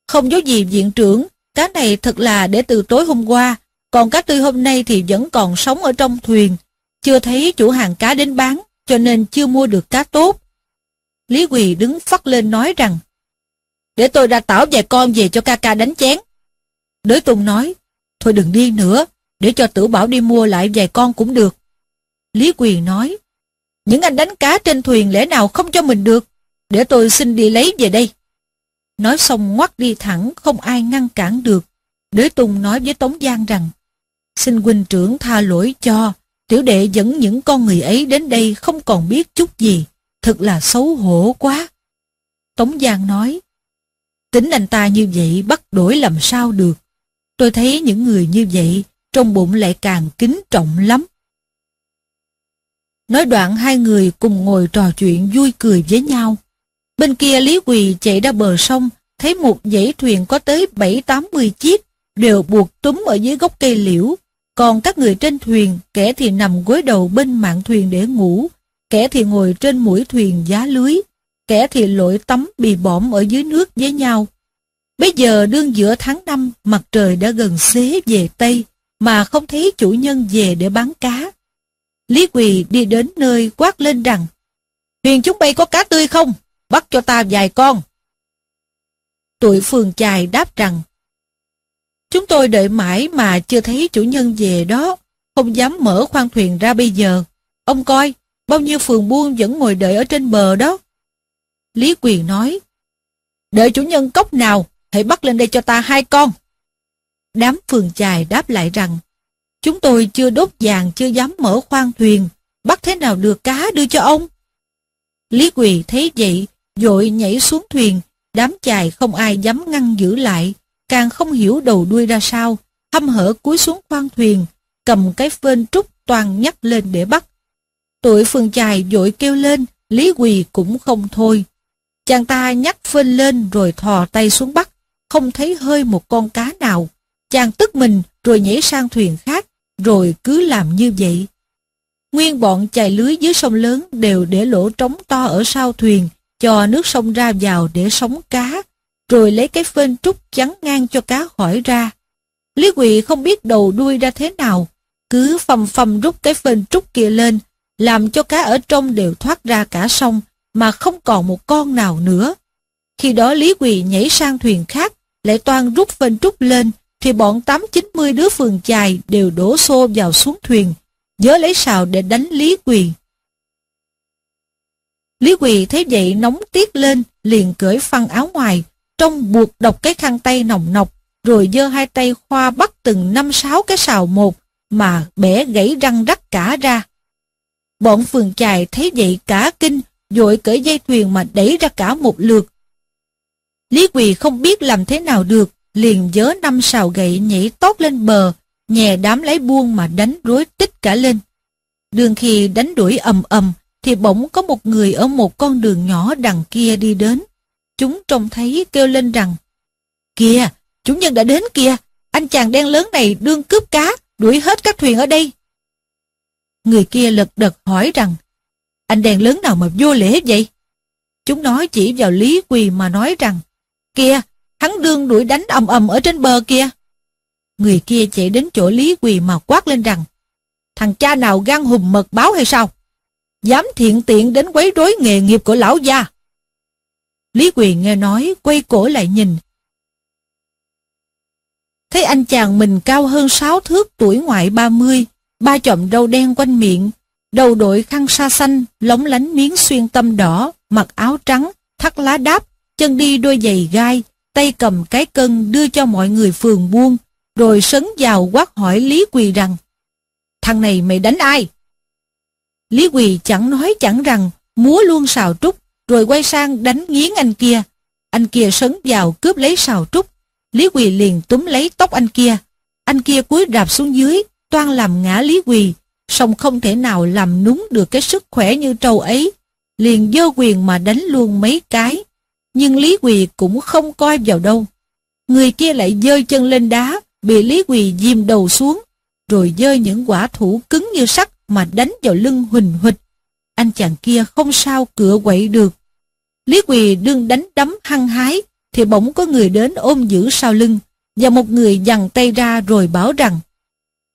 không giấu gì viện trưởng, cá này thật là để từ tối hôm qua, còn cá tươi hôm nay thì vẫn còn sống ở trong thuyền, chưa thấy chủ hàng cá đến bán, cho nên chưa mua được cá tốt. Lý Quỳ đứng phắt lên nói rằng, để tôi ra tảo vài con về cho ca ca đánh chén. Đới Tùng nói, thôi đừng đi nữa, để cho tử bảo đi mua lại vài con cũng được. Lý Quyền nói, những anh đánh cá trên thuyền lẽ nào không cho mình được, để tôi xin đi lấy về đây. Nói xong ngoắt đi thẳng, không ai ngăn cản được. Đới Tùng nói với Tống Giang rằng, xin huynh trưởng tha lỗi cho, tiểu đệ dẫn những con người ấy đến đây không còn biết chút gì, thật là xấu hổ quá. Tống Giang nói, tính anh ta như vậy bắt đổi làm sao được. Tôi thấy những người như vậy, trong bụng lại càng kính trọng lắm. Nói đoạn hai người cùng ngồi trò chuyện vui cười với nhau. Bên kia Lý Quỳ chạy ra bờ sông, thấy một dãy thuyền có tới bảy tám mươi chiếc, đều buộc túm ở dưới gốc cây liễu. Còn các người trên thuyền, kẻ thì nằm gối đầu bên mạn thuyền để ngủ, kẻ thì ngồi trên mũi thuyền giá lưới, kẻ thì lội tắm bị bõm ở dưới nước với nhau. Bây giờ đương giữa tháng năm, mặt trời đã gần xế về Tây, mà không thấy chủ nhân về để bán cá. Lý Quỳ đi đến nơi quát lên rằng, Thuyền chúng bay có cá tươi không? Bắt cho ta vài con. Tụi phường chài đáp rằng, Chúng tôi đợi mãi mà chưa thấy chủ nhân về đó, không dám mở khoang thuyền ra bây giờ. Ông coi, bao nhiêu phường buôn vẫn ngồi đợi ở trên bờ đó. Lý Quyền nói, Đợi chủ nhân cốc nào, hãy bắt lên đây cho ta hai con. Đám phường chài đáp lại rằng, Chúng tôi chưa đốt vàng, chưa dám mở khoang thuyền, bắt thế nào được cá đưa cho ông? Lý Quỳ thấy vậy, dội nhảy xuống thuyền, đám chài không ai dám ngăn giữ lại, càng không hiểu đầu đuôi ra sao, hâm hở cúi xuống khoang thuyền, cầm cái phên trúc toàn nhắc lên để bắt. Tụi phường chài dội kêu lên, Lý Quỳ cũng không thôi. Chàng ta nhắc phên lên rồi thò tay xuống bắt, không thấy hơi một con cá nào. Chàng tức mình rồi nhảy sang thuyền khác, rồi cứ làm như vậy. Nguyên bọn chài lưới dưới sông lớn đều để lỗ trống to ở sau thuyền, cho nước sông ra vào để sống cá, rồi lấy cái phên trúc chắn ngang cho cá khỏi ra. Lý Quỳ không biết đầu đuôi ra thế nào, cứ phầm phầm rút cái phên trúc kia lên, làm cho cá ở trong đều thoát ra cả sông, mà không còn một con nào nữa. Khi đó Lý Quỳ nhảy sang thuyền khác, lại toàn rút phên trúc lên, thì bọn tám chín mươi đứa phường chài đều đổ xô vào xuống thuyền, nhớ lấy sào để đánh Lý Quỳ. Lý Quỳ thấy vậy nóng tiết lên, liền cởi phăng áo ngoài, trong buộc đọc cái khăn tay nồng nọc, rồi giơ hai tay khoa bắt từng năm sáu cái sào một, mà bẻ gãy răng rắc cả ra. Bọn phường chài thấy vậy cả kinh, dội cởi dây thuyền mà đẩy ra cả một lượt. Lý Quỳ không biết làm thế nào được, liền dớ năm sào gậy nhảy tót lên bờ, nhè đám lấy buông mà đánh rối tích cả lên. Đường khi đánh đuổi ầm ầm, thì bỗng có một người ở một con đường nhỏ đằng kia đi đến. Chúng trông thấy kêu lên rằng, Kìa, chủ nhân đã đến kìa, anh chàng đen lớn này đương cướp cá, đuổi hết các thuyền ở đây. Người kia lật đật hỏi rằng, anh đèn lớn nào mà vô lễ vậy? Chúng nói chỉ vào Lý Quỳ mà nói rằng, Kìa, hắn đương đuổi đánh ầm ầm ở trên bờ kia. Người kia chạy đến chỗ Lý Quỳ mà quát lên rằng, thằng cha nào gan hùm mật báo hay sao? Dám thiện tiện đến quấy rối nghề nghiệp của lão gia. Lý Quyền nghe nói, quay cổ lại nhìn. Thấy anh chàng mình cao hơn sáu thước tuổi ngoại ba mươi, ba chọm râu đen quanh miệng, đầu đội khăn sa xanh, lóng lánh miếng xuyên tâm đỏ, mặc áo trắng, thắt lá đáp, chân đi đôi giày gai, tay cầm cái cân đưa cho mọi người phường buông, rồi sấn vào quát hỏi Lý Quỳ rằng, thằng này mày đánh ai? Lý Quỳ chẳng nói chẳng rằng, múa luôn xào trúc, rồi quay sang đánh nghiến anh kia. Anh kia sấn vào cướp lấy sào trúc, Lý Quỳ liền túm lấy tóc anh kia. Anh kia cúi đạp xuống dưới, toan làm ngã Lý Quỳ, song không thể nào làm núng được cái sức khỏe như trâu ấy, liền dơ quyền mà đánh luôn mấy cái. Nhưng Lý Quỳ cũng không coi vào đâu. Người kia lại dơ chân lên đá, bị Lý Quỳ diêm đầu xuống, rồi dơ những quả thủ cứng như sắt mà đánh vào lưng huỳnh huỳnh. Anh chàng kia không sao cựa quậy được. Lý Quỳ đương đánh đấm hăng hái, thì bỗng có người đến ôm giữ sau lưng, và một người giằng tay ra rồi bảo rằng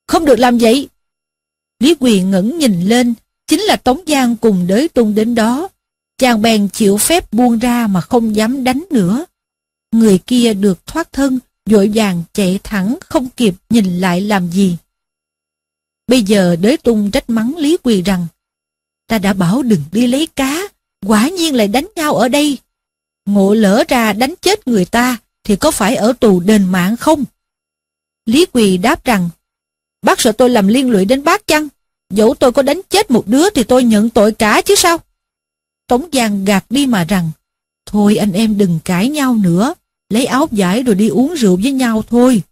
Không được làm vậy. Lý Quỳ ngẩng nhìn lên, chính là Tống Giang cùng đới tung đến đó. Chàng bèn chịu phép buông ra mà không dám đánh nữa. Người kia được thoát thân, vội vàng chạy thẳng không kịp nhìn lại làm gì. Bây giờ đới tung trách mắng Lý Quỳ rằng Ta đã bảo đừng đi lấy cá, quả nhiên lại đánh nhau ở đây. Ngộ lỡ ra đánh chết người ta thì có phải ở tù đền mạng không? Lý Quỳ đáp rằng Bác sợ tôi làm liên lụy đến bác chăng? Dẫu tôi có đánh chết một đứa thì tôi nhận tội cả chứ sao? Tống Giang gạt đi mà rằng Thôi anh em đừng cãi nhau nữa Lấy áo giải rồi đi uống rượu với nhau thôi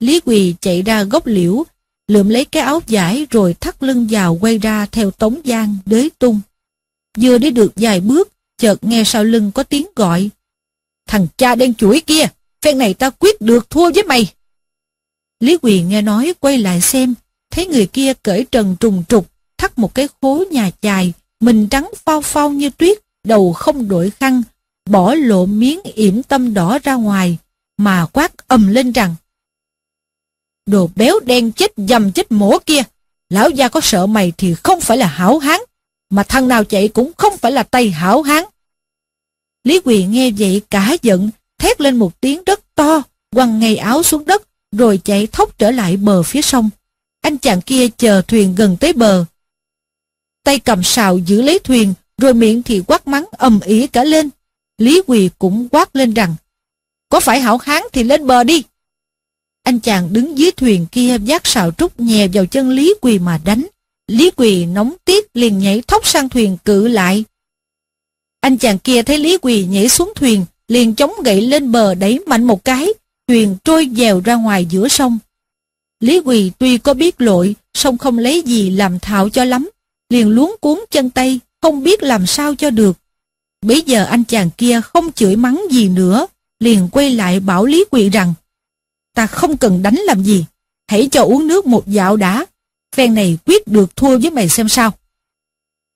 Lý Quỳ chạy ra gốc liễu lượm lấy cái áo giải rồi thắt lưng vào quay ra theo Tống Giang đới tung. Vừa đi được vài bước, chợt nghe sau lưng có tiếng gọi. Thằng cha đen chuỗi kia, phen này ta quyết được thua với mày. Lý Quyền nghe nói quay lại xem, thấy người kia cởi trần trùng trục, thắt một cái khố nhà chài, mình trắng phao phao như tuyết, đầu không đội khăn, bỏ lộ miếng yểm tâm đỏ ra ngoài, mà quát ầm lên rằng Đồ béo đen chết dầm chết mổ kia, lão gia có sợ mày thì không phải là hảo hán, mà thằng nào chạy cũng không phải là tay hảo hán. Lý Quỳ nghe vậy cả giận, thét lên một tiếng rất to, quăng ngay áo xuống đất, rồi chạy thốc trở lại bờ phía sông. Anh chàng kia chờ thuyền gần tới bờ. Tay cầm sào giữ lấy thuyền, rồi miệng thì quát mắng ầm ĩ cả lên. Lý Quỳ cũng quát lên rằng, có phải hảo hán thì lên bờ đi. Anh chàng đứng dưới thuyền kia vác sào trúc nhè vào chân Lý Quỳ mà đánh. Lý Quỳ nóng tiếc liền nhảy thốc sang thuyền cự lại. Anh chàng kia thấy Lý Quỳ nhảy xuống thuyền, liền chống gậy lên bờ đẩy mạnh một cái, thuyền trôi dèo ra ngoài giữa sông. Lý Quỳ tuy có biết lội, song không lấy gì làm thạo cho lắm, liền luống cuốn chân tay, không biết làm sao cho được. Bây giờ anh chàng kia không chửi mắng gì nữa, liền quay lại bảo Lý Quỳ rằng Ta không cần đánh làm gì, hãy cho uống nước một dạo đã, phen này quyết được thua với mày xem sao.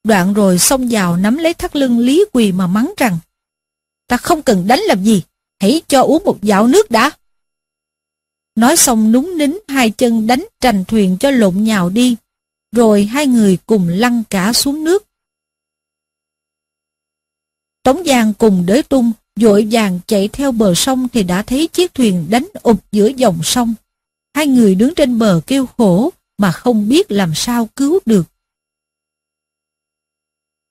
Đoạn rồi xông vào nắm lấy thắt lưng Lý Quỳ mà mắng rằng Ta không cần đánh làm gì, hãy cho uống một dạo nước đã. Nói xong núng nín hai chân đánh trành thuyền cho lộn nhào đi, rồi hai người cùng lăn cả xuống nước. Tống Giang cùng đới tung, dội vàng chạy theo bờ sông thì đã thấy chiếc thuyền đánh ụp giữa dòng sông. Hai người đứng trên bờ kêu khổ mà không biết làm sao cứu được.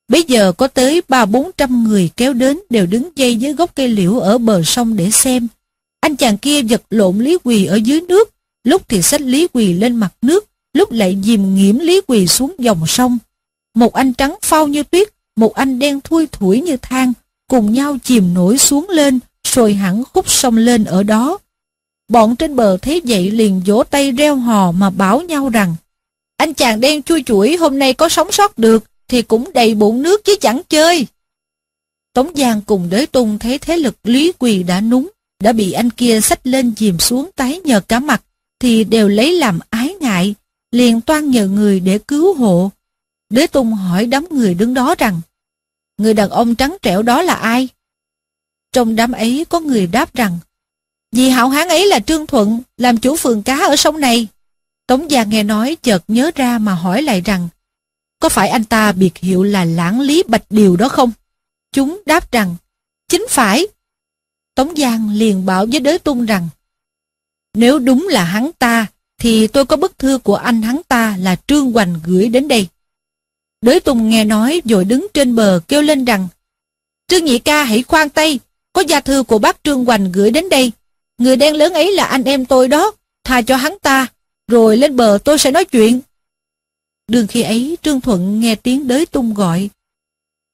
Bây giờ có tới ba bốn trăm người kéo đến đều đứng dây dưới gốc cây liễu ở bờ sông để xem. Anh chàng kia giật lộn Lý Quỳ ở dưới nước, lúc thì xách Lý Quỳ lên mặt nước, lúc lại dìm nghiễm Lý Quỳ xuống dòng sông. Một anh trắng phao như tuyết, một anh đen thui thủi như than, cùng nhau chìm nổi xuống lên, rồi hẳn khúc sông lên ở đó. Bọn trên bờ thấy vậy liền vỗ tay reo hò mà bảo nhau rằng anh chàng đen chui chuỗi hôm nay có sống sót được thì cũng đầy bụng nước chứ chẳng chơi. Tống Giang cùng đới tung thấy thế lực Lý Quỳ đã núng, đã bị anh kia xách lên chìm xuống tái nhờ cả mặt, thì đều lấy làm ái ngại, liền toan nhờ người để cứu hộ. Đế tung hỏi đám người đứng đó rằng, người đàn ông trắng trẻo đó là ai? Trong đám ấy có người đáp rằng, vì hảo hán ấy là Trương Thuận, làm chủ phường cá ở sông này. Tống Gia nghe nói chợt nhớ ra mà hỏi lại rằng, có phải anh ta biệt hiệu là lãng lý bạch điều đó không? Chúng đáp rằng, chính phải. Tống Giang liền bảo với đới tung rằng, nếu đúng là hắn ta, thì tôi có bức thư của anh hắn ta là Trương Hoành gửi đến đây. Đới Tùng nghe nói rồi đứng trên bờ kêu lên rằng, Trương Nhị ca hãy khoan tay, có gia thư của bác Trương Hoành gửi đến đây. Người đen lớn ấy là anh em tôi đó, tha cho hắn ta, rồi lên bờ tôi sẽ nói chuyện. Đường khi ấy Trương Thuận nghe tiếng đới tung gọi.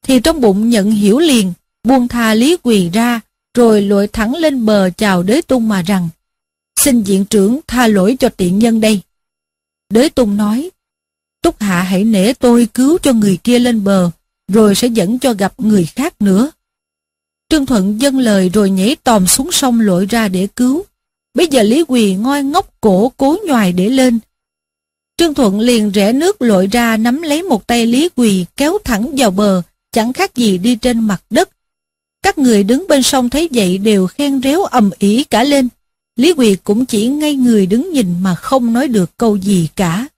Thì trong bụng nhận hiểu liền, buông tha Lý Quỳ ra, rồi lội thẳng lên bờ chào đới tung mà rằng, xin diện trưởng tha lỗi cho tiện nhân đây. Đới tung nói, Túc Hạ hãy nể tôi cứu cho người kia lên bờ, rồi sẽ dẫn cho gặp người khác nữa. Trương Thuận dâng lời rồi nhảy tòm xuống sông lội ra để cứu. Bây giờ Lý Quỳ ngoi ngóc cổ cố nhoài để lên. Trương Thuận liền rẽ nước lội ra nắm lấy một tay Lý Quỳ kéo thẳng vào bờ, chẳng khác gì đi trên mặt đất. Các người đứng bên sông thấy vậy đều khen réo ầm ĩ cả lên. Lý Quỳ cũng chỉ ngay người đứng nhìn mà không nói được câu gì cả.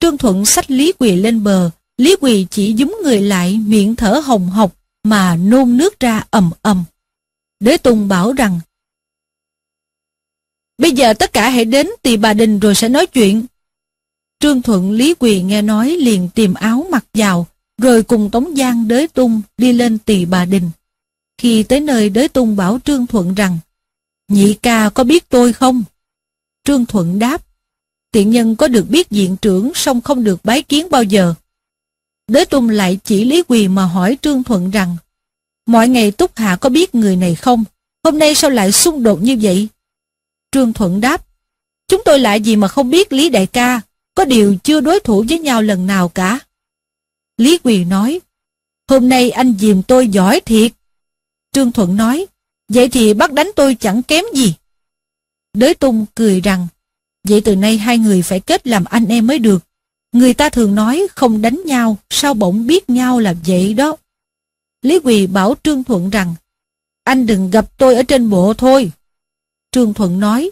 Trương Thuận sách Lý Quỳ lên bờ, Lý Quỳ chỉ dúm người lại miệng thở hồng hộc mà nôn nước ra ầm ầm. Đế Tùng bảo rằng Bây giờ tất cả hãy đến tỳ bà đình rồi sẽ nói chuyện. Trương Thuận Lý Quỳ nghe nói liền tìm áo mặc vào, rồi cùng Tống Giang đới tung đi lên tỳ bà đình. Khi tới nơi đới tung bảo Trương Thuận rằng, Nhị ca có biết tôi không? Trương Thuận đáp, tiện nhân có được biết diện trưởng song không được bái kiến bao giờ. đế tung lại chỉ Lý Quỳ mà hỏi Trương Thuận rằng, mọi ngày Túc Hạ có biết người này không? Hôm nay sao lại xung đột như vậy? Trương Thuận đáp, chúng tôi lại gì mà không biết Lý Đại ca, có điều chưa đối thủ với nhau lần nào cả. Lý Quỳ nói, hôm nay anh dìm tôi giỏi thiệt. Trương Thuận nói, vậy thì bắt đánh tôi chẳng kém gì. Đới Tung cười rằng, vậy từ nay hai người phải kết làm anh em mới được. Người ta thường nói không đánh nhau, sao bỗng biết nhau là vậy đó. Lý Quỳ bảo Trương Thuận rằng, anh đừng gặp tôi ở trên bộ thôi. Trương Thuận nói,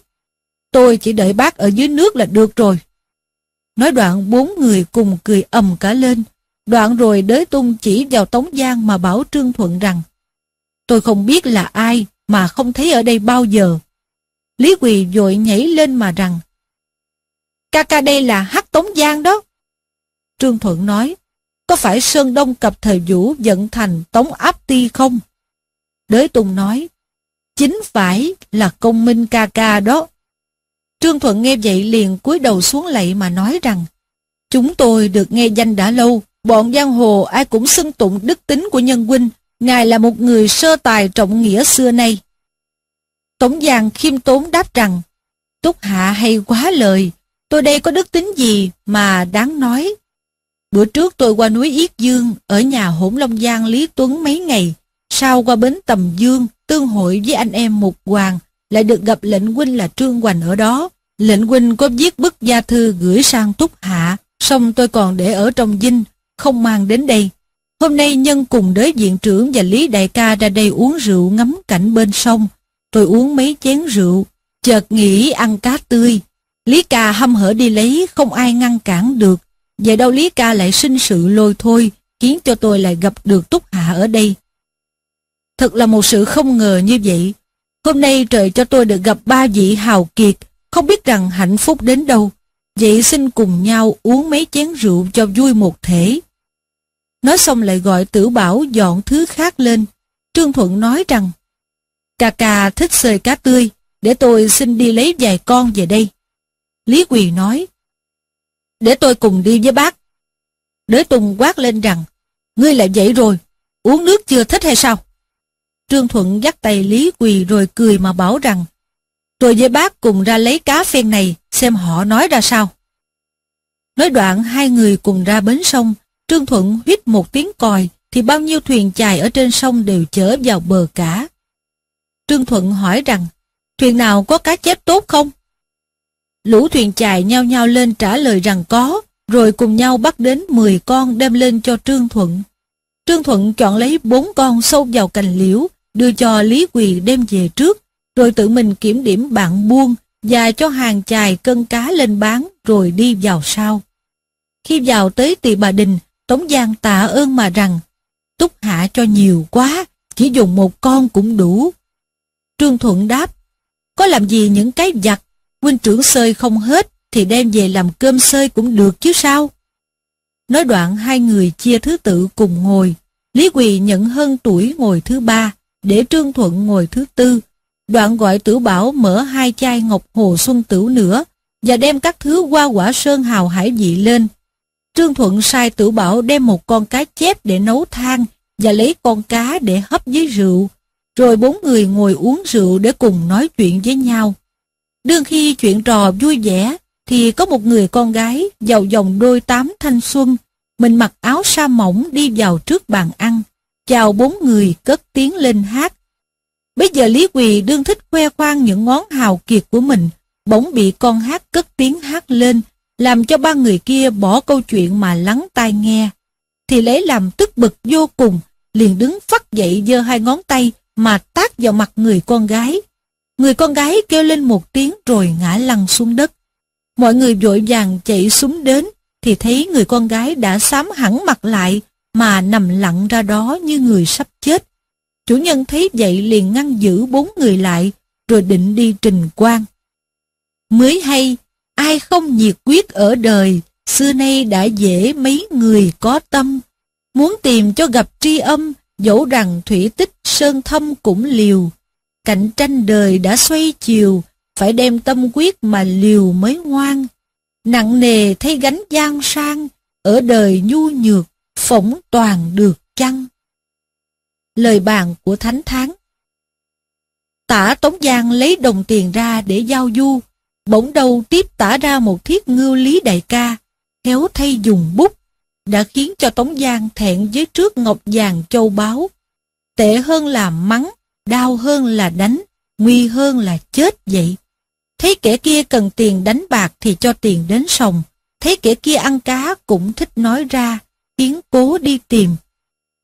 tôi chỉ đợi bác ở dưới nước là được rồi. Nói đoạn bốn người cùng cười ầm cả lên, đoạn rồi đới tung chỉ vào Tống Giang mà bảo Trương Thuận rằng, tôi không biết là ai mà không thấy ở đây bao giờ. Lý Quỳ vội nhảy lên mà rằng, ca ca đây là hắc Tống Giang đó. Trương Thuận nói, có phải Sơn Đông cập thời vũ dẫn thành Tống Áp Ti không? Đới Tùng nói, chính phải là công minh ca ca đó. Trương Thuận nghe vậy liền cúi đầu xuống lạy mà nói rằng, chúng tôi được nghe danh đã lâu, bọn giang hồ ai cũng xưng tụng đức tính của nhân huynh, ngài là một người sơ tài trọng nghĩa xưa nay. Tống Giang khiêm tốn đáp rằng, Túc Hạ hay quá lời, tôi đây có đức tính gì mà đáng nói. Bữa trước tôi qua núi Yết Dương, ở nhà hỗn Long Giang Lý Tuấn mấy ngày, sau qua bến Tầm Dương, tương hội với anh em Mục Hoàng, lại được gặp lệnh huynh là Trương Hoành ở đó. Lệnh huynh có viết bức gia thư gửi sang Túc Hạ, xong tôi còn để ở trong dinh, không mang đến đây. Hôm nay nhân cùng đới diện trưởng và Lý Đại ca ra đây uống rượu ngắm cảnh bên sông. Tôi uống mấy chén rượu, chợt nghĩ ăn cá tươi. Lý ca hâm hở đi lấy, không ai ngăn cản được. Vậy đâu Lý ca lại sinh sự lôi thôi, khiến cho tôi lại gặp được Túc Hạ ở đây. Thật là một sự không ngờ như vậy. Hôm nay trời cho tôi được gặp ba vị hào kiệt, không biết rằng hạnh phúc đến đâu. Vậy xin cùng nhau uống mấy chén rượu cho vui một thể. Nói xong lại gọi tử bảo dọn thứ khác lên. Trương Thuận nói rằng, Cà cà thích xơi cá tươi, để tôi xin đi lấy vài con về đây. Lý Quỳ nói, để tôi cùng đi với bác. Đới Tùng quát lên rằng, ngươi lại vậy rồi, uống nước chưa thích hay sao? Trương Thuận dắt tay Lý Quỳ rồi cười mà bảo rằng, tôi với bác cùng ra lấy cá phen này, xem họ nói ra sao. Nói đoạn hai người cùng ra bến sông, Trương Thuận huyết một tiếng còi, thì bao nhiêu thuyền chài ở trên sông đều chở vào bờ cả. Trương Thuận hỏi rằng, thuyền nào có cá chép tốt không? Lũ thuyền chài nhau nhau lên trả lời rằng có, rồi cùng nhau bắt đến 10 con đem lên cho Trương Thuận. Trương Thuận chọn lấy bốn con sâu vào cành liễu, đưa cho Lý Quỳ đem về trước, rồi tự mình kiểm điểm bạn buôn và cho hàng chài cân cá lên bán rồi đi vào sau. Khi vào tới tỳ bà đình, Tống Giang tạ ơn mà rằng, túc hạ cho nhiều quá, chỉ dùng một con cũng đủ. Trương Thuận đáp, có làm gì những cái giặt, huynh trưởng sơi không hết thì đem về làm cơm sơi cũng được chứ sao. Nói đoạn hai người chia thứ tự cùng ngồi, Lý Quỳ nhận hơn tuổi ngồi thứ ba, để Trương Thuận ngồi thứ tư. Đoạn gọi tử bảo mở hai chai ngọc hồ xuân tửu nữa, và đem các thứ qua quả sơn hào hải vị lên. Trương Thuận sai tử bảo đem một con cá chép để nấu than, và lấy con cá để hấp với rượu. Rồi bốn người ngồi uống rượu để cùng nói chuyện với nhau. Đương khi chuyện trò vui vẻ, thì có một người con gái giàu dòng đôi tám thanh xuân, mình mặc áo sa mỏng đi vào trước bàn ăn, chào bốn người cất tiếng lên hát. Bây giờ Lý Quỳ đương thích khoe khoang những ngón hào kiệt của mình, bỗng bị con hát cất tiếng hát lên, làm cho ba người kia bỏ câu chuyện mà lắng tai nghe. Thì lấy làm tức bực vô cùng, liền đứng phắt dậy giơ hai ngón tay mà tác vào mặt người con gái. Người con gái kêu lên một tiếng rồi ngã lăn xuống đất. Mọi người vội vàng chạy xuống đến, thì thấy người con gái đã xám hẳn mặt lại, mà nằm lặng ra đó như người sắp chết. Chủ nhân thấy vậy liền ngăn giữ bốn người lại, rồi định đi trình quan. Mới hay, ai không nhiệt quyết ở đời, xưa nay đã dễ mấy người có tâm. Muốn tìm cho gặp tri âm, dẫu rằng thủy tích sơn thâm cũng liều. Cạnh tranh đời đã xoay chiều, phải đem tâm quyết mà liều mới ngoan. Nặng nề thay gánh gian sang, ở đời nhu nhược, phỏng toàn được chăng? Lời bàn của Thánh Tháng Tả Tống Giang lấy đồng tiền ra để giao du, bỗng đầu tiếp tả ra một thiết ngưu lý đại ca, khéo thay dùng bút, đã khiến cho Tống Giang thẹn với trước ngọc vàng châu báu. Tệ hơn là mắng, đau hơn là đánh, nguy hơn là chết vậy. Thấy kẻ kia cần tiền đánh bạc thì cho tiền đến sòng, thấy kẻ kia ăn cá cũng thích nói ra, khiến cố đi tìm.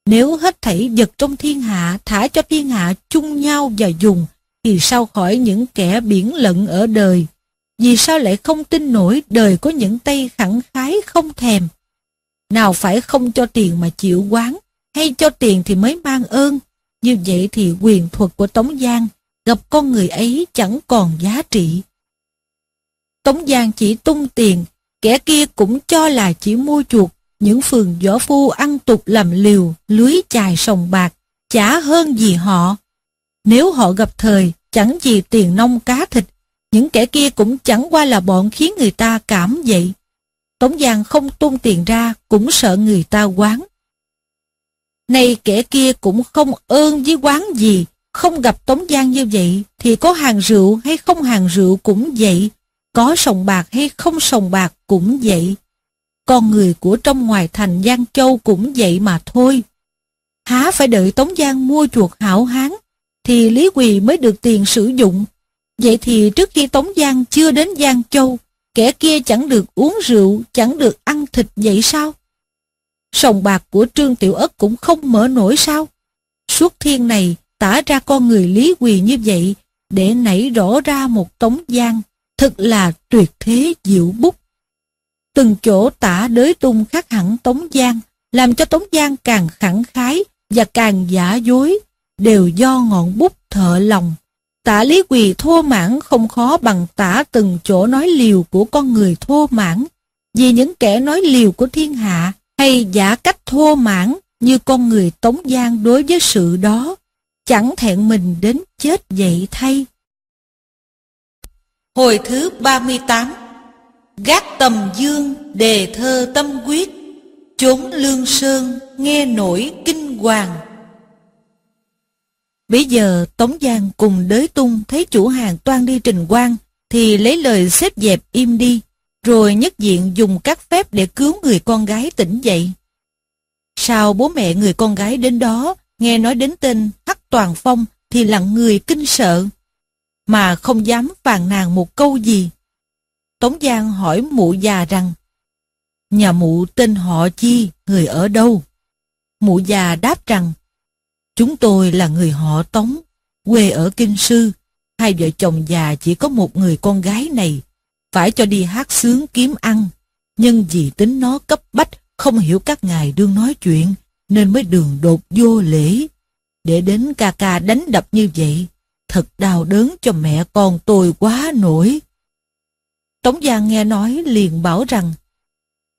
Nếu hết thảy vật trong thiên hạ thả cho thiên hạ chung nhau và dùng, thì sao khỏi những kẻ biển lận ở đời? Vì sao lại không tin nổi đời có những tay khẳng khái không thèm? Nào phải không cho tiền mà chịu quán, hay cho tiền thì mới mang ơn? Như vậy thì quyền thuật của Tống Giang gặp con người ấy chẳng còn giá trị. Tống Giang chỉ tung tiền, kẻ kia cũng cho là chỉ mua chuột những phường võ phu ăn tục làm liều, lưới chài sòng bạc, chả hơn gì họ. Nếu họ gặp thời, chẳng gì tiền nông cá thịt, những kẻ kia cũng chẳng qua là bọn khiến người ta cảm vậy. Tống Giang không tung tiền ra, cũng sợ người ta quán. Này kẻ kia cũng không ơn với quán gì, không gặp Tống Giang như vậy, thì có hàng rượu hay không hàng rượu cũng vậy, có sòng bạc hay không sòng bạc cũng vậy. Con người của trong ngoài thành Giang Châu cũng vậy mà thôi. Há phải đợi Tống Giang mua chuột hảo hán, thì Lý Quỳ mới được tiền sử dụng. Vậy thì trước khi Tống Giang chưa đến Giang Châu, kẻ kia chẳng được uống rượu, chẳng được ăn thịt vậy sao? Sòng bạc của Trương Tiểu Ất cũng không mở nổi sao? Suốt thiên này tả ra con người Lý Quỳ như vậy để nảy rõ ra một Tống Giang thật là tuyệt thế diệu bút. Từng chỗ tả đới tung khác hẳn Tống Giang, làm cho Tống Giang càng khẳng khái và càng giả dối, đều do ngọn bút thợ lòng. Tả lý quỳ thô mãn không khó bằng tả từng chỗ nói liều của con người thô mãn, vì những kẻ nói liều của thiên hạ hay giả cách thô mãn như con người Tống Giang đối với sự đó, chẳng thẹn mình đến chết vậy thay. Hồi thứ 38 Gác tầm dương đề thơ tâm quyết Chốn lương sơn nghe nổi kinh hoàng Bây giờ Tống Giang cùng đới tung thấy chủ hàng toan đi trình quan Thì lấy lời xếp dẹp im đi rồi nhất diện dùng các phép để cứu người con gái tỉnh dậy Sao bố mẹ người con gái đến đó Nghe nói đến tên Hắc Toàn Phong Thì lặng người kinh sợ mà không dám phàn nàn một câu gì. Tống Giang hỏi mụ già rằng, nhà mụ tên họ chi, người ở đâu? Mụ già đáp rằng, chúng tôi là người họ Tống, quê ở Kinh Sư, hai vợ chồng già chỉ có một người con gái này, phải cho đi hát sướng kiếm ăn, nhưng vì tính nó cấp bách, không hiểu các ngài đương nói chuyện, nên mới đường đột vô lễ. Để đến ca ca đánh đập như vậy, thật đau đớn cho mẹ con tôi quá nổi. Tống Giang nghe nói liền bảo rằng,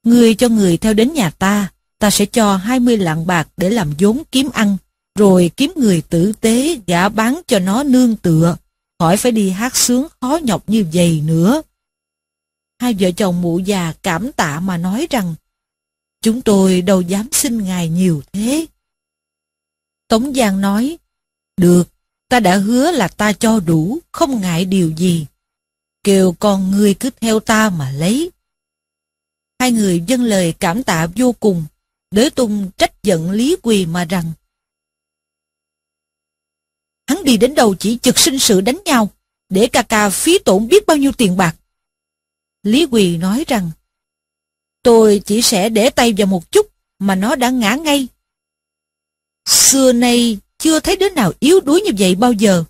Người cho người theo đến nhà ta, ta sẽ cho 20 lạng bạc để làm vốn kiếm ăn, rồi kiếm người tử tế gả bán cho nó nương tựa, khỏi phải đi hát sướng khó nhọc như vậy nữa. Hai vợ chồng mụ già cảm tạ mà nói rằng, chúng tôi đâu dám xin ngài nhiều thế. Tống Giang nói, được, Ta đã hứa là ta cho đủ, không ngại điều gì. kêu con ngươi cứ theo ta mà lấy. Hai người dâng lời cảm tạ vô cùng, đới tung trách giận Lý Quỳ mà rằng Hắn đi đến đâu chỉ trực sinh sự đánh nhau, để ca ca phí tổn biết bao nhiêu tiền bạc. Lý Quỳ nói rằng Tôi chỉ sẽ để tay vào một chút mà nó đã ngã ngay. Xưa nay chưa thấy đứa nào yếu đuối như vậy bao giờ.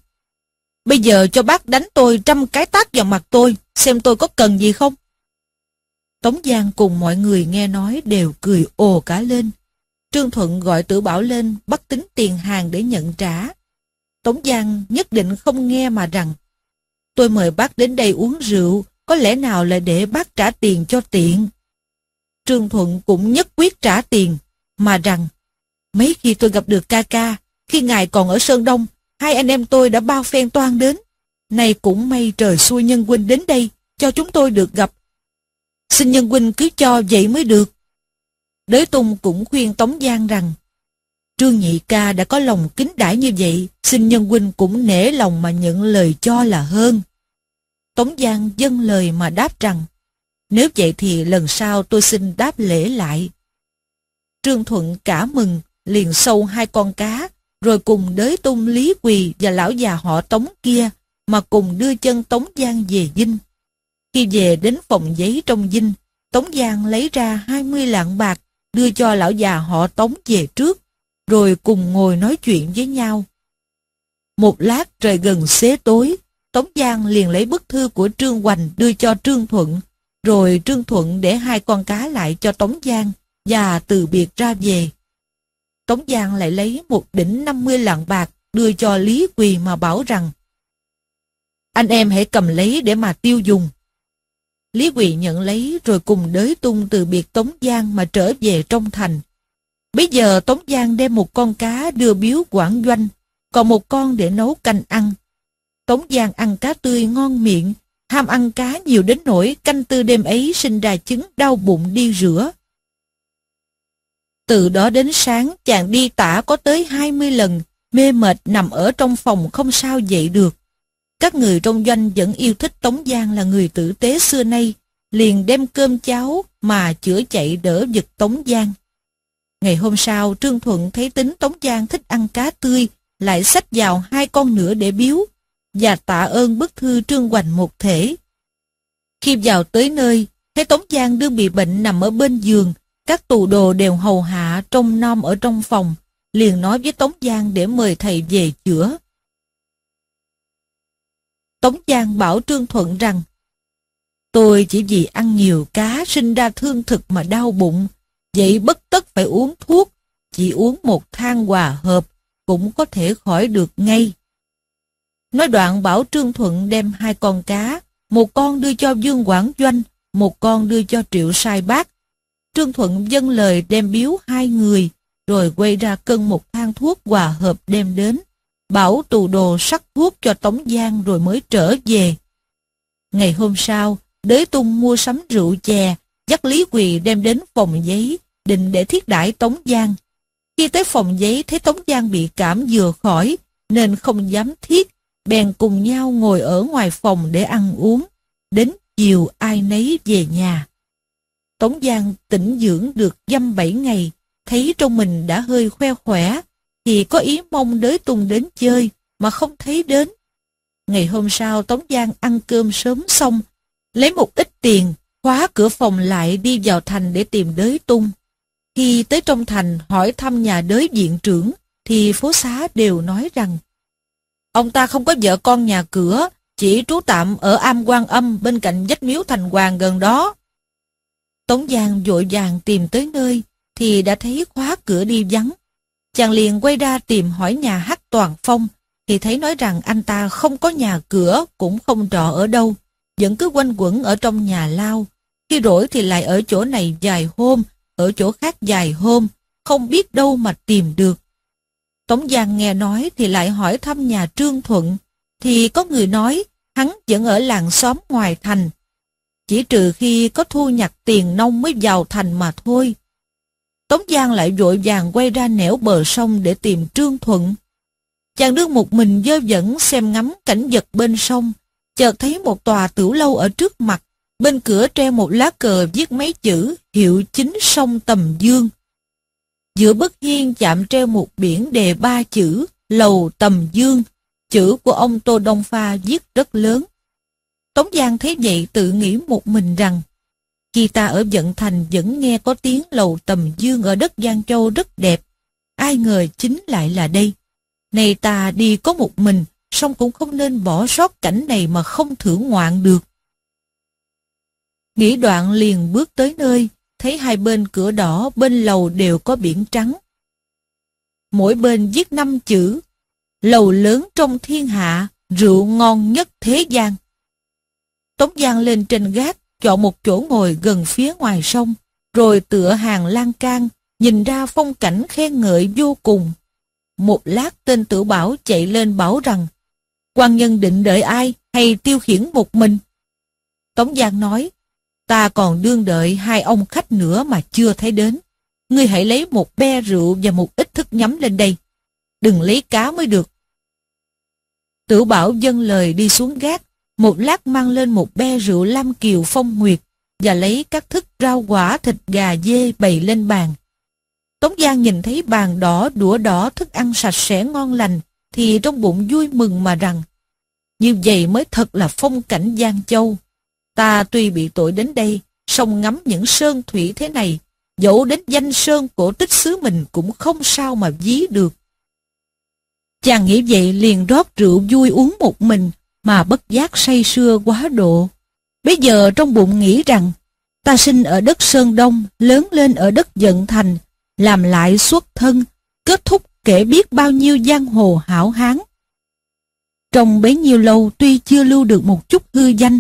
Bây giờ cho bác đánh tôi trăm cái tát vào mặt tôi, xem tôi có cần gì không? Tống Giang cùng mọi người nghe nói đều cười ồ cả lên. Trương Thuận gọi tử bảo lên bắt tính tiền hàng để nhận trả. Tống Giang nhất định không nghe mà rằng Tôi mời bác đến đây uống rượu, có lẽ nào là để bác trả tiền cho tiện. Trương Thuận cũng nhất quyết trả tiền, mà rằng mấy khi tôi gặp được ca ca, khi ngài còn ở Sơn Đông, hai anh em tôi đã bao phen toan đến. Nay cũng may trời xui nhân huynh đến đây, cho chúng tôi được gặp. Xin nhân huynh cứ cho vậy mới được. Đới Tung cũng khuyên Tống Giang rằng, Trương Nhị Ca đã có lòng kính đãi như vậy, xin nhân huynh cũng nể lòng mà nhận lời cho là hơn. Tống Giang dâng lời mà đáp rằng, nếu vậy thì lần sau tôi xin đáp lễ lại. Trương Thuận cả mừng, liền sâu hai con cá, rồi cùng đới tung Lý Quỳ và lão già họ Tống kia, mà cùng đưa chân Tống Giang về dinh. Khi về đến phòng giấy trong dinh, Tống Giang lấy ra 20 lạng bạc, đưa cho lão già họ Tống về trước, rồi cùng ngồi nói chuyện với nhau. Một lát trời gần xế tối, Tống Giang liền lấy bức thư của Trương Hoành đưa cho Trương Thuận, rồi Trương Thuận để hai con cá lại cho Tống Giang và từ biệt ra về. Tống Giang lại lấy một đỉnh 50 lạng bạc đưa cho Lý Quỳ mà bảo rằng anh em hãy cầm lấy để mà tiêu dùng. Lý Quỳ nhận lấy rồi cùng đới tung từ biệt Tống Giang mà trở về trong thành. Bây giờ Tống Giang đem một con cá đưa biếu Quảng Doanh, còn một con để nấu canh ăn. Tống Giang ăn cá tươi ngon miệng, ham ăn cá nhiều đến nỗi canh tư đêm ấy sinh ra chứng đau bụng đi rửa. Từ đó đến sáng chàng đi tả có tới 20 lần, mê mệt nằm ở trong phòng không sao dậy được. Các người trong doanh vẫn yêu thích Tống Giang là người tử tế xưa nay, liền đem cơm cháo mà chữa chạy đỡ giật Tống Giang. Ngày hôm sau, Trương Thuận thấy tính Tống Giang thích ăn cá tươi, lại xách vào hai con nữa để biếu, và tạ ơn bức thư Trương Hoành một thể. Khi vào tới nơi, thấy Tống Giang đương bị bệnh nằm ở bên giường, các tù đồ đều hầu hạ trông nom ở trong phòng, liền nói với Tống Giang để mời thầy về chữa. Tống Giang bảo Trương Thuận rằng, Tôi chỉ vì ăn nhiều cá sinh ra thương thực mà đau bụng, vậy bất tất phải uống thuốc, chỉ uống một thang hòa hợp cũng có thể khỏi được ngay. Nói đoạn bảo Trương Thuận đem hai con cá, một con đưa cho Dương Quảng Doanh, một con đưa cho Triệu Sai Bác. Trương Thuận dâng lời đem biếu hai người, rồi quay ra cân một thang thuốc hòa hợp đem đến. Bảo tù đồ sắc thuốc cho Tống Giang rồi mới trở về. Ngày hôm sau, đới tung mua sắm rượu chè, dắt Lý Quỳ đem đến phòng giấy, định để thiết đãi Tống Giang. Khi tới phòng giấy thấy Tống Giang bị cảm vừa khỏi, nên không dám thiết, bèn cùng nhau ngồi ở ngoài phòng để ăn uống. Đến chiều ai nấy về nhà. Tống Giang tỉnh dưỡng được dăm bảy ngày, thấy trong mình đã hơi khoe khỏe, thì có ý mong đới tung đến chơi, mà không thấy đến. Ngày hôm sau Tống Giang ăn cơm sớm xong, lấy một ít tiền, khóa cửa phòng lại đi vào thành để tìm đới tung. Khi tới trong thành hỏi thăm nhà đới diện trưởng, thì phố xá đều nói rằng Ông ta không có vợ con nhà cửa, chỉ trú tạm ở am quan âm bên cạnh dách miếu thành hoàng gần đó. Tống Giang vội vàng tìm tới nơi, thì đã thấy khóa cửa đi vắng. Chàng liền quay ra tìm hỏi nhà hát Toàn Phong, thì thấy nói rằng anh ta không có nhà cửa, cũng không trọ ở đâu, vẫn cứ quanh quẩn ở trong nhà lao. Khi rỗi thì lại ở chỗ này dài hôm, ở chỗ khác dài hôm, không biết đâu mà tìm được. Tống Giang nghe nói thì lại hỏi thăm nhà Trương Thuận, thì có người nói hắn vẫn ở làng xóm ngoài thành. Chỉ trừ khi có thu nhặt tiền nông mới vào thành mà thôi. Tống Giang lại vội vàng quay ra nẻo bờ sông để tìm Trương Thuận. Chàng đương một mình dơ dẫn xem ngắm cảnh vật bên sông, chợt thấy một tòa tiểu lâu ở trước mặt, bên cửa treo một lá cờ viết mấy chữ hiệu chính sông Tầm Dương. Giữa bức hiên chạm treo một biển đề ba chữ Lầu Tầm Dương, chữ của ông Tô Đông Pha viết rất lớn. Tống Giang thấy vậy tự nghĩ một mình rằng khi ta ở Dận Thành vẫn nghe có tiếng lầu tầm dương ở đất Giang Châu rất đẹp. Ai ngờ chính lại là đây. Này ta đi có một mình, song cũng không nên bỏ sót cảnh này mà không thưởng ngoạn được. Nghĩ đoạn liền bước tới nơi, thấy hai bên cửa đỏ bên lầu đều có biển trắng. Mỗi bên viết năm chữ, lầu lớn trong thiên hạ, rượu ngon nhất thế gian. Tống Giang lên trên gác, chọn một chỗ ngồi gần phía ngoài sông, rồi tựa hàng lan can, nhìn ra phong cảnh khen ngợi vô cùng. Một lát tên tử bảo chạy lên bảo rằng, quan nhân định đợi ai hay tiêu khiển một mình? Tống Giang nói, ta còn đương đợi hai ông khách nữa mà chưa thấy đến. Ngươi hãy lấy một be rượu và một ít thức nhắm lên đây. Đừng lấy cá mới được. Tử bảo dân lời đi xuống gác, một lát mang lên một be rượu lam kiều phong nguyệt và lấy các thức rau quả thịt gà dê bày lên bàn. Tống Giang nhìn thấy bàn đỏ đũa đỏ thức ăn sạch sẽ ngon lành thì trong bụng vui mừng mà rằng như vậy mới thật là phong cảnh Giang Châu. Ta tuy bị tội đến đây, song ngắm những sơn thủy thế này, dẫu đến danh sơn cổ tích xứ mình cũng không sao mà ví được. Chàng nghĩ vậy liền rót rượu vui uống một mình, mà bất giác say sưa quá độ. Bây giờ trong bụng nghĩ rằng, ta sinh ở đất Sơn Đông, lớn lên ở đất Dận Thành, làm lại xuất thân, kết thúc kể biết bao nhiêu giang hồ hảo hán. Trong bấy nhiêu lâu tuy chưa lưu được một chút hư danh,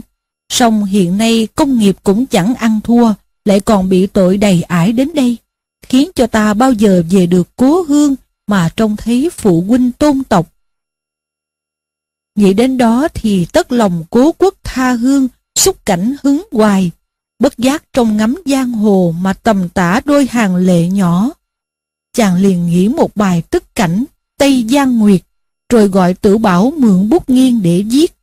song hiện nay công nghiệp cũng chẳng ăn thua, lại còn bị tội đầy ải đến đây, khiến cho ta bao giờ về được cố hương mà trông thấy phụ huynh tôn tộc Nghĩ đến đó thì tất lòng cố quốc tha hương, xúc cảnh hứng hoài, bất giác trong ngắm giang hồ mà tầm tả đôi hàng lệ nhỏ. Chàng liền nghĩ một bài tức cảnh Tây Giang Nguyệt, rồi gọi tử bảo mượn bút nghiêng để viết.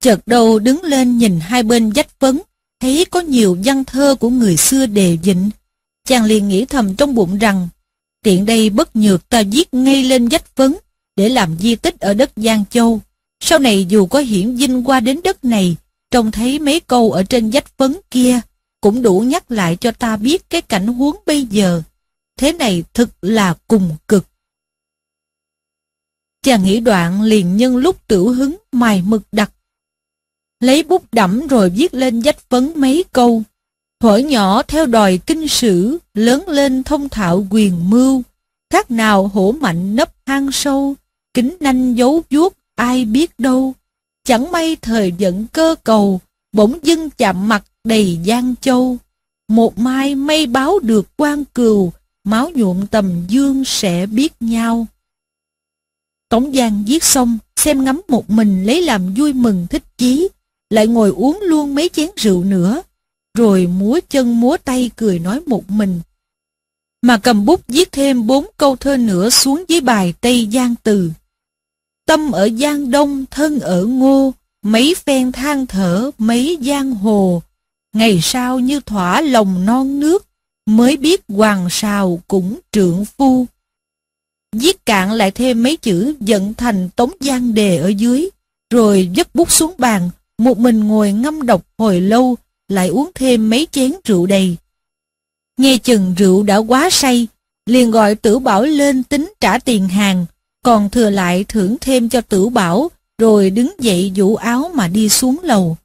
Chợt đầu đứng lên nhìn hai bên dách phấn thấy có nhiều văn thơ của người xưa đề dịnh. Chàng liền nghĩ thầm trong bụng rằng, tiện đây bất nhược ta viết ngay lên dách phấn để làm di tích ở đất Giang Châu. Sau này dù có hiển dinh qua đến đất này, trông thấy mấy câu ở trên dách phấn kia, cũng đủ nhắc lại cho ta biết cái cảnh huống bây giờ. Thế này thực là cùng cực. Chàng nghĩ đoạn liền nhân lúc tử hứng mài mực đặt. Lấy bút đẫm rồi viết lên dách phấn mấy câu. Thuở nhỏ theo đòi kinh sử, lớn lên thông thạo quyền mưu, khác nào hổ mạnh nấp hang sâu, kính nanh giấu vuốt ai biết đâu. Chẳng may thời giận cơ cầu, bỗng dưng chạm mặt đầy giang châu. Một mai mây báo được quan cừu, máu nhuộm tầm dương sẽ biết nhau. Tống Giang viết xong, xem ngắm một mình lấy làm vui mừng thích chí, lại ngồi uống luôn mấy chén rượu nữa, rồi múa chân múa tay cười nói một mình. Mà cầm bút viết thêm bốn câu thơ nữa xuống dưới bài Tây Giang Từ. Tâm ở Giang Đông, thân ở Ngô, mấy phen than thở, mấy giang hồ. Ngày sau như thỏa lòng non nước, mới biết hoàng sào cũng trượng phu. Viết cạn lại thêm mấy chữ dẫn thành tống giang đề ở dưới, rồi dứt bút xuống bàn, một mình ngồi ngâm độc hồi lâu, lại uống thêm mấy chén rượu đầy. Nghe chừng rượu đã quá say, liền gọi tử bảo lên tính trả tiền hàng, còn thừa lại thưởng thêm cho tử bảo, rồi đứng dậy vũ áo mà đi xuống lầu.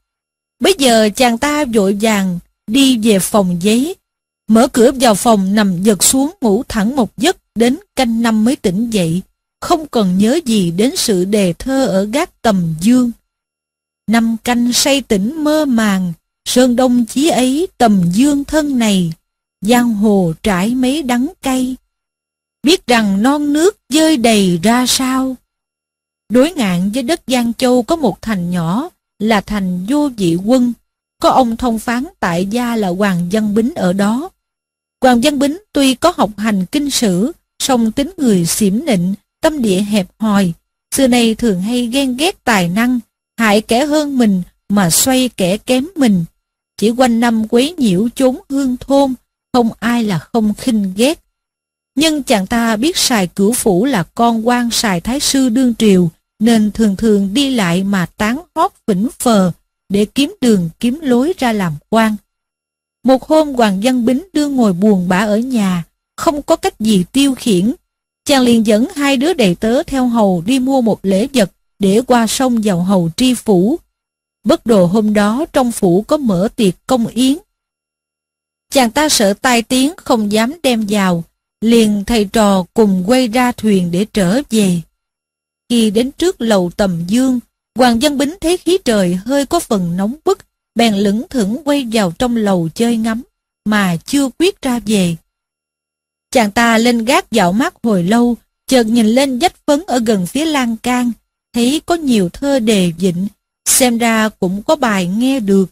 Bây giờ chàng ta vội vàng đi về phòng giấy, mở cửa vào phòng nằm giật xuống ngủ thẳng một giấc đến canh năm mới tỉnh dậy, không cần nhớ gì đến sự đề thơ ở gác tầm dương. Năm canh say tỉnh mơ màng, sơn đông chí ấy tầm dương thân này, giang hồ trải mấy đắng cay, biết rằng non nước dơi đầy ra sao. Đối ngạn với đất Giang Châu có một thành nhỏ là thành vô dị quân, có ông thông phán tại gia là Hoàng Văn Bính ở đó. Hoàng Văn Bính tuy có học hành kinh sử, song tính người xỉm nịnh, tâm địa hẹp hòi, xưa nay thường hay ghen ghét tài năng, hại kẻ hơn mình mà xoay kẻ kém mình. Chỉ quanh năm quấy nhiễu chốn hương thôn, không ai là không khinh ghét. Nhưng chàng ta biết xài cửu phủ là con quan xài thái sư đương triều, nên thường thường đi lại mà tán hót vĩnh phờ để kiếm đường kiếm lối ra làm quan. Một hôm Hoàng Văn Bính đưa ngồi buồn bã ở nhà, không có cách gì tiêu khiển. Chàng liền dẫn hai đứa đầy tớ theo hầu đi mua một lễ vật để qua sông vào hầu tri phủ. Bất đồ hôm đó trong phủ có mở tiệc công yến. Chàng ta sợ tai tiếng không dám đem vào, liền thầy trò cùng quay ra thuyền để trở về. Khi đến trước lầu tầm dương, Hoàng Văn Bính thấy khí trời hơi có phần nóng bức, bèn lững thững quay vào trong lầu chơi ngắm, mà chưa quyết ra về. Chàng ta lên gác dạo mắt hồi lâu, chợt nhìn lên dách phấn ở gần phía lan can, thấy có nhiều thơ đề vịnh, xem ra cũng có bài nghe được,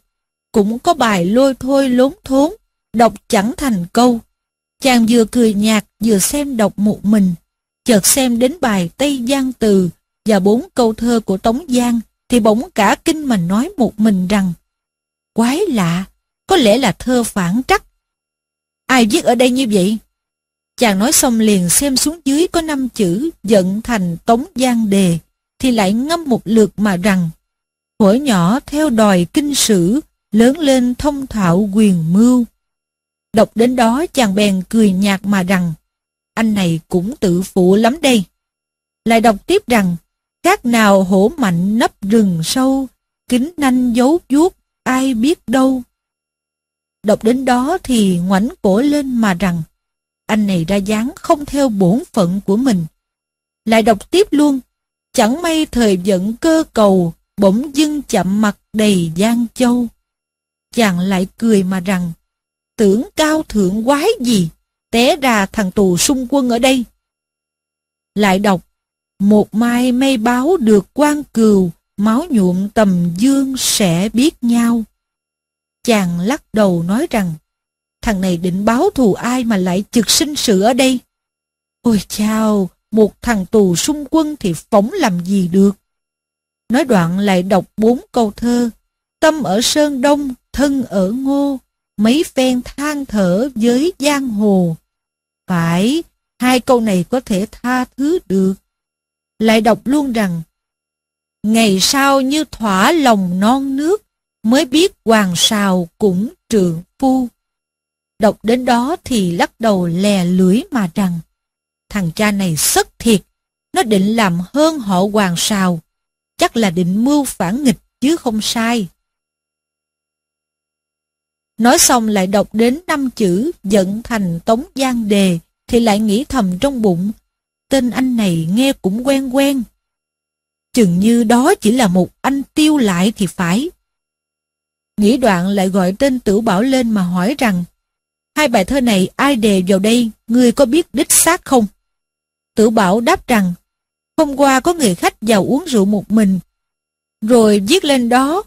cũng có bài lôi thôi lốn thốn, đọc chẳng thành câu. Chàng vừa cười nhạt vừa xem đọc một mình, chợt xem đến bài Tây Giang Từ và bốn câu thơ của Tống Giang, thì bỗng cả kinh mà nói một mình rằng Quái lạ, có lẽ là thơ phản trắc. Ai viết ở đây như vậy? Chàng nói xong liền xem xuống dưới có năm chữ giận thành Tống Giang Đề, thì lại ngâm một lượt mà rằng Thuở nhỏ theo đòi kinh sử, lớn lên thông thạo quyền mưu. Đọc đến đó chàng bèn cười nhạt mà rằng anh này cũng tự phụ lắm đây. Lại đọc tiếp rằng các nào hổ mạnh nấp rừng sâu, kính nanh giấu vuốt, ai biết đâu. Đọc đến đó thì ngoảnh cổ lên mà rằng, anh này ra dáng không theo bổn phận của mình. Lại đọc tiếp luôn, chẳng may thời vận cơ cầu, bỗng dưng chậm mặt đầy gian châu. Chàng lại cười mà rằng, tưởng cao thượng quái gì, té ra thằng tù xung quân ở đây. Lại đọc, một mai mây báo được quan cừu, máu nhuộm tầm dương sẽ biết nhau. Chàng lắc đầu nói rằng, thằng này định báo thù ai mà lại trực sinh sự ở đây? Ôi chao, một thằng tù xung quân thì phóng làm gì được? Nói đoạn lại đọc bốn câu thơ, tâm ở Sơn Đông, thân ở Ngô, mấy phen than thở với giang hồ. Phải, hai câu này có thể tha thứ được. Lại đọc luôn rằng, Ngày sau như thỏa lòng non nước, mới biết hoàng sào cũng trượng phu. Đọc đến đó thì lắc đầu lè lưỡi mà rằng, thằng cha này sất thiệt, nó định làm hơn họ hoàng sào, chắc là định mưu phản nghịch chứ không sai. Nói xong lại đọc đến năm chữ giận thành tống giang đề thì lại nghĩ thầm trong bụng tên anh này nghe cũng quen quen. Chừng như đó chỉ là một anh tiêu lại thì phải. Nghĩ đoạn lại gọi tên tử bảo lên mà hỏi rằng hai bài thơ này ai đề vào đây, người có biết đích xác không? Tử bảo đáp rằng hôm qua có người khách vào uống rượu một mình, rồi viết lên đó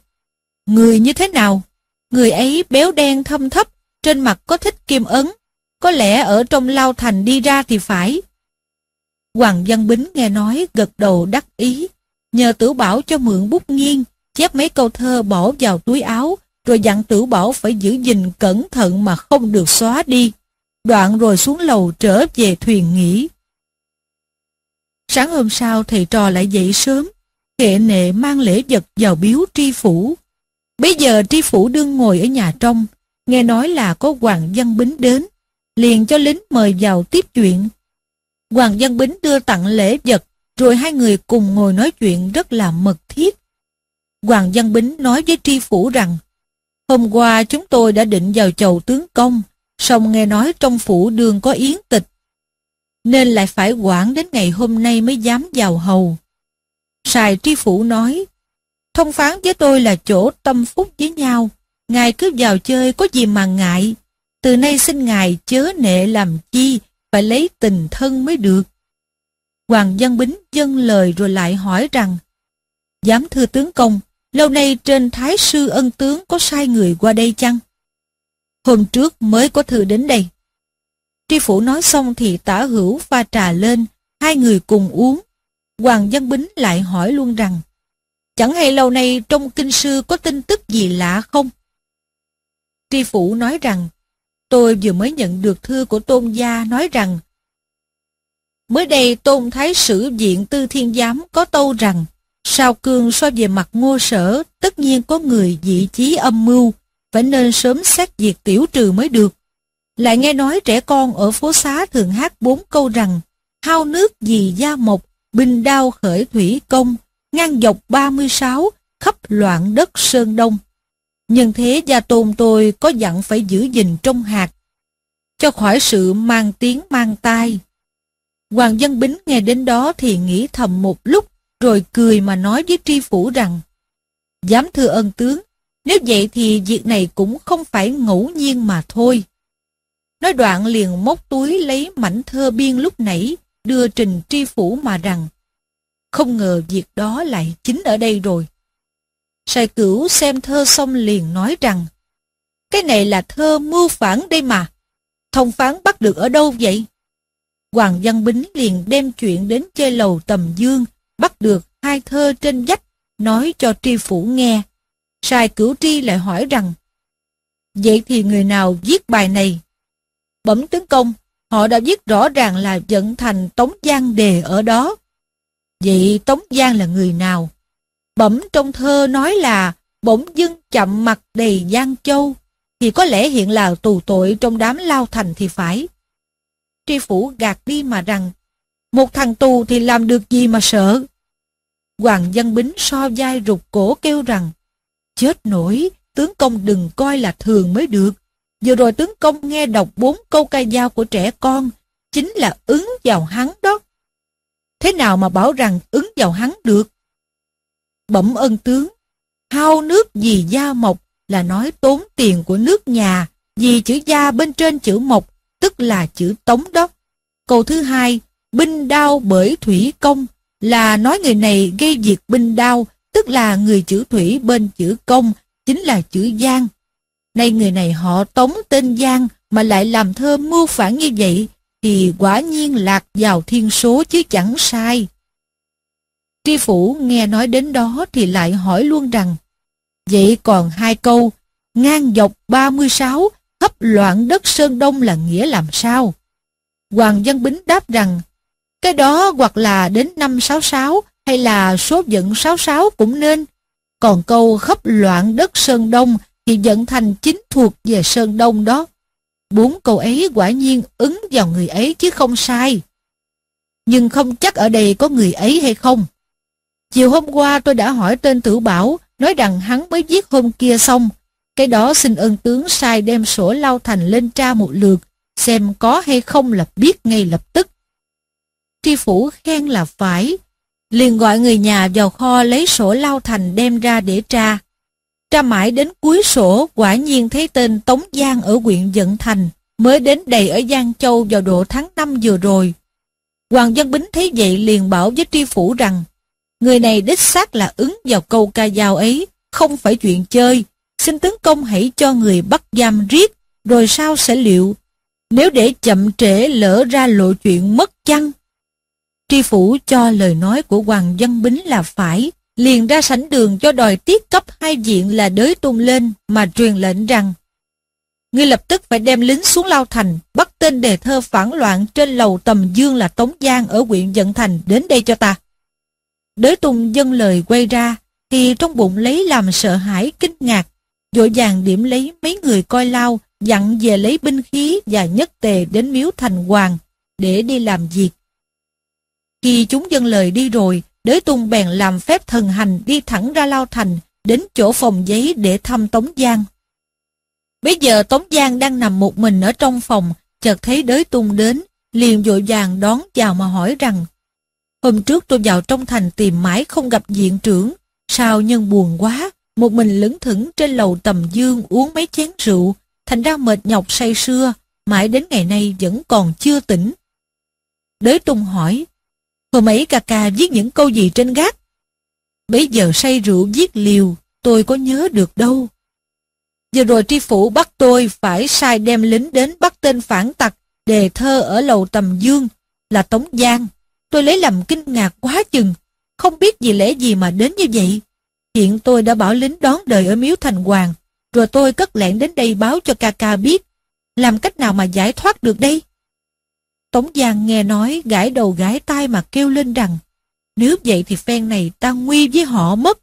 người như thế nào? Người ấy béo đen thâm thấp, trên mặt có thích kim ấn, có lẽ ở trong lao thành đi ra thì phải. Hoàng Văn Bính nghe nói gật đầu đắc ý, nhờ tử bảo cho mượn bút nghiêng, chép mấy câu thơ bỏ vào túi áo, rồi dặn tử bảo phải giữ gìn cẩn thận mà không được xóa đi. Đoạn rồi xuống lầu trở về thuyền nghỉ. Sáng hôm sau thầy trò lại dậy sớm, kệ nệ mang lễ vật vào biếu tri phủ. Bây giờ tri phủ đương ngồi ở nhà trong, nghe nói là có Hoàng Văn Bính đến, liền cho lính mời vào tiếp chuyện. Hoàng Văn Bính đưa tặng lễ vật, rồi hai người cùng ngồi nói chuyện rất là mật thiết. Hoàng Văn Bính nói với tri phủ rằng, hôm qua chúng tôi đã định vào chầu tướng công, song nghe nói trong phủ đường có yến tịch, nên lại phải quản đến ngày hôm nay mới dám vào hầu. Sài tri phủ nói, thông phán với tôi là chỗ tâm phúc với nhau, ngài cứ vào chơi có gì mà ngại, từ nay xin ngài chớ nệ làm chi, phải lấy tình thân mới được. Hoàng Văn Bính dâng lời rồi lại hỏi rằng, Giám thư tướng công, lâu nay trên Thái Sư Ân Tướng có sai người qua đây chăng? Hôm trước mới có thư đến đây. Tri phủ nói xong thì tả hữu pha trà lên, hai người cùng uống. Hoàng Văn Bính lại hỏi luôn rằng, chẳng hay lâu nay trong kinh sư có tin tức gì lạ không? Tri Phủ nói rằng, tôi vừa mới nhận được thư của Tôn Gia nói rằng, mới đây Tôn Thái Sử Diện Tư Thiên Giám có tâu rằng, sao cương so về mặt ngô sở, tất nhiên có người dị chí âm mưu, phải nên sớm xét diệt tiểu trừ mới được. Lại nghe nói trẻ con ở phố xá thường hát bốn câu rằng, hao nước vì gia mộc, binh đao khởi thủy công, ngang dọc 36, khắp loạn đất Sơn Đông. Nhân thế gia tôn tôi có dặn phải giữ gìn trong hạt, cho khỏi sự mang tiếng mang tai. Hoàng dân bính nghe đến đó thì nghĩ thầm một lúc, rồi cười mà nói với tri phủ rằng, Dám thưa ân tướng, nếu vậy thì việc này cũng không phải ngẫu nhiên mà thôi. Nói đoạn liền móc túi lấy mảnh thơ biên lúc nãy, đưa trình tri phủ mà rằng, không ngờ việc đó lại chính ở đây rồi. Sài cửu xem thơ xong liền nói rằng, cái này là thơ mưu phản đây mà. Thông phán bắt được ở đâu vậy? Hoàng Văn Bính liền đem chuyện đến chơi lầu tầm dương, bắt được hai thơ trên dách, nói cho tri phủ nghe. Sài cửu tri lại hỏi rằng, vậy thì người nào viết bài này? Bẩm tướng công, họ đã viết rõ ràng là dẫn thành Tống Giang Đề ở đó. Vậy Tống Giang là người nào? Bẩm trong thơ nói là bỗng dưng chậm mặt đầy Giang Châu, thì có lẽ hiện là tù tội trong đám lao thành thì phải. Tri phủ gạt đi mà rằng, một thằng tù thì làm được gì mà sợ. Hoàng dân bính so vai rụt cổ kêu rằng, chết nổi, tướng công đừng coi là thường mới được. Vừa rồi tướng công nghe đọc bốn câu ca dao của trẻ con, chính là ứng vào hắn đó. Thế nào mà bảo rằng ứng vào hắn được? Bẩm ân tướng, hao nước vì gia mộc là nói tốn tiền của nước nhà, vì chữ gia bên trên chữ mộc, tức là chữ tống đó. Câu thứ hai, binh đao bởi thủy công, là nói người này gây việc binh đao, tức là người chữ thủy bên chữ công, chính là chữ giang. Nay người này họ tống tên Giang mà lại làm thơ mưu phản như vậy, thì quả nhiên lạc vào thiên số chứ chẳng sai. Tri phủ nghe nói đến đó thì lại hỏi luôn rằng, vậy còn hai câu, ngang dọc 36, hấp loạn đất Sơn Đông là nghĩa làm sao? Hoàng Văn Bính đáp rằng, cái đó hoặc là đến năm 66 hay là số dẫn 66 cũng nên. Còn câu khắp loạn đất Sơn Đông thì dẫn thành chính thuộc về Sơn Đông đó. Bốn câu ấy quả nhiên ứng vào người ấy chứ không sai. Nhưng không chắc ở đây có người ấy hay không. Chiều hôm qua tôi đã hỏi tên tử bảo, nói rằng hắn mới viết hôm kia xong. Cái đó xin ơn tướng sai đem sổ lao thành lên tra một lượt, xem có hay không là biết ngay lập tức. Tri phủ khen là phải, liền gọi người nhà vào kho lấy sổ lao thành đem ra để tra. Tra mãi đến cuối sổ quả nhiên thấy tên Tống Giang ở huyện Dận Thành mới đến đầy ở Giang Châu vào độ tháng 5 vừa rồi. Hoàng văn Bính thấy vậy liền bảo với tri phủ rằng người này đích xác là ứng vào câu ca dao ấy, không phải chuyện chơi. Xin tướng công hãy cho người bắt giam riết, rồi sao sẽ liệu? Nếu để chậm trễ lỡ ra lộ chuyện mất chăng? Tri phủ cho lời nói của Hoàng văn Bính là phải, liền ra sảnh đường cho đòi tiết cấp hai diện là đới tung lên mà truyền lệnh rằng Ngươi lập tức phải đem lính xuống Lao Thành, bắt tên đề thơ phản loạn trên lầu tầm dương là Tống Giang ở huyện Dận Thành đến đây cho ta. Đới tung dân lời quay ra, thì trong bụng lấy làm sợ hãi kinh ngạc, dội vàng điểm lấy mấy người coi lao, dặn về lấy binh khí và nhất tề đến miếu thành hoàng để đi làm việc. Khi chúng dân lời đi rồi, Đới Tung bèn làm phép thần hành đi thẳng ra Lao Thành, đến chỗ phòng giấy để thăm Tống Giang. Bây giờ Tống Giang đang nằm một mình ở trong phòng, chợt thấy Đới Tung đến, liền vội vàng đón chào mà hỏi rằng Hôm trước tôi vào trong thành tìm mãi không gặp diện trưởng, sao nhân buồn quá, một mình lững thững trên lầu tầm dương uống mấy chén rượu, thành ra mệt nhọc say sưa, mãi đến ngày nay vẫn còn chưa tỉnh. Đới Tung hỏi, Hôm ấy ca ca viết những câu gì trên gác? Bây giờ say rượu viết liều, tôi có nhớ được đâu. Giờ rồi tri phủ bắt tôi phải sai đem lính đến bắt tên phản tặc đề thơ ở lầu tầm dương là Tống Giang. Tôi lấy làm kinh ngạc quá chừng, không biết vì lẽ gì mà đến như vậy. Hiện tôi đã bảo lính đón đời ở miếu thành hoàng, rồi tôi cất lẹn đến đây báo cho ca ca biết. Làm cách nào mà giải thoát được đây? Tống Giang nghe nói gãi đầu gãi tai mà kêu lên rằng nếu vậy thì phen này ta nguy với họ mất.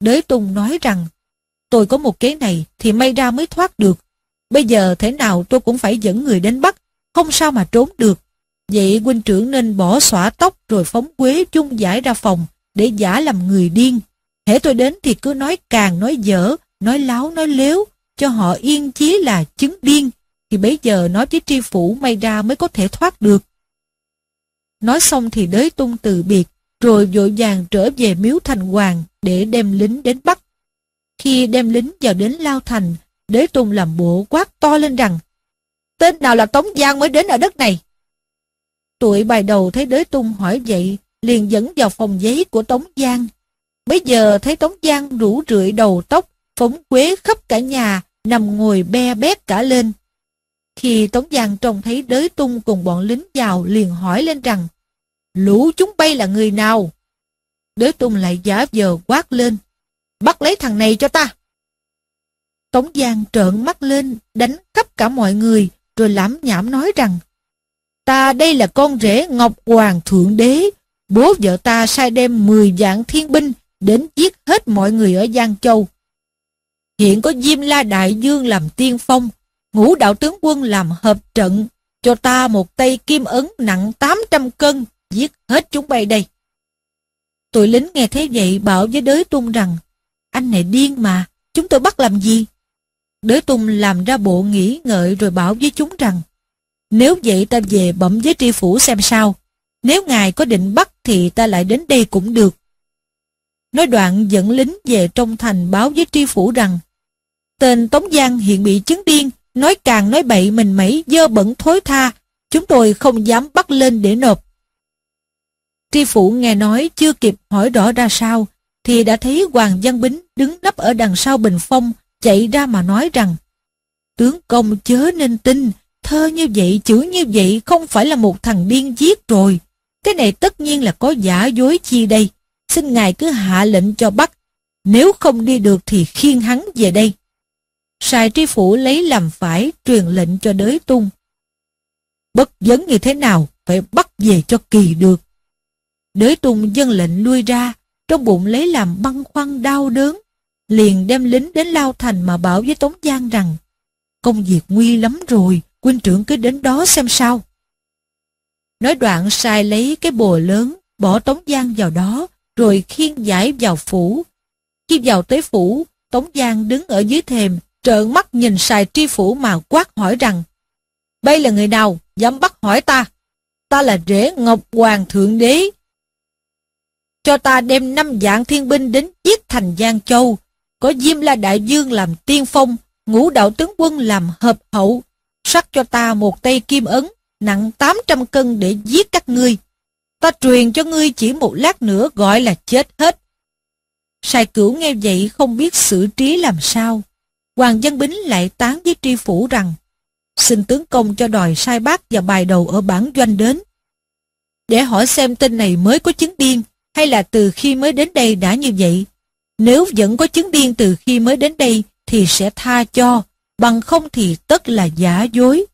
Đới Tùng nói rằng tôi có một kế này thì may ra mới thoát được. Bây giờ thế nào tôi cũng phải dẫn người đến Bắc, không sao mà trốn được. Vậy huynh trưởng nên bỏ xõa tóc rồi phóng quế chung giải ra phòng để giả làm người điên. Hễ tôi đến thì cứ nói càng nói dở, nói láo nói lếu, cho họ yên chí là chứng điên, thì bây giờ nói với tri phủ may ra mới có thể thoát được. Nói xong thì đới tung từ biệt, rồi vội vàng trở về miếu thành hoàng để đem lính đến bắt. Khi đem lính vào đến Lao Thành, đế tung làm bộ quát to lên rằng Tên nào là Tống Giang mới đến ở đất này? Tụi bài đầu thấy đế tung hỏi vậy, liền dẫn vào phòng giấy của Tống Giang. Bây giờ thấy Tống Giang rủ rượi đầu tóc, phóng quế khắp cả nhà, nằm ngồi be bét cả lên. Khi Tống Giang trông thấy đới tung cùng bọn lính vào liền hỏi lên rằng Lũ chúng bay là người nào? Đới tung lại giả vờ quát lên Bắt lấy thằng này cho ta. Tống Giang trợn mắt lên đánh khắp cả mọi người rồi lãm nhảm nói rằng Ta đây là con rể Ngọc Hoàng Thượng Đế Bố vợ ta sai đem 10 dạng thiên binh đến giết hết mọi người ở Giang Châu. Hiện có Diêm La Đại Dương làm tiên phong, ngũ đạo tướng quân làm hợp trận, cho ta một tay kim ấn nặng 800 cân, giết hết chúng bay đây. Tụi lính nghe thế vậy bảo với đới tung rằng, anh này điên mà, chúng tôi bắt làm gì? Đới tung làm ra bộ nghĩ ngợi rồi bảo với chúng rằng, nếu vậy ta về bẩm với tri phủ xem sao, nếu ngài có định bắt thì ta lại đến đây cũng được. Nói đoạn dẫn lính về trong thành báo với tri phủ rằng, tên Tống Giang hiện bị chứng điên, nói càng nói bậy mình mẩy dơ bẩn thối tha, chúng tôi không dám bắt lên để nộp. Tri phủ nghe nói chưa kịp hỏi rõ ra sao, thì đã thấy Hoàng Văn Bính đứng nấp ở đằng sau bình phong, chạy ra mà nói rằng Tướng công chớ nên tin, thơ như vậy, chữ như vậy không phải là một thằng điên giết rồi. Cái này tất nhiên là có giả dối chi đây. Xin ngài cứ hạ lệnh cho bắt, nếu không đi được thì khiên hắn về đây. Sài tri phủ lấy làm phải truyền lệnh cho đới tung. Bất vấn như thế nào, phải bắt về cho kỳ được. Đới tung dân lệnh lui ra, trong bụng lấy làm băng khoăn đau đớn, liền đem lính đến Lao Thành mà bảo với Tống Giang rằng công việc nguy lắm rồi, quân trưởng cứ đến đó xem sao. Nói đoạn sai lấy cái bồ lớn, bỏ Tống Giang vào đó, rồi khiên giải vào phủ. Khi vào tới phủ, Tống Giang đứng ở dưới thềm, trợn mắt nhìn xài tri phủ mà quát hỏi rằng Bây là người nào, dám bắt hỏi ta? Ta là rể Ngọc Hoàng Thượng Đế, cho ta đem năm dạng thiên binh đến giết thành Giang Châu, có Diêm La Đại Dương làm tiên phong, ngũ đạo tướng quân làm hợp hậu, sắc cho ta một tay kim ấn, nặng 800 cân để giết các ngươi. Ta truyền cho ngươi chỉ một lát nữa gọi là chết hết. Sài cửu nghe vậy không biết xử trí làm sao. Hoàng Văn bính lại tán với tri phủ rằng xin tướng công cho đòi sai bác và bài đầu ở bản doanh đến. Để hỏi xem tên này mới có chứng điên, hay là từ khi mới đến đây đã như vậy? Nếu vẫn có chứng điên từ khi mới đến đây thì sẽ tha cho, bằng không thì tất là giả dối.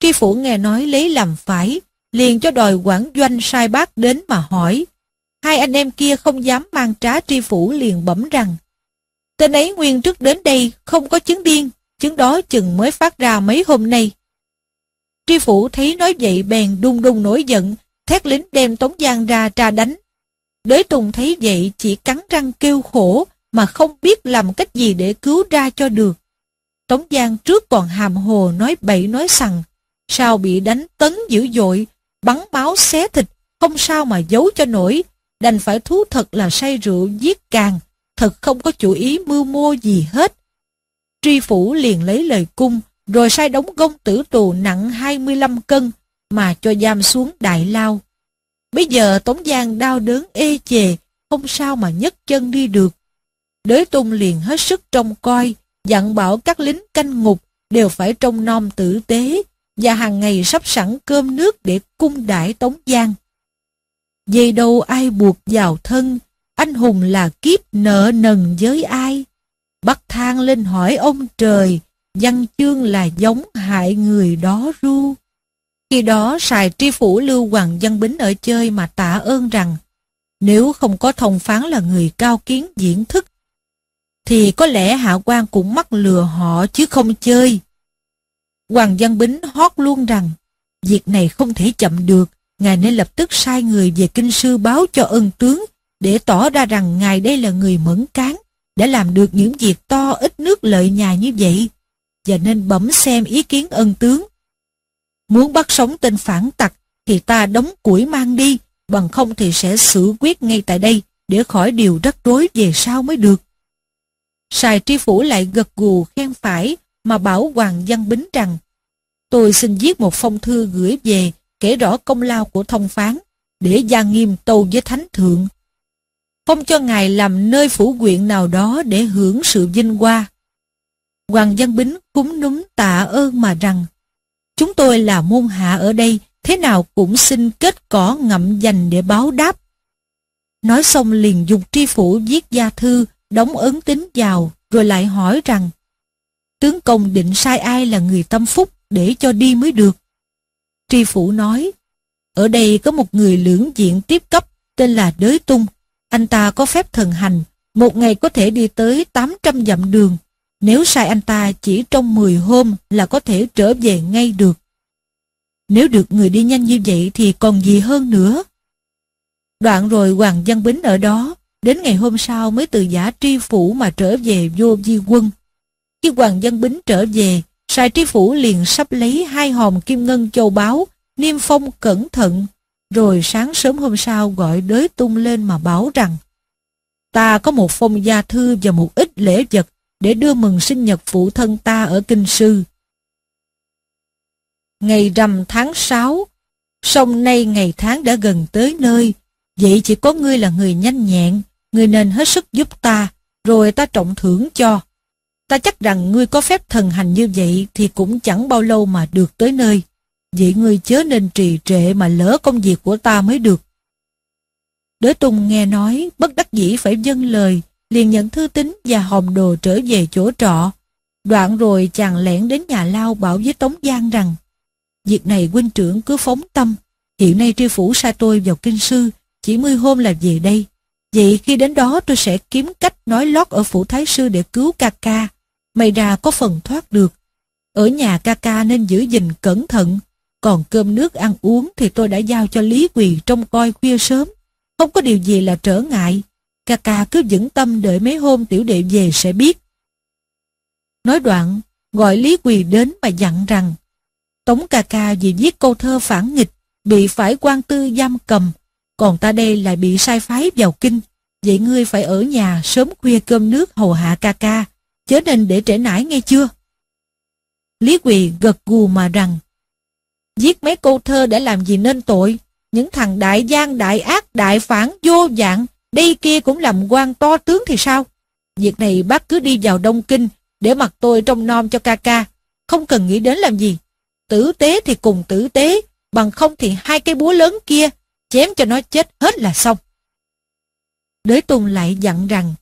Tri phủ nghe nói lấy làm phải, liền cho đòi quản doanh sai bác đến mà hỏi. Hai anh em kia không dám mang trá tri phủ liền bẩm rằng Tên ấy nguyên trước đến đây không có chứng điên, chứng đó chừng mới phát ra mấy hôm nay. Tri phủ thấy nói vậy bèn đung đung nổi giận, thét lính đem Tống Giang ra tra đánh. Đới Tùng thấy vậy chỉ cắn răng kêu khổ mà không biết làm cách gì để cứu ra cho được. Tống Giang trước còn hàm hồ nói bậy nói sằng, sao bị đánh tấn dữ dội, bắn máu xé thịt, không sao mà giấu cho nổi, đành phải thú thật là say rượu giết càng, thật không có chủ ý mưu mô gì hết. Tri phủ liền lấy lời cung, rồi sai đóng gông tử tù nặng 25 cân, mà cho giam xuống đại lao. Bây giờ Tống Giang đau đớn ê chề, không sao mà nhấc chân đi được. Đới tung liền hết sức trông coi, dặn bảo các lính canh ngục đều phải trông nom tử tế, và hàng ngày sắp sẵn cơm nước để cung đãi Tống Giang. dây đâu ai buộc vào thân, anh hùng là kiếp nợ nần với ai. Bắt thang lên hỏi ông trời, văn chương là giống hại người đó ru. Khi đó xài tri phủ Lưu Hoàng Văn Bính ở chơi mà tạ ơn rằng nếu không có thông phán là người cao kiến diễn thức thì có lẽ Hạ quan cũng mắc lừa họ chứ không chơi. Hoàng Văn Bính hót luôn rằng việc này không thể chậm được, ngài nên lập tức sai người về kinh sư báo cho ân tướng để tỏ ra rằng ngài đây là người mẫn cán, đã làm được những việc to ít nước lợi nhà như vậy, và nên bấm xem ý kiến ân tướng. Muốn bắt sống tên phản tặc thì ta đóng củi mang đi, bằng không thì sẽ xử quyết ngay tại đây để khỏi điều rắc rối về sau mới được. Sài tri phủ lại gật gù khen phải mà bảo Hoàng Văn Bính rằng tôi xin viết một phong thư gửi về kể rõ công lao của thông phán để gia nghiêm tâu với thánh thượng. Phong cho ngài làm nơi phủ quyện nào đó để hưởng sự vinh hoa. Hoàng Văn Bính cúng núm tạ ơn mà rằng chúng tôi là môn hạ ở đây thế nào cũng xin kết cỏ ngậm dành để báo đáp. Nói xong liền dục tri phủ viết gia thư đóng ấn tính vào, rồi lại hỏi rằng tướng công định sai ai là người tâm phúc để cho đi mới được. Tri phủ nói, ở đây có một người lưỡng diện tiếp cấp tên là Đới Tung. Anh ta có phép thần hành, một ngày có thể đi tới 800 dặm đường. Nếu sai anh ta chỉ trong 10 hôm là có thể trở về ngay được. Nếu được người đi nhanh như vậy thì còn gì hơn nữa. Đoạn rồi Hoàng Văn Bính ở đó Đến ngày hôm sau mới từ giả tri phủ mà trở về vô di quân. Khi Hoàng văn Bính trở về, sai tri phủ liền sắp lấy hai hòm kim ngân châu báu, niêm phong cẩn thận, rồi sáng sớm hôm sau gọi đới tung lên mà báo rằng Ta có một phong gia thư và một ít lễ vật để đưa mừng sinh nhật phụ thân ta ở Kinh Sư. Ngày rằm tháng 6, song nay ngày tháng đã gần tới nơi, vậy chỉ có ngươi là người nhanh nhẹn, ngươi nên hết sức giúp ta, rồi ta trọng thưởng cho. Ta chắc rằng ngươi có phép thần hành như vậy thì cũng chẳng bao lâu mà được tới nơi. Vậy ngươi chớ nên trì trệ mà lỡ công việc của ta mới được. đế Tùng nghe nói, bất đắc dĩ phải dâng lời, liền nhận thư tín và hòm đồ trở về chỗ trọ. Đoạn rồi chàng lẻn đến nhà lao bảo với Tống Giang rằng Việc này huynh trưởng cứ phóng tâm, hiện nay tri phủ sai tôi vào kinh sư, chỉ mươi hôm là về đây. Vậy khi đến đó tôi sẽ kiếm cách nói lót ở phủ thái sư để cứu ca ca. May ra có phần thoát được. Ở nhà ca ca nên giữ gìn cẩn thận. Còn cơm nước ăn uống thì tôi đã giao cho Lý Quỳ trông coi khuya sớm. Không có điều gì là trở ngại. Ca ca cứ vững tâm đợi mấy hôm tiểu đệ về sẽ biết. Nói đoạn, gọi Lý Quỳ đến mà dặn rằng Tống ca ca vì viết câu thơ phản nghịch, bị phải quan tư giam cầm, còn ta đây lại bị sai phái vào kinh. Vậy ngươi phải ở nhà sớm khuya cơm nước hầu hạ ca ca, chớ nên để trễ nải nghe chưa? Lý Quỳ gật gù mà rằng, viết mấy câu thơ để làm gì nên tội, những thằng đại gian đại ác đại phản vô dạng, đây kia cũng làm quan to tướng thì sao? Việc này bác cứ đi vào Đông Kinh để mặc tôi trông nom cho ca ca, không cần nghĩ đến làm gì. Tử tế thì cùng tử tế, bằng không thì hai cái búa lớn kia chém cho nó chết hết là xong. Đới Tùng lại dặn rằng,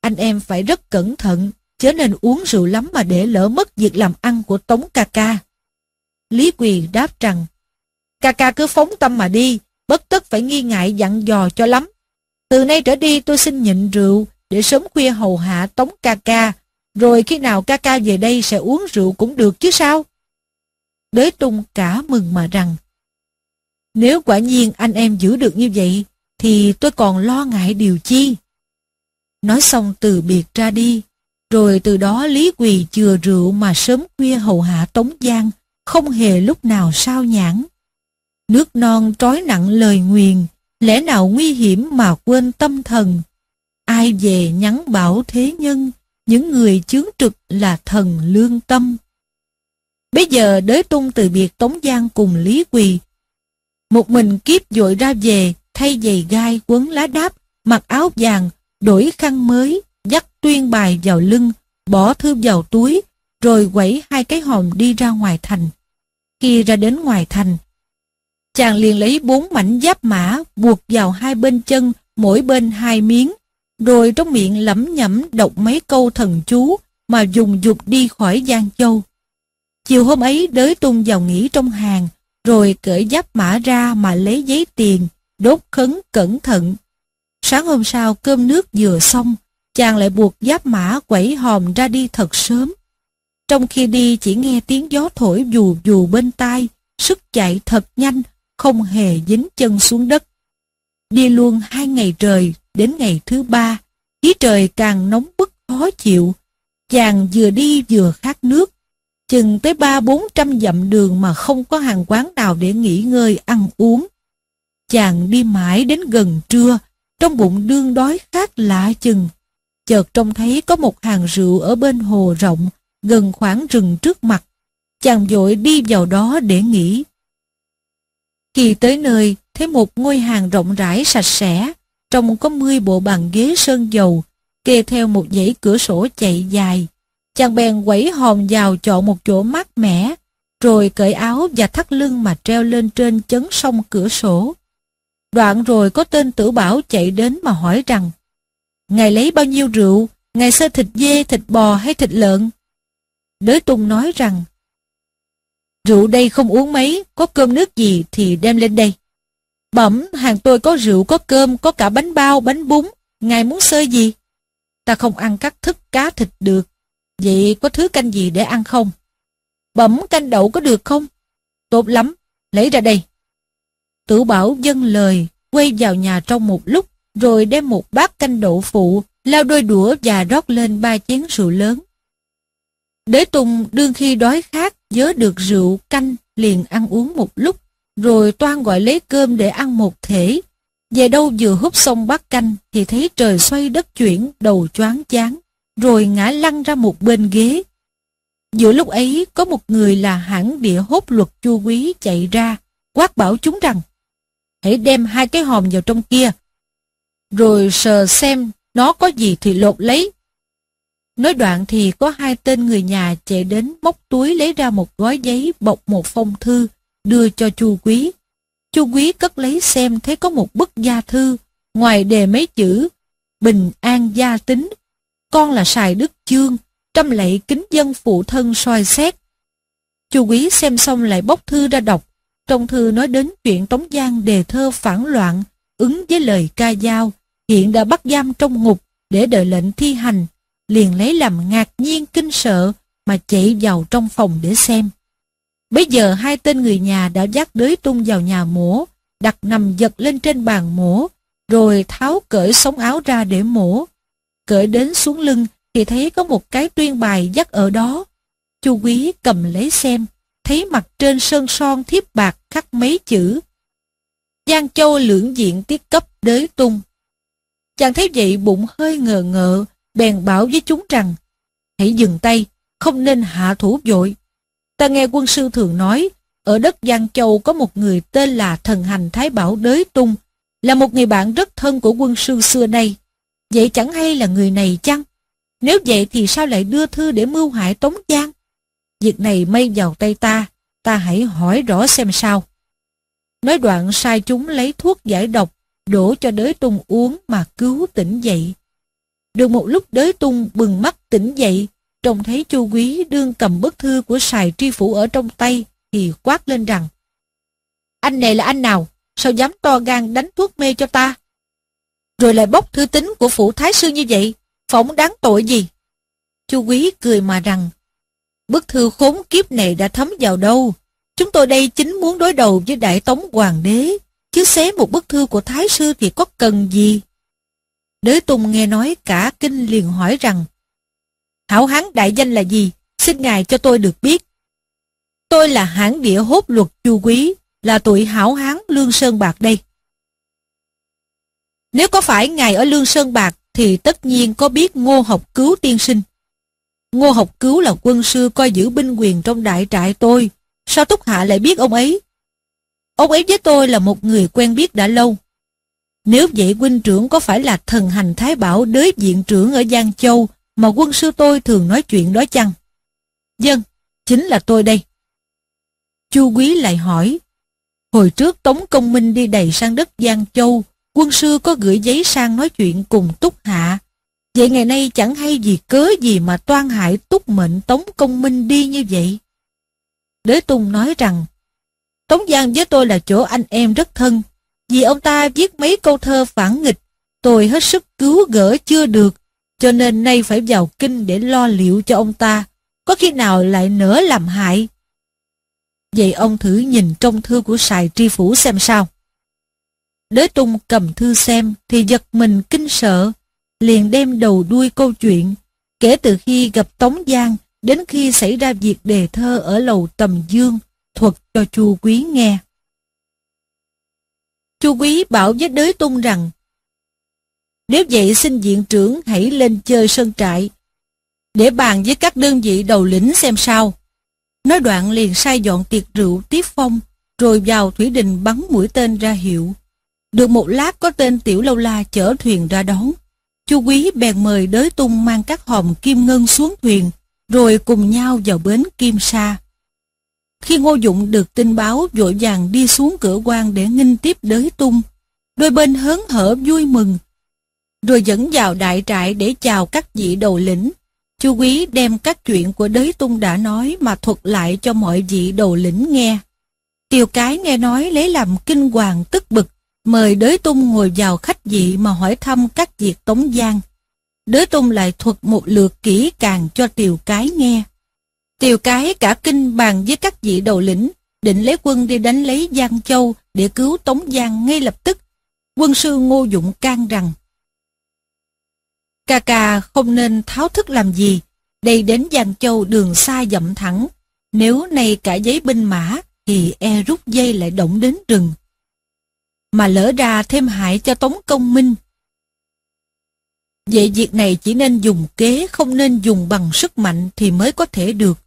anh em phải rất cẩn thận, chớ nên uống rượu lắm mà để lỡ mất việc làm ăn của Tống ca ca. Lý Quỳ đáp rằng, ca ca cứ phóng tâm mà đi, bất tất phải nghi ngại dặn dò cho lắm. Từ nay trở đi tôi xin nhịn rượu để sớm khuya hầu hạ Tống ca ca, rồi khi nào ca ca về đây sẽ uống rượu cũng được chứ sao? Đới Tung cả mừng mà rằng, nếu quả nhiên anh em giữ được như vậy, thì tôi còn lo ngại điều chi. Nói xong từ biệt ra đi, rồi từ đó Lý Quỳ chừa rượu mà sớm khuya hầu hạ Tống Giang, không hề lúc nào sao nhãn. Nước non trói nặng lời nguyền, lẽ nào nguy hiểm mà quên tâm thần. Ai về nhắn bảo thế nhân, những người chướng trực là thần lương tâm. Bây giờ đới tung từ biệt Tống Giang cùng Lý Quỳ, một mình kiếp dội ra về, thay giày gai quấn lá đáp, mặc áo vàng, đổi khăn mới, dắt tuyên bài vào lưng, bỏ thư vào túi, rồi quẩy hai cái hòm đi ra ngoài thành. Khi ra đến ngoài thành, Chàng liền lấy bốn mảnh giáp mã buộc vào hai bên chân, mỗi bên hai miếng, rồi trong miệng lẩm nhẩm đọc mấy câu thần chú mà dùng dục đi khỏi Giang Châu. Chiều hôm ấy đới tung vào nghỉ trong hàng, rồi cởi giáp mã ra mà lấy giấy tiền, đốt khấn cẩn thận. Sáng hôm sau cơm nước vừa xong, chàng lại buộc giáp mã quẩy hòm ra đi thật sớm. Trong khi đi chỉ nghe tiếng gió thổi dù dù bên tai, sức chạy thật nhanh, không hề dính chân xuống đất. Đi luôn hai ngày trời, đến ngày thứ ba, khí trời càng nóng bức khó chịu. Chàng vừa đi vừa khát nước, chừng tới ba bốn trăm dặm đường mà không có hàng quán nào để nghỉ ngơi ăn uống. Chàng đi mãi đến gần trưa, trong bụng đương đói khát lạ chừng. Chợt trông thấy có một hàng rượu ở bên hồ rộng, gần khoảng rừng trước mặt. Chàng vội đi vào đó để nghỉ. Khi tới nơi, thấy một ngôi hàng rộng rãi sạch sẽ, trong có 10 bộ bàn ghế sơn dầu, kê theo một dãy cửa sổ chạy dài. Chàng bèn quẩy hòm vào chọn một chỗ mát mẻ, rồi cởi áo và thắt lưng mà treo lên trên chấn sông cửa sổ. Đoạn rồi có tên tử bảo chạy đến mà hỏi rằng Ngài lấy bao nhiêu rượu? Ngài sơ thịt dê, thịt bò hay thịt lợn? Đới Tung nói rằng Rượu đây không uống mấy, có cơm nước gì thì đem lên đây. Bẩm, hàng tôi có rượu, có cơm, có cả bánh bao, bánh bún. Ngài muốn sơi gì? Ta không ăn các thức cá thịt được. Vậy có thứ canh gì để ăn không? Bẩm canh đậu có được không? Tốt lắm, lấy ra đây. Tử bảo dâng lời, quay vào nhà trong một lúc, rồi đem một bát canh đậu phụ, lao đôi đũa và rót lên ba chén rượu lớn. Đế Tùng đương khi đói khát, nhớ được rượu, canh, liền ăn uống một lúc, rồi toan gọi lấy cơm để ăn một thể. Về đâu vừa hút xong bát canh thì thấy trời xoay đất chuyển, đầu choáng chán, rồi ngã lăn ra một bên ghế. Giữa lúc ấy có một người là hãng địa hốt luật chu quý chạy ra, quát bảo chúng rằng hãy đem hai cái hòm vào trong kia, rồi sờ xem nó có gì thì lột lấy. Nói đoạn thì có hai tên người nhà chạy đến móc túi lấy ra một gói giấy bọc một phong thư, đưa cho chu quý. Chu quý cất lấy xem thấy có một bức gia thư, ngoài đề mấy chữ Bình an gia tính, con là Sài Đức Chương, trăm lạy kính dân phụ thân soi xét. Chu quý xem xong lại bóc thư ra đọc, trong thư nói đến chuyện Tống Giang đề thơ phản loạn, ứng với lời ca dao, hiện đã bắt giam trong ngục để đợi lệnh thi hành, liền lấy làm ngạc nhiên kinh sợ mà chạy vào trong phòng để xem. Bây giờ hai tên người nhà đã dắt đới tung vào nhà mổ, đặt nằm giật lên trên bàn mổ, rồi tháo cởi sống áo ra để mổ. Cởi đến xuống lưng thì thấy có một cái tuyên bài dắt ở đó. Chu quý cầm lấy xem, thấy mặt trên sơn son thiếp bạc khắc mấy chữ. Giang Châu lưỡng diện tiết cấp đới tung. Chàng thấy vậy bụng hơi ngờ ngợ, bèn bảo với chúng rằng, hãy dừng tay, không nên hạ thủ vội. Ta nghe quân sư thường nói, ở đất Giang Châu có một người tên là thần hành Thái Bảo Đới Tung, là một người bạn rất thân của quân sư xưa nay. Vậy chẳng hay là người này chăng? Nếu vậy thì sao lại đưa thư để mưu hại Tống Giang? Việc này mây vào tay ta, ta hãy hỏi rõ xem sao. Nói đoạn sai chúng lấy thuốc giải độc, đổ cho đới tung uống mà cứu tỉnh dậy. Được một lúc đới tung bừng mắt tỉnh dậy, trông thấy chu quý đương cầm bức thư của sài tri phủ ở trong tay, thì quát lên rằng Anh này là anh nào? Sao dám to gan đánh thuốc mê cho ta? Rồi lại bóc thư tính của phủ thái sư như vậy, phỏng đáng tội gì? Chu quý cười mà rằng Bức thư khốn kiếp này đã thấm vào đâu? Chúng tôi đây chính muốn đối đầu với Đại Tống Hoàng đế, chứ xé một bức thư của Thái sư thì có cần gì? Đế Tùng nghe nói cả kinh liền hỏi rằng Hảo hán đại danh là gì? Xin ngài cho tôi được biết. Tôi là hãng địa hốt luật chu quý, là tuổi hảo hán Lương Sơn Bạc đây. Nếu có phải ngài ở Lương Sơn Bạc thì tất nhiên có biết Ngô Học Cứu tiên sinh. Ngô Học Cứu là quân sư coi giữ binh quyền trong đại trại tôi. Sao Túc Hạ lại biết ông ấy? Ông ấy với tôi là một người quen biết đã lâu. Nếu vậy huynh trưởng có phải là thần hành Thái Bảo đới diện trưởng ở Giang Châu mà quân sư tôi thường nói chuyện đó chăng? Dân, chính là tôi đây. Chu Quý lại hỏi, Hồi trước Tống Công Minh đi đầy sang đất Giang Châu, quân sư có gửi giấy sang nói chuyện cùng Túc Hạ. Vậy ngày nay chẳng hay gì cớ gì mà toan hại Túc mệnh Tống Công Minh đi như vậy. Đế Tùng nói rằng, Tống Giang với tôi là chỗ anh em rất thân, vì ông ta viết mấy câu thơ phản nghịch, tôi hết sức cứu gỡ chưa được, cho nên nay phải vào kinh để lo liệu cho ông ta, có khi nào lại nỡ làm hại. Vậy ông thử nhìn trong thư của Sài Tri Phủ xem sao. Đới tung cầm thư xem thì giật mình kinh sợ, liền đem đầu đuôi câu chuyện, kể từ khi gặp Tống Giang đến khi xảy ra việc đề thơ ở lầu Tầm Dương, thuật cho chu Quý nghe. Chu Quý bảo với đới tung rằng Nếu vậy xin diện trưởng hãy lên chơi sân trại để bàn với các đơn vị đầu lĩnh xem sao. Nói đoạn liền sai dọn tiệc rượu tiếp phong, rồi vào thủy đình bắn mũi tên ra hiệu. Được một lát có tên Tiểu Lâu La chở thuyền ra đón. Chu Quý bèn mời đới tung mang các hòm kim ngân xuống thuyền, rồi cùng nhau vào bến Kim Sa. Khi Ngô Dụng được tin báo vội vàng đi xuống cửa quan để nghinh tiếp đới tung. Đôi bên hớn hở vui mừng, rồi dẫn vào đại trại để chào các vị đầu lĩnh. Chu Quý đem các chuyện của đới tung đã nói mà thuật lại cho mọi vị đầu lĩnh nghe. Tiêu cái nghe nói lấy làm kinh hoàng tức bực, mời đới tung ngồi vào khách vị mà hỏi thăm các việc Tống Giang. Đới tung lại thuật một lượt kỹ càng cho tiều cái nghe. Tiều cái cả kinh bàn với các vị đầu lĩnh, định lấy quân đi đánh lấy Giang Châu để cứu Tống Giang ngay lập tức. Quân sư Ngô Dụng can rằng, Ca ca không nên tháo thức làm gì, đây đến Giang Châu đường xa dậm thẳng, nếu nay cả giấy binh mã thì e rút dây lại động đến rừng. Mà lỡ ra thêm hại cho Tống Công Minh. Vậy việc này chỉ nên dùng kế, không nên dùng bằng sức mạnh thì mới có thể được.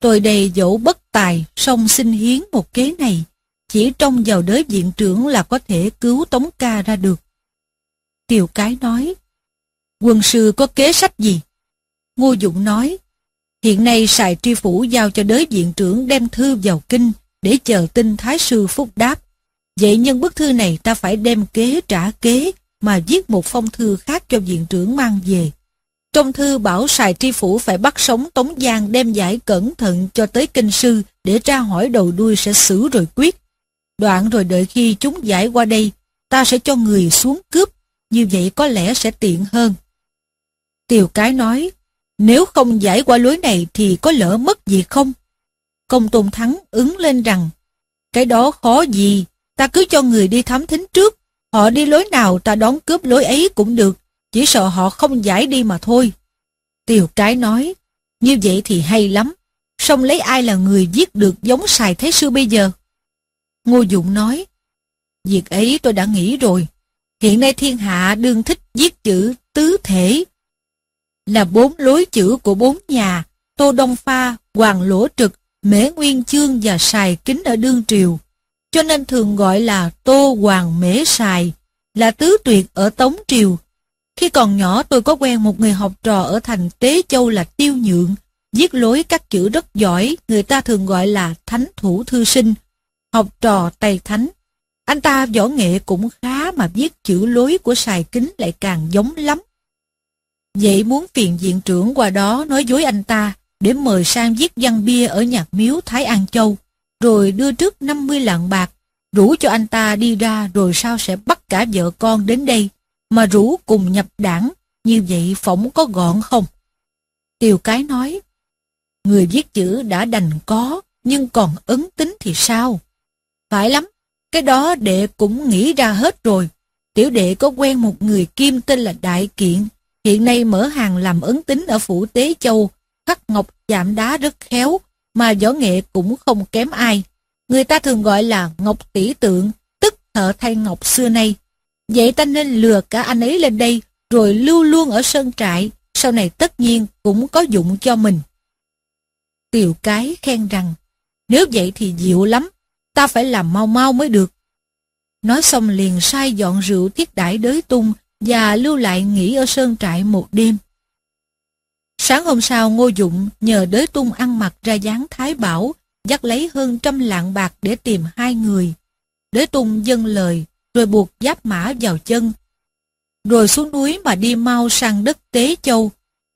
Tôi đầy dẫu bất tài, song xin hiến một kế này. Chỉ trong vào đới viện trưởng là có thể cứu Tống Ca ra được. Tiều Cái nói, quân sư có kế sách gì? Ngô dũng nói, hiện nay Sài Tri Phủ giao cho đới viện trưởng đem thư vào kinh để chờ tin Thái Sư Phúc đáp. Vậy nhân bức thư này ta phải đem kế trả kế mà viết một phong thư khác cho viện trưởng mang về. Trong thư bảo Sài Tri Phủ phải bắt sống Tống Giang đem giải cẩn thận cho tới kinh sư để tra hỏi đầu đuôi sẽ xử rồi quyết. Đoạn rồi đợi khi chúng giải qua đây, ta sẽ cho người xuống cướp, như vậy có lẽ sẽ tiện hơn. Tiều Cái nói, nếu không giải qua lối này thì có lỡ mất gì không? Công Tôn Thắng ứng lên rằng, cái đó khó gì, ta cứ cho người đi thám thính trước, họ đi lối nào ta đón cướp lối ấy cũng được, chỉ sợ họ không giải đi mà thôi. Tiều Cái nói, như vậy thì hay lắm, song lấy ai là người giết được giống xài thế sư bây giờ? Ngô Dụng nói, việc ấy tôi đã nghĩ rồi, hiện nay thiên hạ đương thích giết chữ tứ thể, là bốn lối chữ của bốn nhà, Tô Đông Pha, Hoàng Lỗ Trực, Mễ Nguyên Chương và Sài Kính ở Đương Triều, cho nên thường gọi là Tô Hoàng Mễ Sài, là tứ tuyệt ở Tống Triều. Khi còn nhỏ tôi có quen một người học trò ở thành Tế Châu là Tiêu Nhượng, viết lối các chữ rất giỏi, người ta thường gọi là Thánh Thủ Thư Sinh, học trò Tây Thánh. Anh ta võ nghệ cũng khá mà viết chữ lối của Sài Kính lại càng giống lắm. Vậy muốn phiền diện trưởng qua đó nói dối anh ta để mời sang viết văn bia ở nhạc miếu Thái An Châu, rồi đưa trước 50 lạng bạc, rủ cho anh ta đi ra rồi sao sẽ bắt cả vợ con đến đây, mà rủ cùng nhập đảng, như vậy phỏng có gọn không? Tiều Cái nói, người viết chữ đã đành có, nhưng còn ấn tính thì sao? Phải lắm, cái đó đệ cũng nghĩ ra hết rồi. Tiểu đệ có quen một người kim tên là Đại Kiện, Hiện nay mở hàng làm ấn tính ở phủ Tế Châu, khắc ngọc chạm đá rất khéo, mà võ nghệ cũng không kém ai. Người ta thường gọi là ngọc tỷ tượng, tức thợ thay ngọc xưa nay. Vậy ta nên lừa cả anh ấy lên đây, rồi lưu luôn ở sơn trại, sau này tất nhiên cũng có dụng cho mình. Tiều cái khen rằng, nếu vậy thì dịu lắm, ta phải làm mau mau mới được. Nói xong liền sai dọn rượu thiết đãi đới tung, và lưu lại nghỉ ở sơn trại một đêm. Sáng hôm sau Ngô Dụng nhờ đới tung ăn mặc ra dáng thái bảo, dắt lấy hơn trăm lạng bạc để tìm hai người. Đế tung dâng lời, rồi buộc giáp mã vào chân. Rồi xuống núi mà đi mau sang đất Tế Châu.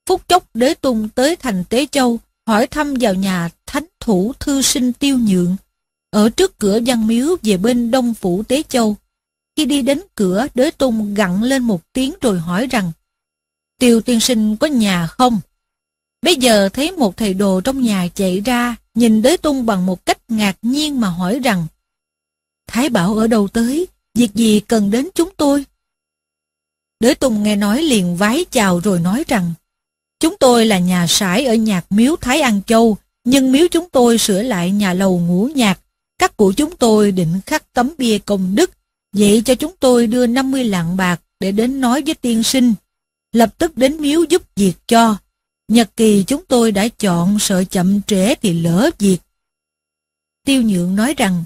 Phút chốc đế tung tới thành Tế Châu, hỏi thăm vào nhà thánh thủ thư sinh tiêu nhượng, ở trước cửa văn miếu về bên đông phủ Tế Châu. Khi đi đến cửa, đế tung gặn lên một tiếng rồi hỏi rằng, Tiêu tiên sinh có nhà không? Bây giờ thấy một thầy đồ trong nhà chạy ra, nhìn đế tung bằng một cách ngạc nhiên mà hỏi rằng, Thái bảo ở đâu tới, việc gì cần đến chúng tôi? Đế tùng nghe nói liền vái chào rồi nói rằng, Chúng tôi là nhà sải ở nhạc miếu Thái An Châu, nhưng miếu chúng tôi sửa lại nhà lầu ngũ nhạc. Các cụ chúng tôi định khắc tấm bia công đức, vậy cho chúng tôi đưa 50 lạng bạc để đến nói với tiên sinh. Lập tức đến miếu giúp việc cho. Nhật kỳ chúng tôi đã chọn sợ chậm trễ thì lỡ việc. Tiêu nhượng nói rằng,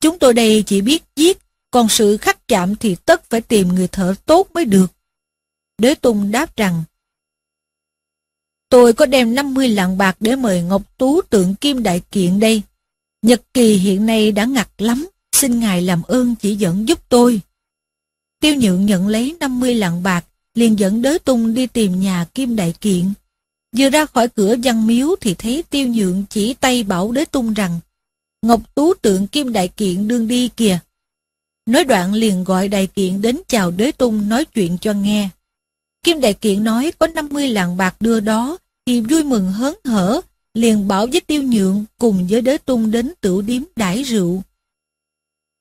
chúng tôi đây chỉ biết giết, còn sự khắc chạm thì tất phải tìm người thợ tốt mới được. Đế Tùng đáp rằng, Tôi có đem 50 lạng bạc để mời Ngọc Tú tượng kim đại kiện đây. Nhật kỳ hiện nay đã ngặt lắm, xin ngài làm ơn chỉ dẫn giúp tôi. Tiêu nhượng nhận lấy 50 lạng bạc, liền dẫn đới tung đi tìm nhà kim đại kiện. Vừa ra khỏi cửa văn miếu thì thấy tiêu nhượng chỉ tay bảo đế tung rằng Ngọc Tú tượng kim đại kiện đương đi kìa. Nói đoạn liền gọi đại kiện đến chào đế tung nói chuyện cho nghe. Kim Đại Kiện nói có 50 lạng bạc đưa đó, thì vui mừng hớn hở, liền bảo với tiêu nhượng cùng với đế tung đến tửu điếm đãi rượu.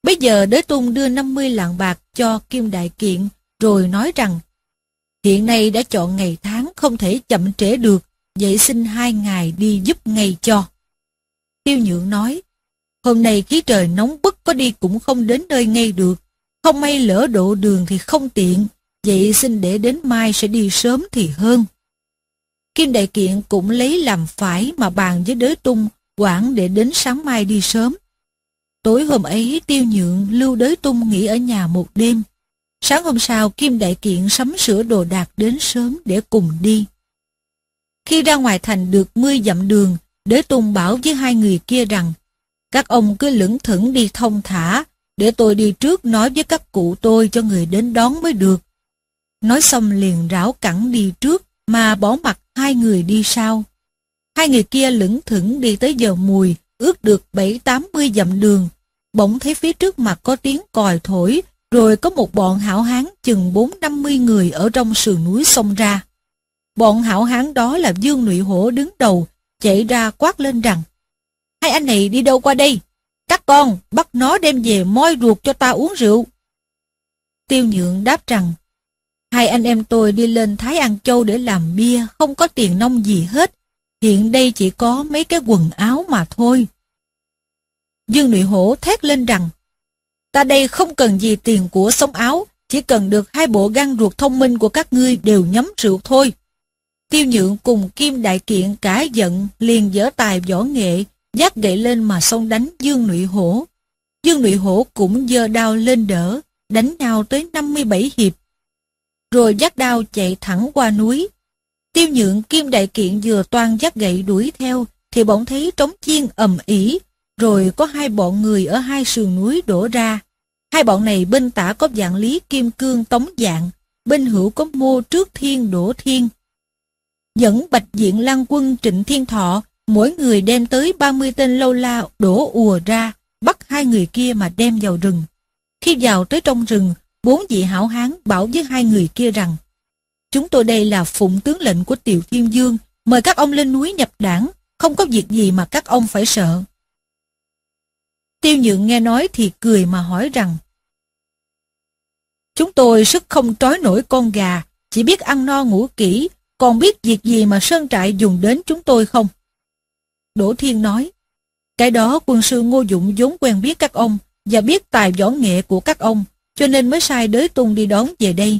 Bây giờ đế tung đưa 50 lạng bạc cho Kim Đại Kiện, rồi nói rằng, hiện nay đã chọn ngày tháng không thể chậm trễ được, vậy xin hai ngày đi giúp ngay cho. Tiêu nhượng nói, hôm nay khí trời nóng bức có đi cũng không đến nơi ngay được, không may lỡ độ đường thì không tiện, Vậy xin để đến mai sẽ đi sớm thì hơn. Kim Đại Kiện cũng lấy làm phải mà bàn với đới tung, quản để đến sáng mai đi sớm. Tối hôm ấy tiêu nhượng lưu đới tung nghỉ ở nhà một đêm. Sáng hôm sau Kim Đại Kiện sắm sửa đồ đạc đến sớm để cùng đi. Khi ra ngoài thành được mươi dặm đường, đới tung bảo với hai người kia rằng các ông cứ lững thững đi thông thả, để tôi đi trước nói với các cụ tôi cho người đến đón mới được. Nói xong liền rảo cẳng đi trước mà bỏ mặt hai người đi sau. Hai người kia lững thững đi tới giờ mùi, ước được bảy tám mươi dặm đường. Bỗng thấy phía trước mặt có tiếng còi thổi, rồi có một bọn hảo hán chừng bốn năm mươi người ở trong sườn núi xông ra. Bọn hảo hán đó là Dương Nụy Hổ đứng đầu, chạy ra quát lên rằng Hai anh này đi đâu qua đây? Các con, bắt nó đem về moi ruột cho ta uống rượu. Tiêu nhượng đáp rằng Hai anh em tôi đi lên Thái An Châu để làm bia, không có tiền nông gì hết. Hiện đây chỉ có mấy cái quần áo mà thôi. Dương Nụy Hổ thét lên rằng, ta đây không cần gì tiền của sống áo, chỉ cần được hai bộ gan ruột thông minh của các ngươi đều nhắm rượu thôi. Tiêu nhượng cùng Kim Đại Kiện cả giận, liền dở tài võ nghệ, dắt gậy lên mà xông đánh Dương Nụy Hổ. Dương Nụy Hổ cũng giơ đao lên đỡ, đánh nhau tới 57 hiệp, rồi giác đao chạy thẳng qua núi. Tiêu nhượng kim đại kiện vừa toan dắt gậy đuổi theo, thì bỗng thấy trống chiên ầm ỉ, rồi có hai bọn người ở hai sườn núi đổ ra. Hai bọn này bên tả có dạng lý kim cương tống dạng, bên hữu có mô trước thiên đổ thiên. Dẫn bạch diện lang quân trịnh thiên thọ, mỗi người đem tới 30 tên lâu la đổ ùa ra, bắt hai người kia mà đem vào rừng. Khi vào tới trong rừng, Bốn vị hảo hán bảo với hai người kia rằng Chúng tôi đây là phụng tướng lệnh của Tiểu Thiên Dương Mời các ông lên núi nhập đảng Không có việc gì mà các ông phải sợ Tiêu Nhượng nghe nói thì cười mà hỏi rằng Chúng tôi sức không trói nổi con gà Chỉ biết ăn no ngủ kỹ Còn biết việc gì mà sơn trại dùng đến chúng tôi không Đỗ Thiên nói Cái đó quân sư Ngô Dụng vốn quen biết các ông Và biết tài võ nghệ của các ông cho nên mới sai đới tung đi đón về đây.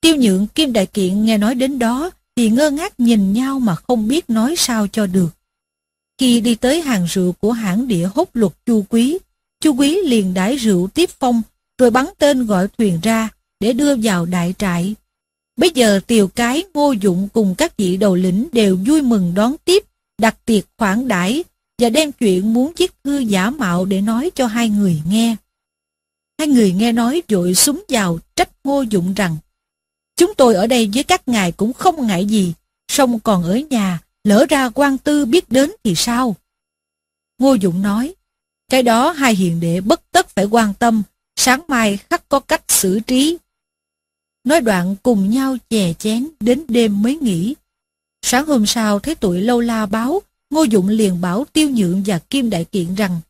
Tiêu nhượng Kim Đại Kiện nghe nói đến đó thì ngơ ngác nhìn nhau mà không biết nói sao cho được. Khi đi tới hàng rượu của hãng địa hốt luật Chu Quý, Chu Quý liền đãi rượu tiếp phong rồi bắn tên gọi thuyền ra để đưa vào đại trại. Bây giờ Tiều Cái, Ngô Dụng cùng các vị đầu lĩnh đều vui mừng đón tiếp, đặt tiệc khoản đãi và đem chuyện muốn viết thư giả mạo để nói cho hai người nghe. Hai người nghe nói vội súng vào trách ngô dụng rằng Chúng tôi ở đây với các ngài cũng không ngại gì, song còn ở nhà, lỡ ra quan tư biết đến thì sao? Ngô Dụng nói, cái đó hai hiền đệ bất tất phải quan tâm, sáng mai khắc có cách xử trí. Nói đoạn cùng nhau chè chén đến đêm mới nghỉ. Sáng hôm sau thấy tụi lâu la báo, Ngô Dụng liền bảo Tiêu Nhượng và Kim Đại Kiện rằng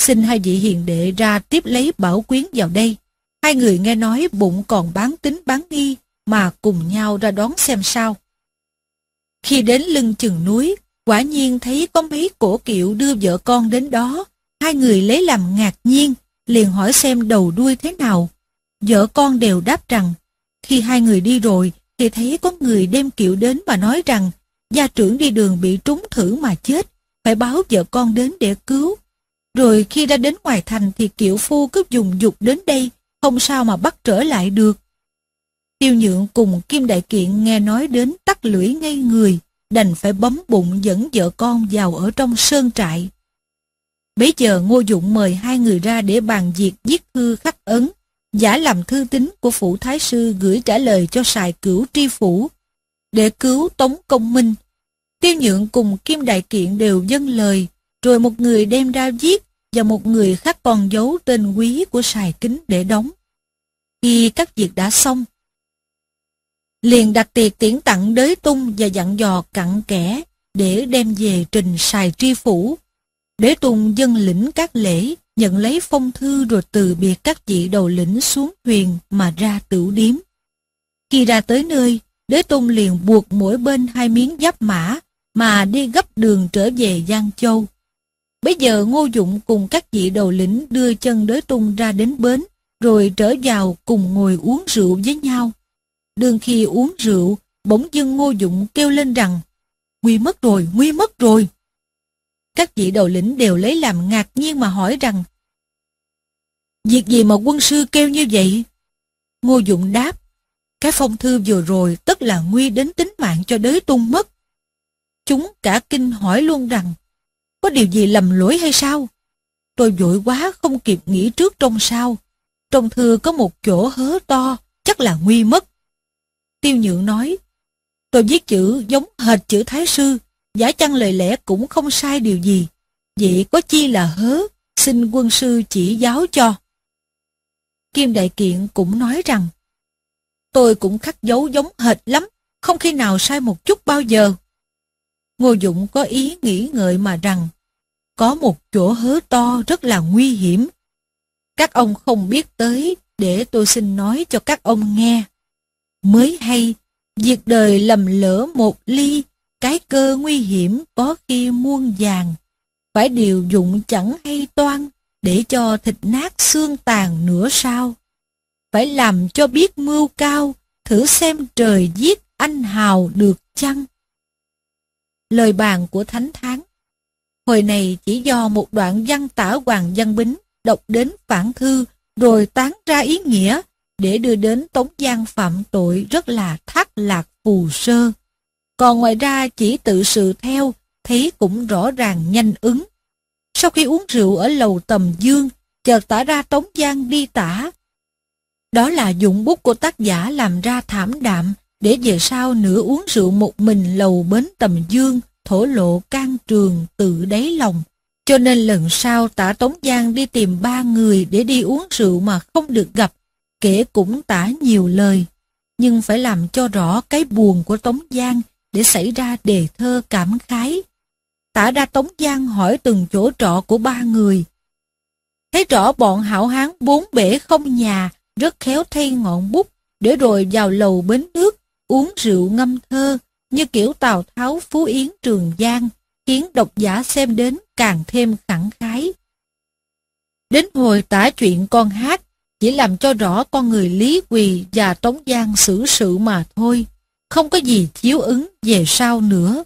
xin hai vị hiền đệ ra tiếp lấy bảo quyến vào đây. Hai người nghe nói bụng còn bán tính bán nghi, mà cùng nhau ra đón xem sao. Khi đến lưng chừng núi, quả nhiên thấy có mấy cổ kiệu đưa vợ con đến đó. Hai người lấy làm ngạc nhiên, liền hỏi xem đầu đuôi thế nào. Vợ con đều đáp rằng, khi hai người đi rồi, thì thấy có người đem kiệu đến và nói rằng, gia trưởng đi đường bị trúng thử mà chết, phải báo vợ con đến để cứu. Rồi khi ra đến ngoài thành thì kiệu phu cứ dùng dục đến đây, không sao mà bắt trở lại được. Tiêu nhượng cùng Kim Đại Kiện nghe nói đến tắt lưỡi ngay người, đành phải bấm bụng dẫn vợ con vào ở trong sơn trại. Bấy giờ Ngô Dụng mời hai người ra để bàn việc giết hư khắc ấn, giả làm thư tín của phủ thái sư gửi trả lời cho sài cửu tri phủ, để cứu Tống Công Minh. Tiêu Nhượng cùng Kim Đại Kiện đều dâng lời, rồi một người đem ra giết và một người khác còn giấu tên quý của sài kính để đóng. Khi các việc đã xong, liền đặt tiệc tiễn tặng đới tung và dặn dò cặn kẽ để đem về trình sài tri phủ. Đế tùng dân lĩnh các lễ, nhận lấy phong thư rồi từ biệt các vị đầu lĩnh xuống thuyền mà ra tửu điếm. Khi ra tới nơi, đế tùng liền buộc mỗi bên hai miếng giáp mã mà đi gấp đường trở về Giang Châu. Bây giờ Ngô Dụng cùng các vị đầu lĩnh đưa chân đế tùng ra đến bến, rồi trở vào cùng ngồi uống rượu với nhau. Đường khi uống rượu, bỗng dưng ngô dụng kêu lên rằng Nguy mất rồi, nguy mất rồi. Các vị đầu lĩnh đều lấy làm ngạc nhiên mà hỏi rằng Việc gì mà quân sư kêu như vậy? Ngô Dụng đáp Cái phong thư vừa rồi tất là nguy đến tính mạng cho đới tung mất. Chúng cả kinh hỏi luôn rằng Có điều gì lầm lỗi hay sao? Tôi vội quá không kịp nghĩ trước trong sao Trong thư có một chỗ hớ to, chắc là nguy mất. Tiêu nhượng nói, tôi viết chữ giống hệt chữ Thái Sư, giả chăng lời lẽ cũng không sai điều gì. Vậy có chi là hớ, xin quân sư chỉ giáo cho. Kim Đại Kiện cũng nói rằng, tôi cũng khắc dấu giống hệt lắm, không khi nào sai một chút bao giờ. Ngô dũng có ý nghĩ ngợi mà rằng, có một chỗ hớ to rất là nguy hiểm. Các ông không biết tới, để tôi xin nói cho các ông nghe. Mới hay, việc đời lầm lỡ một ly, cái cơ nguy hiểm có khi muôn vàng. Phải điều dụng chẳng hay toan, để cho thịt nát xương tàn nửa sao. Phải làm cho biết mưu cao, thử xem trời giết anh hào được chăng? Lời bàn của Thánh Tháng Hồi này chỉ do một đoạn văn tả Hoàng Văn Bính đọc đến phản thư rồi tán ra ý nghĩa để đưa đến Tống Giang phạm tội rất là thác lạc phù sơ. Còn ngoài ra chỉ tự sự theo, thấy cũng rõ ràng nhanh ứng. Sau khi uống rượu ở lầu tầm dương, chợt tả ra Tống Giang đi tả. Đó là dụng bút của tác giả làm ra thảm đạm, để về sau nửa uống rượu một mình lầu bến tầm dương, thổ lộ can trường tự đáy lòng. Cho nên lần sau tả Tống Giang đi tìm ba người để đi uống rượu mà không được gặp, kể cũng tả nhiều lời, nhưng phải làm cho rõ cái buồn của Tống Giang để xảy ra đề thơ cảm khái. Tả ra Tống Giang hỏi từng chỗ trọ của ba người. Thấy rõ bọn hảo hán bốn bể không nhà, rất khéo thay ngọn bút, để rồi vào lầu bến nước, uống rượu ngâm thơ, như kiểu Tào Tháo Phú Yến Trường Giang, khiến độc giả xem đến càng thêm khẳng khái. Đến hồi tả chuyện con hát, chỉ làm cho rõ con người Lý Quỳ và Tống Giang xử sự mà thôi, không có gì chiếu ứng về sau nữa.